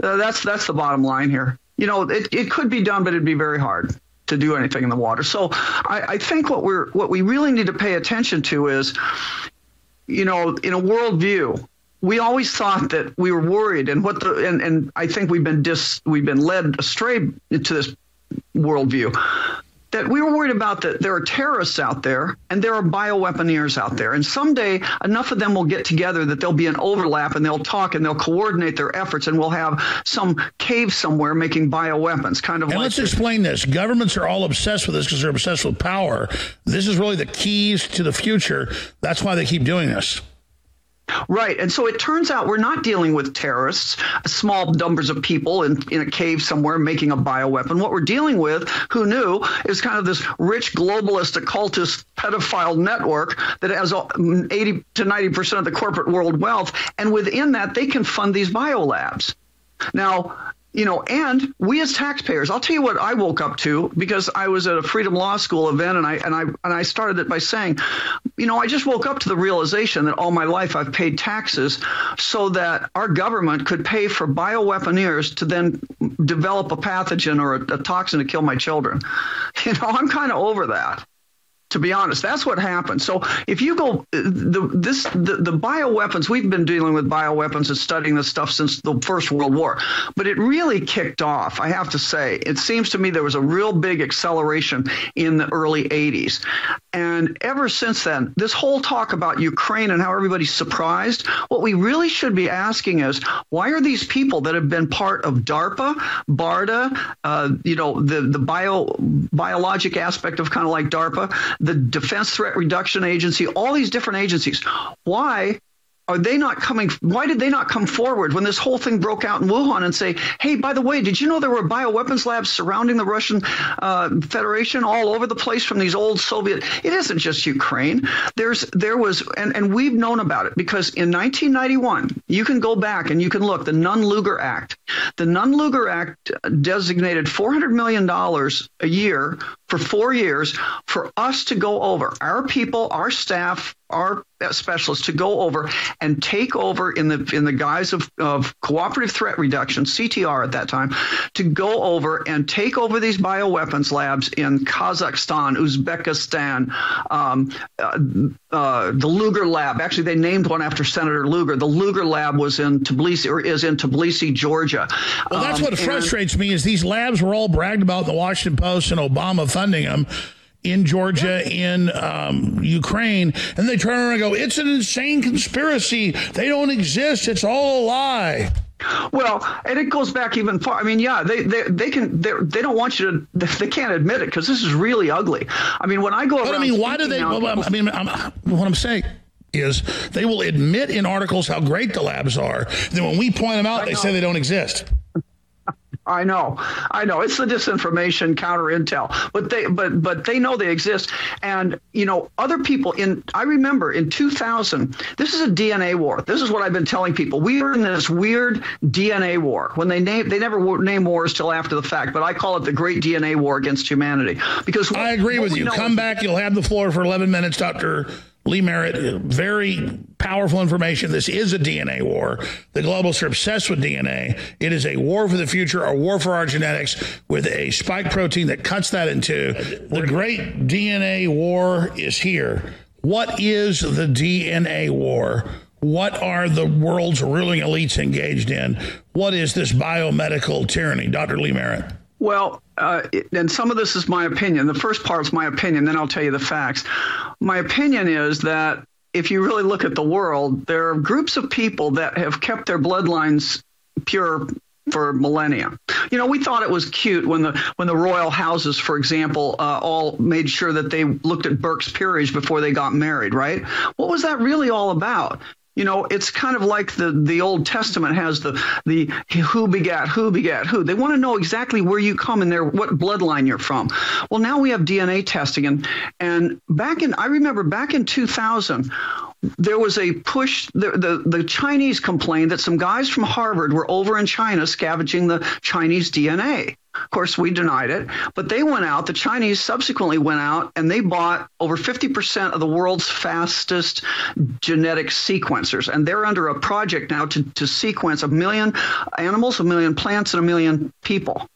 uh, that's that's the bottom line here. You know, it, it could be done, but it'd be very hard to do anything in the water. So I, I think what we're what we really need to pay attention to is, you know, in a worldview, we always thought that we were worried, and what the and, and I think we've been dis we've been led astray into this worldview. That we were worried about that there are terrorists out there and there are bioweaponeers out there. And someday enough of them will get together that there'll be an overlap and they'll talk and they'll coordinate their efforts and we'll have some cave somewhere making bioweapons, kind of and like let's explain this. Governments are all obsessed with this because they're obsessed with power. This is really the keys to the future. That's why they keep doing this. Right. And so it turns out we're not dealing with terrorists, small numbers of people in, in a cave somewhere making a bioweapon. What we're dealing with, who knew, is kind of this rich globalist occultist pedophile network that has mm, 80 to 90% of the corporate world wealth. And within that, they can fund these biolabs. Now, you know, and we as taxpayers, I'll tell you what I woke up to because I was at a Freedom Law School event and I and I and I started it by saying, you know, I just woke up to the realization that all my life I've paid taxes so that our government could pay for bioweaponeers to then develop a pathogen or a, a toxin to kill my children. You know, I'm kind of over that to be honest that's what happened. So if you go the this the, the bioweapons we've been dealing with bioweapons and studying this stuff since the first world war but it really kicked off i have to say. It seems to me there was a real big acceleration in the early 80s and ever since then this whole talk about ukraine and how everybody's surprised what we really should be asking is why are these people that have been part of darpa barda uh, you know the the bio biologic aspect of kind of like darpa the Defense Threat Reduction Agency, all these different agencies. Why are they not coming why did they not come forward when this whole thing broke out in wuhan and say hey by the way did you know there were bioweapons labs surrounding the russian uh, federation all over the place from these old soviet it isn't just ukraine. There's there was and, and we've known about it because in 1991 you can go back and you can look the nunn-lugar act. The nunn-lugar act designated $400 million a year for four years for us to go over our people our staff our specialists to go over and take over in the in the guise of, of cooperative threat reduction CTR at that time to go over and take over these bioweapons labs in Kazakhstan, Uzbekistan, um, uh, uh, the Lugar lab. Actually, they named one after Senator Lugar. The Lugar lab was in Tbilisi or is in Tbilisi, Georgia. Well, that's um, what frustrates me is these labs were all bragged about in the Washington Post and Obama funding them in Georgia, in um, Ukraine, and they turn around and go, it's an insane conspiracy. They don't exist. It's all a lie. Well, and it goes back even far. I mean, yeah, they they, they can they, they don't want you to they can't admit it because this is really ugly. I mean, when I go but I mean, why do they? Well, I mean, I'm, what I'm saying is they will admit in articles how great the labs are. Then when we point them out, they say they don't exist. I know, I know. It's the disinformation, counter intel, but they, but, but they know they exist. And you know, other people in. I remember in 2000. This is a DNA war. This is what I've been telling people. We are in this weird DNA war. When they name, they never name wars till after the fact. But I call it the Great DNA War against humanity. Because I agree with you. Come back. You'll have the floor for 11 minutes, Doctor Lee Merritt, very powerful information. This is a DNA war. The globalists are obsessed with DNA. It is a war for the future, a war for our genetics with a spike protein that cuts that in two. The great DNA war is here. What is the DNA war? What are the world's ruling elites engaged in? What is this biomedical tyranny? Dr. Lee Merritt. Well, uh, and some of this is my opinion. The first part is my opinion, then I'll tell you the facts. My opinion is that if you really look at the world, there are groups of people that have kept their bloodlines pure for millennia. You know, we thought it was cute when the when the royal houses, for example, uh, all made sure that they looked at Burke's peerage before they got married, right? What was that really all about? You know, it's kind of like the the Old Testament has the the who begat who begat who. They want to know exactly where you come and their what bloodline you're from. Well, now we have DNA testing and and back in I remember back in 2000 there was a push the, the, the Chinese complained that some guys from Harvard were over in China scavenging the Chinese DNA. Of course, we denied it, but they went out. The Chinese subsequently went out and they bought over 50% of the world's fastest genetic sequencers. And they're under a project now to, to sequence a million animals, a million plants, and a million people.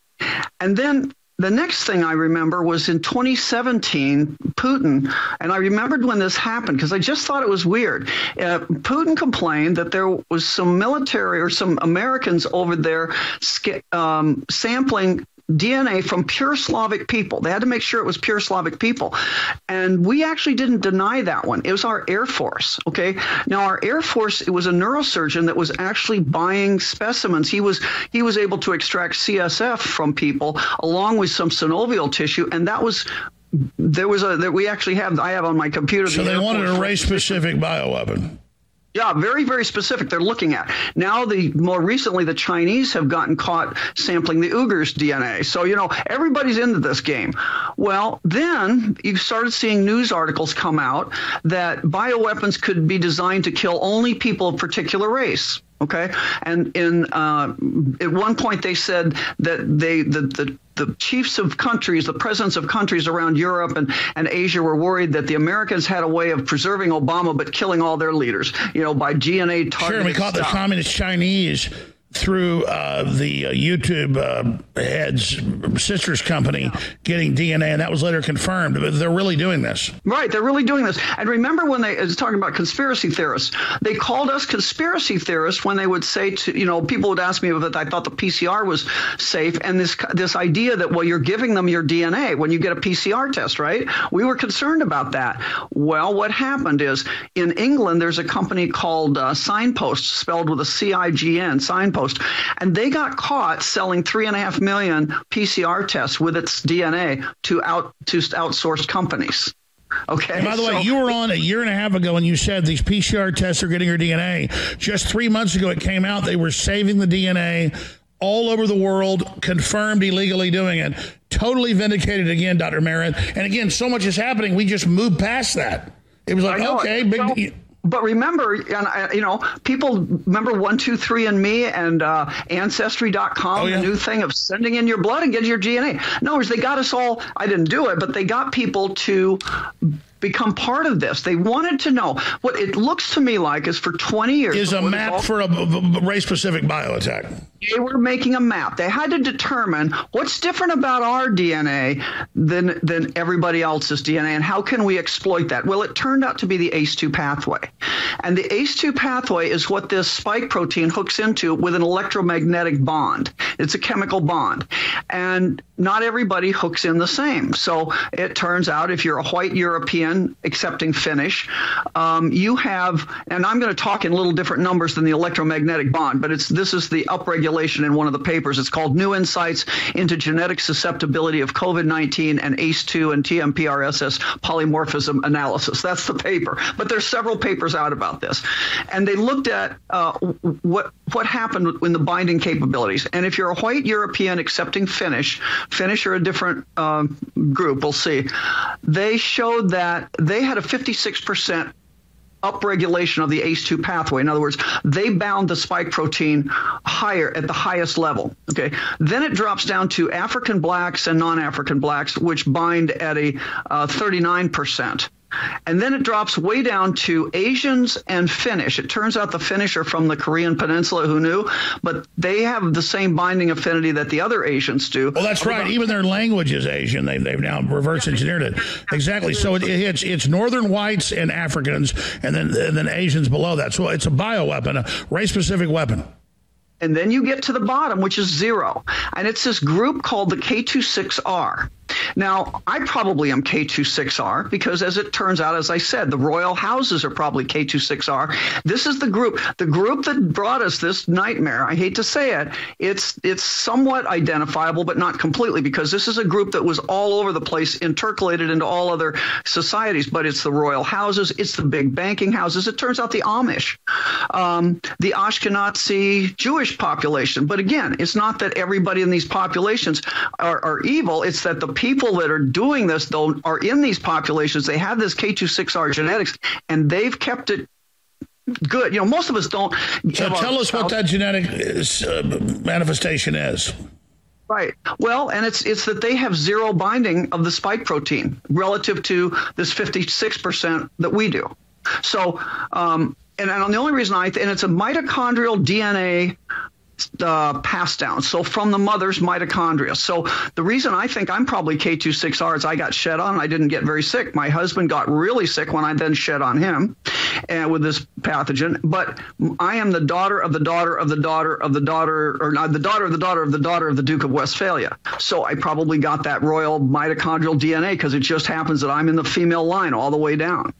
And then the next thing I remember was in 2017, Putin, and I remembered when this happened because I just thought it was weird. Uh, Putin complained that there was some military or some Americans over there um, sampling DNA from pure Slavic people. They had to make sure it was pure Slavic people. And we actually didn't deny that one. It was our Air Force. Okay. Now our Air Force, it was a neurosurgeon that was actually buying specimens. He was he was able to extract CSF from people along with some synovial tissue, and that was there was a that we actually have I have on my computer. So the they wanted a race specific bioweapon. Yeah, very, very specific. They're looking at now. The more recently, the Chinese have gotten caught sampling the Uyghurs' DNA. So you know everybody's into this game. Well, then you started seeing news articles come out that bioweapons could be designed to kill only people of particular race. Okay, and in uh, at one point they said that they the, the the chiefs of countries, the presidents of countries around Europe and, and Asia were worried that the Americans had a way of preserving Obama but killing all their leaders, you know, by GNA targeting. Sure, we caught the communist Chinese through uh, the uh, YouTube uh, head's sister's company getting DNA, and that was later confirmed. But they're really doing this. Right, they're really doing this. And remember when they was talking about conspiracy theorists, they called us conspiracy theorists when they would say to you know people would ask me if I thought the PCR was safe, and this this idea that well you're giving them your DNA when you get a PCR test, right? We were concerned about that. Well, what happened is in England there's a company called uh, Signpost, spelled with a C I G N, Signpost and they got caught selling three and a half million PCR tests with its DNA to out to outsourced companies. Okay. And by the so, way, you were on a year and a half ago and you said these PCR tests are getting your DNA. Just three months ago, it came out they were saving the DNA all over the world, confirmed illegally doing it. Totally vindicated again, Dr. Merritt. And again, so much is happening. We just moved past that. It was like, okay, big. But remember, and you know, people remember one, two, three, and me and uh, Ancestry.com, oh, yeah. the new thing of sending in your blood and getting your DNA. No, they got us all. I didn't do it, but they got people to become part of this. They wanted to know what it looks to me like is for 20 years is a map for a race specific bioattack. They were making a map. They had to determine what's different about our DNA than than everybody else's DNA and how can we exploit that? Well, it turned out to be the ACE2 pathway. And the ACE2 pathway is what this spike protein hooks into with an electromagnetic bond. It's a chemical bond. And not everybody hooks in the same. So it turns out if you're a white European accepting Finnish, um, you have, and I'm going to talk in little different numbers than the electromagnetic bond, but it's this is the upregulation in one of the papers. It's called New Insights into Genetic Susceptibility of COVID-19 and ACE2 and TMPRSS Polymorphism Analysis. That's the paper. But there's several papers out about this, and they looked at uh, what what happened in the binding capabilities. And if you're a white European accepting Finnish, Finnish are a different um, group, we'll see. They showed that they had a 56% upregulation of the ACE2 pathway. In other words, they bound the spike protein higher at the highest level. Okay. Then it drops down to African blacks and non-African blacks, which bind at a uh, 39%. And then it drops way down to Asians and Finnish. It turns out the Finnish are from the Korean Peninsula, who knew, but they have the same binding affinity that the other Asians do. Well, that's right. Even their language is Asian. They, they've now reverse engineered it. Exactly. So it, it's it's Northern whites and Africans, and then and then Asians below that. So it's a bioweapon, a race specific weapon and then you get to the bottom, which is zero. And it's this group called the K26R. Now, I probably am K26R because, as it turns out, as I said, the royal houses are probably K26R. This is the group, the group that brought us this nightmare. I hate to say it. It's it's somewhat identifiable, but not completely, because this is a group that was all over the place, intercalated into all other societies. But it's the royal houses, it's the big banking houses. It turns out the Amish, um, the Ashkenazi Jewish population. But again, it's not that everybody in these populations are, are evil. It's that the people that are doing this though are in these populations. They have this K26R genetics, and they've kept it good. You know, most of us don't. So tell us what that genetic uh, manifestation is. Right. Well, and it's it's that they have zero binding of the spike protein relative to this 56% that we do. So, um, and, and the only reason I and it's a mitochondrial DNA uh, passed down. So from the mother's mitochondria. So the reason I think I'm probably K26R is I got shed on. I didn't get very sick. My husband got really sick when I then shed on him, and with this pathogen. But I am the daughter of the daughter of the daughter of the daughter, or not the daughter of the daughter of the daughter of the Duke of Westphalia. So I probably got that royal mitochondrial DNA because it just happens that I'm in the female line all the way down.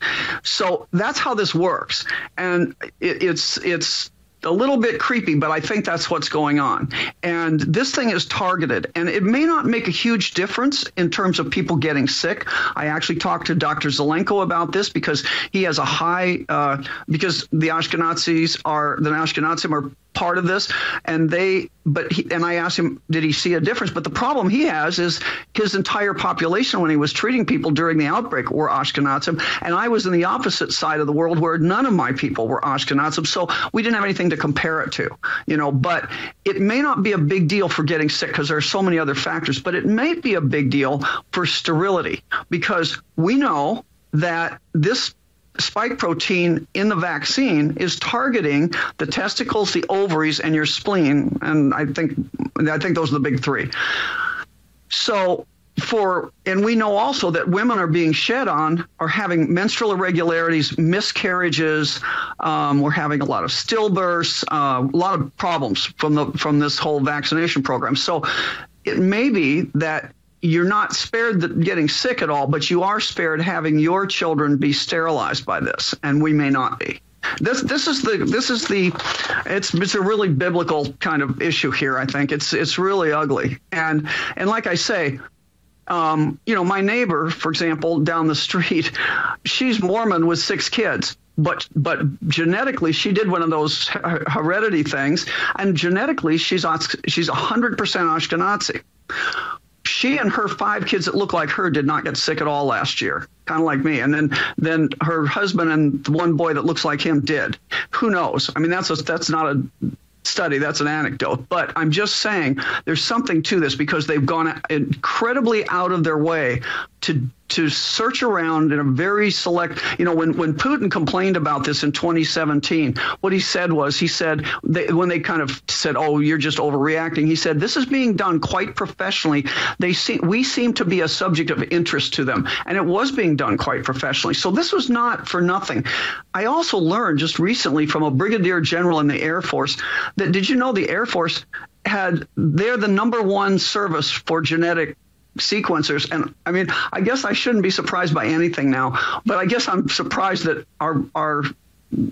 So that's how this works, and it, it's it's a little bit creepy, but I think that's what's going on. And this thing is targeted, and it may not make a huge difference in terms of people getting sick. I actually talked to Dr. Zelenko about this because he has a high, uh, because the Ashkenazis are, the Ashkenazim are part of this and they but he, and I asked him did he see a difference? But the problem he has is his entire population when he was treating people during the outbreak were Ashkenazim and I was in the opposite side of the world where none of my people were Ashkenazim so we didn't have anything to compare it to you know but it may not be a big deal for getting sick because there are so many other factors but it may be a big deal for sterility because we know that this spike protein in the vaccine is targeting the testicles, the ovaries, and your spleen. And I think I think those are the big three. So for and we know also that women are being shed on are having menstrual irregularities miscarriages um, we're having a lot of stillbirths uh, a lot of problems from the from this whole vaccination program so it may be that you're not spared getting sick at all, but you are spared having your children be sterilized by this, and we may not be. This this is the this is the it's it's a really biblical kind of issue here. I think it's it's really ugly, and and like I say, um, you know, my neighbor, for example, down the street, she's Mormon with six kids but but genetically she did one of those heredity things and genetically she's she's 100% Ashkenazi she and her five kids that look like her did not get sick at all last year kind of like me. And then then her husband and the one boy that looks like him did. Who knows? I mean that's a, that's not a study that's an anecdote. But i'm just saying there's something to this because they've gone incredibly out of their way to to search around in a very select you know when when Putin complained about this in 2017 what he said was he said they, when they kind of said oh you're just overreacting he said this is being done quite professionally. They see we seem to be a subject of interest to them and it was being done quite professionally. So this was not for nothing. I also learned just recently from a brigadier general in the air force that did you know the air force had they're the number one service for genetic sequencers and i mean i guess i shouldn't be surprised by anything now but i guess i'm surprised that our our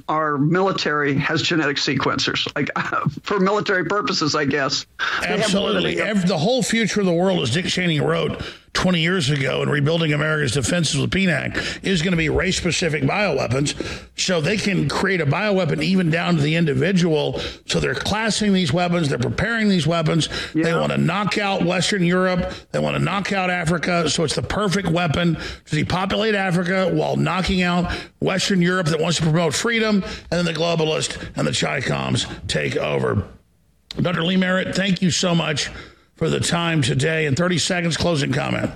our military has genetic sequencers like for military purposes i guess. Absolutely. The whole future of the world as dick cheney wrote 20 years ago in rebuilding America's defenses with PNAC is going to be race specific bioweapons. So they can create a bioweapon even down to the individual. So they're classing these weapons, they're preparing these weapons. Yeah. They want to knock out Western Europe, they want to knock out Africa. So it's the perfect weapon to depopulate Africa while knocking out Western Europe that wants to promote freedom. And then the globalists and the Chi coms take over. Dr. Lee Merritt, thank you so much for the time today. In 30 seconds, closing comment.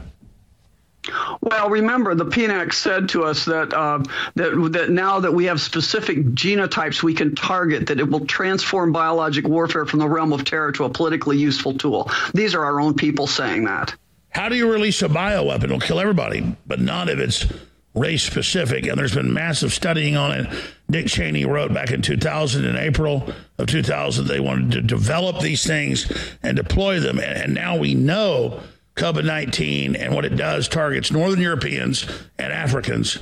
Well, remember the PNAC said to us that uh, that that now that we have specific genotypes we can target, that it will transform biologic warfare from the realm of terror to a politically useful tool. These are our own people saying that. How do you release a bioweapon? It'll kill everybody, but not if it's race specific. And there's been massive studying on it. Dick Cheney wrote back in 2000, in April of 2000, they wanted to develop these things and deploy them. And now we know COVID 19 and what it does targets Northern Europeans and Africans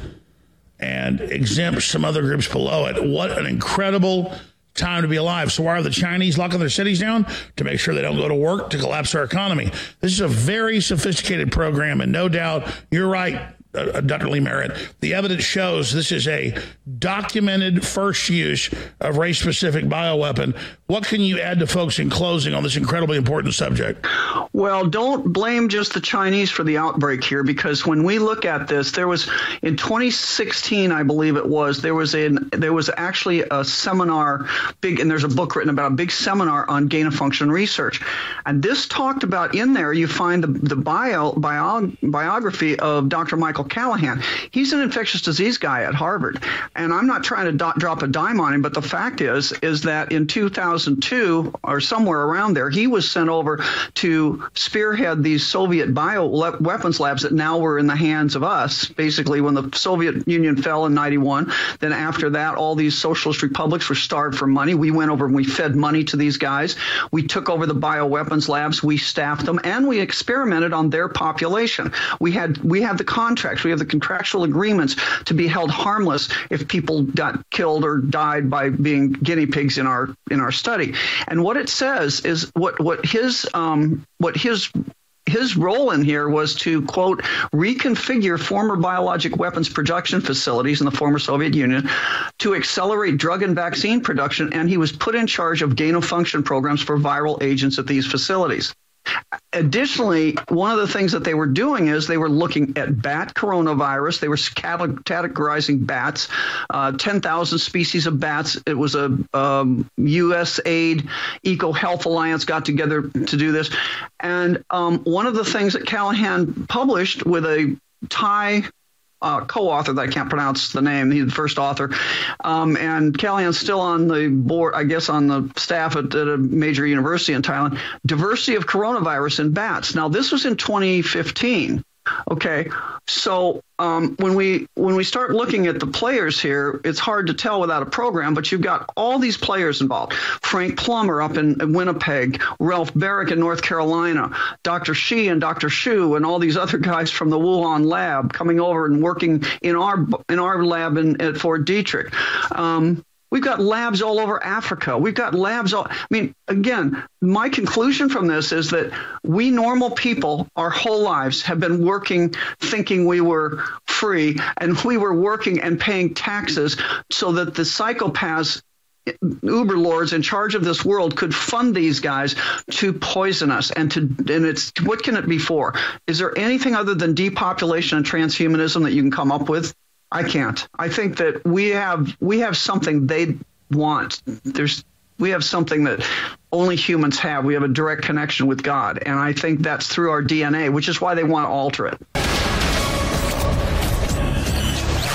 and exempts some other groups below it. What an incredible time to be alive. So why are the Chinese locking their cities down? To make sure they don't go to work to collapse our economy. This is a very sophisticated program, and no doubt you're right uh, uh, Merritt, the evidence shows this is a documented first use of race specific bioweapon. What can you add to folks in closing on this incredibly important subject? Well, don't blame just the Chinese for the outbreak here because when we look at this, there was in 2016, I believe it was, there was a there was actually a seminar big and there's a book written about a big seminar on gain of function research. And this talked about in there you find the the bio, bio biography of Dr. Michael Michael Callahan. He's an infectious disease guy at Harvard, and I'm not trying to drop a dime on him, but the fact is is that in 2002 or somewhere around there, he was sent over to spearhead these Soviet bio weapons labs that now were in the hands of us. Basically, when the Soviet Union fell in 91, then after that, all these socialist republics were starved for money. We went over and we fed money to these guys. We took over the bioweapons labs, we staffed them, and we experimented on their population. We had we have the contracts, we have the contractual agreements to be held harmless if people got killed or died by being guinea pigs in our in our study. And what it says is what what his um, what his his role in here was to quote reconfigure former biologic weapons production facilities in the former Soviet Union to accelerate drug and vaccine production and he was put in charge of gain of function programs for viral agents at these facilities. Additionally, one of the things that they were doing is they were looking at bat coronavirus. They were categorizing bats, uh, 10,000 species of bats. It was a um, USAID Eco Health Alliance got together to do this. And um, one of the things that Callahan published with a Thai uh, co-author that I can't pronounce the name. He's the first author, um, and Callahan's still on the board, I guess, on the staff at, at, a major university in Thailand. Diversity of coronavirus in bats. Now, this was in 2015. Okay, so um, when we when we start looking at the players here, it's hard to tell without a program. But you've got all these players involved: Frank Plummer up in, in Winnipeg, Ralph Barrick in North Carolina, Dr. Shi and Dr. Shu, and all these other guys from the Wuhan lab coming over and working in our in our lab in, at Fort Detrick. Um, We've got labs all over Africa. We've got labs all, I mean, again, my conclusion from this is that we normal people, our whole lives, have been working thinking we were free and we were working and paying taxes so that the psychopaths uber lords in charge of this world could fund these guys to poison us and to and it's what can it be for is there anything other than depopulation and transhumanism that you can come up with I can't. I think that we have we have something they want. There's we have something that only humans have. We have a direct connection with God, and I think that's through our DNA, which is why they want to alter it.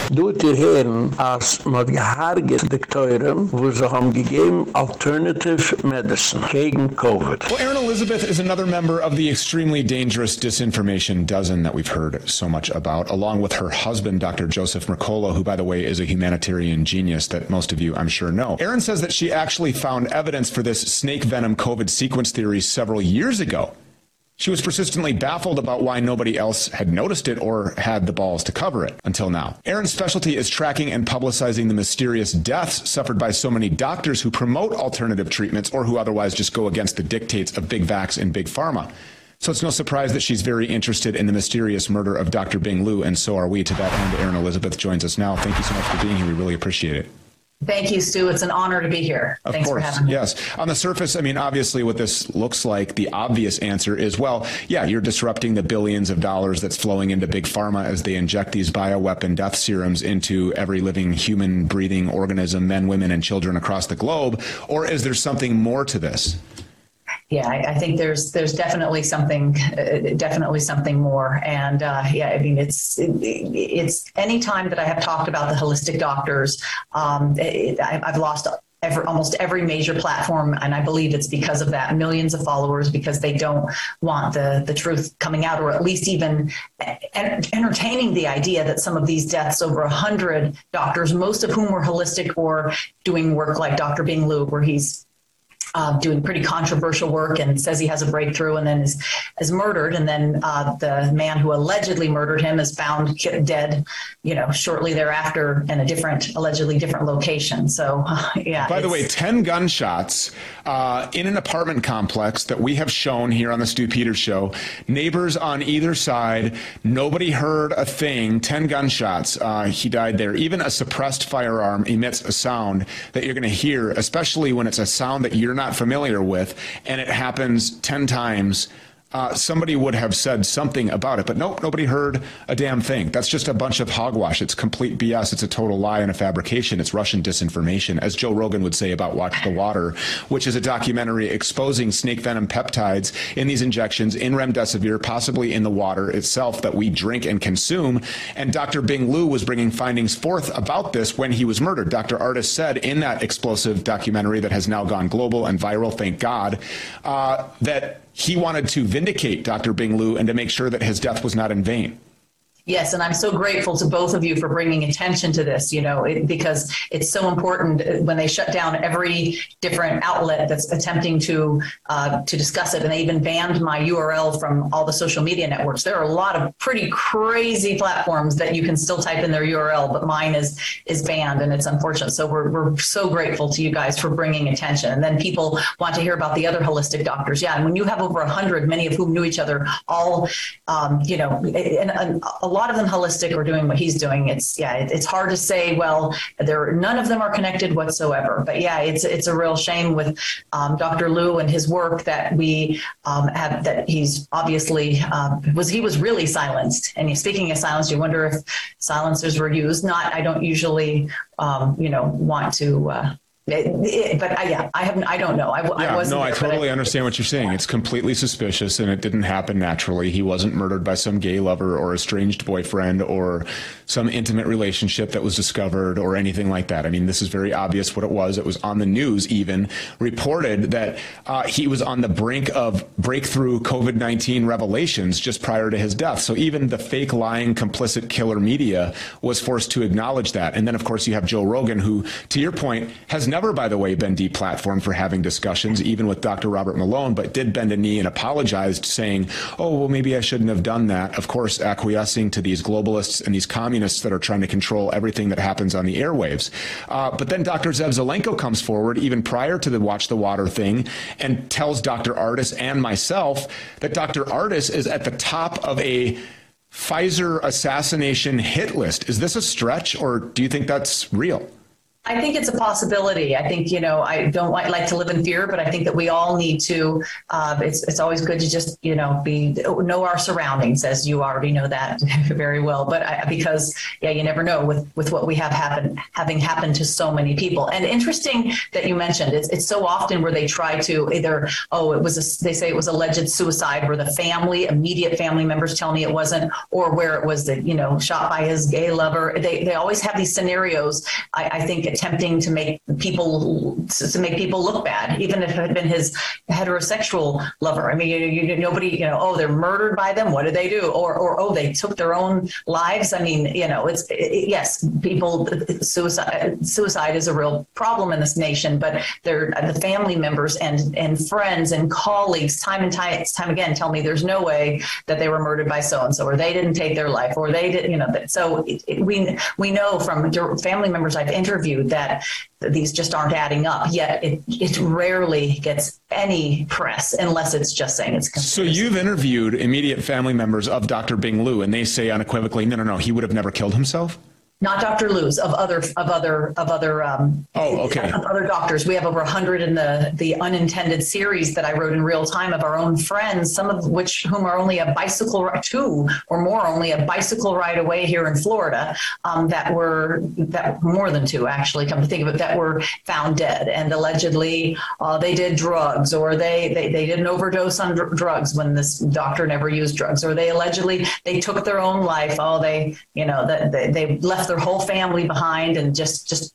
Du dir hören, als mit gehargert Dektoren, wo sie haben gegeben Alternative Medicine gegen Covid. Well, Aaron Elizabeth is another member of the extremely dangerous disinformation dozen that we've heard so much about, along with her husband, Dr. Joseph Mercola, who, by the way, is a humanitarian genius that most of you, I'm sure, know. Aaron says that she actually found evidence for this snake venom COVID sequence theory several years ago. She was persistently baffled about why nobody else had noticed it or had the balls to cover it until now. Erin's specialty is tracking and publicizing the mysterious deaths suffered by so many doctors who promote alternative treatments or who otherwise just go against the dictates of big vax and big pharma. So it's no surprise that she's very interested in the mysterious murder of Dr. Bing Liu, and so are we. To that end, Aaron Elizabeth joins us now. Thank you so much for being here. We really appreciate it. Thank you, Stew. It's an honor to be here. Of Thanks course, for having me. Yes. On the surface, I mean, obviously, what this looks like, the obvious answer is well, yeah, you're disrupting the billions of dollars that's flowing into big pharma as they inject these bioweapon death serums into every living human breathing organism, men, women, and children across the globe. Or is there something more to this? Yeah, I, I, think there's there's definitely something uh, definitely something more, and uh, yeah, I mean it's it, it's any time that I have talked about the holistic doctors, um, it, I, I've lost Every, almost every major platform and I believe it's because of that millions of followers because they don't want the the truth coming out or at least even entertaining the idea that some of these deaths over 100 doctors most of whom were holistic or doing work like Dr. Bing Liu where he's uh, doing pretty controversial work and says he has a breakthrough and then is is murdered. And then uh, the man who allegedly murdered him is found dead you know shortly thereafter in a different allegedly different location. So uh, yeah by the way 10 gunshots uh, in an apartment complex that we have shown here on the Stew Peters show. Neighbors on either side. Nobody heard a thing. 10 gunshots. Uh, he died there. Even a suppressed firearm emits a sound that you're going to hear especially when it's a sound that you're not familiar with, and it happens 10 times uh, somebody would have said something about it. But nope, nobody heard a damn thing. That's just a bunch of hogwash. It's complete BS. It's a total lie and a fabrication. It's Russian disinformation, as Joe Rogan would say about Watch the Water, which is a documentary exposing snake venom peptides in these injections in remdesivir, possibly in the water itself that we drink and consume. And Dr. Bing Liu was bringing findings forth about this when he was murdered. Dr. Ardis said in that explosive documentary that has now gone global and viral, thank God, uh, that he wanted to vindicate Dr. Bing Liu and to make sure that his death was not in vain. Yes, and I'm so grateful to both of you for bringing attention to this, you know, it, because it's so important when they shut down every different outlet that's attempting to uh, to discuss it and they even banned my URL from all the social media networks. There are a lot of pretty crazy platforms that you can still type in their URL, but mine is is banned and it's unfortunate. So we're we're so grateful to you guys for bringing attention. And then people want to hear about the other holistic doctors. Yeah, and when you have over 100, many of whom knew each other, all um, you know, and, and a lot of them holistic or doing what he's doing. It's yeah, it, it's hard to say. Well, there none of them are connected whatsoever. But yeah, it's it's a real shame with um, Dr. Liu and his work that we um, have that he's obviously um, was he was really silenced. And speaking of silence, you wonder if silencers were used. Not I don't usually um, you know want to. Uh, it, but I, yeah, I haven't. I don't know. I, yeah, I wasn't. No, there, I totally I, understand what you're saying. It's completely suspicious, and it didn't happen naturally. He wasn't murdered by some gay lover or estranged boyfriend or some intimate relationship that was discovered or anything like that. I mean, this is very obvious what it was. It was on the news, even reported that uh, he was on the brink of breakthrough COVID 19 revelations just prior to his death. So even the fake, lying, complicit killer media was forced to acknowledge that. And then, of course, you have Joe Rogan, who, to your point, has never never, by the way, been deplatformed for having discussions, even with Dr. Robert Malone, but did bend a knee and apologized, saying, oh, well, maybe I shouldn't have done that. Of course, acquiescing to these globalists and these communists that are trying to control everything that happens on the airwaves. Uh, but then Dr. Zev Zelenko comes forward, even prior to the Watch the Water thing, and tells Dr. Ardis and myself that Dr. Ardis is at the top of a Pfizer assassination hit list. Is this a stretch, or do you think that's real? I think it's a possibility. I think you know I don't like, like to live in fear, but I think that we all need to. Uh, it's it's always good to just you know be know our surroundings, as you already know that very well. But I, because yeah, you never know with with what we have happen having happened to so many people. And interesting that you mentioned it's it's so often where they try to either oh it was a, they say it was alleged suicide where the family immediate family members tell me it wasn't, or where it was that you know shot by his gay lover. They they always have these scenarios. I, I think attempting to make people to make people look bad, even if it had been his heterosexual lover. I mean, you, you, nobody, you know, oh, they're murdered by them. What do they do? Or, or oh, they took their own lives. I mean, you know, it's it, yes, people suicide suicide is a real problem in this nation, but they're the family members and and friends and colleagues time and time time again tell me there's no way that they were murdered by so and so, or they didn't take their life, or they did, you know. So it, it, we we know from family members I've interviewed that these just aren't adding up. Yet it, it rarely gets any press unless it's just saying it's conspiracy. So you've interviewed immediate family members of Dr. Bing Liu, and they say unequivocally, no, no, no, he would have never killed himself? Not Dr. Liu's of other of other of other um, oh okay of other doctors. We have over hundred in the the unintended series that I wrote in real time of our own friends, some of which whom are only a bicycle two or more only a bicycle ride away here in Florida um, that were that more than two actually come to think of it that were found dead and allegedly uh, they did drugs or they they they did an overdose on dr- drugs when this doctor never used drugs or they allegedly they took their own life. Oh, they you know that they, they left their whole family behind and just just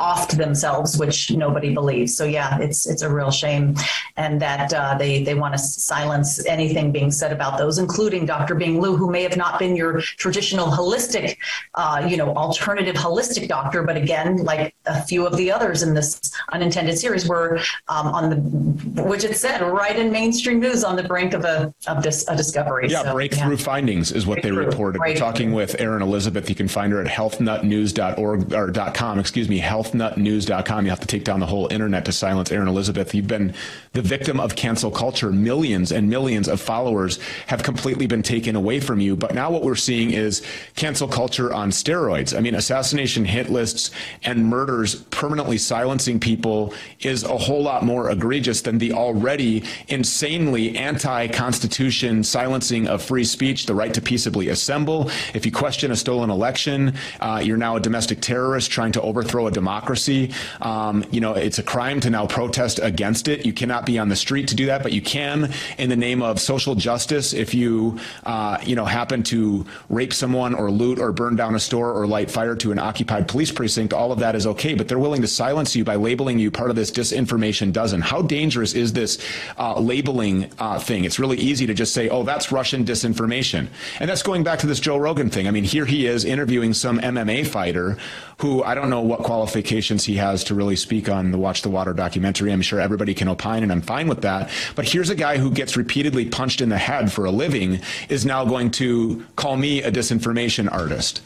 off to themselves, which nobody believes. So yeah, it's it's a real shame, and that uh, they they want to silence anything being said about those, including Dr. Bing Liu, who may have not been your traditional holistic, uh, you know, alternative holistic doctor, but again, like a few of the others in this unintended series, were um, on the which it said right in mainstream news on the brink of a of this a discovery. Yeah, so, breakthrough yeah. findings is what breakthrough. they reported. We're talking with Erin Elizabeth. You can find her at healthnutnews.org or .com, excuse me healthnutnews.com. You have to take down the whole internet to silence Erin Elizabeth. You've been the victim of cancel culture. Millions and millions of followers have completely been taken away from you. But now what we're seeing is cancel culture on steroids. I mean, assassination hit lists and murders permanently silencing people is a whole lot more egregious than the already insanely anti-constitution silencing of free speech, the right to peaceably assemble. If you question a stolen election, uh, you're now a domestic terrorist trying to overthrow a democracy. Um, you know, it's a crime to now protest against it. You cannot be on the street to do that, but you can in the name of social justice if you, uh, you know, happen to rape someone or loot or burn down a store or light fire to an occupied police precinct. All of that is okay, but they're willing to silence you by labeling you part of this disinformation dozen. How dangerous is this uh, labeling uh, thing? It's really easy to just say, oh, that's Russian disinformation. And that's going back to this Joe Rogan thing. I mean, here he is interviewing some MMA fighter who I don't know what qualifications he has to really speak on the Watch the Water documentary. I'm sure everybody can opine, and I'm fine with that. But here's a guy who gets repeatedly punched in the head for a living, is now going to call me a disinformation artist.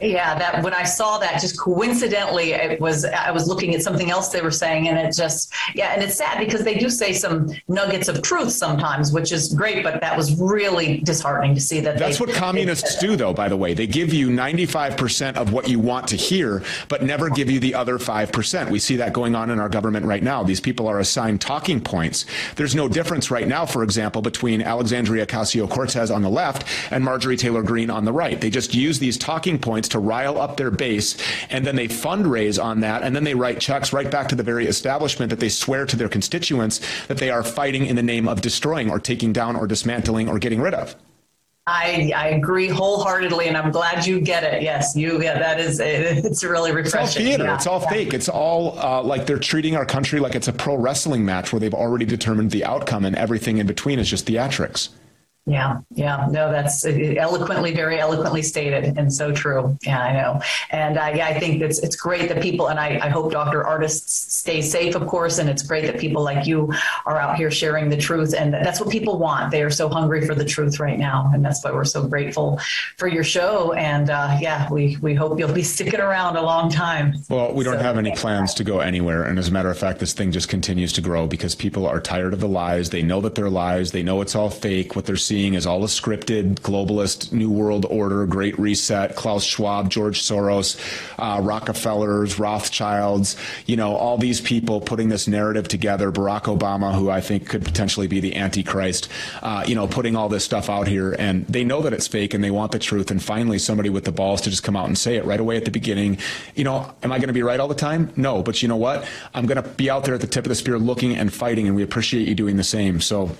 Yeah, that when I saw that, just coincidentally, it was I was looking at something else they were saying, and it just yeah, and it's sad because they do say some nuggets of truth sometimes, which is great, but that was really disheartening to see that. That's they, what communists do, though. By the way, they give you ninety five percent of what you want to hear, but never give you the other five percent. We see that going on in our government right now. These people are assigned talking points. There's no difference right now, for example, between Alexandria Ocasio Cortez on the left and Marjorie Taylor Greene on the right. They just use these talking points to rile up their base, and then they fundraise on that, and then they write checks right back to the very establishment that they swear to their constituents that they are fighting in the name of destroying or taking down or dismantling or getting rid of. I, I agree wholeheartedly, and I'm glad you get it. Yes, you. Yeah, that is. It's really refreshing. It's all theater. Yeah. It's all yeah. fake. It's all uh, like they're treating our country like it's a pro wrestling match where they've already determined the outcome, and everything in between is just theatrics. Yeah, yeah, no, that's eloquently, very eloquently stated, and so true. Yeah, I know, and uh, yeah, I think it's it's great that people, and I, I hope Dr. Ardis stay safe, of course, and it's great that people like you are out here sharing the truth, and that's what people want. They are so hungry for the truth right now, and that's why we're so grateful for your show. And uh, yeah, we we hope you'll be sticking around a long time. Well, we don't so, have any plans to go anywhere, and as a matter of fact, this thing just continues to grow because people are tired of the lies. They know that they're lies. They know it's all fake. What they're seeing seeing is all a scripted globalist new world order, Great Reset, Klaus Schwab, George Soros, uh, Rockefellers, Rothschilds, you know, all these people putting this narrative together. Barack Obama, who I think could potentially be the Antichrist, uh, you know, putting all this stuff out here, and they know that it's fake and they want the truth. And finally, somebody with the balls to just come out and say it right away at the beginning. You know, am I going to be right all the time? No, but you know what? I'm going to be out there at the tip of the spear, looking and fighting, and we appreciate you doing the same. So.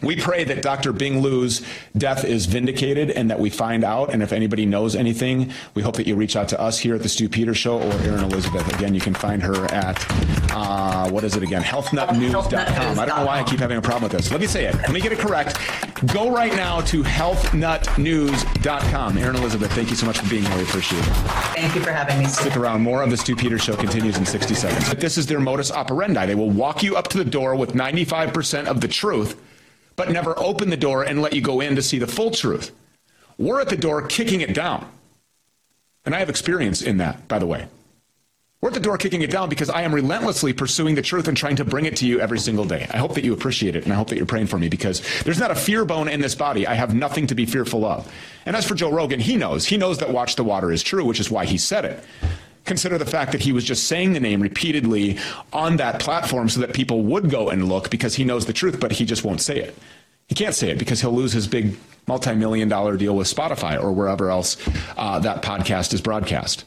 We pray that Dr. Bing Liu's death is vindicated and that we find out. And if anybody knows anything, we hope that you reach out to us here at the Stew Peter Show or Erin Elizabeth. Again, you can find her at, uh, what is it again? Healthnutnews.com. I don't know why I keep having a problem with this. Let me say it. Let me get it correct. Go right now to healthnutnews.com. Erin Elizabeth, thank you so much for being here. We appreciate it. Thank you for having me. Stick around. More of the Stew Peter Show continues in 60 seconds. But this is their modus operandi. They will walk you up to the door with 95% of the truth but never open the door and let you go in to see the full truth. We're at the door kicking it down. And I have experience in that, by the way. We're at the door kicking it down because I am relentlessly pursuing the truth and trying to bring it to you every single day. I hope that you appreciate it and I hope that you're praying for me because there's not a fear bone in this body. I have nothing to be fearful of. And as for Joe Rogan, he knows. He knows that Watch the Water is true, which is why he said it. Consider the fact that he was just saying the name repeatedly on that platform so that people would go and look because he knows the truth, but he just won't say it. He can't say it because he'll lose his big multi-million dollar deal with Spotify or wherever else uh, that podcast is broadcast.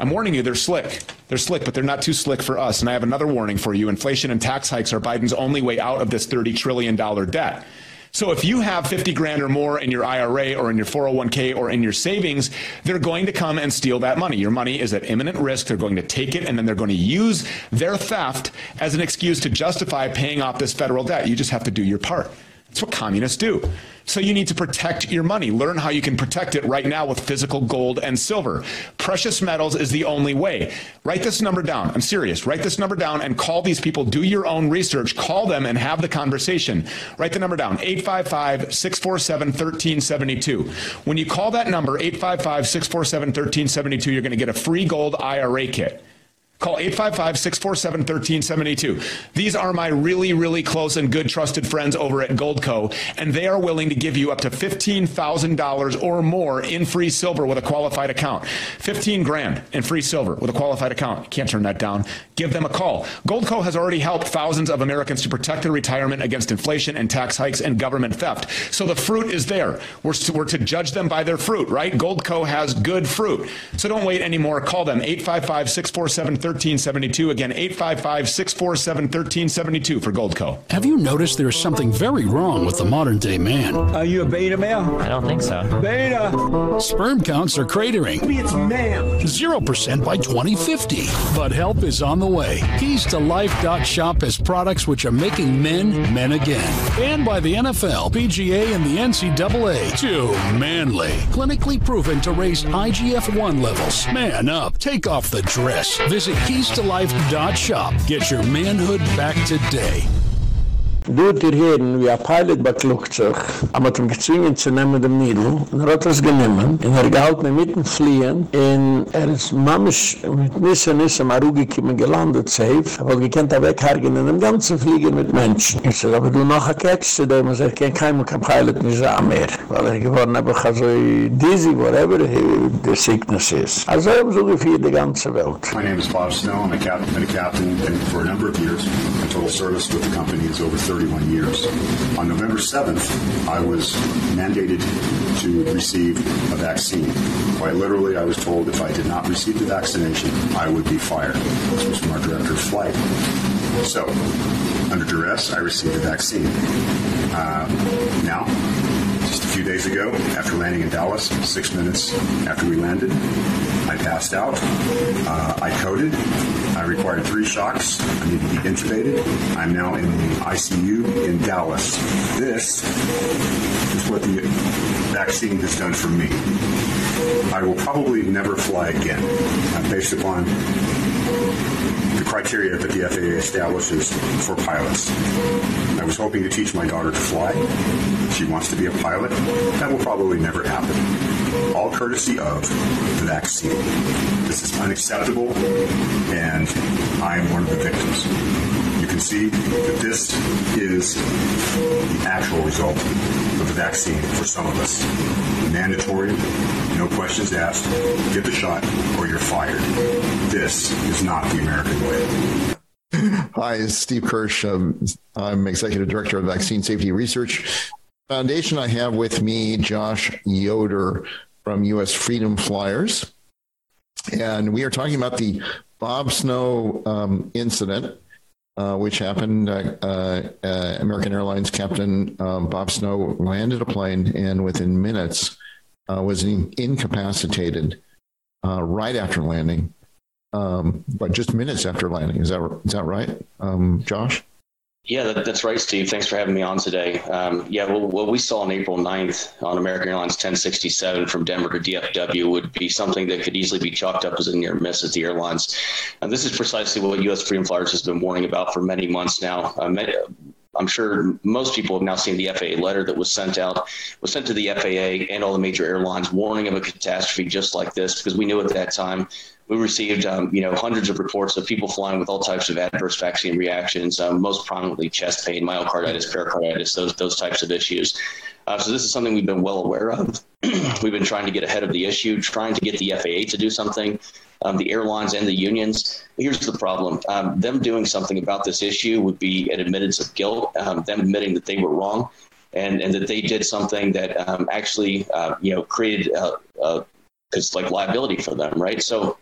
I'm warning you, they're slick. They're slick, but they're not too slick for us. And I have another warning for you. Inflation and tax hikes are Biden's only way out of this $30 trillion debt. So if you have 50 grand or more in your IRA or in your 401k or in your savings, they're going to come and steal that money. Your money is at imminent risk. They're going to take it and then they're going to use their theft as an excuse to justify paying off this federal debt. You just have to do your part. That's what communists do. So you need to protect your money. Learn how you can protect it right now with physical gold and silver. Precious metals is the only way. Write this number down. I'm serious. Write this number down and call these people. Do your own research. Call them and have the conversation. Write the number down. 855-647-1372. When you call that number 855-647-1372, you're going to get a free gold IRA kit. Call 855-647-1372. These are my really really close and good trusted friends over at Goldco and they are willing to give you up to $15,000 or more in free silver with a qualified account. 15 grand in free silver with a qualified account. You can't turn that down. Give them a call. Goldco has already helped thousands of Americans to protect their retirement against inflation and tax hikes and government theft. So the fruit is there. We're to, we're to judge them by their fruit, right? Goldco has good fruit. So don't wait anymore. Call them 855-647-1372 again 855-647-1372 for Goldco. Have you noticed there's something very wrong with the modern day man? Are you a beta male? I don't think so. Beta. Sperm counts are cratering. Maybe it's male. 0% by 2050. But help is on the way. Keys to Life.shop has products which are making men men again. Banned by the NFL, PGA, and the NCAA. Too manly. Clinically proven to raise IGF-1 levels. Man up. Take off the dress. Visit keystolife.shop. Get your manhood back today. Du dir heden, wie a Pilot beklugt sich, aber hat ihm gezwungen zu nehmen dem Niedel, und er hat das genommen, und er gehalten mitten fliehen, und er ist mamisch mit Nisse Nisse Marugi kiemen gelandet, safe, aber gekannt er weghargen in dem ganzen Fliegen mit Menschen. Ich sag, aber du noch ein Catch zu dem, und er kann kein kein Pilot nicht sagen mehr, weil er geworden einfach so dizzy, whatever the sickness is. Also er so gefiel die ganze Welt. My name is Bob Snow, I'm a captain, been a captain for a number of years. Total service with the company is over 31 years. On November 7th, I was mandated to receive a vaccine. Quite literally, I was told if I did not receive the vaccination, I would be fired. This was from our director of flight. So, under duress, I received the vaccine. Uh, now, few days ago, after landing in Dallas, six minutes after we landed, I passed out. Uh, I coded. I required three shocks. I needed to be intubated. I'm now in the ICU in Dallas. This is what the vaccine has done for me. I will probably never fly again uh, based upon criteria that the FAA establishes for pilots. I was hoping to teach my daughter to fly. She wants to be a pilot. That will probably never happen. All courtesy of the vaccine. This is unacceptable and I am one of the victims. Can see that this is the actual result of the vaccine for some of us. Mandatory, no questions asked, get the shot or you're fired. This is not the American way. Hi, it's Steve Kirsch. Um, I'm Executive Director of Vaccine Safety Research Foundation. I have with me Josh Yoder from US Freedom Flyers. And we are talking about the Bob Snow um, incident uh, which happened. Uh, uh, American Airlines captain um, Bob Snow landed a plane and within minutes uh, was in incapacitated uh, right after landing. Um, but just minutes after landing. Is that is that right, um, Josh? Yeah, that, that's right, Steve. Thanks for having me on today. Um, yeah, well, what we saw on April 9th on American Airlines 1067 from Denver to DFW would be something that could easily be chalked up as a near miss at the airlines. And this is precisely what U.S. Freedom Flyers has been warning about for many months now. Many, I'm sure most people have now seen the FAA letter that was sent out, was sent to the FAA and all the major airlines warning of a catastrophe just like this because we knew at that time we received um, you know hundreds of reports of people flying with all types of adverse vaccine reactions, um, most prominently chest pain, myocarditis, pericarditis, those those types of issues. Uh, so this is something we've been well aware of. we've been trying to get ahead of the issue, trying to get the FAA to do something, um, the airlines and the unions. Here's the problem: um, them doing something about this issue would be an admittance of guilt, um, them admitting that they were wrong, and and that they did something that um, actually uh, you know created. Uh, because like liability for them, right? So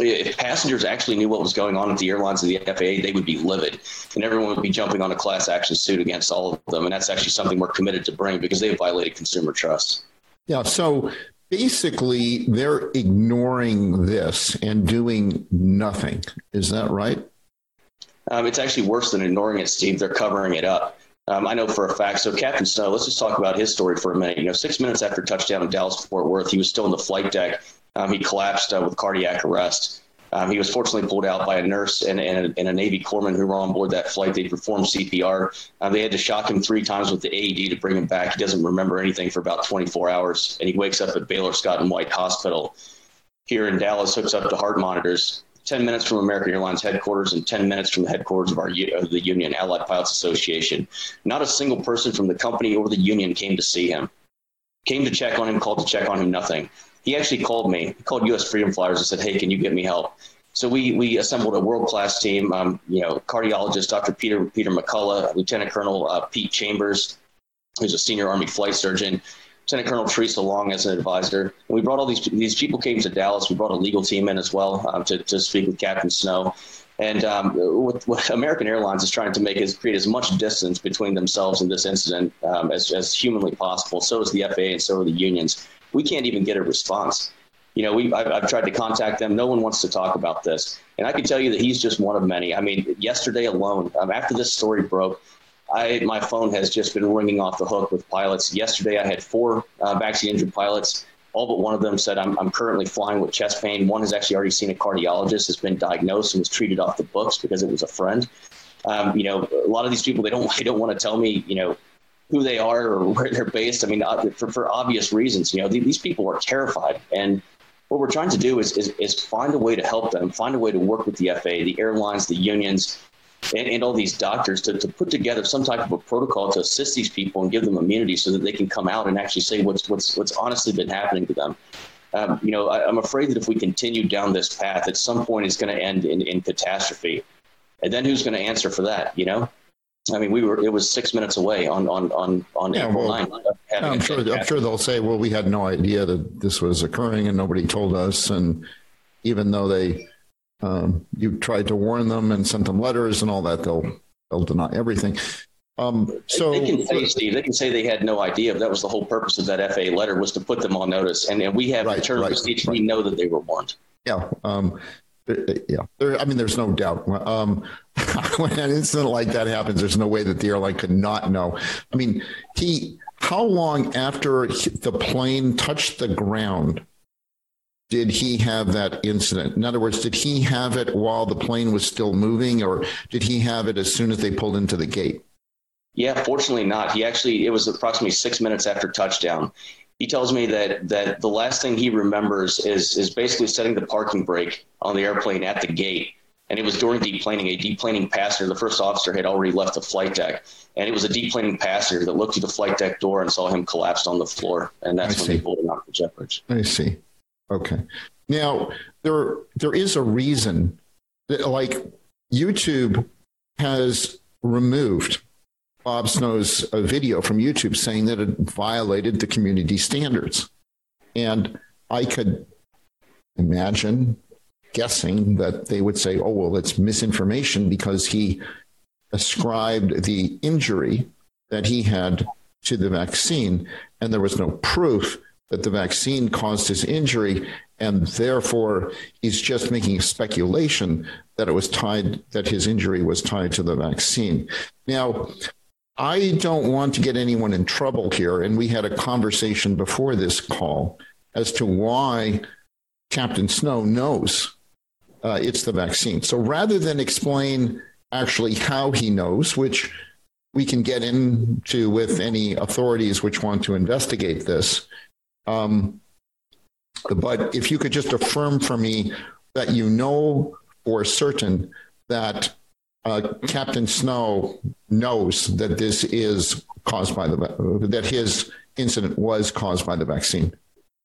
if passengers actually knew what was going on at the airlines and the FAA, they would be livid, and everyone would be jumping on a class action suit against all of them. And that's actually something we're committed to bring because they have violated consumer trust. Yeah. So basically, they're ignoring this and doing nothing. Is that right? Um, it's actually worse than ignoring it, Steve. They're covering it up. Um, I know for a fact. So Captain Snow, let's just talk about his story for a minute. You know, six minutes after touchdown in Dallas Fort Worth, he was still in the flight deck um, he collapsed uh, with cardiac arrest. Um, he was fortunately pulled out by a nurse and, and, a, and, a, Navy corpsman who were on board that flight. They performed CPR. Um, they had to shock him three times with the AED to bring him back. He doesn't remember anything for about 24 hours, and he wakes up at Baylor Scott and White Hospital here in Dallas, hooks up to heart monitors. 10 minutes from American Airlines headquarters and 10 minutes from the headquarters of our of the union Allied Pilots Association. Not a single person from the company or the union came to see him. Came to check on him, called to check on him, nothing. He actually called me. He called US Freedom Flyers and said, "Hey, can you get me help?" So we we assembled a world class team. Um, you know, cardiologist Dr. Peter Peter McCullough, Lieutenant Colonel uh, Pete Chambers, who's a senior Army flight surgeon, Lieutenant Colonel Theresa Long as an advisor. And we brought all these these people came to Dallas. We brought a legal team in as well um, to to speak with Captain Snow. And um, what, what, American Airlines is trying to make is create as much distance between themselves and this incident um, as, as humanly possible. So is the FAA and so are the unions. We can't even get a response. You know, we I've, I've, tried to contact them. No one wants to talk about this, and I can tell you that he's just one of many. I mean, yesterday alone, um, after this story broke, I my phone has just been ringing off the hook with pilots. Yesterday, I had four uh, vaccine injured pilots. All but one of them said, I'm, I'm currently flying with chest pain. One has actually already seen a cardiologist, has been diagnosed, and was treated off the books because it was a friend. Um, you know, a lot of these people, they don't, they don't want to tell me, you know, who they are or where they're based. I mean, uh, for, for obvious reasons, you know, these people are terrified. And what we're trying to do is, is, is find a way to help them, find a way to work with the FAA, the airlines, the unions, and, and all these doctors to, to put together some type of a protocol to assist these people and give them immunity so that they can come out and actually say what's what's what's honestly been happening to them. Um, you know, I, am afraid that if we continue down this path, at some point it's going to end in, in catastrophe. And then who's going to answer for that? You know, I mean, we were it was six minutes away on on on on yeah, April well, 9th. I'm sure I'm sure they'll say, well, we had no idea that this was occurring and nobody told us, and even though they um, you tried to warn them and sent them letters and all that. They'll they'll deny everything. Um, so they can say, Steve, they can say they had no idea. That was the whole purpose of that FAA letter was to put them on notice, and, and we have right, internal right, receipts. Right. We know that they were warned. Yeah. Um, yeah. There, I mean, there's no doubt. Um, when an incident like that happens, there's no way that the airline could not know. I mean, he. How long after the plane touched the ground did he have that incident? In other words, did he have it while the plane was still moving or did he have it as soon as they pulled into the gate? Yeah, fortunately not. He actually it was approximately 6 minutes after touchdown. He tells me that that the last thing he remembers is is basically setting the parking brake on the airplane at the gate. And it was during deplaning. A deplaning passenger, the first officer had already left the flight deck, and it was a deplaning passenger that looked through the flight deck door and saw him collapsed on the floor, and that's I when see. they pulled him out of the jet bridge. I see. Okay. Now, there there is a reason that like YouTube has removed Bob Snow's uh, video from YouTube saying that it violated the community standards. And I could imagine guessing that they would say, "Oh, well, it's misinformation because he ascribed the injury that he had to the vaccine and there was no proof that the vaccine caused his injury and therefore he's just making speculation that it was tied that his injury was tied to the vaccine now i don't want to get anyone in trouble here and we had a conversation before this call as to why captain snow knows uh, it's the vaccine. So rather than explain actually how he knows which we can get into with any authorities which want to investigate this um, but if you could just affirm for me that you know for certain that uh, Captain Snow knows that this is caused by the that his incident was caused by the vaccine.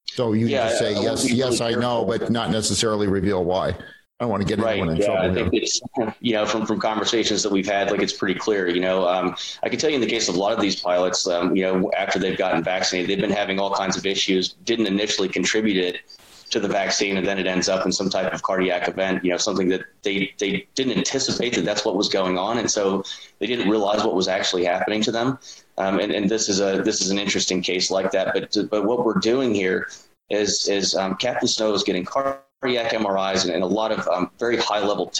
So you yeah, just say yes, yes, I know, but not necessarily reveal why. I don't want to get right. anyone in yeah, trouble. I think here. it's you know from from conversations that we've had, like it's pretty clear. You know, um, I can tell you in the case of a lot of these pilots, um, you know, after they've gotten vaccinated, they've been having all kinds of issues. Didn't initially contribute it to the vaccine, and then it ends up in some type of cardiac event. You know, something that they they didn't anticipate that that's what was going on, and so they didn't realize what was actually happening to them. Um, and, and this is a this is an interesting case like that. But but what we're doing here is is um, Captain Snow is getting cardiac MRIs and, and a lot of um, very high level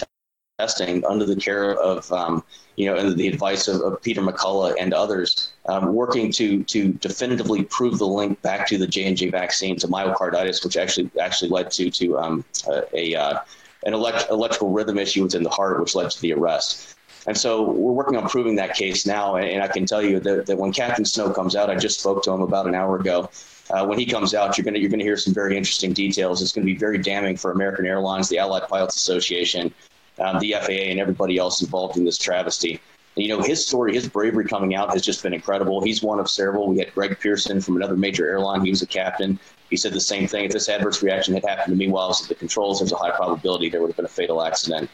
testing under the care of, um, you know, and the advice of, of Peter McCullough and others, um, working to to definitively prove the link back to the J and J vaccine to myocarditis, which actually actually led to to um, a, a uh, an elect- electrical rhythm issue within the heart, which led to the arrest. And so we're working on proving that case now. And, and I can tell you that, that when Captain Snow comes out, I just spoke to him about an hour ago uh, when he comes out, you're going to you're going to hear some very interesting details. It's going to be very damning for American Airlines, the Allied Pilots Association, um, the FAA, and everybody else involved in this travesty. And, you know, his story, his bravery coming out has just been incredible. He's one of several. We had Greg Pearson from another major airline. He was a captain. He said the same thing. If this adverse reaction had happened to me while I was at the controls, there's a high probability there would have been a fatal accident.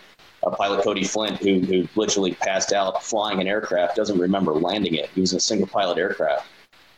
Uh, pilot Cody Flint, who, who literally passed out flying an aircraft, doesn't remember landing it. He was in a single pilot aircraft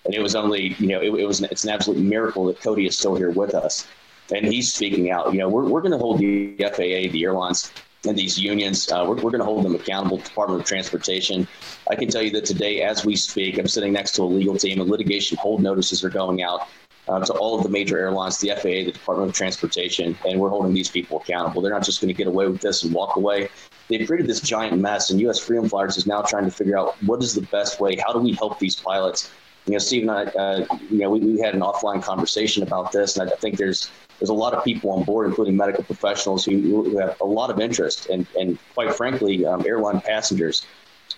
and it was only you know it, it was it's an absolute miracle that Cody is still here with us, and he's speaking out. You know, we're we're going to hold the FAA, the airlines, these unions. Uh, we're we're going to hold them accountable. Department of Transportation. I can tell you that today, as we speak, I'm sitting next to a legal team, and litigation hold notices are going out. Uh, to all of the major airlines, the FAA, the Department of Transportation, and we're holding these people accountable. They're not just going to get away with this and walk away. They've created this giant mess, and U.S. Freedom Flyers is now trying to figure out what is the best way. How do we help these pilots you know, Steve and I, uh, you know, we, we had an offline conversation about this, and I think there's there's a lot of people on board, including medical professionals, who, who have a lot of interest, and and quite frankly, um, airline passengers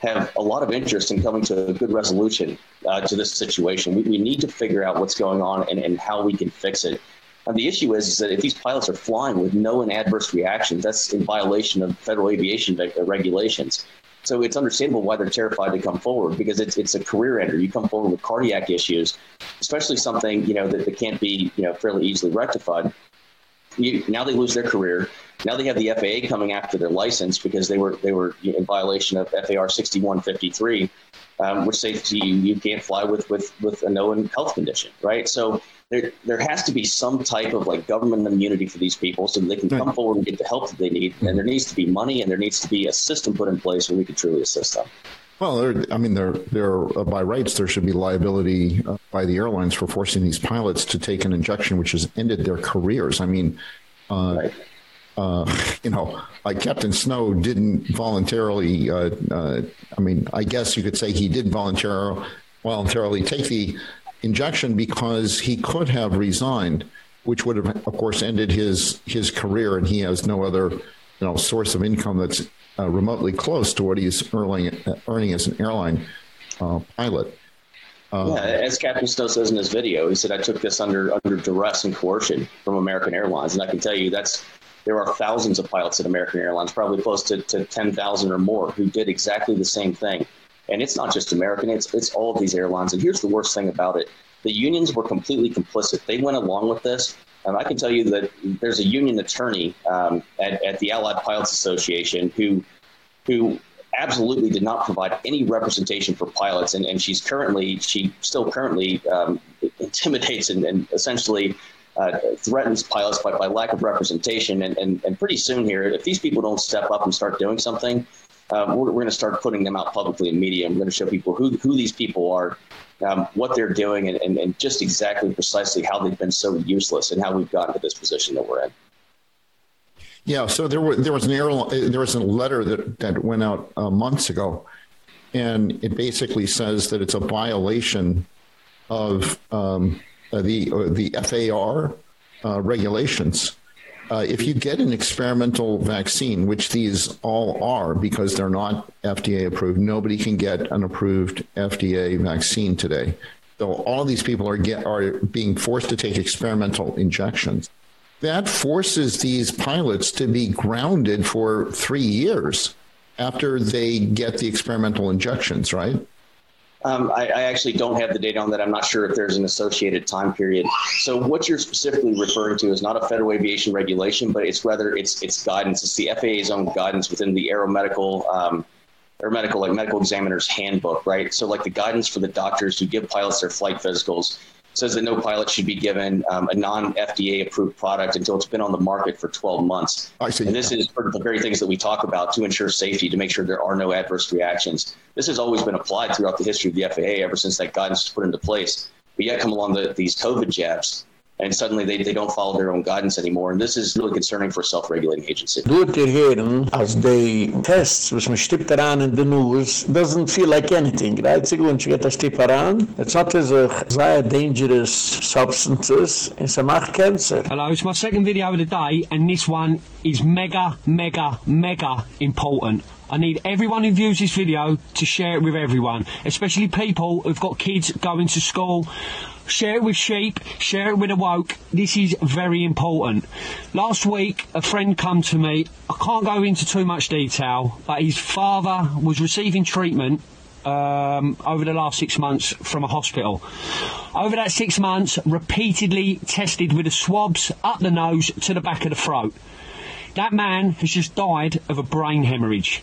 have a lot of interest in coming to a good resolution uh, to this situation. We, we need to figure out what's going on and, and how we can fix it. And the issue is, is that if these pilots are flying with no adverse reactions, that's in violation of federal aviation regulations. So it's understandable why they're terrified to come forward because it's it's a career ender. You come forward with cardiac issues, especially something you know that, that can't be you know fairly easily rectified. You, now they lose their career. Now they have the FAA coming after their license because they were they were in violation of FAR 6153, um, which says you, you can't fly with with with a known health condition, right? So there there has to be some type of like government immunity for these people so they can come forward and get the help that they need. And there needs to be money and there needs to be a system put in place where we can truly assist them. Well, I mean, there, there, uh, by rights, there should be liability uh, by the airlines for forcing these pilots to take an injection which has ended their careers. I mean, uh, right. uh, you know, like Captain Snow didn't voluntarily. Uh, uh, I mean, I guess you could say he did voluntarily voluntarily take the injection because he could have resigned which would have of course ended his his career and he has no other you know source of income that's uh, remotely close to what he's earning earning as an airline uh, pilot uh, yeah, as Captain Snow says in his video, he said, "I took this under under duress and coercion from American Airlines," and I can tell you that's there are thousands of pilots at American Airlines, probably close to, to ten thousand or more, who did exactly the same thing. And it's not just American, it's, it's all of these airlines. And here's the worst thing about it the unions were completely complicit. They went along with this. Um, I can tell you that there's a union attorney um, at, at the Allied Pilots Association who, who absolutely did not provide any representation for pilots. And, and she's currently, she still currently um, intimidates and, and essentially uh, threatens pilots by, by lack of representation. And, and, and pretty soon here, if these people don't step up and start doing something, um, we're, we're going to start putting them out publicly in media. I'm going to show people who, who these people are, um, what they're doing, and, and, and just exactly precisely how they've been so useless and how we've gotten to this position that we're in. Yeah, so there was there was an airline, there was a letter that that went out uh, months ago, and it basically says that it's a violation of um, the the FAR uh, regulations uh, if you get an experimental vaccine, which these all are because they're not FDA approved, nobody can get an approved FDA vaccine today. So all these people are get are being forced to take experimental injections. That forces these pilots to be grounded for 3 years after they get the experimental injections, right? Um, I, I, actually don't have the data on that. I'm not sure if there's an associated time period. So what you're specifically referring to is not a federal aviation regulation, but it's rather it's it's guidance. It's the FAA's own guidance within the aeromedical um, aeromedical like medical examiner's handbook, right? So like the guidance for the doctors who give pilots their flight physicals says that no pilot should be given um, a non-FDA approved product until it's been on the market for 12 months. I see. And this is for the very things that we talk about to ensure safety, to make sure there are no adverse reactions. This has always been applied throughout the history of the FAA ever since that guidance was put into place. But yet come along the, these COVID jabs and suddenly they, they don't follow their own guidance anymore. And this is really concerning for a self-regulating agency. Do hmm? it here as the tests, which man stippt around in the news, doesn't feel like anything. Right? So when you get a stip around, it's not as a very dangerous substances, it's a macht cancer. Hello, it's my second video of the day, and this one is mega, mega, mega important. I need everyone who views this video to share it with everyone, especially people who've got kids going to school share it with sheep, share it with the woke. This is very important. Last week, a friend come to me. I can't go into too much detail, but his father was receiving treatment um, over the last six months from a hospital. Over that six months, repeatedly tested with the swabs up the nose to the back of the throat. That man has just died of a brain hemorrhage.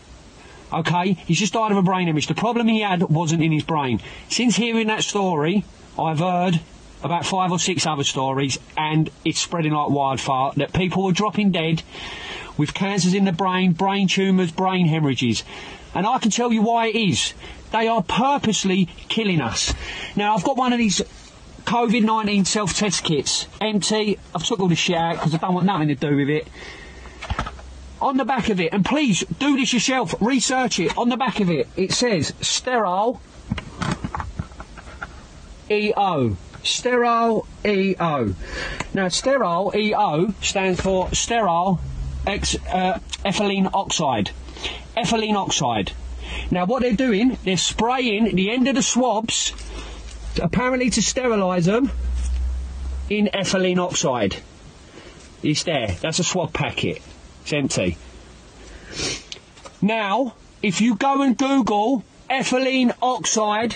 Okay, he's just died of a brain hemorrhage. The problem he had wasn't in his brain. Since hearing that story, I've heard about five or six other stories, and it's spreading like wildfire that people are dropping dead with cancers in the brain, brain tumours, brain hemorrhages. And I can tell you why it is. They are purposely killing us. Now, I've got one of these COVID 19 self test kits, empty. I've took all the shit out because I don't want nothing to do with it. On the back of it, and please do this yourself, research it. On the back of it, it says sterile EO. Sterile EO. Now, sterile EO stands for sterile ex, uh, ethylene oxide. Ethylene oxide. Now, what they're doing, they're spraying the end of the swabs, apparently to sterilise them, in ethylene oxide. It's there. That's a swab packet. It's empty. Now, if you go and Google ethylene oxide,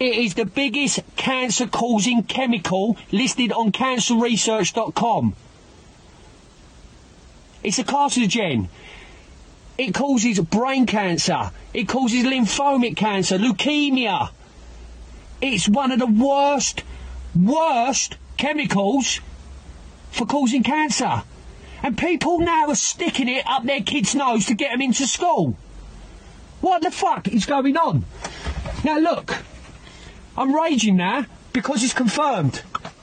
it is the biggest cancer causing chemical listed on cancerresearch.com. It's a carcinogen. It causes brain cancer. It causes lymphomic cancer, leukemia. It's one of the worst, worst chemicals for causing cancer. And people now are sticking it up their kids' nose to get them into school. What the fuck is going on? Now look, I'm raging now because it's confirmed.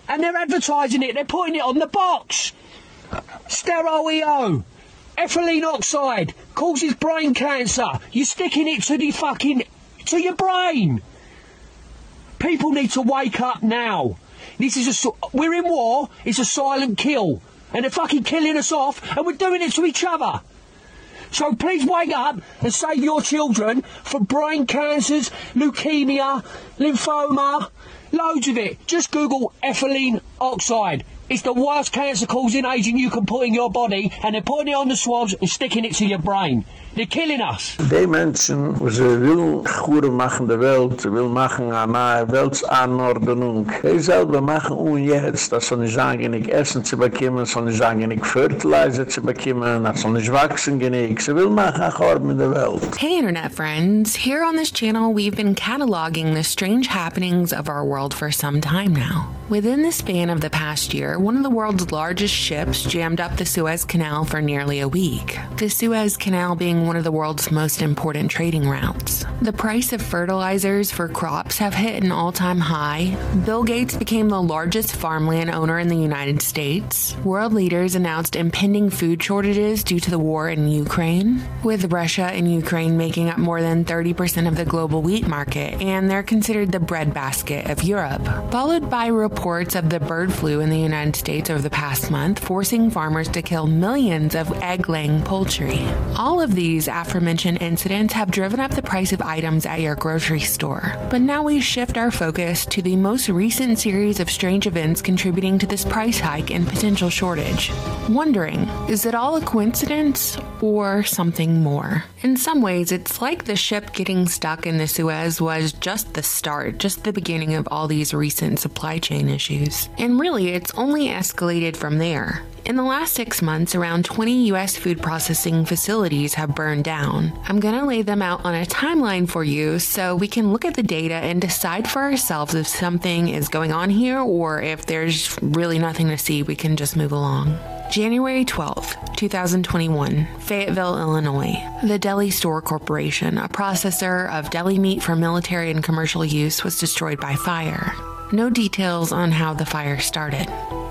And they're advertising it, they're putting it on the box. Sterile EO. Ethylene oxide causes brain cancer. You're sticking it to the fucking to your brain. People need to wake up now. This is a we're in war. It's a silent kill, and they're fucking killing us off, and we're doing it to each other. So please wake up and save your children from brain cancers, leukemia, lymphoma, loads of it. Just Google ethylene oxide. It's the worst cancer causing agent you can put in your body, and they're putting it on the swabs and sticking it to your brain. They're killing us. Die Menschen, sie will Chure machen der Welt, sie will machen eine neue Weltsanordnung. Sie selber machen und jetzt, dass sie nicht sagen, nicht essen zu bekommen, sie nicht sagen, nicht Fertilizer zu bekommen, dass sie nicht wachsen genug. Sie will machen eine Chor mit der Welt. Hey Internet friends, here on this channel we've been cataloging the strange happenings of our world for some time now. Within the span of the past year, one of the world's largest ships jammed up the Suez Canal for nearly a week. The Suez Canal being one of the world's most important trading routes. The price of fertilizers for crops have hit an all-time high. Bill Gates became the largest farmland owner in the United States. World leaders announced impending food shortages due to the war in Ukraine, with Russia and Ukraine making up more than 30% of the global wheat market, and they're considered the breadbasket of Europe. Followed by reports of the bird flu in the United States over the past month, forcing farmers to kill millions of egg-laying poultry. All of these aforementioned incidents have driven up the price of items at your grocery store. But now we shift our focus to the most recent series of strange events contributing to this price hike and potential shortage. Wondering, is it all a coincidence or something more? In some ways, it's like the ship getting stuck in the Suez was just the start, just the beginning of all these recent supply chain issues. And really, it's only escalated from there. In the last six months, around 20 U.S. food processing facilities have burned down. I'm going to lay them out on a timeline for you so we can look at the data and decide for ourselves if something is going on here or if there's really nothing to see, we can just move along. January 12th, 2021, Fayetteville, Illinois. The Deli Star Corporation, a processor of deli meat for military and commercial use, was destroyed by fire. No details on how the fire started.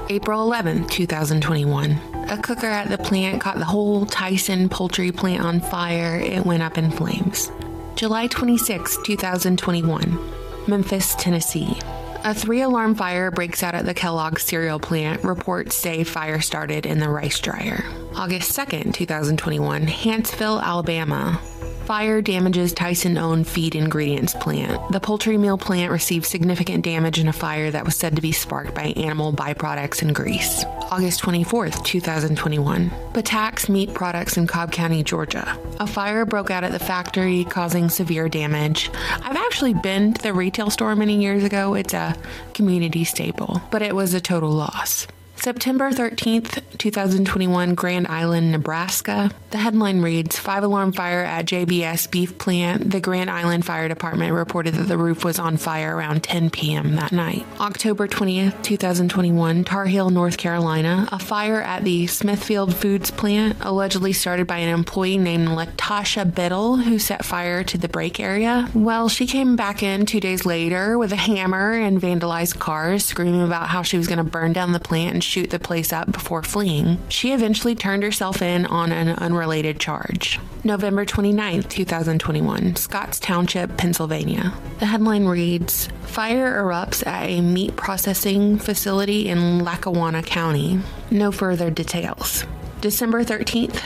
April 11, 2021. A cooker at the plant caught the whole Tyson poultry plant on fire. It went up in flames. July 26, 2021. Memphis, Tennessee. A three alarm fire breaks out at the Kellogg cereal plant. Reports say fire started in the rice dryer. August 2nd, 2021, Hanceville, Alabama. Fire damages Tyson owned feed ingredients plant. The poultry meal plant received significant damage in a fire that was said to be sparked by animal byproducts and grease. August 24th, 2021. Patak's meat products in Cobb County, Georgia. A fire broke out at the factory, causing severe damage. I've actually been to the retail store many years ago. It's a community staple, but it was a total loss. September 13th, 2021, Grand Island, Nebraska. The headline reads Five alarm fire at JBS beef plant. The Grand Island Fire Department reported that the roof was on fire around 10 p.m. that night. October 20th, 2021, Tar Heel, North Carolina. A fire at the Smithfield Foods plant, allegedly started by an employee named Latasha Biddle, who set fire to the brake area. Well, she came back in two days later with a hammer and vandalized cars, screaming about how she was going to burn down the plant and shoot the place up before fleeing, she eventually turned herself in on an unrelated charge. November 29, 2021, Scotts Township, Pennsylvania. The headline reads Fire erupts at a meat processing facility in Lackawanna County. No further details. December 13th,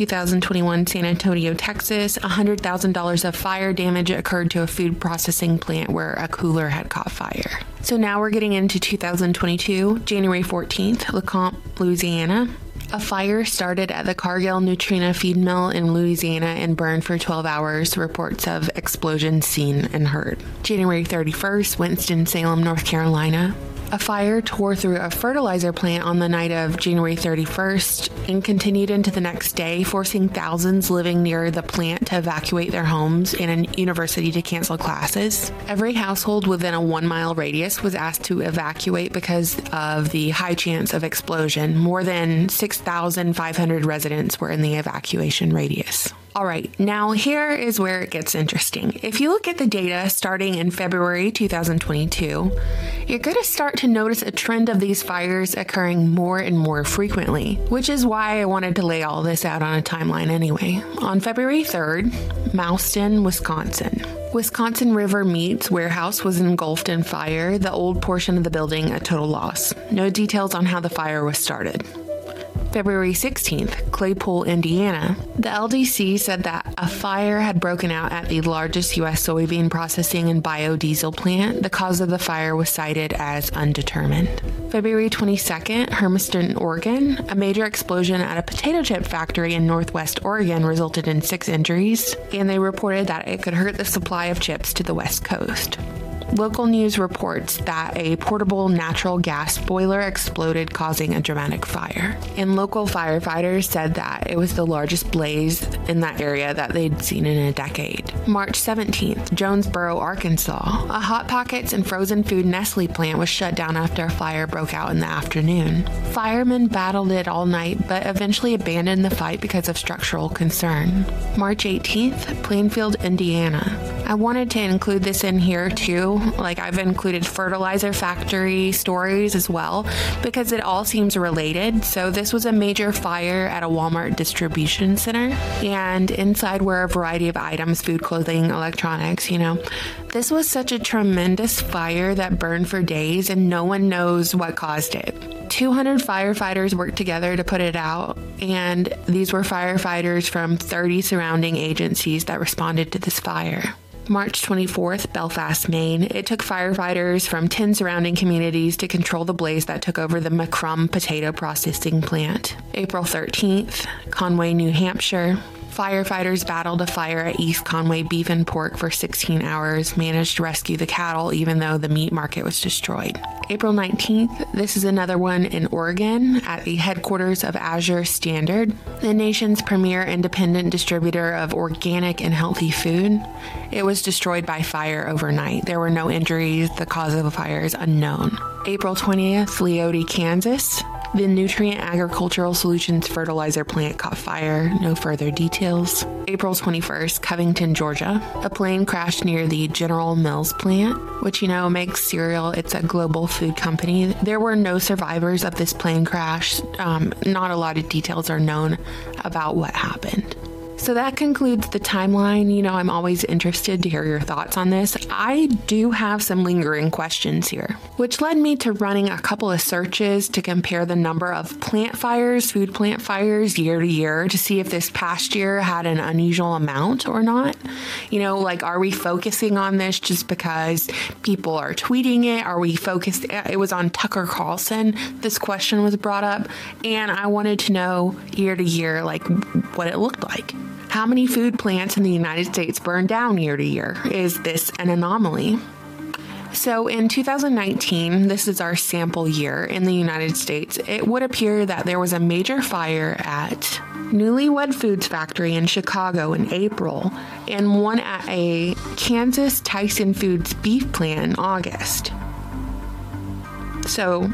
2021 San Antonio, Texas, $100,000 of fire damage occurred to a food processing plant where a cooler had caught fire. So now we're getting into 2022, January 14th, LeCompte, Louisiana. A fire started at the Cargill Nutrena feed mill in Louisiana and burned for 12 hours. Reports of explosions seen and heard. January 31st, Winston-Salem, North Carolina. A fire tore through a fertilizer plant on the night of January 31st and continued into the next day, forcing thousands living near the plant to evacuate their homes and a university to cancel classes. Every household within a 1-mile radius was asked to evacuate because of the high chance of explosion. More than 6,500 residents were in the evacuation radius. All right, now here is where it gets interesting. If you look at the data starting in February 2022, you're going to start to notice a trend of these fires occurring more and more frequently, which is why I wanted to lay all this out on a timeline anyway. On February 3rd, Mauston, Wisconsin. Wisconsin River Meats warehouse was engulfed in fire, the old portion of the building a total loss. No details on how the fire was started. February 16th, Claypool, Indiana. The LDC said that a fire had broken out at the largest U.S. soybean processing and biodiesel plant. The cause of the fire was cited as undetermined. February 22nd, Hermiston, Oregon. A major explosion at a potato chip factory in northwest Oregon resulted in six injuries, and they reported that it could hurt the supply of chips to the west coast. Local news reports that a portable natural gas boiler exploded causing a dramatic fire. And local firefighters said that it was the largest blaze in that area that they'd seen in a decade. March 17th, Jonesboro, Arkansas. A Hot Pockets and frozen food Nestle plant was shut down after a fire broke out in the afternoon. Firemen battled it all night but eventually abandoned the fight because of structural concern. March 18th, Plainfield, Indiana. I wanted to include this in here too. Like I've included fertilizer factory stories as well because it all seems related. So this was a major fire at a Walmart distribution center and inside were a variety of items, food, clothing, electronics, you know. This was such a tremendous fire that burned for days and no one knows what caused it. 200 firefighters worked together to put it out, and these were firefighters from 30 surrounding agencies that responded to this fire. March 24th, Belfast, Maine. It took firefighters from 10 surrounding communities to control the blaze that took over the McCrum potato processing plant. April 13th, Conway, New Hampshire. Firefighters battled a fire at East Conway Beef and Pork for 16 hours, managed to rescue the cattle even though the meat market was destroyed. April 19th, this is another one in Oregon at the headquarters of Azure Standard, the nation's premier independent distributor of organic and healthy food. It was destroyed by fire overnight. There were no injuries. The cause of the fire is unknown. April 20th, Leoti, Kansas. The Nutrien Agricultural Solutions fertilizer plant caught fire. No further details. April 21st, Covington, Georgia. A plane crashed near the General Mills plant, which you know makes cereal. It's a global food company. There were no survivors of this plane crash. Um, not a lot of details are known about what happened. So that concludes the timeline. You know, I'm always interested to hear your thoughts on this. I do have some lingering questions here, which led me to running a couple of searches to compare the number of plant fires, food plant fires year to year to see if this past year had an unusual amount or not. You know, like are we focusing on this just because people are tweeting it? Are we focused it was on Tucker Carlson this question was brought up and I wanted to know year to year like what it looked like. How many food plants in the United States burn down year to year? Is this an anomaly? So in 2019, this is our sample year in the United States, it would appear that there was a major fire at Newlywed Foods Factory in Chicago in April and one at a Kansas Tyson Foods beef plant in August. So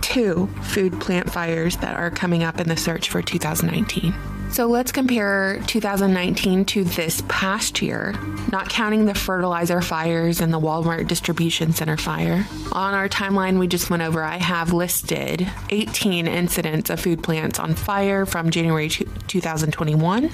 two food plant fires that are coming up in the search for 2019. So let's compare 2019 to this past year, not counting the fertilizer fires and the Walmart distribution center fire. On our timeline we just went over, I have listed 18 incidents of food plants on fire from January 2021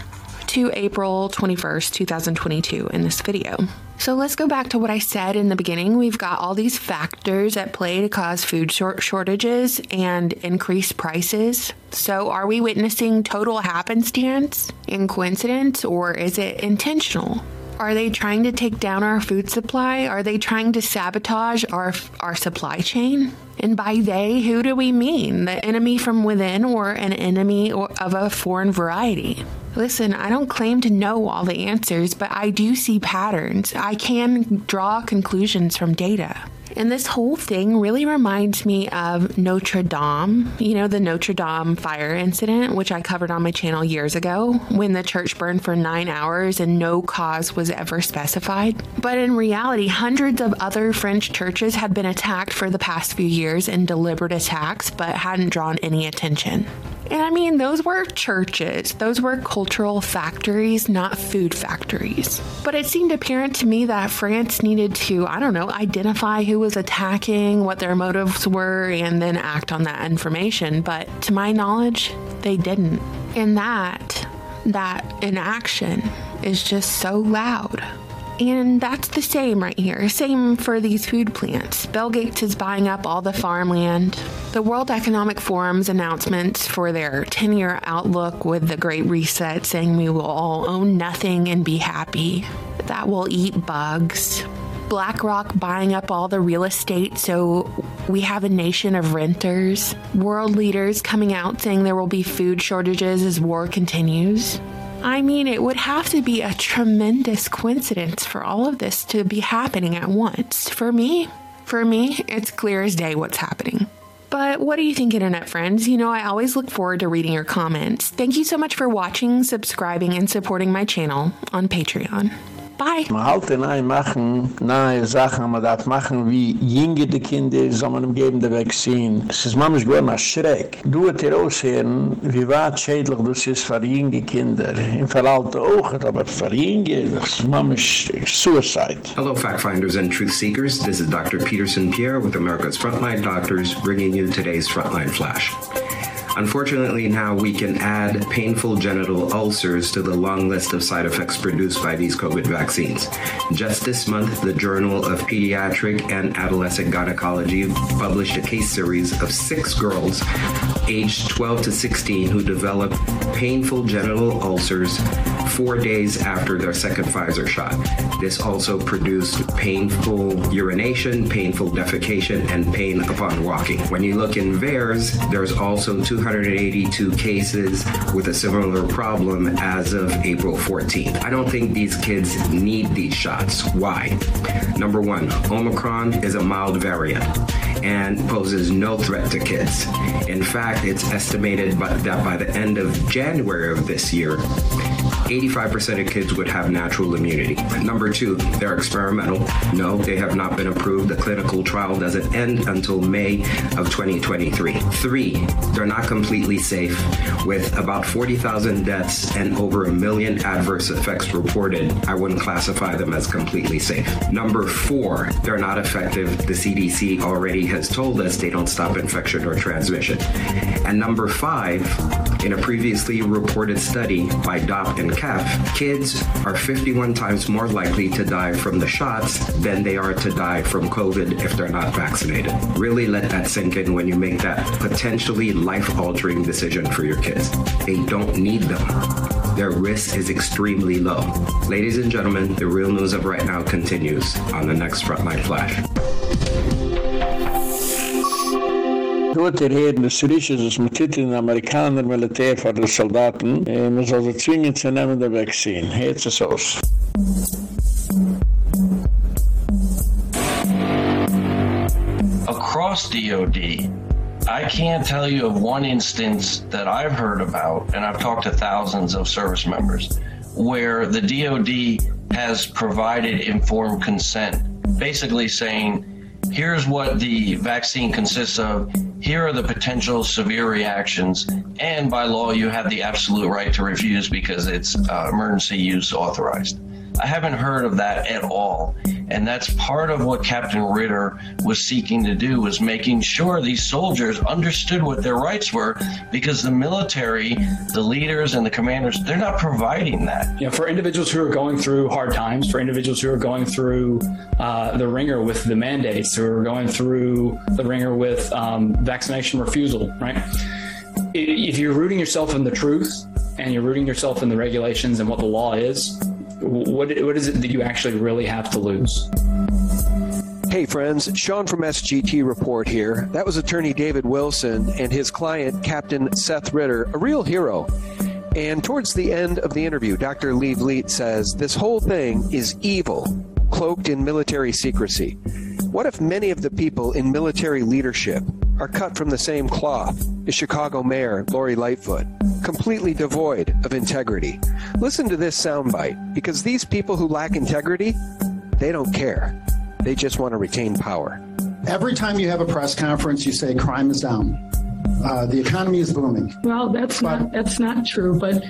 to April 21st, 2022 in this video. So let's go back to what I said in the beginning. We've got all these factors at play to cause food short shortages and increase prices. So are we witnessing total happenstance and coincidence or is it intentional? Are they trying to take down our food supply? Are they trying to sabotage our our supply chain? And by they, who do we mean? The enemy from within or an enemy of a foreign variety? Listen, I don't claim to know all the answers, but I do see patterns. I can draw conclusions from data. And this whole thing really reminds me of Notre Dame, you know, the Notre Dame fire incident, which I covered on my channel years ago, when the church burned for 9 hours and no cause was ever specified. But in reality, hundreds of other French churches had been attacked for the past few years in deliberate attacks but hadn't drawn any attention. And I mean, those were churches. Those were cultural factories, not food factories. But it seemed apparent to me that France needed to, I don't know, identify who was attacking, what their motives were, and then act on that information. But to my knowledge, they didn't. And that, that inaction is just so loud. And that's the same right here. Same for these food plants. Bill Gates is buying up all the farmland. The World Economic Forum's announcements for their 10-year outlook with the Great Reset saying we will all own nothing and be happy. That will eat bugs. BlackRock buying up all the real estate so we have a nation of renters. World leaders coming out saying there will be food shortages as war continues. I mean, it would have to be a tremendous coincidence for all of this to be happening at once. For me, for me, it's clear as day what's happening. But what do you think, internet friends? You know, I always look forward to reading your comments. Thank you so much for watching, subscribing, and supporting my channel on Patreon. Bye. Man halt in ein machen, nahe Sachen, man darf machen, wie jinge die Kinder, soll man ihm geben, der Vaccine. Es ist manchmal geworden als Schreck. Du hat hier aussehen, wie weit schädlich das ist für jinge Kinder. Im Verlalte auch, aber für jinge, das ist manchmal suicide. Hello, fact finders and truth seekers. This is Dr. Peterson Pierre with America's Frontline Doctors, bringing you today's Frontline Flash. Unfortunately, now we can add painful genital ulcers to the long list of side effects produced by these COVID vaccines. Just this month, the Journal of Pediatric and Adolescent Gynecology published a case series of 6 girls aged 12 to 16 who developed painful genital ulcers 4 days after their second Pfizer shot. This also produced painful urination, painful defecation, and pain upon walking. When you look in VAERS, there's also 282 cases with a similar problem as of April 14th. I don't think these kids need these shots. Why? Number 1, Omicron is a mild variant and poses no threat to kids. In fact, it's estimated that by the end of January of this year, 85% of kids would have natural immunity. Number 2, they're experimental. No, they have not been approved. The clinical trial doesn't end until May of 2023. 3, they're not completely safe with about 40,000 deaths and over a million adverse effects reported. I wouldn't classify them as completely safe. Number 4, they're not effective. The CDC already has told us they don't stop infection or transmission. And number 5, in a previously reported study by DOP and CAF, kids are 51 times more likely to die from the shots than they are to die from COVID if they're not vaccinated. Really let that sink in when you make that potentially life-altering decision for your kids. They don't need them. Their risk is extremely low. Ladies and gentlemen, the real news of right now continues on the next Frontline Flash. Dort er heden des Amerikaner Militär Soldaten, äh, zu nehmen der Vaccine. Across DOD, I can't tell you of one instance that I've heard about, and I've talked to thousands of service members, where the DOD has provided informed consent, basically saying, here's what the vaccine consists of, here are the potential severe reactions, and by law, you have the absolute right to refuse because it's uh, emergency use authorized. I haven't heard of that at all. And that's part of what Captain Ritter was seeking to do was making sure these soldiers understood what their rights were because the military, the leaders and the commanders, they're not providing that. Know, for individuals who are going through hard times, for individuals who are going through uh, the ringer with the mandates, who are going through the ringer with um, vaccination refusal, right? If you're rooting yourself in the truth and you're rooting yourself in the regulations and what the law is, what what is it that you actually really have to lose? Hey friends, Sean from SGT Report here. That was attorney David Wilson and his client Captain Seth Ritter, a real hero. And towards the end of the interview, Dr. Lee Vliet says this whole thing is evil, cloaked in military secrecy. What if many of the people in military leadership are cut from the same cloth as Chicago Mayor Lori Lightfoot, completely devoid of integrity? Listen to this soundbite because these people who lack integrity, they don't care. They just want to retain power. Every time you have a press conference, you say crime is down. Uh, the economy is booming. Well, that's but not that's not true, but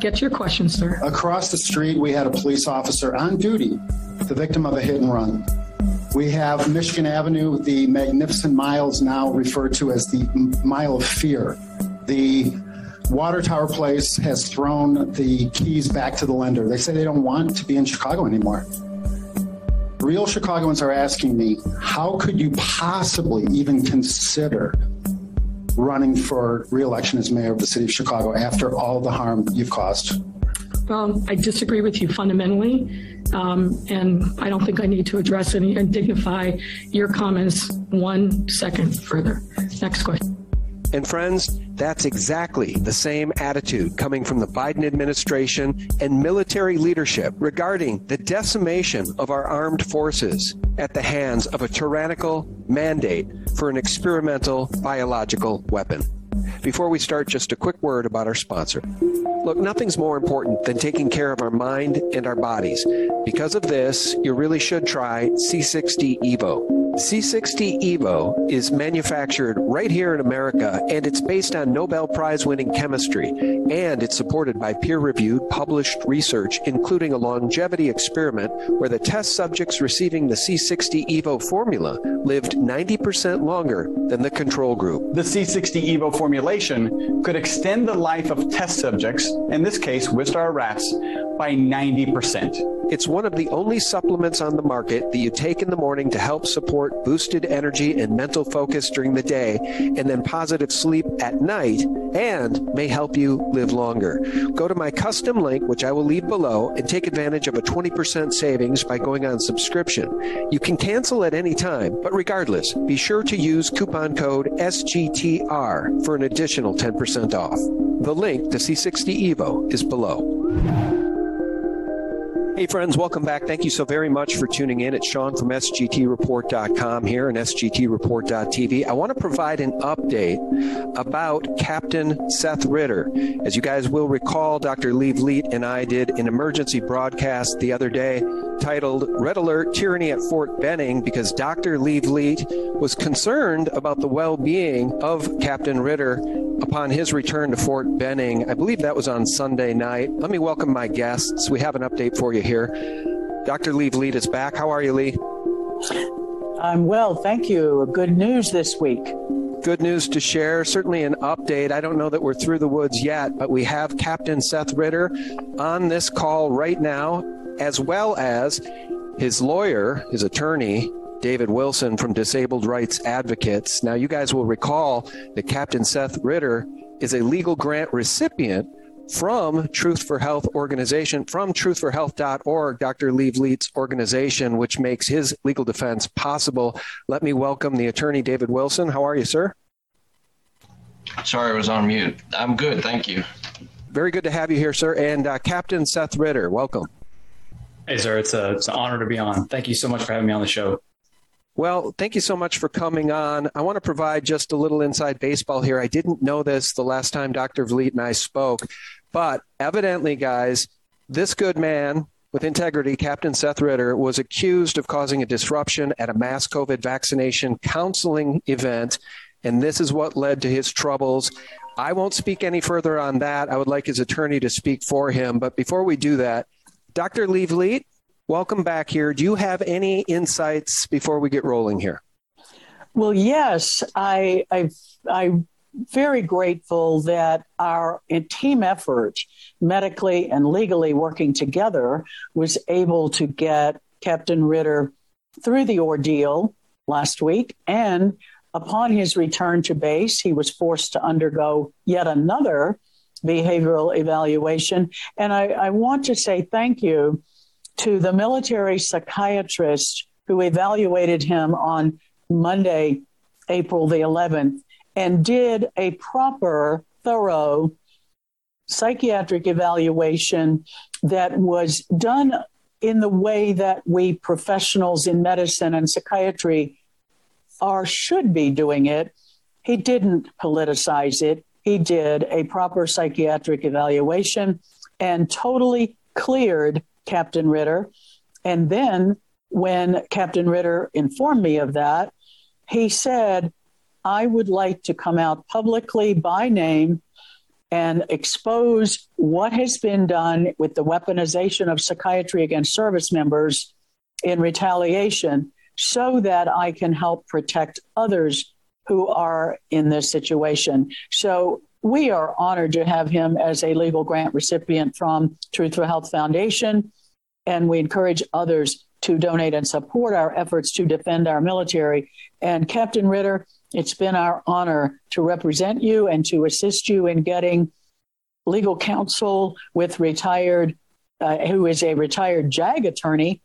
get your question, sir. Across the street, we had a police officer on duty, the victim of a hit and run. We have Michigan Avenue, the magnificent miles now referred to as the mile of fear. The Water Tower Place has thrown the keys back to the lender. They say they don't want to be in Chicago anymore. Real Chicagoans are asking me, how could you possibly even consider running for reelection as mayor of the city of Chicago after all the harm you've caused? Well, I disagree with you fundamentally. Um, and I don't think I need to address any and dignify your comments one second further. Next question. And friends, that's exactly the same attitude coming from the Biden administration and military leadership regarding the decimation of our armed forces at the hands of a tyrannical mandate for an experimental biological weapon. Before we start, just a quick word about our sponsor. Look, nothing's more important than taking care of our mind and our bodies. Because of this, you really should try C60 Evo. C60 Evo is manufactured right here in America and it's based on Nobel Prize winning chemistry and it's supported by peer reviewed published research including a longevity experiment where the test subjects receiving the C60 Evo formula lived 90% longer than the control group. The C60 Evo formulation could extend the life of test subjects, in this case Wistar rats, by 90%. It's one of the only supplements on the market that you take in the morning to help support boosted energy and mental focus during the day and then positive sleep at night and may help you live longer. Go to my custom link which I will leave below and take advantage of a 20% savings by going on subscription. You can cancel at any time, but regardless, be sure to use coupon code SGTR for an additional 10% off. The link to C60 Evo is below. Hey, friends, welcome back. Thank you so very much for tuning in. It's Sean from SGTReport.com here and SGTReport.tv. I want to provide an update about Captain Seth Ritter. As you guys will recall, Dr. Lee Vliet and I did an emergency broadcast the other day titled Red Alert Tyranny at Fort Benning because Dr. Lee Vliet was concerned about the well being of Captain Ritter upon his return to Fort Benning. I believe that was on Sunday night. Let me welcome my guests. We have an update for you here. Dr. Lee Vliet is back. How are you, Lee? I'm well, thank you. Good news this week. Good news to share, certainly an update. I don't know that we're through the woods yet, but we have Captain Seth Ritter on this call right now as well as his lawyer, his attorney, David Wilson from Disabled Rights Advocates. Now, you guys will recall that Captain Seth Ritter is a legal grant recipient from Truth for Health organization, from truthforhealth.org, Dr. Lee Vliet's organization, which makes his legal defense possible. Let me welcome the attorney, David Wilson. How are you, sir? Sorry, I was on mute. I'm good. Thank you. Very good to have you here, sir. And uh, Captain Seth Ritter, welcome. Hey, sir. It's, a, it's an honor to be on. Thank you so much for having me on the show. Well, thank you so much for coming on. I want to provide just a little inside baseball here. I didn't know this the last time Dr. Vliet and I spoke, but evidently, guys, this good man with integrity, Captain Seth Ritter, was accused of causing a disruption at a mass COVID vaccination counseling event. And this is what led to his troubles. I won't speak any further on that. I would like his attorney to speak for him. But before we do that, Dr. Lee Vliet, welcome back here. Do you have any insights before we get rolling here? Well, yes, I I I very grateful that our team effort, medically and legally working together, was able to get Captain Ritter through the ordeal last week. And upon his return to base, he was forced to undergo yet another behavioral evaluation. And I, I want to say thank you to the military psychiatrist who evaluated him on Monday, April the 11th and did a proper, thorough psychiatric evaluation that was done in the way that we professionals in medicine and psychiatry are should be doing it. He didn't politicize it. He did a proper psychiatric evaluation and totally cleared Captain Ritter. And then when Captain Ritter informed me of that, he said, I would like to come out publicly by name and expose what has been done with the weaponization of psychiatry against service members in retaliation so that I can help protect others who are in this situation. So we are honored to have him as a legal grant recipient from Truth for Health Foundation, and we encourage others to donate and support our efforts to defend our military. And Captain Ritter, it's been our honor to represent you and to assist you in getting legal counsel with retired, uh, who is a retired JAG attorney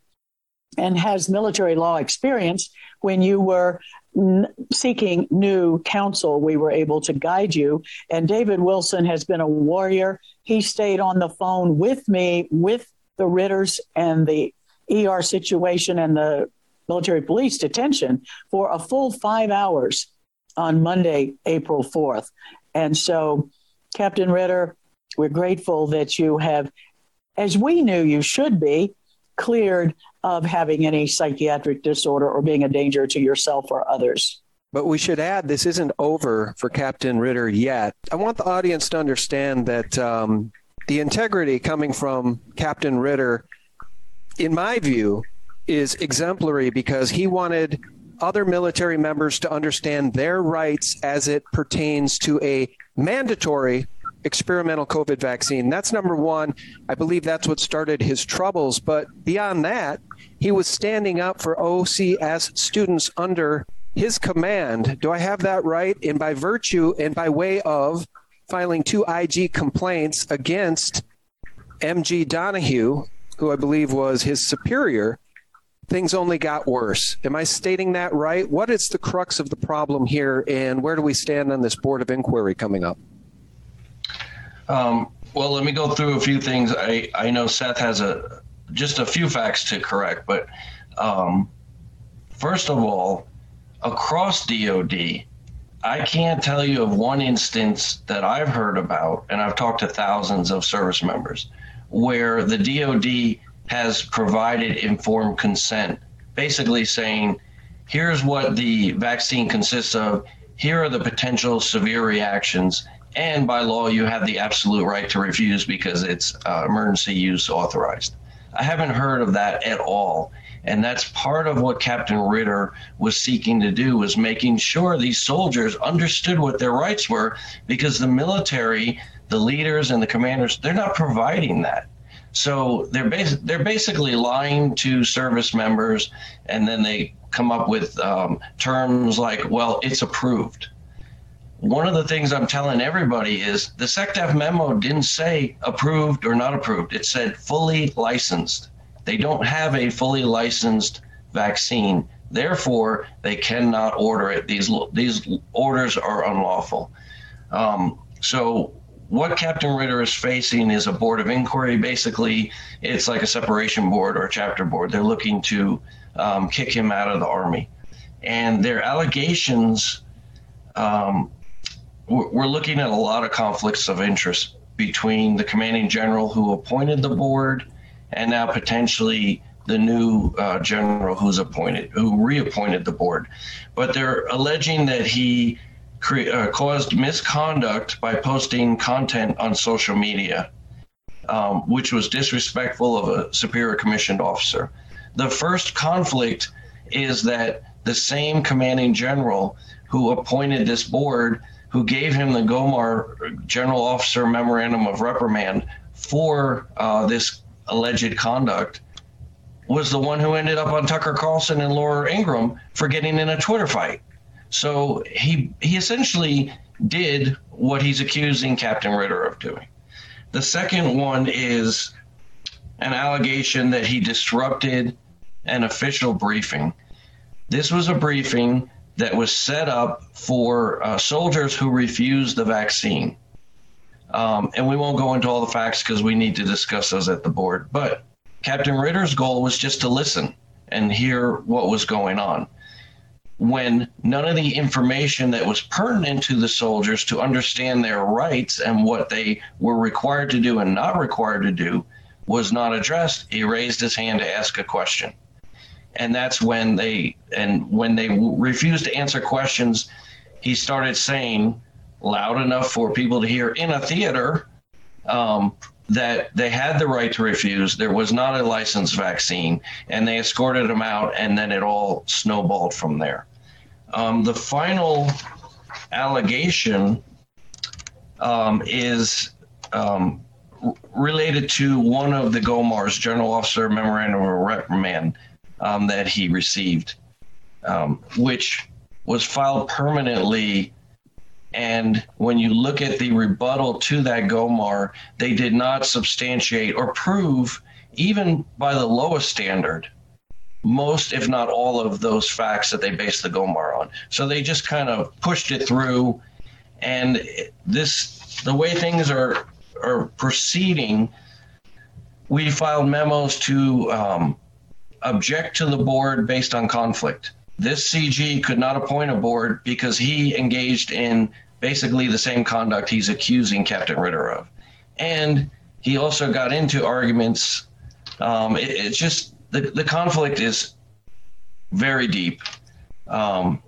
and has military law experience. When you were seeking new counsel, we were able to guide you. And David Wilson has been a warrior. He stayed on the phone with me, with the Ritters and the ER situation and the military police detention for a full five hours on Monday, April 4th. And so, Captain Ritter, we're grateful that you have, as we knew you should be, cleared of having any psychiatric disorder or being a danger to yourself or others. But we should add this isn't over for Captain Ritter yet. I want the audience to understand that um, the integrity coming from Captain Ritter, in my view, is exemplary because he wanted other military members to understand their rights as it pertains to a mandatory experimental COVID vaccine. That's number one. I believe that's what started his troubles. But beyond that, he was standing up for OCS students under his command. Do I have that right? And by virtue and by way of filing two IG complaints against MG Donahue, who I believe was his superior, things only got worse. Am I stating that right? What is the crux of the problem here, and where do we stand on this board of inquiry coming up? Um, well, let me go through a few things. I, I know Seth has a just a few facts to correct, but um, first of all, across DOD, I can't tell you of one instance that I've heard about, and I've talked to thousands of service members, where the DOD has provided informed consent, basically saying, here's what the vaccine consists of, here are the potential severe reactions, and by law, you have the absolute right to refuse because it's uh, emergency use authorized. I haven't heard of that at all. And that's part of what Captain Ritter was seeking to do was making sure these soldiers understood what their rights were because the military, the leaders and the commanders, they're not providing that. So they're bas- they're basically lying to service members, and then they come up with um, terms like, "Well, it's approved." One of the things I'm telling everybody is the SecDef memo didn't say approved or not approved. It said fully licensed. They don't have a fully licensed vaccine. Therefore, they cannot order it. These these orders are unlawful. Um, so what Captain Ritter is facing is a board of inquiry. Basically, it's like a separation board or a chapter board. They're looking to um, kick him out of the army, and their allegations. Um, we're looking at a lot of conflicts of interest between the commanding general who appointed the board and now potentially the new uh, general who's appointed, who reappointed the board. But they're alleging that he cre- uh, caused misconduct by posting content on social media, um, which was disrespectful of a superior commissioned officer. The first conflict is that the same commanding general who appointed this board, who gave him the GOMOR General Officer Memorandum of Reprimand for uh, this alleged conduct was the one who ended up on Tucker Carlson and Laura Ingraham for getting in a Twitter fight. So he he essentially did what he's accusing Captain Ritter of doing. The second one is an allegation that he disrupted an official briefing. This was a briefing that was set up for uh, soldiers who refused the vaccine. Um, and we won't go into all the facts because we need to discuss those at the board. But Captain Ritter's goal was just to listen and hear what was going on. When none of the information that was pertinent to the soldiers to understand their rights and what they were required to do and not required to do was not addressed, he raised his hand to ask a question. And that's when they and when they refused to answer questions, he started saying loud enough for people to hear in a theater um, that they had the right to refuse. There was not a licensed vaccine, and they escorted them out, and then it all snowballed from there. Um, the final allegation um, is um, related to one of the GOMOR's General Officer Memorandum of Reprimand um, that he received, um, which was filed permanently and when you look at the rebuttal to that GOMOR, they did not substantiate or prove, even by the lowest standard, most, if not all, of those facts that they based the GOMOR on. So they just kind of pushed it through. And this, the way things are are proceeding, we filed memos to um, object to the board based on conflict. This CG could not appoint a board because he engaged in basically the same conduct he's accusing Captain Ritter of. And he also got into arguments. Um, it, it's just the, the conflict is very deep. Um,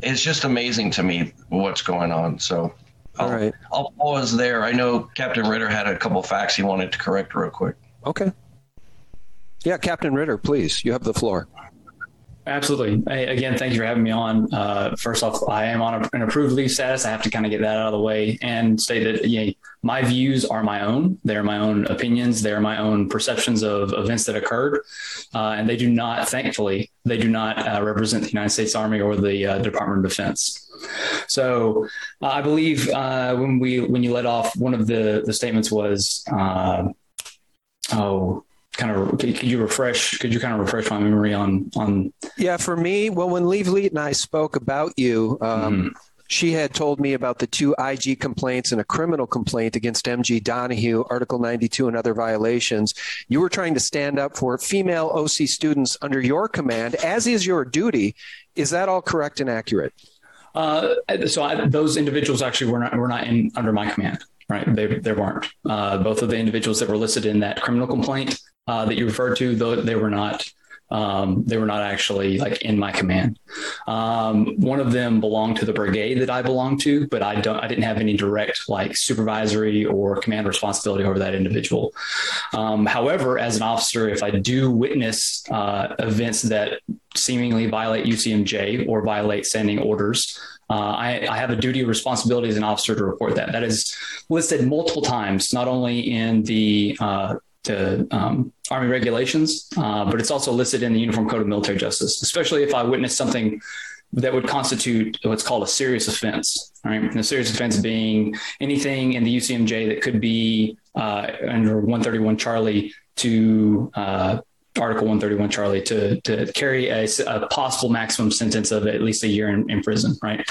it's just amazing to me what's going on. So I'll, All right. I'll pause there. I know Captain Ritter had a couple facts he wanted to correct real quick. Okay. Yeah, Captain Ritter, please, you have the floor. Absolutely. Again, thank you for having me on. Uh, first off, I am on a, an approved leave status. I have to kind of get that out of the way and say that you know, my views are my own. They're my own opinions. They're my own perceptions of events that occurred, uh, and they do not, thankfully, they do not uh, represent the United States Army or the uh, Department of Defense. So, uh, I believe uh, when we when you let off, one of the the statements was, oh kind of could you refresh could you kind of refresh my memory on on yeah for me well when Lee Vliet and I spoke about you um, mm-hmm. she had told me about the two IG complaints and a criminal complaint against MG Donahue, Article 92 and other violations. You were trying to stand up for female OC students under your command as is your duty. Is that all correct and accurate? Uh, so I, those individuals actually were not were not in under my command, right? They they weren't. Uh, both of the individuals that were listed in that criminal complaint uh, that you referred to, though they were not um, they were not actually like in my command. Um, one of them belonged to the brigade that I belonged to, but I don't I didn't have any direct like supervisory or command responsibility over that individual. Um, however, as an officer, if I do witness uh, events that seemingly violate UCMJ or violate standing orders, uh, I, I, have a duty or responsibility as an officer to report that. That is listed multiple times, not only in the uh, to um, Army regulations, uh, but it's also listed in the Uniform Code of Military Justice, especially if I witness something that would constitute what's called a serious offense, right? And a serious offense being anything in the UCMJ that could be uh, under 131 Charlie to uh, Article 131 Charlie to to carry a, a, possible maximum sentence of at least a year in, in, prison, right?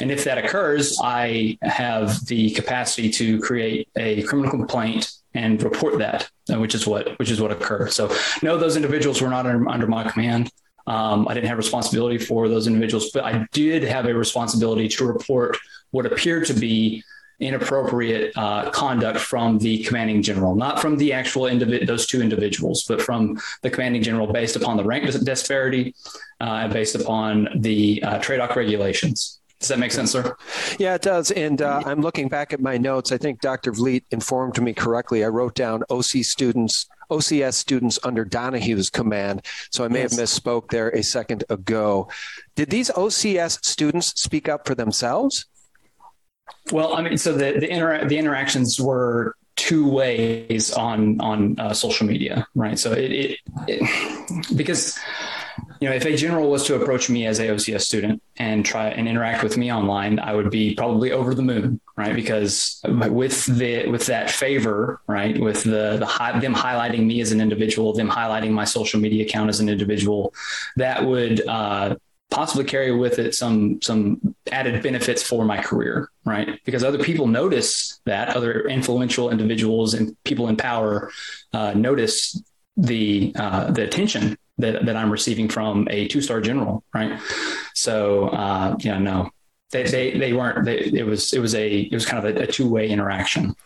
And if that occurs, I have the capacity to create a criminal complaint and report that, uh, which is what which is what occurred. So no, those individuals were not under, under my command. Um, I didn't have responsibility for those individuals, but I did have a responsibility to report what appeared to be inappropriate uh, conduct from the commanding general, not from the actual those two individuals, but from the commanding general based upon the rank disparity uh, based upon the uh, TRADOC regulations. Does that make sense, sir? Yeah, it does. And uh, I'm looking back at my notes. I think Dr. Vliet informed me correctly. I wrote down OC students, OCS students under Donahue's command. So I may yes. have misspoke there a second ago. Did these OCS students speak up for themselves? Well, I mean, so the the, inter- the interactions were two ways on on uh, social media, right? So it, it, it because you know, if a general was to approach me as a OCS student and try and interact with me online, I would be probably over the moon, right? Because with the with that favor, right, with the the high, them highlighting me as an individual, them highlighting my social media account as an individual, that would uh, possibly carry with it some some added benefits for my career right because other people notice that other influential individuals and people in power uh, notice the uh, the attention that that I'm receiving from a two-star general, right? So, uh, yeah, no. They, they they weren't they, it was it was a it was kind of a, a two-way interaction.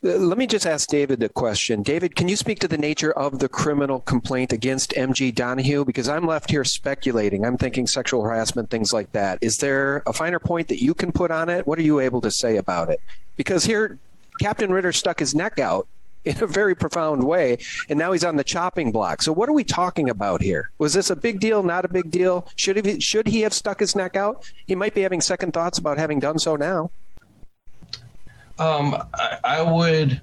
Let me just ask David the question. David, can you speak to the nature of the criminal complaint against MG Donahue because I'm left here speculating. I'm thinking sexual harassment things like that. Is there a finer point that you can put on it? What are you able to say about it? Because here Captain Ritter stuck his neck out in a very profound way and now he's on the chopping block. So what are we talking about here? Was this a big deal, not a big deal? Should he should he have stuck his neck out? He might be having second thoughts about having done so now. Um, I, I would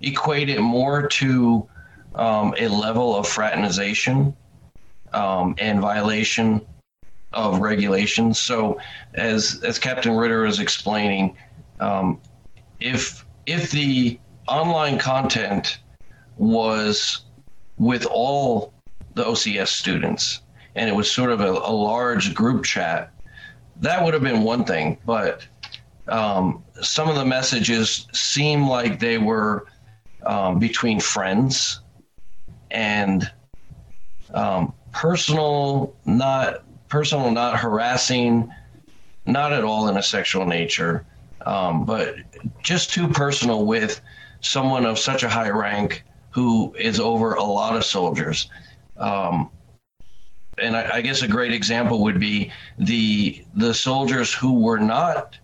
equate it more to um, a level of fraternization um, and violation of regulations. So, as as Captain Ritter is explaining, um, if if the online content was with all the OCS students and it was sort of a, a large group chat, that would have been one thing. But um, some of the messages seem like they were um, between friends and um, personal, not personal, not harassing, not at all in a sexual nature, um, but just too personal with someone of such a high rank who is over a lot of soldiers. Um, and I, I, guess a great example would be the the soldiers who were not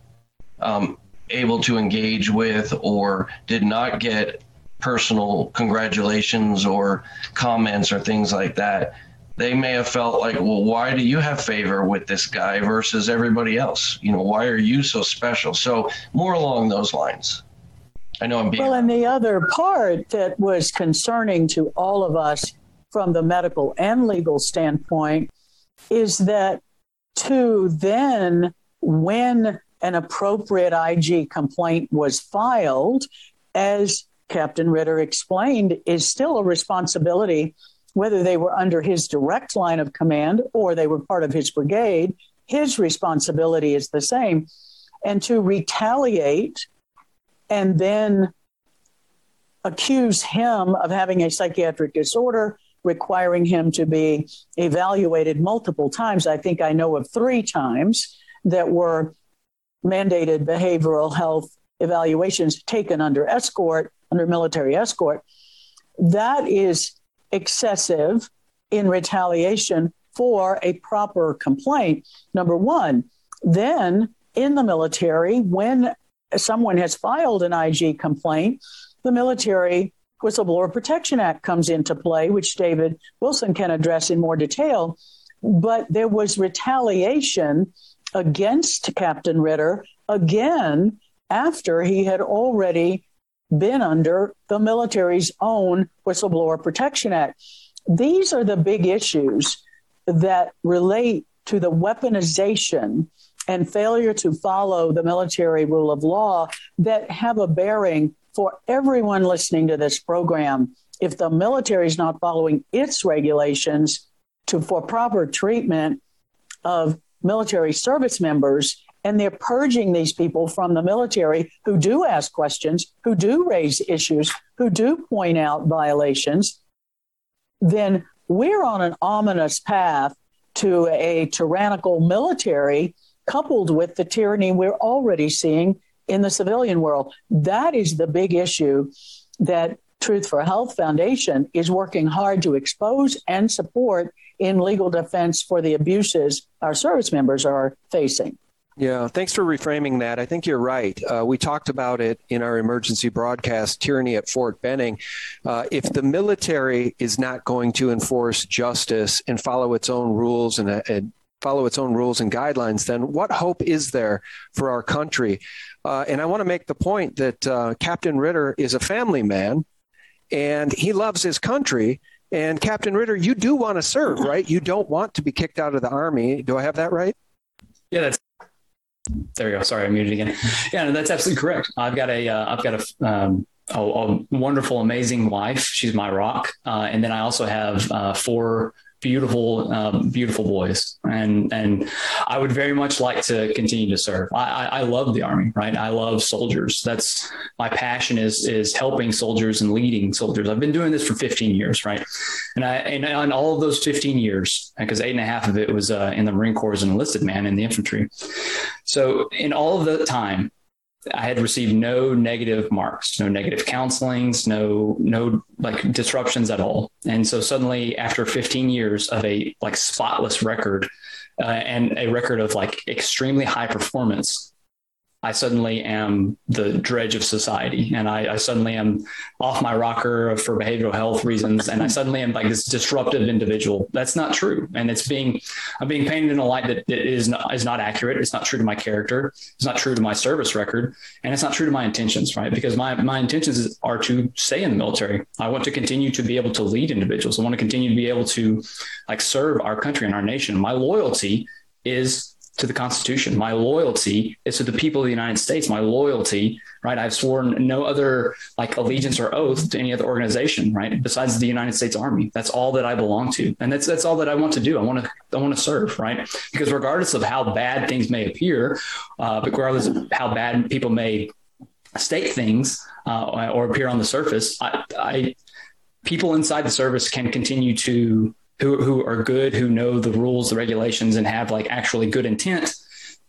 um, able to engage with or did not get personal congratulations or comments or things like that. They may have felt like, well, why do you have favor with this guy versus everybody else? You know, why are you so special? So more along those lines. I know I'm being. Well, and the other part that was concerning to all of us from the medical and legal standpoint is that to then, when an appropriate IG complaint was filed, as Captain Ritter explained, is still a responsibility, whether they were under his direct line of command or they were part of his brigade. His responsibility is the same and to retaliate and then accuse him of having a psychiatric disorder requiring him to be evaluated multiple times. I think i know of 3 times that were mandated behavioral health evaluations taken under escort under military escort. That is excessive in retaliation for a proper complaint number 1 then in the military when someone has filed an IG complaint the military whistleblower protection act comes into play which David Wilson can address in more detail. But there was retaliation against Captain Ritter again after he had already been under the military's own whistleblower protection act. These are the big issues that relate to the weaponization and failure to follow the military rule of law that have a bearing for everyone listening to this program. If the military is not following its regulations to for proper treatment of military service members and they're purging these people from the military who do ask questions who do raise issues who do point out violations then we're on an ominous path to a tyrannical military coupled with the tyranny we're already seeing in the civilian world that is the big issue that Truth for Health Foundation is working hard to expose and support in legal defense for the abuses our service members are facing yeah, thanks for reframing that. I think you're right. Uh, we talked about it in our emergency broadcast, Tyranny at Fort Benning. Uh, if the military is not going to enforce justice and follow its own rules and, and follow its own rules and guidelines, then what hope is there for our country? Uh, and I want to make the point that uh, Captain Ritter is a family man and he loves his country. And Captain Ritter, you do want to serve, right? You don't want to be kicked out of the army. Do I have that right? Yeah, that's there we go. Sorry, I muted again. Yeah, no, that's absolutely correct. I've got a have uh, got a um, a, a, wonderful, amazing wife. She's my rock. Uh, and then I also have uh, four beautiful um, beautiful boys. And and I would very much like to continue to serve. I, I I love the army right? I love soldiers. That's my passion is is helping soldiers and leading soldiers. I've been doing this for 15 years right? And I and on all of those 15 years because eight and a half of it was uh, in the Marine Corps as an enlisted man in the infantry. So in all of the time I had received no negative marks, no negative counselings, no no like disruptions at all. And so suddenly after 15 years of a like spotless record uh, and a record of like extremely high performance, I suddenly am the dredge of society and I, I, suddenly am off my rocker for behavioral health reasons and I suddenly am like this disruptive individual. That's not true. And it's being I'm being painted in a light that, that is not is not accurate. It's not true to my character. It's not true to my service record and it's not true to my intentions, right? Because my my intentions are to stay in the military. I want to continue to be able to lead individuals. I want to continue to be able to like serve our country and our nation. My loyalty is to the Constitution. My loyalty is to the people of the United States. My loyalty, right? I've sworn no other like allegiance or oath to any other organization, right? Besides the United States Army. That's all that I belong to. And that's that's all that I want to do. I want to I want to serve, right? Because regardless of how bad things may appear, uh, regardless of how bad people may state things uh, or appear on the surface, I, I people inside the service can continue to who who are good, who know the rules, the regulations and have like actually good intent,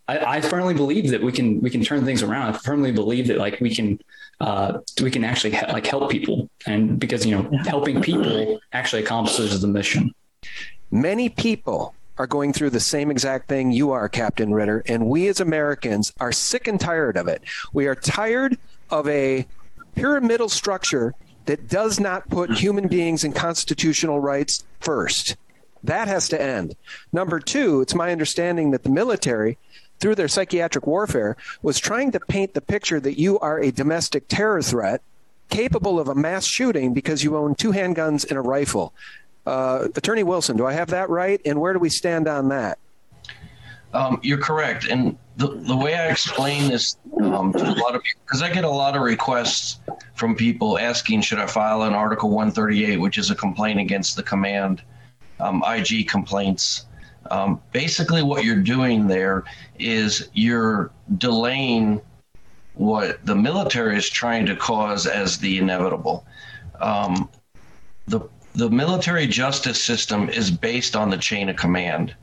I, I firmly believe that we can we can turn things around. I firmly believe that like we can uh, we can actually like help people and because you know helping people actually accomplishes the mission. Many people are going through the same exact thing you are Captain Ritter and we as Americans are sick and tired of it. We are tired of a pyramidal structure that does not put human beings and constitutional rights first. That has to end. Number 2, it's my understanding that the military through their psychiatric warfare was trying to paint the picture that you are a domestic terror threat capable of a mass shooting because you own two handguns and a rifle. Uh, Attorney Wilson, do I have that right and where do we stand on that? Um, you're correct. And the, the way I explain this um, to a lot of people, because I get a lot of requests from people asking, should I file an Article 138, which is a complaint against the command, um, IG complaints. Um, basically, what you're doing there is you're delaying what the military is trying to cause as the inevitable. Um, the the military justice system is based on the chain of command.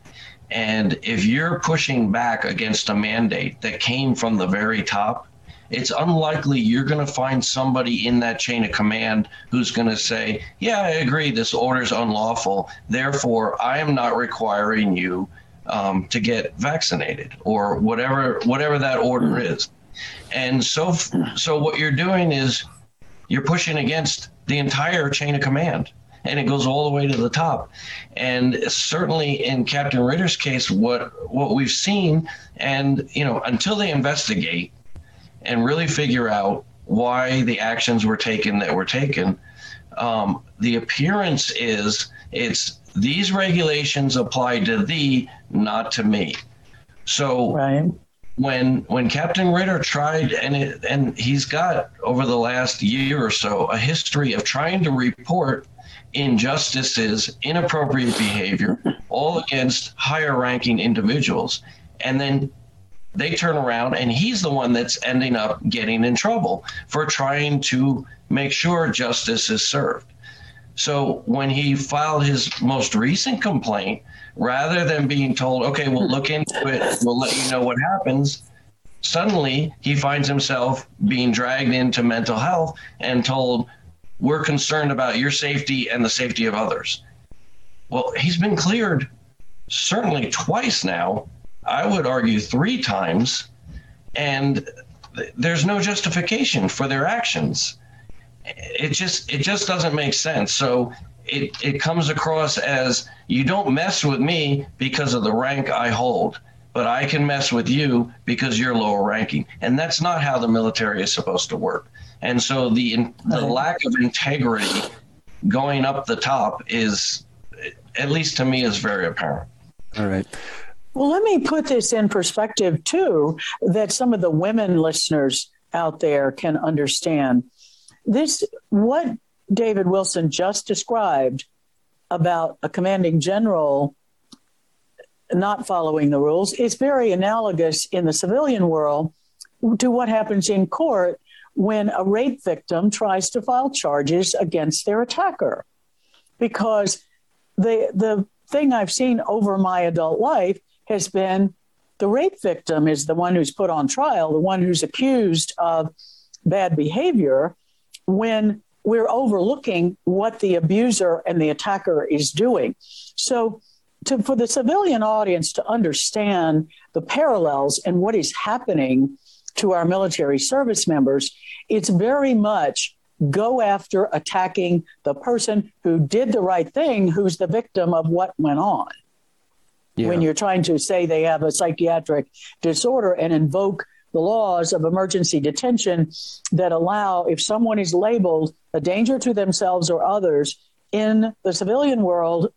And if you're pushing back against a mandate that came from the very top, it's unlikely you're going to find somebody in that chain of command who's going to say, Yeah, I agree, this order is unlawful. Therefore, I am not requiring you um, to get vaccinated or whatever whatever that order is. And so so what you're doing is you're pushing against the entire chain of command and it goes all the way to the top. And certainly in Captain Ritter's case, what what we've seen, and you know, until they investigate and really figure out why the actions were taken that were taken, um, the appearance is it's these regulations apply to thee, not to me. So right. when when Captain Ritter tried, and it, and he's got over the last year or so a history of trying to report injustices, inappropriate behavior, all against higher ranking individuals. And then they turn around and he's the one that's ending up getting in trouble for trying to make sure justice is served. So when he filed his most recent complaint, rather than being told, okay, we'll look into it, we'll let you know what happens, suddenly he finds himself being dragged into mental health and told, we're concerned about your safety and the safety of others. Well, he's been cleared certainly twice now. I would argue three times, and there's no justification for their actions. It just it just doesn't make sense. So it, it comes across as you don't mess with me because of the rank I hold, but I can mess with you because you're lower ranking. And that's not how the military is supposed to work. And so the the lack of integrity going up the top is, at least to me, is very apparent. All right. Well, let me put this in perspective too, that some of the women listeners out there can understand. This what David Wilson just described about a commanding general not following the rules is very analogous in the civilian world to what happens in court when a rape victim tries to file charges against their attacker. Because the the thing I've seen over my adult life has been the rape victim is the one who's put on trial, the one who's accused of bad behavior when we're overlooking what the abuser and the attacker is doing. So to, for the civilian audience to understand the parallels and what is happening to our military service members, it's very much go after attacking the person who did the right thing, who's the victim of what went on. Yeah. When you're trying to say they have a psychiatric disorder and invoke the laws of emergency detention that allow, if someone is labeled a danger to themselves or others in the civilian world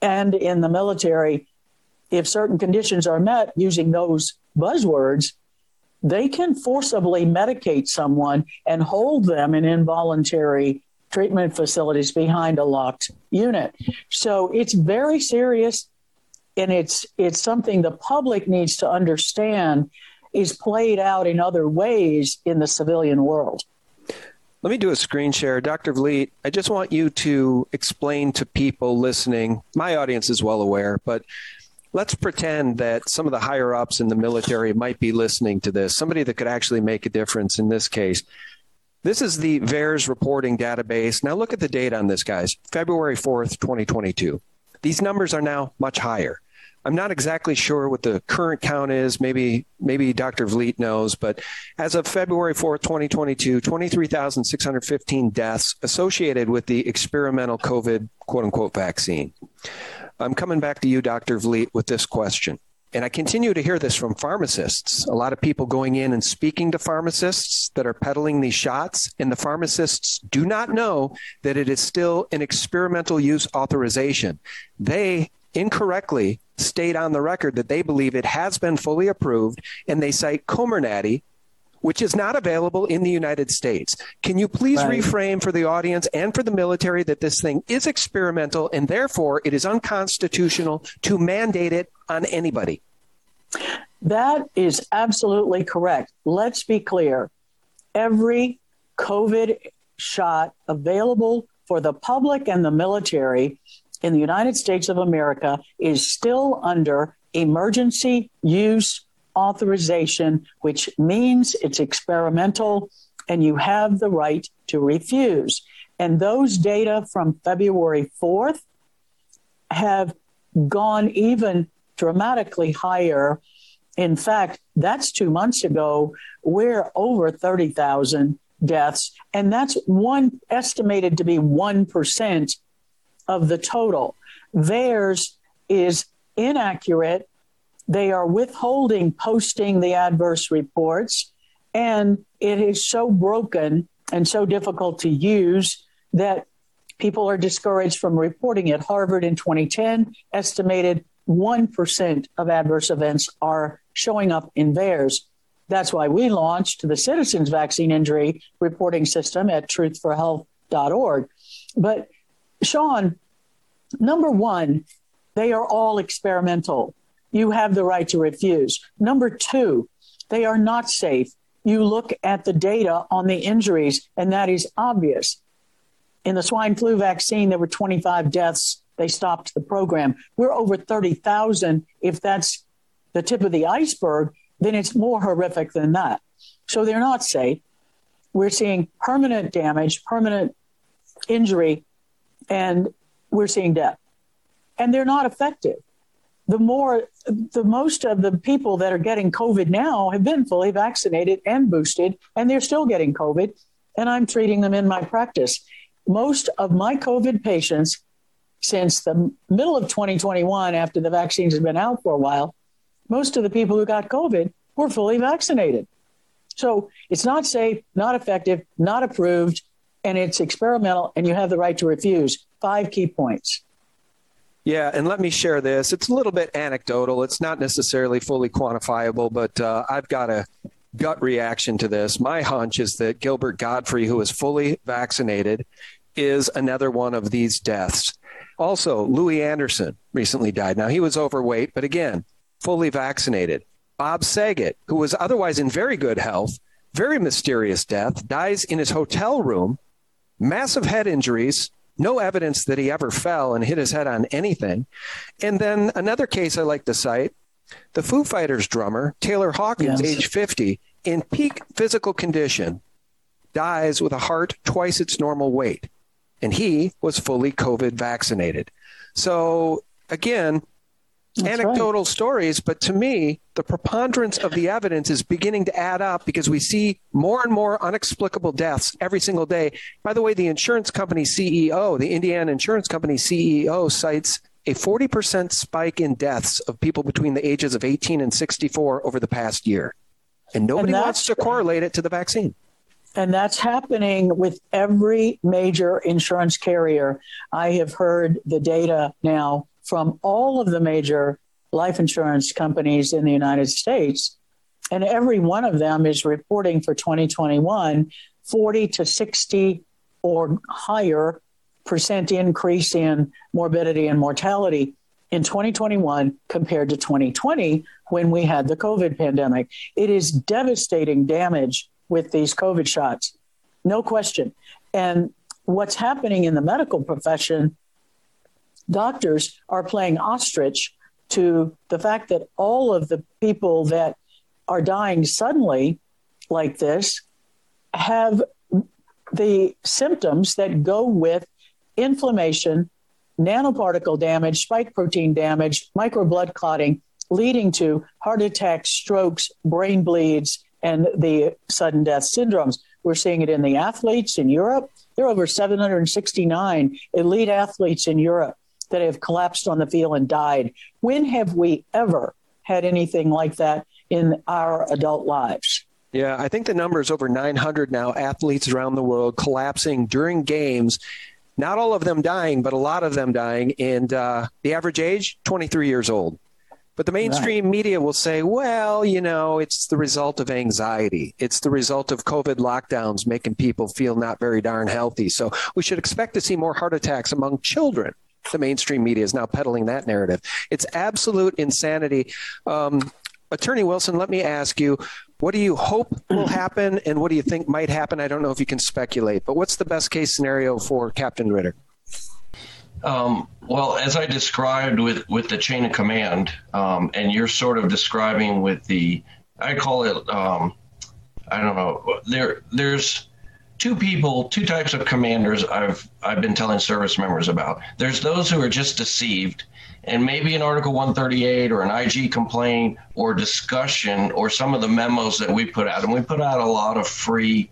and in the military, if certain conditions are met using those buzzwords, they can forcibly medicate someone and hold them in involuntary treatment facilities behind a locked unit. So it's very serious and it's it's something the public needs to understand is played out in other ways in the civilian world. Let me do a screen share. Dr. Vliet, I just want you to explain to people listening. My audience is well aware, but let's pretend that some of the higher ups in the military might be listening to this, somebody that could actually make a difference in this case. This is the VAERS reporting database. Now look at the date on this, guys. February 4th, 2022. These numbers are now much higher. I'm not exactly sure what the current count is. Maybe maybe Dr. Vliet knows, but as of February 4th, 2022, 23,615 deaths associated with the experimental COVID quote unquote vaccine. I'm coming back to you, Dr. Vliet, with this question. And I continue to hear this from pharmacists. A lot of people going in and speaking to pharmacists that are peddling these shots, and the pharmacists do not know that it is still an experimental use authorization. They incorrectly state on the record that they believe it has been fully approved, and they cite Comirnaty, which is not available in the United States. Can you please right. reframe for the audience and for the military that this thing is experimental and therefore it is unconstitutional to mandate it on anybody? That is absolutely correct. Let's be clear. Every COVID shot available for the public and the military in the United States of America is still under emergency use authorization, which means it's experimental and you have the right to refuse. And those data from February 4th have gone even dramatically higher. In fact, that's two months ago. We're over 30,000 deaths, and that's one estimated to be 1% of the total. VAERS is inaccurate. They are withholding posting the adverse reports, and it is so broken and so difficult to use that people are discouraged from reporting it. Harvard in 2010 estimated 1% of adverse events are showing up in VAERS. That's why we launched the Citizens Vaccine Injury Reporting System at truthforhealth.org. But Sean, number one, they are all experimental. You have the right to refuse. Number two, they are not safe. You look at the data on the injuries, and that is obvious. In the swine flu vaccine, there were 25 deaths. They stopped the program. We're over 30,000. If that's the tip of the iceberg, then it's more horrific than that. So they're not safe. We're seeing permanent damage, permanent injury, and we're seeing death. And they're not effective. The more, the most of the people that are getting COVID now have been fully vaccinated and boosted, and they're still getting COVID. And I'm treating them in my practice. Most of my COVID patients, since the middle of 2021, after the vaccines have been out for a while, most of the people who got COVID were fully vaccinated. So it's not safe, not effective, not approved, and it's experimental, and you have the right to refuse. Five key points. Yeah, and let me share this. It's a little bit anecdotal. It's not necessarily fully quantifiable, but uh, I've got a gut reaction to this. My hunch is that Gilbert Gottfried, who is fully vaccinated, is another one of these deaths. Also, Louie Anderson recently died. Now, he was overweight, but again, fully vaccinated. Bob Saget, who was otherwise in very good health, very mysterious death, dies in his hotel room, massive head injuries, no evidence that he ever fell and hit his head on anything. And then another case I like to cite the Foo Fighters drummer, Taylor Hawkins, yes. age 50, in peak physical condition, dies with a heart twice its normal weight. And he was fully COVID vaccinated. So, again, that's anecdotal right. stories, but to me, the preponderance of the evidence is beginning to add up because we see more and more unexplicable deaths every single day. By the way, the insurance company CEO, the Indiana Insurance Company CEO, cites a 40% spike in deaths of people between the ages of 18 and 64 over the past year. And nobody and wants to correlate it to the vaccine. And that's happening with every major insurance carrier. I have heard the data now from all of the major life insurance companies in the United States. And every one of them is reporting for 2021 40 to 60 or higher percent increase in morbidity and mortality in 2021 compared to 2020 when we had the COVID pandemic. It is devastating damage with these COVID shots, no question. And what's happening in the medical profession doctors are playing ostrich to the fact that all of the people that are dying suddenly like this have the symptoms that go with inflammation, nanoparticle damage, spike protein damage, micro blood clotting, leading to heart attacks, strokes, brain bleeds, and the sudden death syndromes. We're seeing it in the athletes in Europe. There are over 769 elite athletes in Europe that have collapsed on the field and died. When have we ever had anything like that in our adult lives? Yeah, I think the number is over 900 now athletes around the world collapsing during games. Not all of them dying, but a lot of them dying. And uh, the average age, 23 years old. But the mainstream right. media will say, well, you know, it's the result of anxiety. It's the result of COVID lockdowns making people feel not very darn healthy. So we should expect to see more heart attacks among children. The mainstream media is now peddling that narrative. It's absolute insanity. Um, Attorney Wilson, let me ask you, what do you hope will happen and what do you think might happen? I don't know if you can speculate, but what's the best case scenario for Captain Ritter? Um, well, as I described with, with the chain of command, um, and you're sort of describing with the, I call it, um, I don't know, there there's two people, two types of commanders I've I've been telling service members about. There's those who are just deceived, and maybe an Article 138 or an IG complaint or discussion or some of the memos that we put out, and we put out a lot of free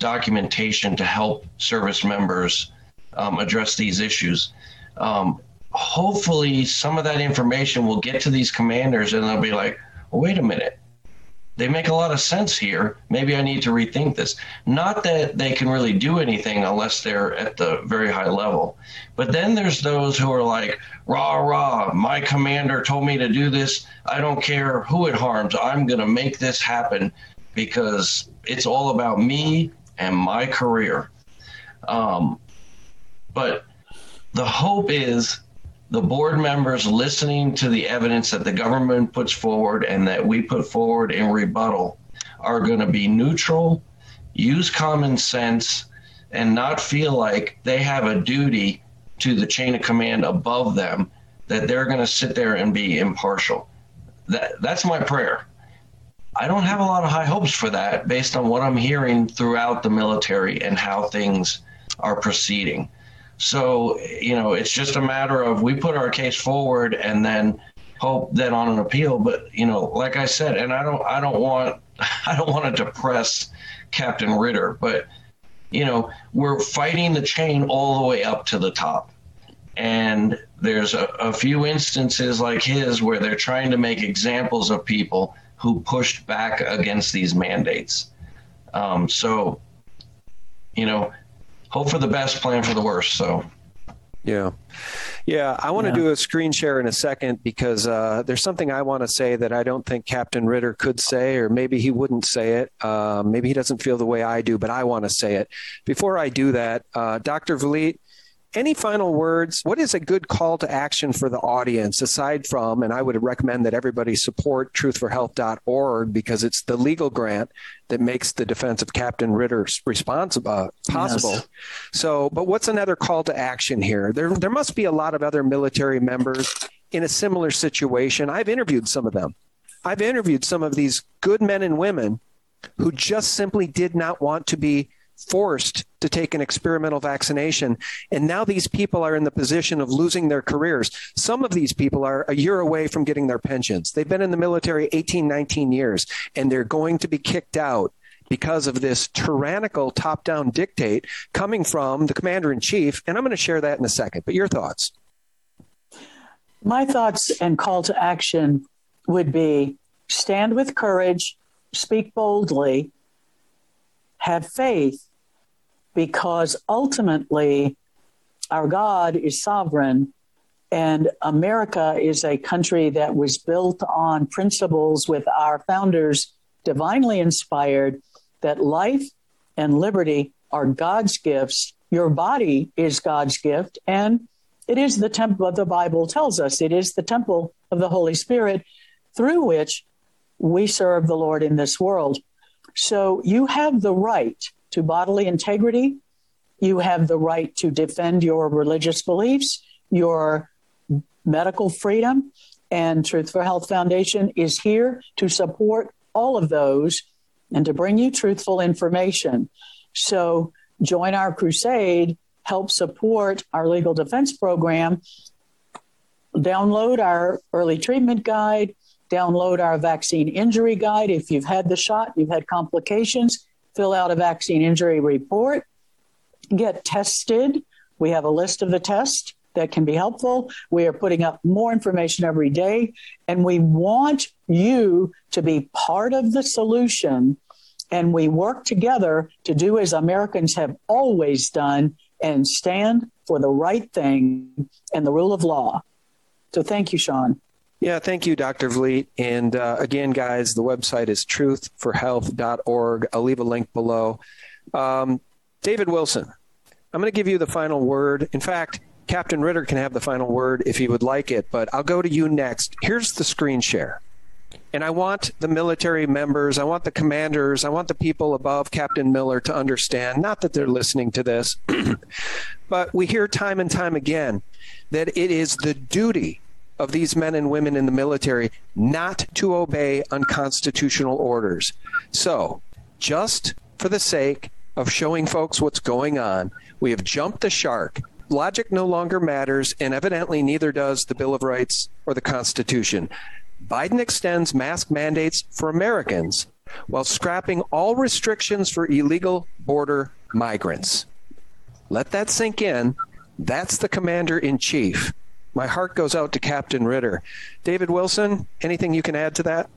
documentation to help service members um, address these issues um, hopefully some of that information will get to these commanders and they'll be like, well, wait a minute. They make a lot of sense here. Maybe I need to rethink this. Not that they can really do anything unless they're at the very high level. But then there's those who are like, rah, rah, my commander told me to do this. I don't care who it harms. I'm going to make this happen because it's all about me and my career. Um, but the hope is the board members listening to the evidence that the government puts forward and that we put forward in rebuttal are going to be neutral, use common sense, and not feel like they have a duty to the chain of command above them that they're going to sit there and be impartial. That that's my prayer. I don't have a lot of high hopes for that based on what I'm hearing throughout the military and how things are proceeding. So, you know, it's just a matter of we put our case forward and then hope that on an appeal. But, you know, like I said, and I don't I don't want I don't want to depress Captain Ritter, but you know, we're fighting the chain all the way up to the top. And there's a, a few instances like his where they're trying to make examples of people who pushed back against these mandates. Um, so, you know, hope for the best, plan for the worst. So, yeah. Yeah, I want yeah. to do a screen share in a second because uh, there's something I want to say that I don't think Captain Ritter could say, or maybe he wouldn't say it. Uh, maybe he doesn't feel the way I do, but I want to say it. Before I do that, uh, Dr. Vliet, any final words? What is a good call to action for the audience aside from, and I would recommend that everybody support truthforhealth.org because it's the legal grant that makes the defense of Captain Ritter responsible uh, possible. Yes. So, but what's another call to action here? There there must be a lot of other military members in a similar situation. I've interviewed some of them. I've interviewed some of these good men and women who just simply did not want to be forced to take an experimental vaccination. And now these people are in the position of losing their careers. Some of these people are a year away from getting their pensions. They've been in the military 18 19 years and they're going to be kicked out because of this tyrannical top-down dictate coming from the commander in chief and I'm going to share that in a second but your thoughts? My thoughts and call to action would be stand with courage speak boldly have faith because ultimately our God is sovereign and America is a country that was built on principles with our founders divinely inspired that life and liberty are God's gifts. Your body is God's gift and it is the temple of the Bible tells us it is the temple of the Holy Spirit through which we serve the Lord in this world. So you have the right to bodily integrity. You have the right to defend your religious beliefs, your medical freedom, and Truth for Health Foundation is here to support all of those and to bring you truthful information. So join our crusade, help support our legal defense program, download our early treatment guide, download our vaccine injury guide. If you've had the shot, you've had complications, fill out a vaccine injury report, get tested. We have a list of the tests that can be helpful. We are putting up more information every day, and we want you to be part of the solution. And we work together to do as Americans have always done and stand for the right thing and the rule of law. So thank you, Sean. Yeah, thank you, Dr. Vliet. And uh, again, guys, the website is truthforhealth.org. I'll leave a link below. Um, David Wilson, I'm going to give you the final word. In fact, Captain Ritter can have the final word if he would like it, but I'll go to you next. Here's the screen share. And I want the military members, I want the commanders, I want the people above Captain Miller to understand, not that they're listening to this, but we hear time and time again that it is the duty of these men and women in the military not to obey unconstitutional orders. So, just for the sake of showing folks what's going on, we have jumped the shark logic no longer matters, and evidently neither does the Bill of Rights or the Constitution. Biden extends mask mandates for Americans while scrapping all restrictions for illegal border migrants. Let that sink in. That's the commander in chief. My heart goes out to Captain Ritter. David Wilson, anything you can add to that?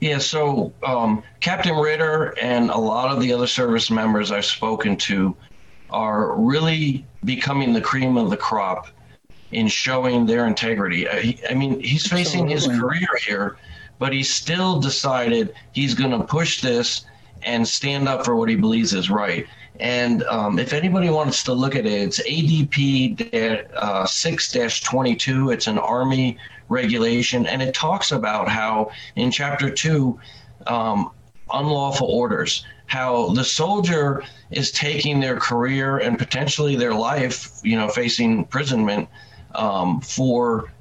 Yeah, so um, Captain Ritter and a lot of the other service members I've spoken to are really becoming the cream of the crop in showing their integrity. I, I mean, he's facing Absolutely. his career here, but he still decided he's going to push this and stand up for what he believes is right. And um, if anybody wants to look at it, it's ADP uh, 6 22. It's an Army regulation, and it talks about how in Chapter 2, um, unlawful orders how the soldier is taking their career and potentially their life, you know, facing imprisonment um, for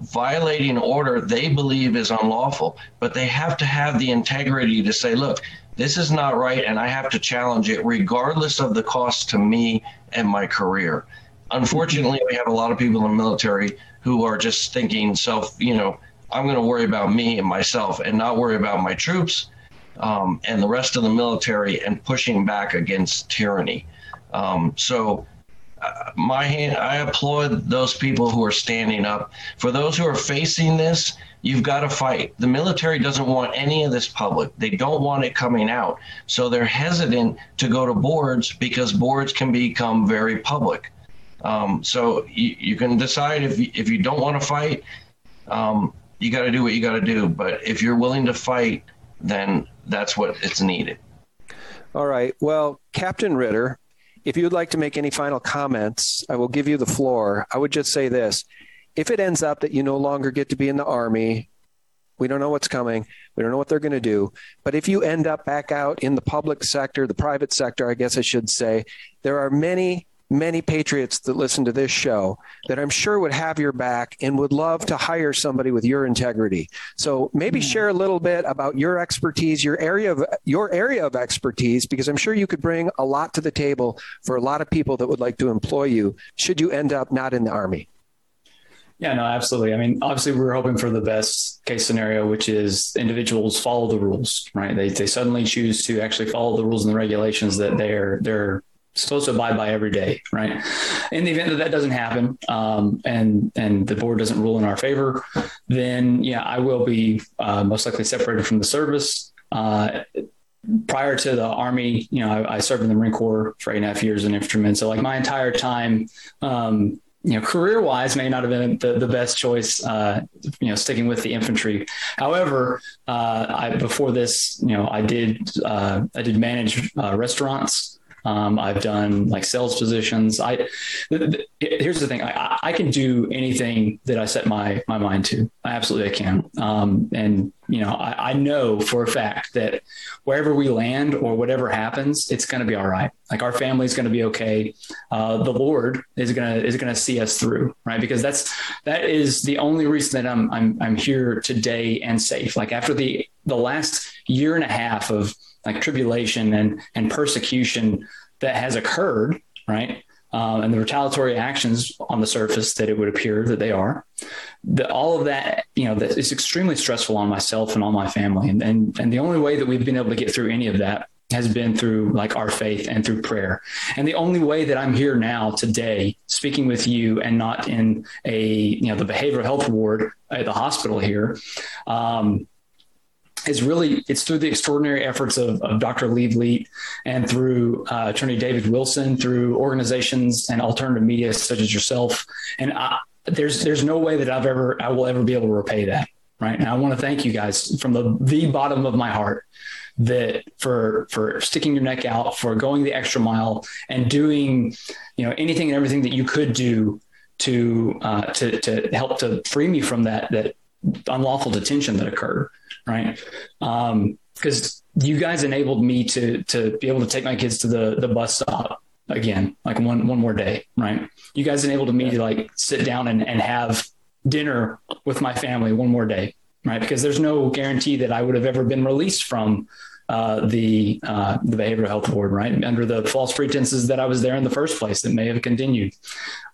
violating order they believe is unlawful, but they have to have the integrity to say, look, this is not right and I have to challenge it regardless of the cost to me and my career. Unfortunately, we have a lot of people in the military who are just thinking self, you know, I'm going to worry about me and myself and not worry about my troops um, and the rest of the military and pushing back against tyranny. Um, so, my hand, I applaud those people who are standing up. For those who are facing this, you've got to fight. The military doesn't want any of this public. They don't want it coming out. So they're hesitant to go to boards because boards can become very public. Um, so you, you, can decide if you, if you don't want to fight, um, you got to do what you got to do. But if you're willing to fight, then that's what it's needed. All right. Well, Captain Ritter, if you would like to make any final comments, I will give you the floor. I would just say this. If it ends up that you no longer get to be in the army, we don't know what's coming. We don't know what they're going to do. But if you end up back out in the public sector, the private sector, I guess I should say, there are many many patriots that listen to this show that I'm sure would have your back and would love to hire somebody with your integrity. So maybe mm. share a little bit about your expertise, your area of your area of expertise because I'm sure you could bring a lot to the table for a lot of people that would like to employ you should you end up not in the army. Yeah, no, absolutely. I mean, obviously we're hoping for the best case scenario, which is individuals follow the rules, right? They, they suddenly choose to actually follow the rules and the regulations that they're, they're supposed to abide by every day, right? In the event that that doesn't happen, um, and and the board doesn't rule in our favor, then yeah, I will be uh, most likely separated from the service. Uh, prior to the army, you know, I, I, served in the Marine Corps for eight and a half years in infantryman. So like my entire time, um, you know, career wise may not have been the, the best choice, uh, you know, sticking with the infantry. However, uh, I, before this, you know, I did, uh, I did manage uh, restaurants um, I've done like sales positions. I th- th- here's the thing: I, I, can do anything that I set my my mind to. I absolutely can. Um, and you know, I, I, know for a fact that wherever we land or whatever happens, it's going to be all right. Like our family is going to be okay. Uh, the Lord is going to is going to see us through, right? Because that's that is the only reason that I'm I'm I'm here today and safe. Like after the the last year and a half of like tribulation and and persecution that has occurred, right? Um, and the retaliatory actions on the surface that it would appear that they are, the, all of that, you know, that is extremely stressful on myself and on my family. And, and and the only way that we've been able to get through any of that has been through like our faith and through prayer. And the only way that I'm here now today speaking with you and not in a, you know, the behavioral health ward at the hospital here, um, is really it's through the extraordinary efforts of, of Dr. Lee Vliet and through uh, Attorney David Wilson, through organizations and alternative media such as yourself. And I, there's there's no way that I've ever I will ever be able to repay that, right? And I want to thank you guys from the the bottom of my heart that for for sticking your neck out, for going the extra mile and doing, you know, anything and everything that you could do to uh, to to help to free me from that that unlawful detention that occurred, right? Um, because you guys enabled me to to be able to take my kids to the the bus stop again, like one one more day, right? You guys enabled me to like sit down and and have dinner with my family one more day, right? Because there's no guarantee that I would have ever been released from uh, the uh, the behavioral health board, right? Under the false pretenses that I was there in the first place that may have continued.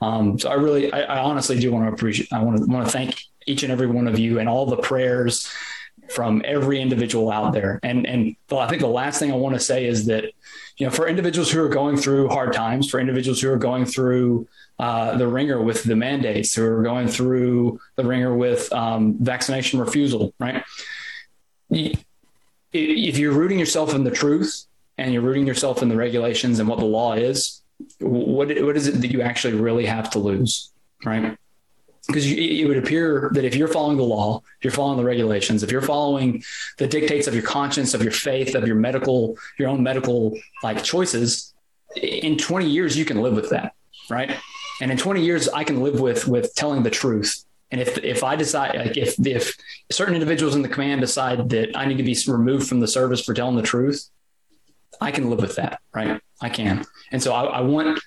Um, so I really, I, I honestly do want to appreciate. I want to want to thank each and every one of you and all the prayers from every individual out there. And and I think the last thing I want to say is that you know for individuals who are going through hard times, for individuals who are going through uh, the wringer with the mandates, who are going through the wringer with um, vaccination refusal, right? if you're rooting yourself in the truth and you're rooting yourself in the regulations and what the law is, what what is it that you actually really have to lose, right? Because it would appear that if you're following the law, if you're following the regulations, if you're following the dictates of your conscience, of your faith, of your medical, your own medical like choices, in 20 years you can live with that, right? And in 20 years I can live with with telling the truth and if if I decide like if if certain individuals in the command decide that I need to be removed from the service for telling the truth, I can live with that, right? I can. And so I, I want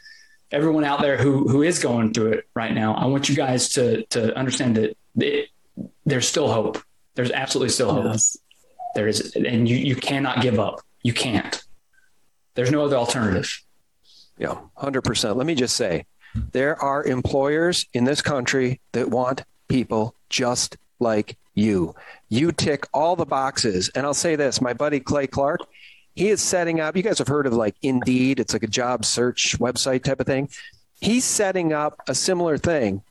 everyone out there who who is going through it right now, I want you guys to to understand that it, there's still hope. There's absolutely still hope. Yes. There is and you you cannot give up. You can't. There's no other alternative. Yeah, 100%. Let me just say, there are employers in this country that want people just like you. You tick all the boxes. And I'll say this, my buddy Clay Clark, he is setting up, you guys have heard of like Indeed, it's like a job search website type of thing. He's setting up a similar thing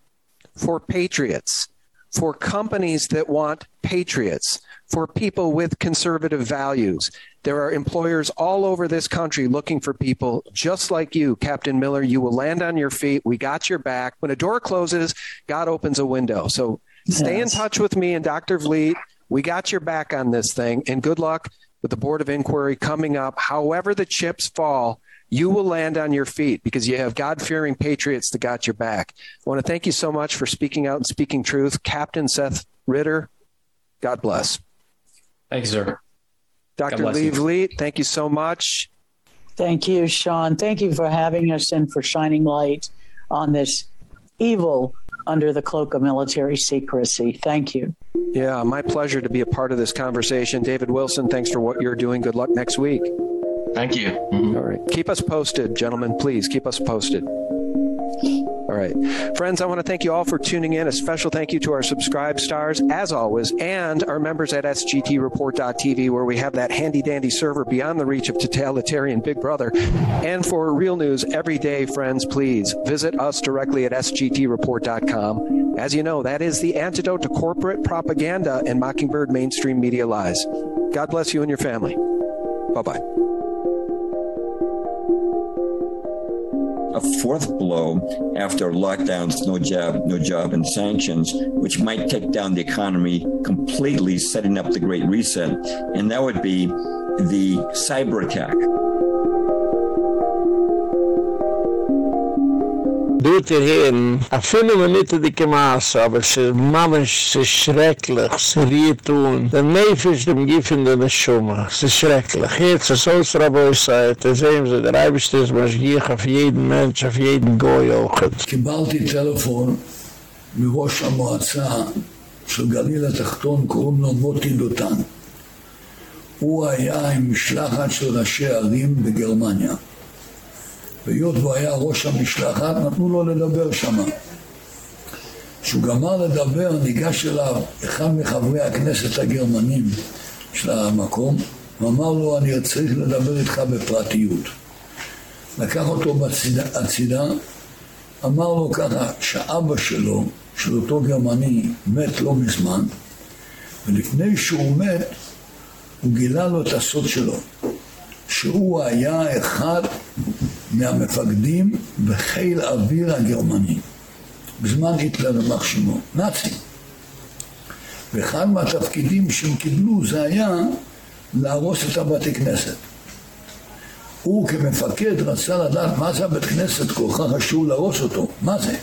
for patriots, for companies that want patriots, for people with conservative values. There are employers all over this country looking for people just like you, Captain Miller. You will land on your feet. We got your back. When a door closes, God opens a window. So stay yes. in touch with me and Dr. Vliet. We got your back on this thing. And good luck with the Board of Inquiry coming up. However, the chips fall, you will land on your feet because you have God fearing patriots that got your back. I want to thank you so much for speaking out and speaking truth. Captain Seth Ritter, God bless. Thanks, sir. Dr. Lee Vliet, thank you so much. Thank you, Sean. Thank you for having us and for shining light on this evil under the cloak of military secrecy. Thank you. Yeah, my pleasure to be a part of this conversation. David Wilson, thanks for what you're doing. Good luck next week. Thank you. Mm-hmm. All right. Keep us posted, gentlemen. Please keep us posted. All right. Friends, I want to thank you all for tuning in. A special thank you to our subscribe stars, as always, and our members at sgtreport.tv, where we have that handy dandy server beyond the reach of totalitarian Big Brother. And for real news every day, friends, please visit us directly at sgtreport.com. As you know, that is the antidote to corporate propaganda and Mockingbird mainstream media lies. God bless you and your family. Bye bye. A fourth blow after lockdowns, no job, no job, and sanctions, which might take down the economy completely, setting up the Great Reset. And that would be the cyber attack. Doet er heen, a finne minute dike maas, aber se mamisch, se schrecklich, se riet un, den nefisch dem gif in den Schumma, se schrecklich. Jetzt is aus Raboi seit, es sehen sie, der Eibischte ist maschgiech auf jeden Mensch, auf jeden Goy ochet. קיבלתי טלפון מראש המועצה של גליל התחתון, קוראים לו מוטי דותן. הוא היה עם משלחת של ראשי ערים בגרמניה. והיות והוא היה ראש המשלחת, נתנו לו לדבר שם. כשהוא גמר לדבר, ניגש אליו אחד מחברי הכנסת הגרמנים של המקום, ואמר לו, אני צריך לדבר איתך בפרטיות. לקח אותו בצידה, הצידה, אמר לו ככה, שאבא שלו, של אותו גרמני, מת לא מזמן, ולפני שהוא מת, הוא גילה לו את הסוד שלו. שהוא היה אחד מהמפקדים בחיל האוויר הגרמני. בזמן היטלר יימח שמו, נאצים. ואחד מהתפקידים שהם קיבלו זה היה להרוס את הבתי כנסת. הוא כמפקד רצה לדעת מה זה הבית כנסת כל כך חשוב להרוס אותו, מה זה?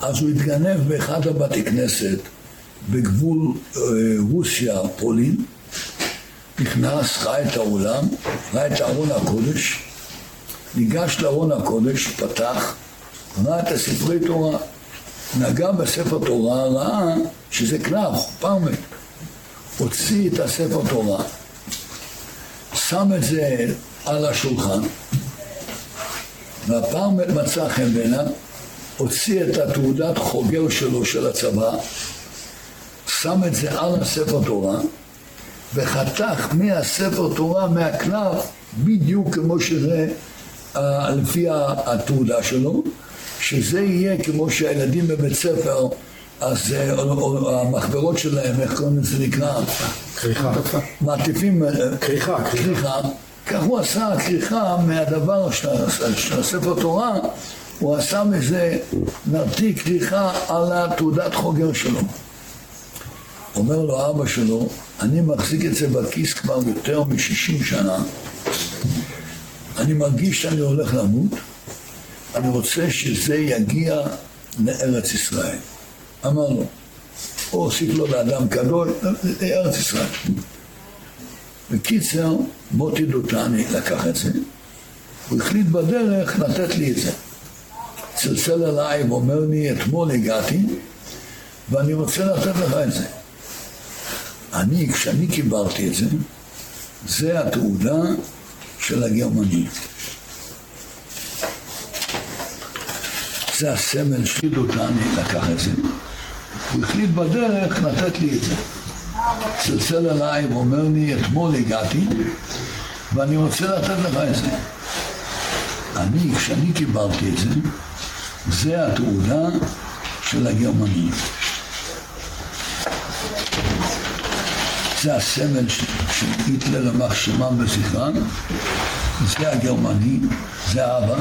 אז הוא התגנב באחד הבתי כנסת בגבול אה, רוסיה, פולין, נכנס, ראה את האולם, ראה את ארון הקודש, ניגש לארון הקודש, פתח, ראה את הספרי תורה, נגע בספר תורה, ראה שזה קלף, פרמט, הוציא את הספר תורה, שם את זה על השולחן, והפרמט מצא חן בעיניו, הוציא את התעודת חוגר שלו של הצבא, שם את זה על הספר תורה, וחתך מהספר תורה, מהכנף, בדיוק כמו שזה לפי התעודה שלו, שזה יהיה כמו שהילדים בבית ספר, אז אה, המחברות שלהם, איך קוראים לזה נקרא? כריכה. מעטיפים, אה, כריכה, כריכה. כך הוא עשה כריכה מהדבר של הספר תורה, הוא עשה מזה נרתיק כריכה על התעודת חוגר שלו. אומר לו אבא שלו, אני מחזיק את זה בכיס כבר יותר מ-60 שנה, אני מרגיש שאני הולך למות, אני רוצה שזה יגיע לארץ ישראל. אמר לו, או הוסיף לו לאדם גדול, לארץ ישראל. בקיצר, מוטי דותני לקח את זה, הוא החליט בדרך לתת לי את זה. צלצל אליי ואומר לי, אתמול הגעתי ואני רוצה לתת לך את זה. אני, כשאני קיבלתי את זה, זה התעודה של הגרמנים. זה הסמל שלי דותני לקח את זה. הוא החליט בדרך לתת לי את זה. צלצל אליי ואומר לי, אתמול הגעתי ואני רוצה לתת לך את זה. אני, כשאני קיבלתי את זה, זה התעודה של הגרמנים. זה הסמל של היטלר יימח שמם בזכרם, זה הגרמני, זה האבא,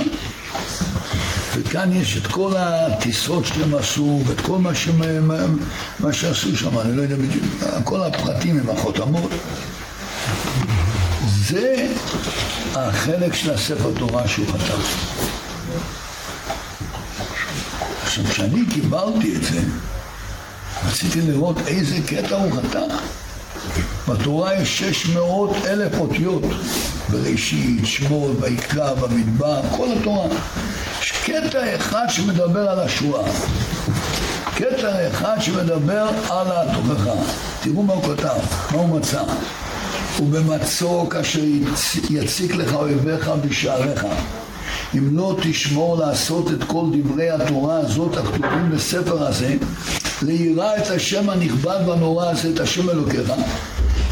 וכאן יש את כל הטיסות שהם עשו, ואת כל מה, שהם, מה שעשו שם, אני לא יודע בדיוק, כל הפרטים עם החותמות. זה החלק של הספר תורה שהוא כתב. עכשיו, כשאני קיבלתי את זה, רציתי לראות איזה קטע הוא חתך. בתורה יש 600 אלף אותיות, בראשית, שמות, ויקרא, במדבר, כל התורה. יש קטע אחד שמדבר על השואה. קטע אחד שמדבר על התוכחה. תראו מה הוא כתב, מה הוא מצא. ובמצוק אשר יציק לך אויביך בשעריך. אם לא תשמור לעשות את כל דברי התורה הזאת הכתובים בספר הזה, ליראה את השם הנכבד והנורא הזה, את השם אלוקיך,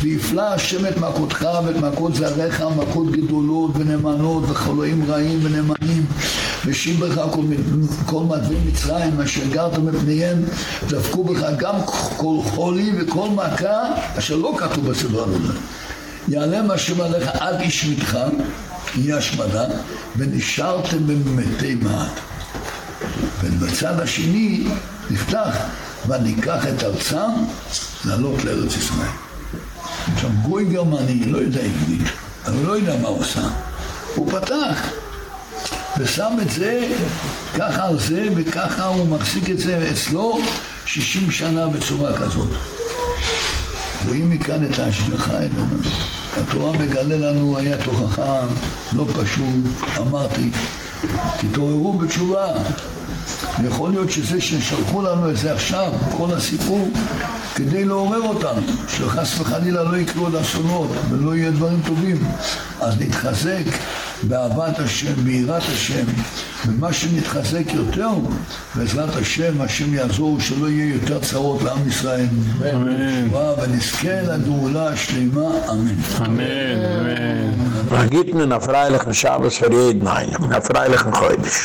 ויפלא השם את מכותך ואת מכות זרעך, מכות גדולות ונאמנות וחולאים רעים ונאמנים, ושיברך כל, כל מדבי מצרים אשר גרת מפניהם, דפקו בך גם כל חולי וכל מכה אשר לא כתוב בספר הזה. יעלם השם עליך עד איש מתך, יהיה השמדה, ונשארתם במתי מעט. ובצד השני נפתח, וניקח את ארצם לעלות לארץ ישראל. עכשיו גוי גרמני לא יודע עברית, אבל לא יודע מה הוא עושה. הוא פתח ושם את זה ככה על זה וככה הוא מחזיק את זה אצלו 60 שנה בצורה כזאת. רואים מכאן את ההשגחה אלינו. התורה מגלה לנו, היה תוכחה לא פשוט, אמרתי, תתעוררו בתשובה. יכול להיות שזה ששלחו לנו את זה עכשיו, כל הסיפור, כדי לעורר אותנו, שחס וחלילה לא יקרו עוד אסונות ולא יהיו דברים טובים. אז נתחזק באהבת השם, ביראת השם, ומה שנתחזק יותר, בעזרת השם, השם יעזור שלא יהיה יותר צרות לעם ישראל. אמן. ונזכה לגאולה השלמה, אמן. אמן. אמן. Mir eine Freilichen Schabes für jeden einen, eine Freilichen Chodesh.